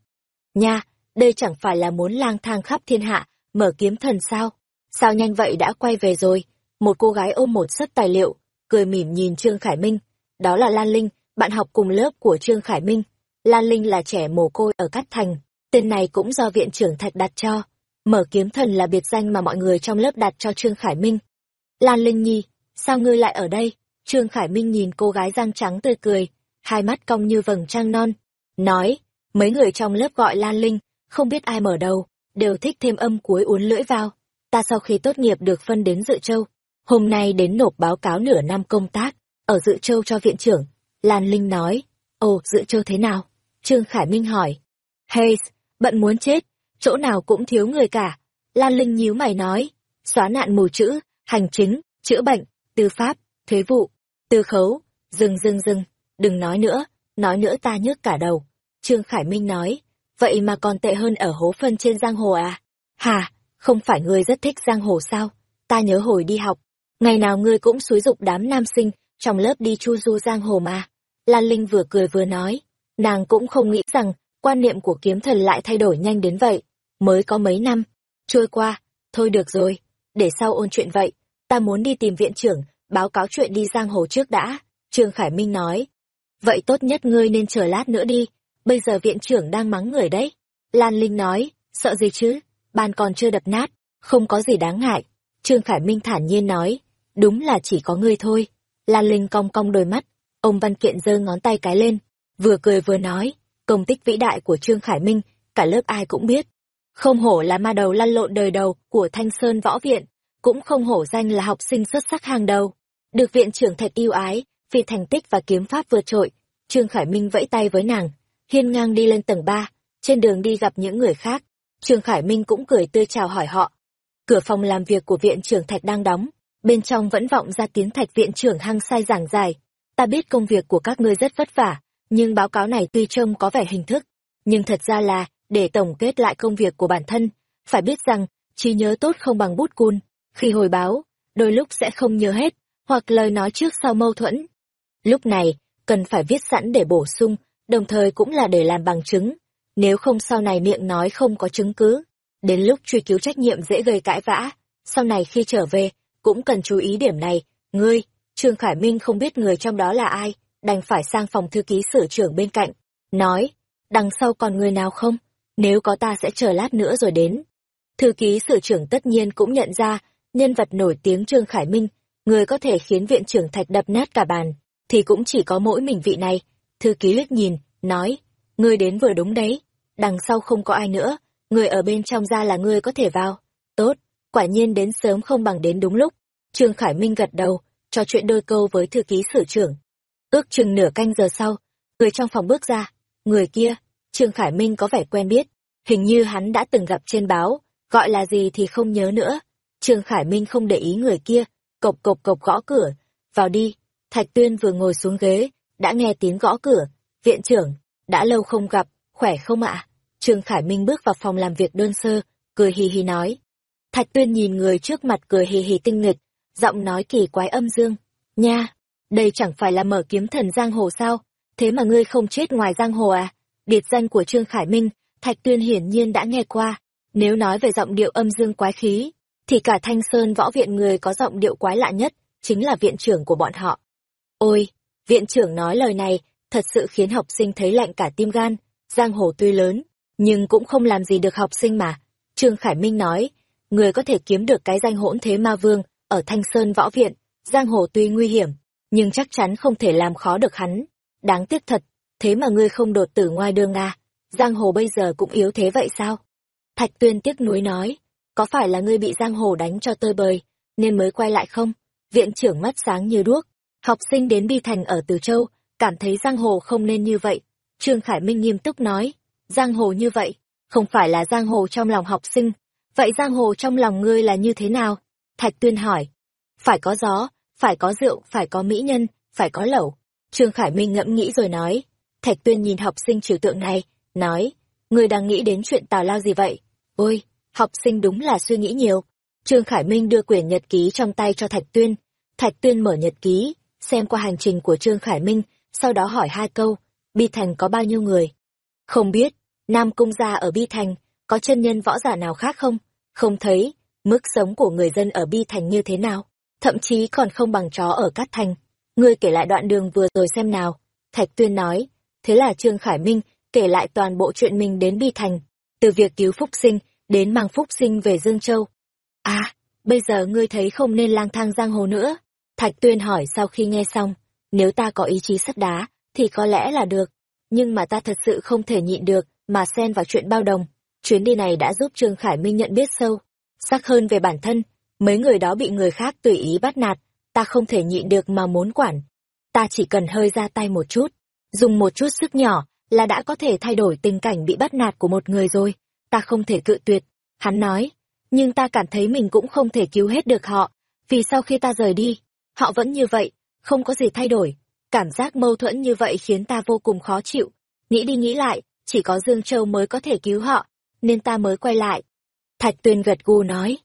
Nha, đây chẳng phải là muốn lang thang khắp thiên hạ, mở kiếm thần sao? Sao nhanh vậy đã quay về rồi? một cô gái ôm một sấp tài liệu, cười mỉm nhìn Trương Khải Minh. Đó là Lan Linh, bạn học cùng lớp của Trương Khải Minh. Lan Linh là trẻ mồ côi ở Cát Thành, tên này cũng do viện trưởng Thạch đặt cho. Mở kiếm thần là biệt danh mà mọi người trong lớp đặt cho Trương Khải Minh. Lan Linh Nhi, sao ngươi lại ở đây? Trương Khải Minh nhìn cô gái răng trắng tươi cười, hai mắt cong như vầng trăng non. Nói, mấy người trong lớp gọi Lan Linh, không biết ai mở đầu, đều thích thêm âm cuối uốn lưỡi vào. Ta sau khi tốt nghiệp được phân đến Dự Châu, Hôm nay đến nộp báo cáo nửa năm công tác, ở Dự Châu cho viện trưởng. Lan Linh nói, ồ, Dự Châu thế nào? Trương Khải Minh hỏi. Hayes, bận muốn chết, chỗ nào cũng thiếu người cả. Lan Linh nhíu mày nói, xóa nạn mù chữ, hành chính, chữa bệnh, tư pháp, thuế vụ, tư khấu, dừng dừng dừng, đừng nói nữa, nói nữa ta nhức cả đầu. Trương Khải Minh nói, vậy mà còn tệ hơn ở hố phân trên giang hồ à? Hà, không phải ngươi rất thích giang hồ sao? Ta nhớ hồi đi học, Ngày nào ngươi cũng xúi dục đám nam sinh trong lớp đi chu du giang hồ mà. Lan Linh vừa cười vừa nói, nàng cũng không nghĩ rằng quan niệm của kiếm thần lại thay đổi nhanh đến vậy. Mới có mấy năm, trôi qua, thôi được rồi, để sau ôn chuyện vậy, ta muốn đi tìm viện trưởng, báo cáo chuyện đi giang hồ trước đã, Trương Khải Minh nói. Vậy tốt nhất ngươi nên chờ lát nữa đi, bây giờ viện trưởng đang mắng người đấy. Lan Linh nói, sợ gì chứ, bàn còn chưa đập nát, không có gì đáng ngại. Trương Khải Minh thản nhiên nói, đúng là chỉ có ngươi thôi. Lan Linh cong cong đôi mắt, ông Văn Kiện giơ ngón tay cái lên, vừa cười vừa nói, công tích vĩ đại của Trương Khải Minh, cả lớp ai cũng biết. Không hổ là ma đầu lăn lộn đời đầu của Thanh Sơn Võ Viện, cũng không hổ danh là học sinh xuất sắc hàng đầu. Được viện trưởng thạch yêu ái, vì thành tích và kiếm pháp vượt trội, Trương Khải Minh vẫy tay với nàng, hiên ngang đi lên tầng ba, trên đường đi gặp những người khác. Trương Khải Minh cũng cười tươi chào hỏi họ. Cửa phòng làm việc của viện trưởng Thạch đang đóng, bên trong vẫn vọng ra tiếng Thạch viện trưởng hăng say giảng dài. Ta biết công việc của các ngươi rất vất vả, nhưng báo cáo này tuy trông có vẻ hình thức, nhưng thật ra là để tổng kết lại công việc của bản thân, phải biết rằng trí nhớ tốt không bằng bút cun, khi hồi báo, đôi lúc sẽ không nhớ hết, hoặc lời nói trước sau mâu thuẫn. Lúc này, cần phải viết sẵn để bổ sung, đồng thời cũng là để làm bằng chứng, nếu không sau này miệng nói không có chứng cứ. Đến lúc truy cứu trách nhiệm dễ gây cãi vã, sau này khi trở về, cũng cần chú ý điểm này, ngươi, Trương Khải Minh không biết người trong đó là ai, đành phải sang phòng thư ký sử trưởng bên cạnh, nói, đằng sau còn người nào không? Nếu có ta sẽ chờ lát nữa rồi đến. Thư ký sử trưởng tất nhiên cũng nhận ra, nhân vật nổi tiếng Trương Khải Minh, người có thể khiến viện trưởng thạch đập nát cả bàn, thì cũng chỉ có mỗi mình vị này. Thư ký liếc nhìn, nói, ngươi đến vừa đúng đấy, đằng sau không có ai nữa, người ở bên trong ra là ngươi có thể vào. Tốt, quả nhiên đến sớm không bằng đến đúng lúc. Trương Khải Minh gật đầu, trò chuyện đôi câu với thư ký sử trưởng. Ước chừng nửa canh giờ sau, người trong phòng bước ra, người kia, Trương Khải Minh có vẻ quen biết, hình như hắn đã từng gặp trên báo, gọi là gì thì không nhớ nữa. Trương Khải Minh không để ý người kia, cộc cộc cộc gõ cửa, vào đi. Thạch Tuyên vừa ngồi xuống ghế, đã nghe tiếng gõ cửa, viện trưởng, đã lâu không gặp, khỏe không ạ? Trương Khải Minh bước vào phòng làm việc đơn sơ, cười hì hì nói. Thạch Tuyên nhìn người trước mặt cười hì hì tinh nghịch, giọng nói kỳ quái âm dương. Nha, đây chẳng phải là mở kiếm thần giang hồ sao? Thế mà ngươi không chết ngoài giang hồ à? Biệt danh của Trương Khải Minh, Thạch Tuyên hiển nhiên đã nghe qua. Nếu nói về giọng điệu âm dương quái khí, thì cả Thanh Sơn võ viện người có giọng điệu quái lạ nhất, chính là viện trưởng của bọn họ. Ôi, viện trưởng nói lời này, thật sự khiến học sinh thấy lạnh cả tim gan, giang hồ tuy lớn, nhưng cũng không làm gì được học sinh mà. Trương Khải Minh nói, người có thể kiếm được cái danh hỗn thế ma vương, ở Thanh Sơn võ viện, giang hồ tuy nguy hiểm, nhưng chắc chắn không thể làm khó được hắn. Đáng tiếc thật, thế mà ngươi không đột tử ngoài đường à, giang hồ bây giờ cũng yếu thế vậy sao? Thạch Tuyên tiếc nuối nói, có phải là ngươi bị giang hồ đánh cho tơi bời, nên mới quay lại không? Viện trưởng mắt sáng như đuốc, học sinh đến Bi Thành ở Từ Châu, cảm thấy giang hồ không nên như vậy. Trương Khải Minh nghiêm túc nói, giang hồ như vậy, không phải là giang hồ trong lòng học sinh, vậy giang hồ trong lòng ngươi là như thế nào? Thạch Tuyên hỏi, phải có gió, phải có rượu, phải có mỹ nhân, phải có lẩu. Trương Khải Minh ngẫm nghĩ rồi nói, Thạch Tuyên nhìn học sinh trừu tượng này, nói, người đang nghĩ đến chuyện tào lao gì vậy? Ôi, học sinh đúng là suy nghĩ nhiều. Trương Khải Minh đưa quyển nhật ký trong tay cho Thạch Tuyên. Thạch Tuyên mở nhật ký, xem qua hành trình của Trương Khải Minh, sau đó hỏi hai câu, Bi Thành có bao nhiêu người? Không biết, Nam Cung gia ở Bi Thành, có chân nhân võ giả nào khác không? Không thấy, mức sống của người dân ở Bi Thành như thế nào? Thậm chí còn không bằng chó ở Cát Thành. Ngươi kể lại đoạn đường vừa rồi xem nào. Thạch Tuyên nói, thế là Trương Khải Minh kể lại toàn bộ chuyện mình đến Bi Thành, từ việc cứu Phúc Sinh đến mang Phúc Sinh về Dương Châu. À, bây giờ ngươi thấy không nên lang thang giang hồ nữa. Thạch Tuyên hỏi sau khi nghe xong, nếu ta có ý chí sắt đá, thì có lẽ là được. Nhưng mà ta thật sự không thể nhịn được, mà xen vào chuyện bao đồng. Chuyến đi này đã giúp Trương Khải Minh nhận biết sâu, sắc hơn về bản thân. Mấy người đó bị người khác tùy ý bắt nạt, ta không thể nhịn được mà muốn quản. Ta chỉ cần hơi ra tay một chút, dùng một chút sức nhỏ là đã có thể thay đổi tình cảnh bị bắt nạt của một người rồi. Ta không thể cự tuyệt. Hắn nói, nhưng ta cảm thấy mình cũng không thể cứu hết được họ, vì sau khi ta rời đi, họ vẫn như vậy, không có gì thay đổi. Cảm giác mâu thuẫn như vậy khiến ta vô cùng khó chịu. Nghĩ đi nghĩ lại, chỉ có Dương Châu mới có thể cứu họ, nên ta mới quay lại. Thạch Tuyên gật gù nói,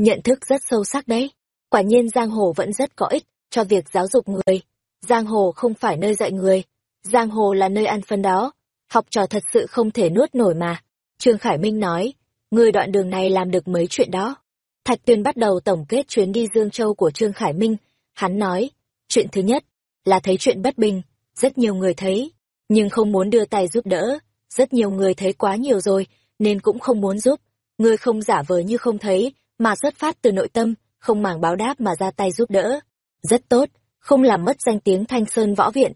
nhận thức rất sâu sắc đấy. Quả nhiên Giang Hồ vẫn rất có ích cho việc giáo dục người. Giang Hồ không phải nơi dạy người, Giang Hồ là nơi ăn phân đó. Học trò thật sự không thể nuốt nổi mà. Trương Khải Minh nói, người đoạn đường này làm được mấy chuyện đó. Thạch Tuyên bắt đầu tổng kết chuyến đi Dương Châu của Trương Khải Minh. Hắn nói, chuyện thứ nhất là thấy chuyện bất bình, rất nhiều người thấy, nhưng không muốn đưa tay giúp đỡ. Rất nhiều người thấy quá nhiều rồi, nên cũng không muốn giúp. Ngươi không giả vờ như không thấy, mà xuất phát từ nội tâm, không màng báo đáp mà ra tay giúp đỡ. Rất tốt, không làm mất danh tiếng Thanh Sơn Võ Viện.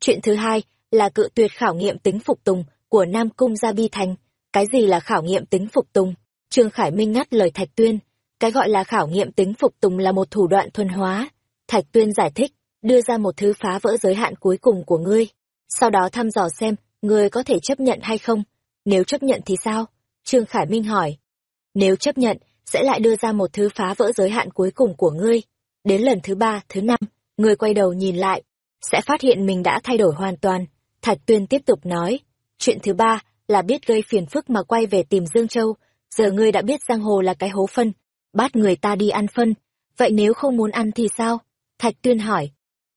Chuyện thứ hai là cự tuyệt khảo nghiệm tính phục tùng của Nam Cung Gia Bi Thành. Cái gì là khảo nghiệm tính phục tùng? Trương Khải Minh ngắt lời Thạch Tuyên. Cái gọi là khảo nghiệm tính phục tùng là một thủ đoạn thuần hóa. Thạch Tuyên giải thích, đưa ra một thứ phá vỡ giới hạn cuối cùng của ngươi. Sau đó thăm dò xem, ngươi có thể chấp nhận hay không. Nếu chấp nhận thì sao? Trương Khải Minh hỏi. Nếu chấp nhận, sẽ lại đưa ra một thứ phá vỡ giới hạn cuối cùng của ngươi. Đến lần thứ ba, thứ năm, ngươi quay đầu nhìn lại, sẽ phát hiện mình đã thay đổi hoàn toàn. Thạch Tuyên tiếp tục nói. Chuyện thứ ba là biết gây phiền phức mà quay về tìm Dương Châu. Giờ ngươi đã biết giang hồ là cái hố phân, bắt người ta đi ăn phân. Vậy nếu không muốn ăn thì sao? Thạch Tuyên hỏi.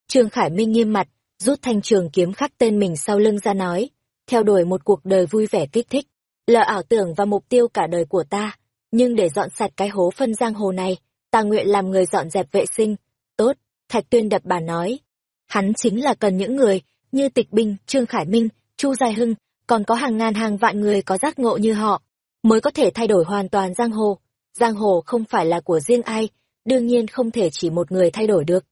Trương Khải Minh nghiêm mặt, rút thanh trường kiếm khắc tên mình sau lưng ra nói. Theo đuổi một cuộc đời vui vẻ kích thích, là ảo tưởng và mục tiêu cả đời của ta. Nhưng để dọn sạch cái hố phân giang hồ này, ta nguyện làm người dọn dẹp vệ sinh. Tốt, Thạch Tuyên đập bà nói. Hắn chính là cần những người, như Tịch Bình, Trương Khải Minh, Chu Giai Hưng, còn có hàng ngàn hàng vạn người có giác ngộ như họ, mới có thể thay đổi hoàn toàn giang hồ. Giang hồ không phải là của riêng ai, đương nhiên không thể chỉ một người thay đổi được.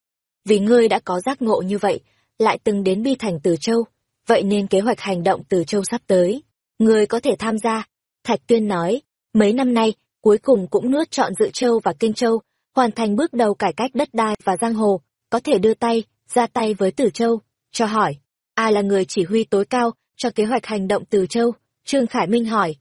Vì ngươi đã có giác ngộ như vậy, lại từng đến bi thành Từ Châu, vậy nên kế hoạch hành động Từ Châu sắp tới, ngươi có thể tham gia. Thạch Tuyên nói, mấy năm nay, cuối cùng cũng nuốt chọn Dự Châu và Kinh Châu, hoàn thành bước đầu cải cách đất đai và giang hồ, có thể đưa tay, ra tay với Tử Châu, cho hỏi, ai là người chỉ huy tối cao cho kế hoạch hành động Từ Châu? Trương Khải Minh hỏi.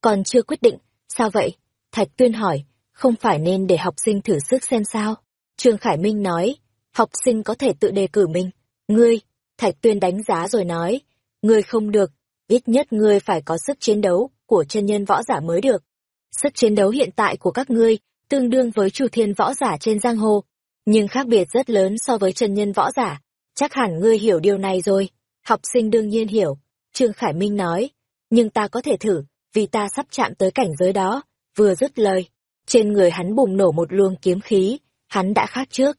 Còn chưa quyết định, sao vậy? Thạch Tuyên hỏi, không phải nên để học sinh thử sức xem sao? Trương Khải Minh nói, học sinh có thể tự đề cử mình. Ngươi, Thạch Tuyên đánh giá rồi nói, ngươi không được, ít nhất ngươi phải có sức chiến đấu của chân nhân võ giả mới được. Sức chiến đấu hiện tại của các ngươi tương đương với chủ thiên võ giả trên giang hồ, nhưng khác biệt rất lớn so với chân nhân võ giả. Chắc hẳn ngươi hiểu điều này rồi. Học sinh đương nhiên hiểu. Trương Khải Minh nói, nhưng ta có thể thử, vì ta sắp chạm tới cảnh giới đó. Vừa dứt lời, trên người hắn bùng nổ một luồng kiếm khí, hắn đã khác trước.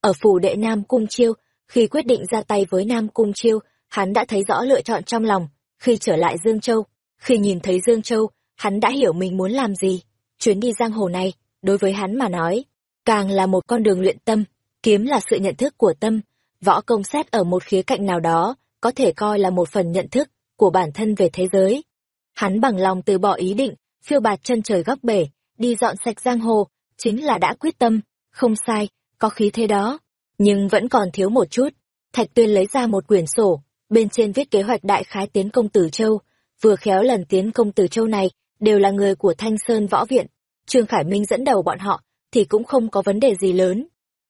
Ở phủ đệ Nam Cung Chiêu, khi quyết định ra tay với Nam Cung Chiêu, hắn đã thấy rõ lựa chọn trong lòng. Khi trở lại Dương Châu, khi nhìn thấy Dương Châu, hắn đã hiểu mình muốn làm gì. Chuyến đi giang hồ này, đối với hắn mà nói, càng là một con đường luyện tâm, kiếm là sự nhận thức của tâm, võ công xét ở một khía cạnh nào đó, có thể coi là một phần nhận thức của bản thân về thế giới. Hắn bằng lòng từ bỏ ý định, phiêu bạt chân trời góc bể, đi dọn sạch giang hồ, chính là đã quyết tâm, không sai, có khí thế đó, nhưng vẫn còn thiếu một chút. Thạch Tuyên lấy ra một quyển sổ, bên trên viết kế hoạch đại khái tiến công Tử Châu, vừa khéo lần tiến công Tử Châu này đều là người của Thanh Sơn Võ Viện. Trương Khải Minh dẫn đầu bọn họ, thì cũng không có vấn đề gì lớn.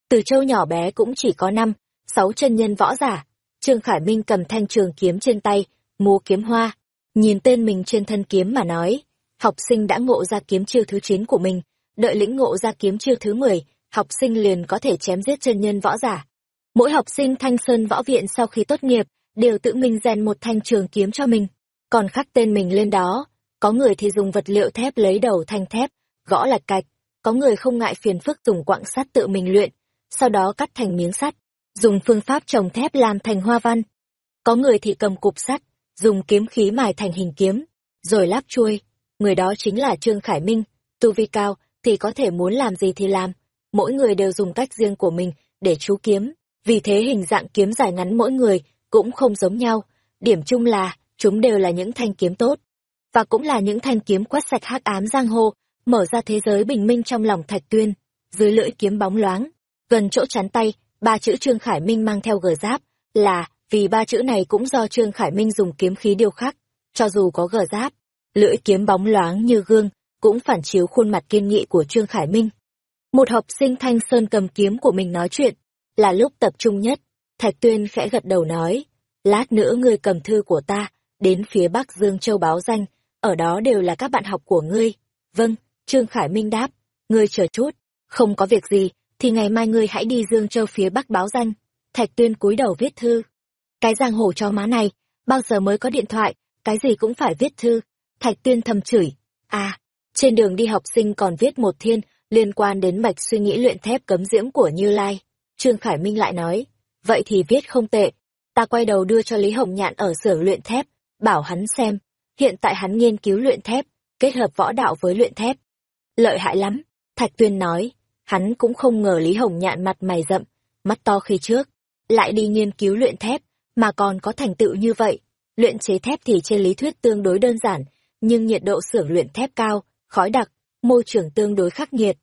Từ châu nhỏ bé cũng chỉ có năm, sáu chân nhân võ giả. Trương Khải Minh cầm thanh trường kiếm trên tay, múa kiếm hoa, nhìn tên mình trên thân kiếm mà nói, học sinh đã ngộ ra kiếm chiêu thứ 9 của mình, đợi lĩnh ngộ ra kiếm chiêu thứ 10, học sinh liền có thể chém giết chân nhân võ giả. Mỗi học sinh Thanh Sơn Võ Viện sau khi tốt nghiệp, đều tự mình rèn một thanh trường kiếm cho mình, còn khắc tên mình lên đó. Có người thì dùng vật liệu thép lấy đầu thanh thép, gõ lạch cạch, có người không ngại phiền phức dùng quặng sắt tự mình luyện, sau đó cắt thành miếng sắt, dùng phương pháp trồng thép làm thành hoa văn. Có người thì cầm cục sắt, dùng kiếm khí mài thành hình kiếm, rồi lắp chuôi. Người đó chính là Trương Khải Minh, tu vi cao thì có thể muốn làm gì thì làm. Mỗi người đều dùng cách riêng của mình để chú kiếm, vì thế hình dạng kiếm dài ngắn mỗi người cũng không giống nhau. Điểm chung là, chúng đều là những thanh kiếm tốt, và cũng là những thanh kiếm quét sạch hắc ám giang hồ, mở ra thế giới bình minh trong lòng thạch tuyên. Dưới lưỡi kiếm bóng loáng gần chỗ chắn tay ba chữ trương khải minh mang theo gờ giáp là vì ba chữ này cũng do trương khải minh dùng kiếm khí điêu khắc. Cho dù có gờ giáp lưỡi kiếm bóng loáng như gương cũng phản chiếu khuôn mặt kiên nghị của trương khải minh. Một học sinh thanh sơn cầm kiếm của mình nói chuyện là lúc tập trung nhất thạch tuyên khẽ gật đầu nói lát nữa ngươi cầm thư của ta đến phía bắc dương châu báo danh ở đó đều là các bạn học của ngươi vâng Trương Khải Minh đáp, ngươi chờ chút, không có việc gì, thì ngày mai ngươi hãy đi Dương Châu phía Bắc báo danh. Thạch Tuyên cúi đầu viết thư. Cái giang hồ cho má này, bao giờ mới có điện thoại, cái gì cũng phải viết thư. Thạch Tuyên thầm chửi, à, trên đường đi học sinh còn viết một thiên liên quan đến mạch suy nghĩ luyện thép cấm diễm của Như Lai. Trương Khải Minh lại nói, vậy thì viết không tệ. Ta quay đầu đưa cho Lý Hồng Nhạn ở xưởng luyện thép, bảo hắn xem. Hiện tại hắn nghiên cứu luyện thép, kết hợp võ đạo với luyện thép, lợi hại lắm thạch tuyên nói. Hắn cũng không ngờ Lý Hồng Nhạn mặt mày rậm, mắt to khi trước, lại đi nghiên cứu luyện thép, mà còn có thành tựu như vậy. Luyện chế thép thì trên lý thuyết tương đối đơn giản, nhưng nhiệt độ xưởng luyện thép cao, khói đặc, môi trường tương đối khắc nghiệt,